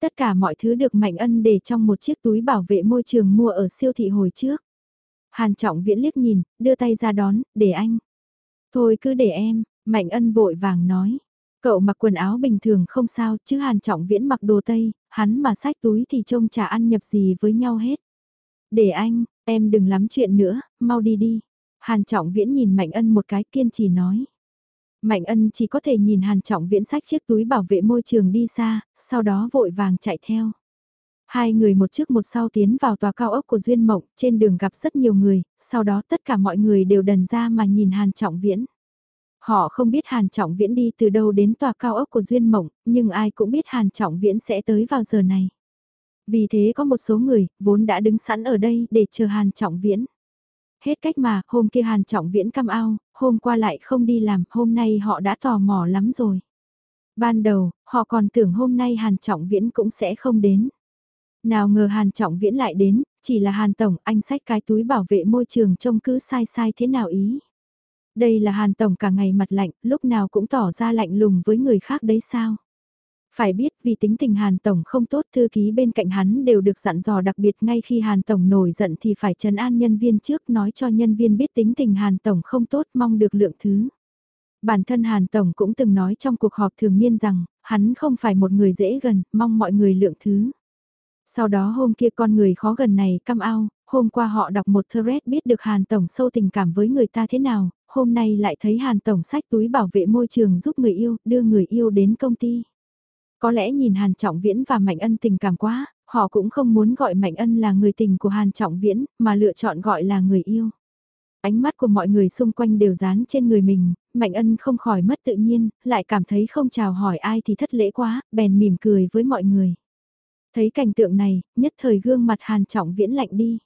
Tất cả mọi thứ được Mạnh ân để trong một chiếc túi bảo vệ môi trường mua ở siêu thị hồi trước. Hàn trọng viễn liếc nhìn, đưa tay ra đón, để anh. Thôi cứ để em, Mạnh ân vội vàng nói. Cậu mặc quần áo bình thường không sao, chứ Hàn trọng viễn mặc đồ tây, hắn mà sách túi thì trông chả ăn nhập gì với nhau hết. Để anh, Em đừng lắm chuyện nữa, mau đi đi. Hàn Trọng Viễn nhìn Mạnh Ân một cái kiên trì nói. Mạnh Ân chỉ có thể nhìn Hàn Trọng Viễn sách chiếc túi bảo vệ môi trường đi xa, sau đó vội vàng chạy theo. Hai người một trước một sau tiến vào tòa cao ốc của Duyên Mộng, trên đường gặp rất nhiều người, sau đó tất cả mọi người đều đần ra mà nhìn Hàn Trọng Viễn. Họ không biết Hàn Trọng Viễn đi từ đâu đến tòa cao ốc của Duyên Mộng, nhưng ai cũng biết Hàn Trọng Viễn sẽ tới vào giờ này. Vì thế có một số người, vốn đã đứng sẵn ở đây để chờ Hàn Trọng Viễn. Hết cách mà, hôm kia Hàn Trọng Viễn cam ao, hôm qua lại không đi làm, hôm nay họ đã tò mò lắm rồi. Ban đầu, họ còn tưởng hôm nay Hàn Trọng Viễn cũng sẽ không đến. Nào ngờ Hàn Trọng Viễn lại đến, chỉ là Hàn Tổng, anh sách cái túi bảo vệ môi trường trông cứ sai sai thế nào ý. Đây là Hàn Tổng cả ngày mặt lạnh, lúc nào cũng tỏ ra lạnh lùng với người khác đấy sao. Phải biết vì tính tình Hàn Tổng không tốt thư ký bên cạnh hắn đều được dặn dò đặc biệt ngay khi Hàn Tổng nổi giận thì phải trấn an nhân viên trước nói cho nhân viên biết tính tình Hàn Tổng không tốt mong được lượng thứ. Bản thân Hàn Tổng cũng từng nói trong cuộc họp thường niên rằng, hắn không phải một người dễ gần, mong mọi người lượng thứ. Sau đó hôm kia con người khó gần này căm ao, hôm qua họ đọc một thread biết được Hàn Tổng sâu tình cảm với người ta thế nào, hôm nay lại thấy Hàn Tổng sách túi bảo vệ môi trường giúp người yêu, đưa người yêu đến công ty. Có lẽ nhìn Hàn Trọng Viễn và Mạnh Ân tình cảm quá, họ cũng không muốn gọi Mạnh Ân là người tình của Hàn Trọng Viễn, mà lựa chọn gọi là người yêu. Ánh mắt của mọi người xung quanh đều dán trên người mình, Mạnh Ân không khỏi mất tự nhiên, lại cảm thấy không chào hỏi ai thì thất lễ quá, bèn mỉm cười với mọi người. Thấy cảnh tượng này, nhất thời gương mặt Hàn Trọng Viễn lạnh đi.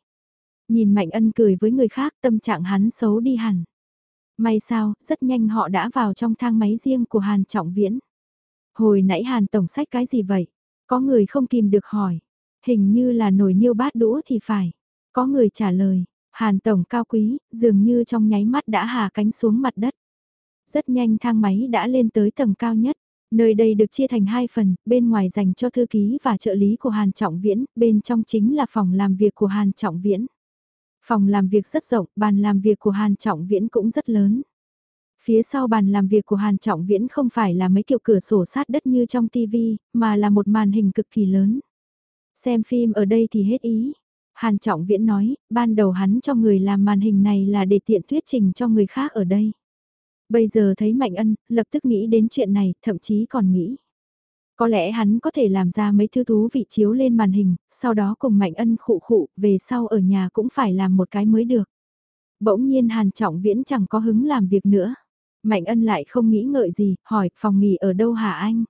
Nhìn Mạnh Ân cười với người khác tâm trạng hắn xấu đi hẳn. May sao, rất nhanh họ đã vào trong thang máy riêng của Hàn Trọng Viễn. Hồi nãy Hàn Tổng sách cái gì vậy? Có người không kìm được hỏi. Hình như là nồi niêu bát đũa thì phải. Có người trả lời. Hàn Tổng cao quý, dường như trong nháy mắt đã hạ cánh xuống mặt đất. Rất nhanh thang máy đã lên tới tầng cao nhất. Nơi đây được chia thành hai phần, bên ngoài dành cho thư ký và trợ lý của Hàn Trọng Viễn, bên trong chính là phòng làm việc của Hàn Trọng Viễn. Phòng làm việc rất rộng, bàn làm việc của Hàn Trọng Viễn cũng rất lớn. Phía sau bàn làm việc của Hàn Trọng Viễn không phải là mấy kiểu cửa sổ sát đất như trong TV, mà là một màn hình cực kỳ lớn. Xem phim ở đây thì hết ý. Hàn Trọng Viễn nói, ban đầu hắn cho người làm màn hình này là để tiện thuyết trình cho người khác ở đây. Bây giờ thấy Mạnh Ân, lập tức nghĩ đến chuyện này, thậm chí còn nghĩ. Có lẽ hắn có thể làm ra mấy thứ thú vị chiếu lên màn hình, sau đó cùng Mạnh Ân khụ khụ, về sau ở nhà cũng phải làm một cái mới được. Bỗng nhiên Hàn Trọng Viễn chẳng có hứng làm việc nữa. Mạnh ân lại không nghĩ ngợi gì, hỏi, phòng nghỉ ở đâu hả anh?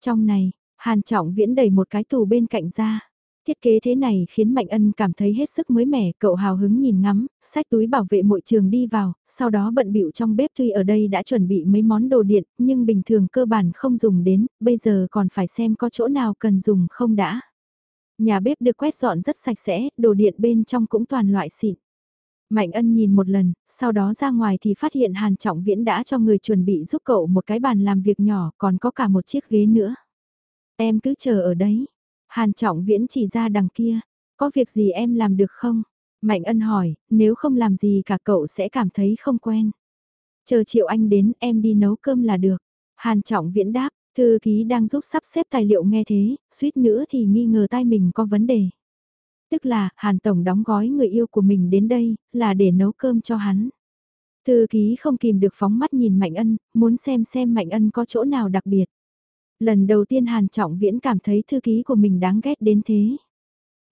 Trong này, Hàn Trọng Viễn đẩy một cái tù bên cạnh ra. Thiết kế thế này khiến Mạnh Ân cảm thấy hết sức mới mẻ, cậu hào hứng nhìn ngắm, xách túi bảo vệ mội trường đi vào, sau đó bận bịu trong bếp tuy ở đây đã chuẩn bị mấy món đồ điện, nhưng bình thường cơ bản không dùng đến, bây giờ còn phải xem có chỗ nào cần dùng không đã. Nhà bếp được quét dọn rất sạch sẽ, đồ điện bên trong cũng toàn loại xịn. Mạnh ân nhìn một lần, sau đó ra ngoài thì phát hiện Hàn Trọng Viễn đã cho người chuẩn bị giúp cậu một cái bàn làm việc nhỏ, còn có cả một chiếc ghế nữa. Em cứ chờ ở đấy. Hàn Trọng Viễn chỉ ra đằng kia. Có việc gì em làm được không? Mạnh ân hỏi, nếu không làm gì cả cậu sẽ cảm thấy không quen. Chờ Triệu Anh đến em đi nấu cơm là được. Hàn Trọng Viễn đáp, thư ký đang giúp sắp xếp tài liệu nghe thế, suýt nữa thì nghi ngờ tai mình có vấn đề tức là Hàn Tổng đóng gói người yêu của mình đến đây, là để nấu cơm cho hắn. Thư ký không kìm được phóng mắt nhìn Mạnh Ân, muốn xem xem Mạnh Ân có chỗ nào đặc biệt. Lần đầu tiên Hàn Trọng Viễn cảm thấy thư ký của mình đáng ghét đến thế.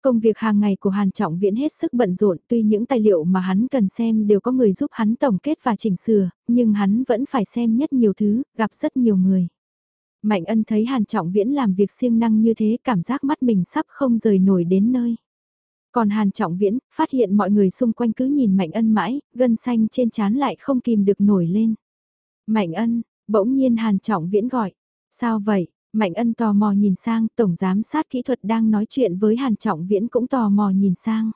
Công việc hàng ngày của Hàn Trọng Viễn hết sức bận rộn tuy những tài liệu mà hắn cần xem đều có người giúp hắn tổng kết và chỉnh sửa, nhưng hắn vẫn phải xem nhất nhiều thứ, gặp rất nhiều người. Mạnh ân thấy Hàn Trọng Viễn làm việc siêng năng như thế cảm giác mắt mình sắp không rời nổi đến nơi. Còn Hàn Trọng Viễn, phát hiện mọi người xung quanh cứ nhìn Mạnh Ân mãi, gân xanh trên trán lại không kìm được nổi lên. Mạnh Ân, bỗng nhiên Hàn Trọng Viễn gọi. Sao vậy? Mạnh Ân tò mò nhìn sang, Tổng Giám sát Kỹ thuật đang nói chuyện với Hàn Trọng Viễn cũng tò mò nhìn sang.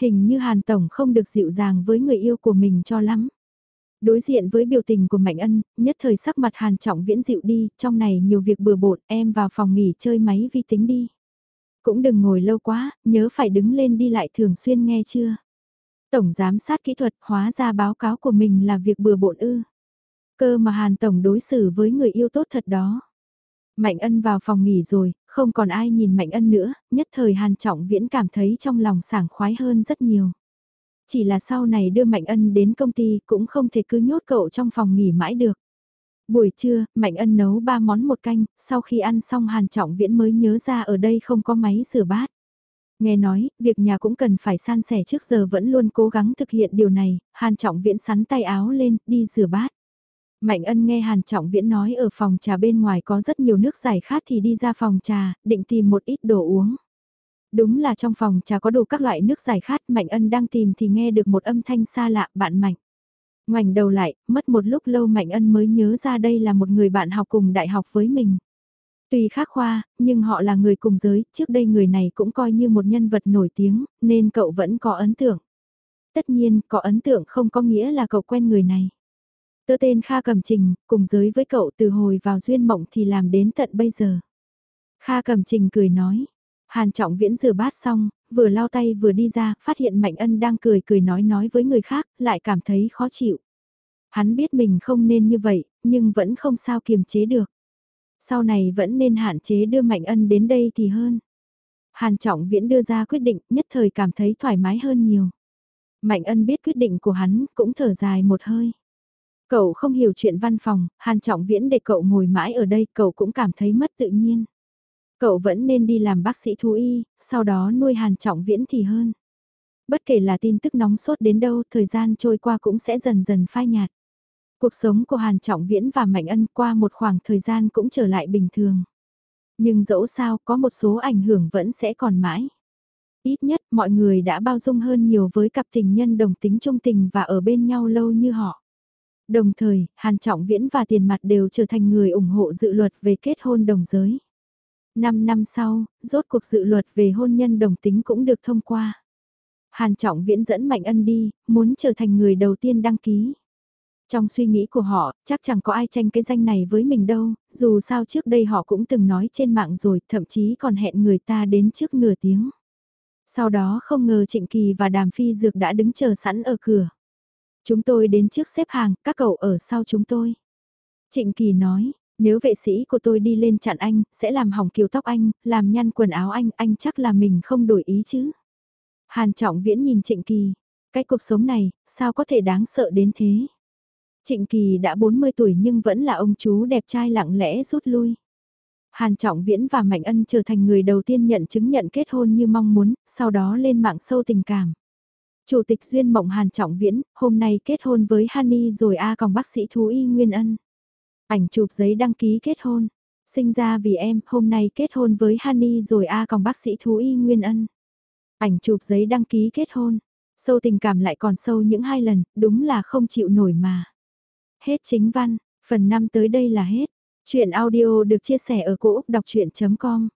Hình như Hàn Tổng không được dịu dàng với người yêu của mình cho lắm. Đối diện với biểu tình của Mạnh Ân, nhất thời sắc mặt Hàn Trọng Viễn dịu đi, trong này nhiều việc bừa bộn, em vào phòng nghỉ chơi máy vi tính đi. Cũng đừng ngồi lâu quá, nhớ phải đứng lên đi lại thường xuyên nghe chưa. Tổng giám sát kỹ thuật hóa ra báo cáo của mình là việc bừa bộn ư. Cơ mà Hàn Tổng đối xử với người yêu tốt thật đó. Mạnh Ân vào phòng nghỉ rồi, không còn ai nhìn Mạnh Ân nữa, nhất thời Hàn Trọng Viễn cảm thấy trong lòng sảng khoái hơn rất nhiều. Chỉ là sau này đưa Mạnh Ân đến công ty cũng không thể cứ nhốt cậu trong phòng nghỉ mãi được. Buổi trưa, Mạnh Ân nấu ba món một canh, sau khi ăn xong Hàn Trọng Viễn mới nhớ ra ở đây không có máy rửa bát. Nghe nói, việc nhà cũng cần phải san sẻ trước giờ vẫn luôn cố gắng thực hiện điều này, Hàn Trọng Viễn sắn tay áo lên, đi rửa bát. Mạnh ân nghe Hàn Trọng Viễn nói ở phòng trà bên ngoài có rất nhiều nước giải khát thì đi ra phòng trà, định tìm một ít đồ uống. Đúng là trong phòng trà có đủ các loại nước giải khát, Mạnh ân đang tìm thì nghe được một âm thanh xa lạ, bạn Mạnh. Ngoảnh đầu lại, mất một lúc lâu Mạnh ân mới nhớ ra đây là một người bạn học cùng đại học với mình. Tuy khác khoa, nhưng họ là người cùng giới, trước đây người này cũng coi như một nhân vật nổi tiếng, nên cậu vẫn có ấn tượng. Tất nhiên, có ấn tượng không có nghĩa là cậu quen người này. Tớ tên Kha Cầm Trình, cùng giới với cậu từ hồi vào duyên mộng thì làm đến tận bây giờ. Kha Cầm Trình cười nói. Hàn Trọng Viễn rửa bát xong, vừa lau tay vừa đi ra, phát hiện Mạnh Ân đang cười cười nói nói với người khác, lại cảm thấy khó chịu. Hắn biết mình không nên như vậy, nhưng vẫn không sao kiềm chế được. Sau này vẫn nên hạn chế đưa Mạnh Ân đến đây thì hơn. Hàn Trọng Viễn đưa ra quyết định, nhất thời cảm thấy thoải mái hơn nhiều. Mạnh Ân biết quyết định của hắn, cũng thở dài một hơi. Cậu không hiểu chuyện văn phòng, Hàn Trọng Viễn để cậu ngồi mãi ở đây, cậu cũng cảm thấy mất tự nhiên. Cậu vẫn nên đi làm bác sĩ thú y, sau đó nuôi Hàn Trọng Viễn thì hơn. Bất kể là tin tức nóng sốt đến đâu, thời gian trôi qua cũng sẽ dần dần phai nhạt. Cuộc sống của Hàn Trọng Viễn và Mạnh Ân qua một khoảng thời gian cũng trở lại bình thường. Nhưng dẫu sao có một số ảnh hưởng vẫn sẽ còn mãi. Ít nhất mọi người đã bao dung hơn nhiều với cặp tình nhân đồng tính trung tình và ở bên nhau lâu như họ. Đồng thời, Hàn Trọng Viễn và Tiền Mặt đều trở thành người ủng hộ dự luật về kết hôn đồng giới. Năm năm sau, rốt cuộc dự luật về hôn nhân đồng tính cũng được thông qua. Hàn Trọng Viễn dẫn Mạnh Ân đi, muốn trở thành người đầu tiên đăng ký. Trong suy nghĩ của họ, chắc chẳng có ai tranh cái danh này với mình đâu, dù sao trước đây họ cũng từng nói trên mạng rồi, thậm chí còn hẹn người ta đến trước nửa tiếng. Sau đó không ngờ Trịnh Kỳ và Đàm Phi Dược đã đứng chờ sẵn ở cửa. Chúng tôi đến trước xếp hàng, các cậu ở sau chúng tôi. Trịnh Kỳ nói, nếu vệ sĩ của tôi đi lên chặn anh, sẽ làm hỏng kiều tóc anh, làm nhăn quần áo anh, anh chắc là mình không đổi ý chứ. Hàn Trọng Viễn nhìn Trịnh Kỳ, cái cuộc sống này, sao có thể đáng sợ đến thế? Trịnh Kỳ đã 40 tuổi nhưng vẫn là ông chú đẹp trai lặng lẽ rút lui. Hàn Trọng Viễn và Mạnh Ân trở thành người đầu tiên nhận chứng nhận kết hôn như mong muốn, sau đó lên mạng sâu tình cảm. Chủ tịch Duyên Mộng Hàn Trọng Viễn, hôm nay kết hôn với Hani rồi A à còn bác sĩ thú y Nguyên Ân. Ảnh chụp giấy đăng ký kết hôn. Sinh ra vì em, hôm nay kết hôn với Hani rồi A à còn bác sĩ thú y Nguyên Ân. Ảnh chụp giấy đăng ký kết hôn. Sâu tình cảm lại còn sâu những hai lần, đúng là không chịu nổi mà. Hết chính văn, phần 5 tới đây là hết. Chuyện audio được chia sẻ ở cỗ đọc chuyện.com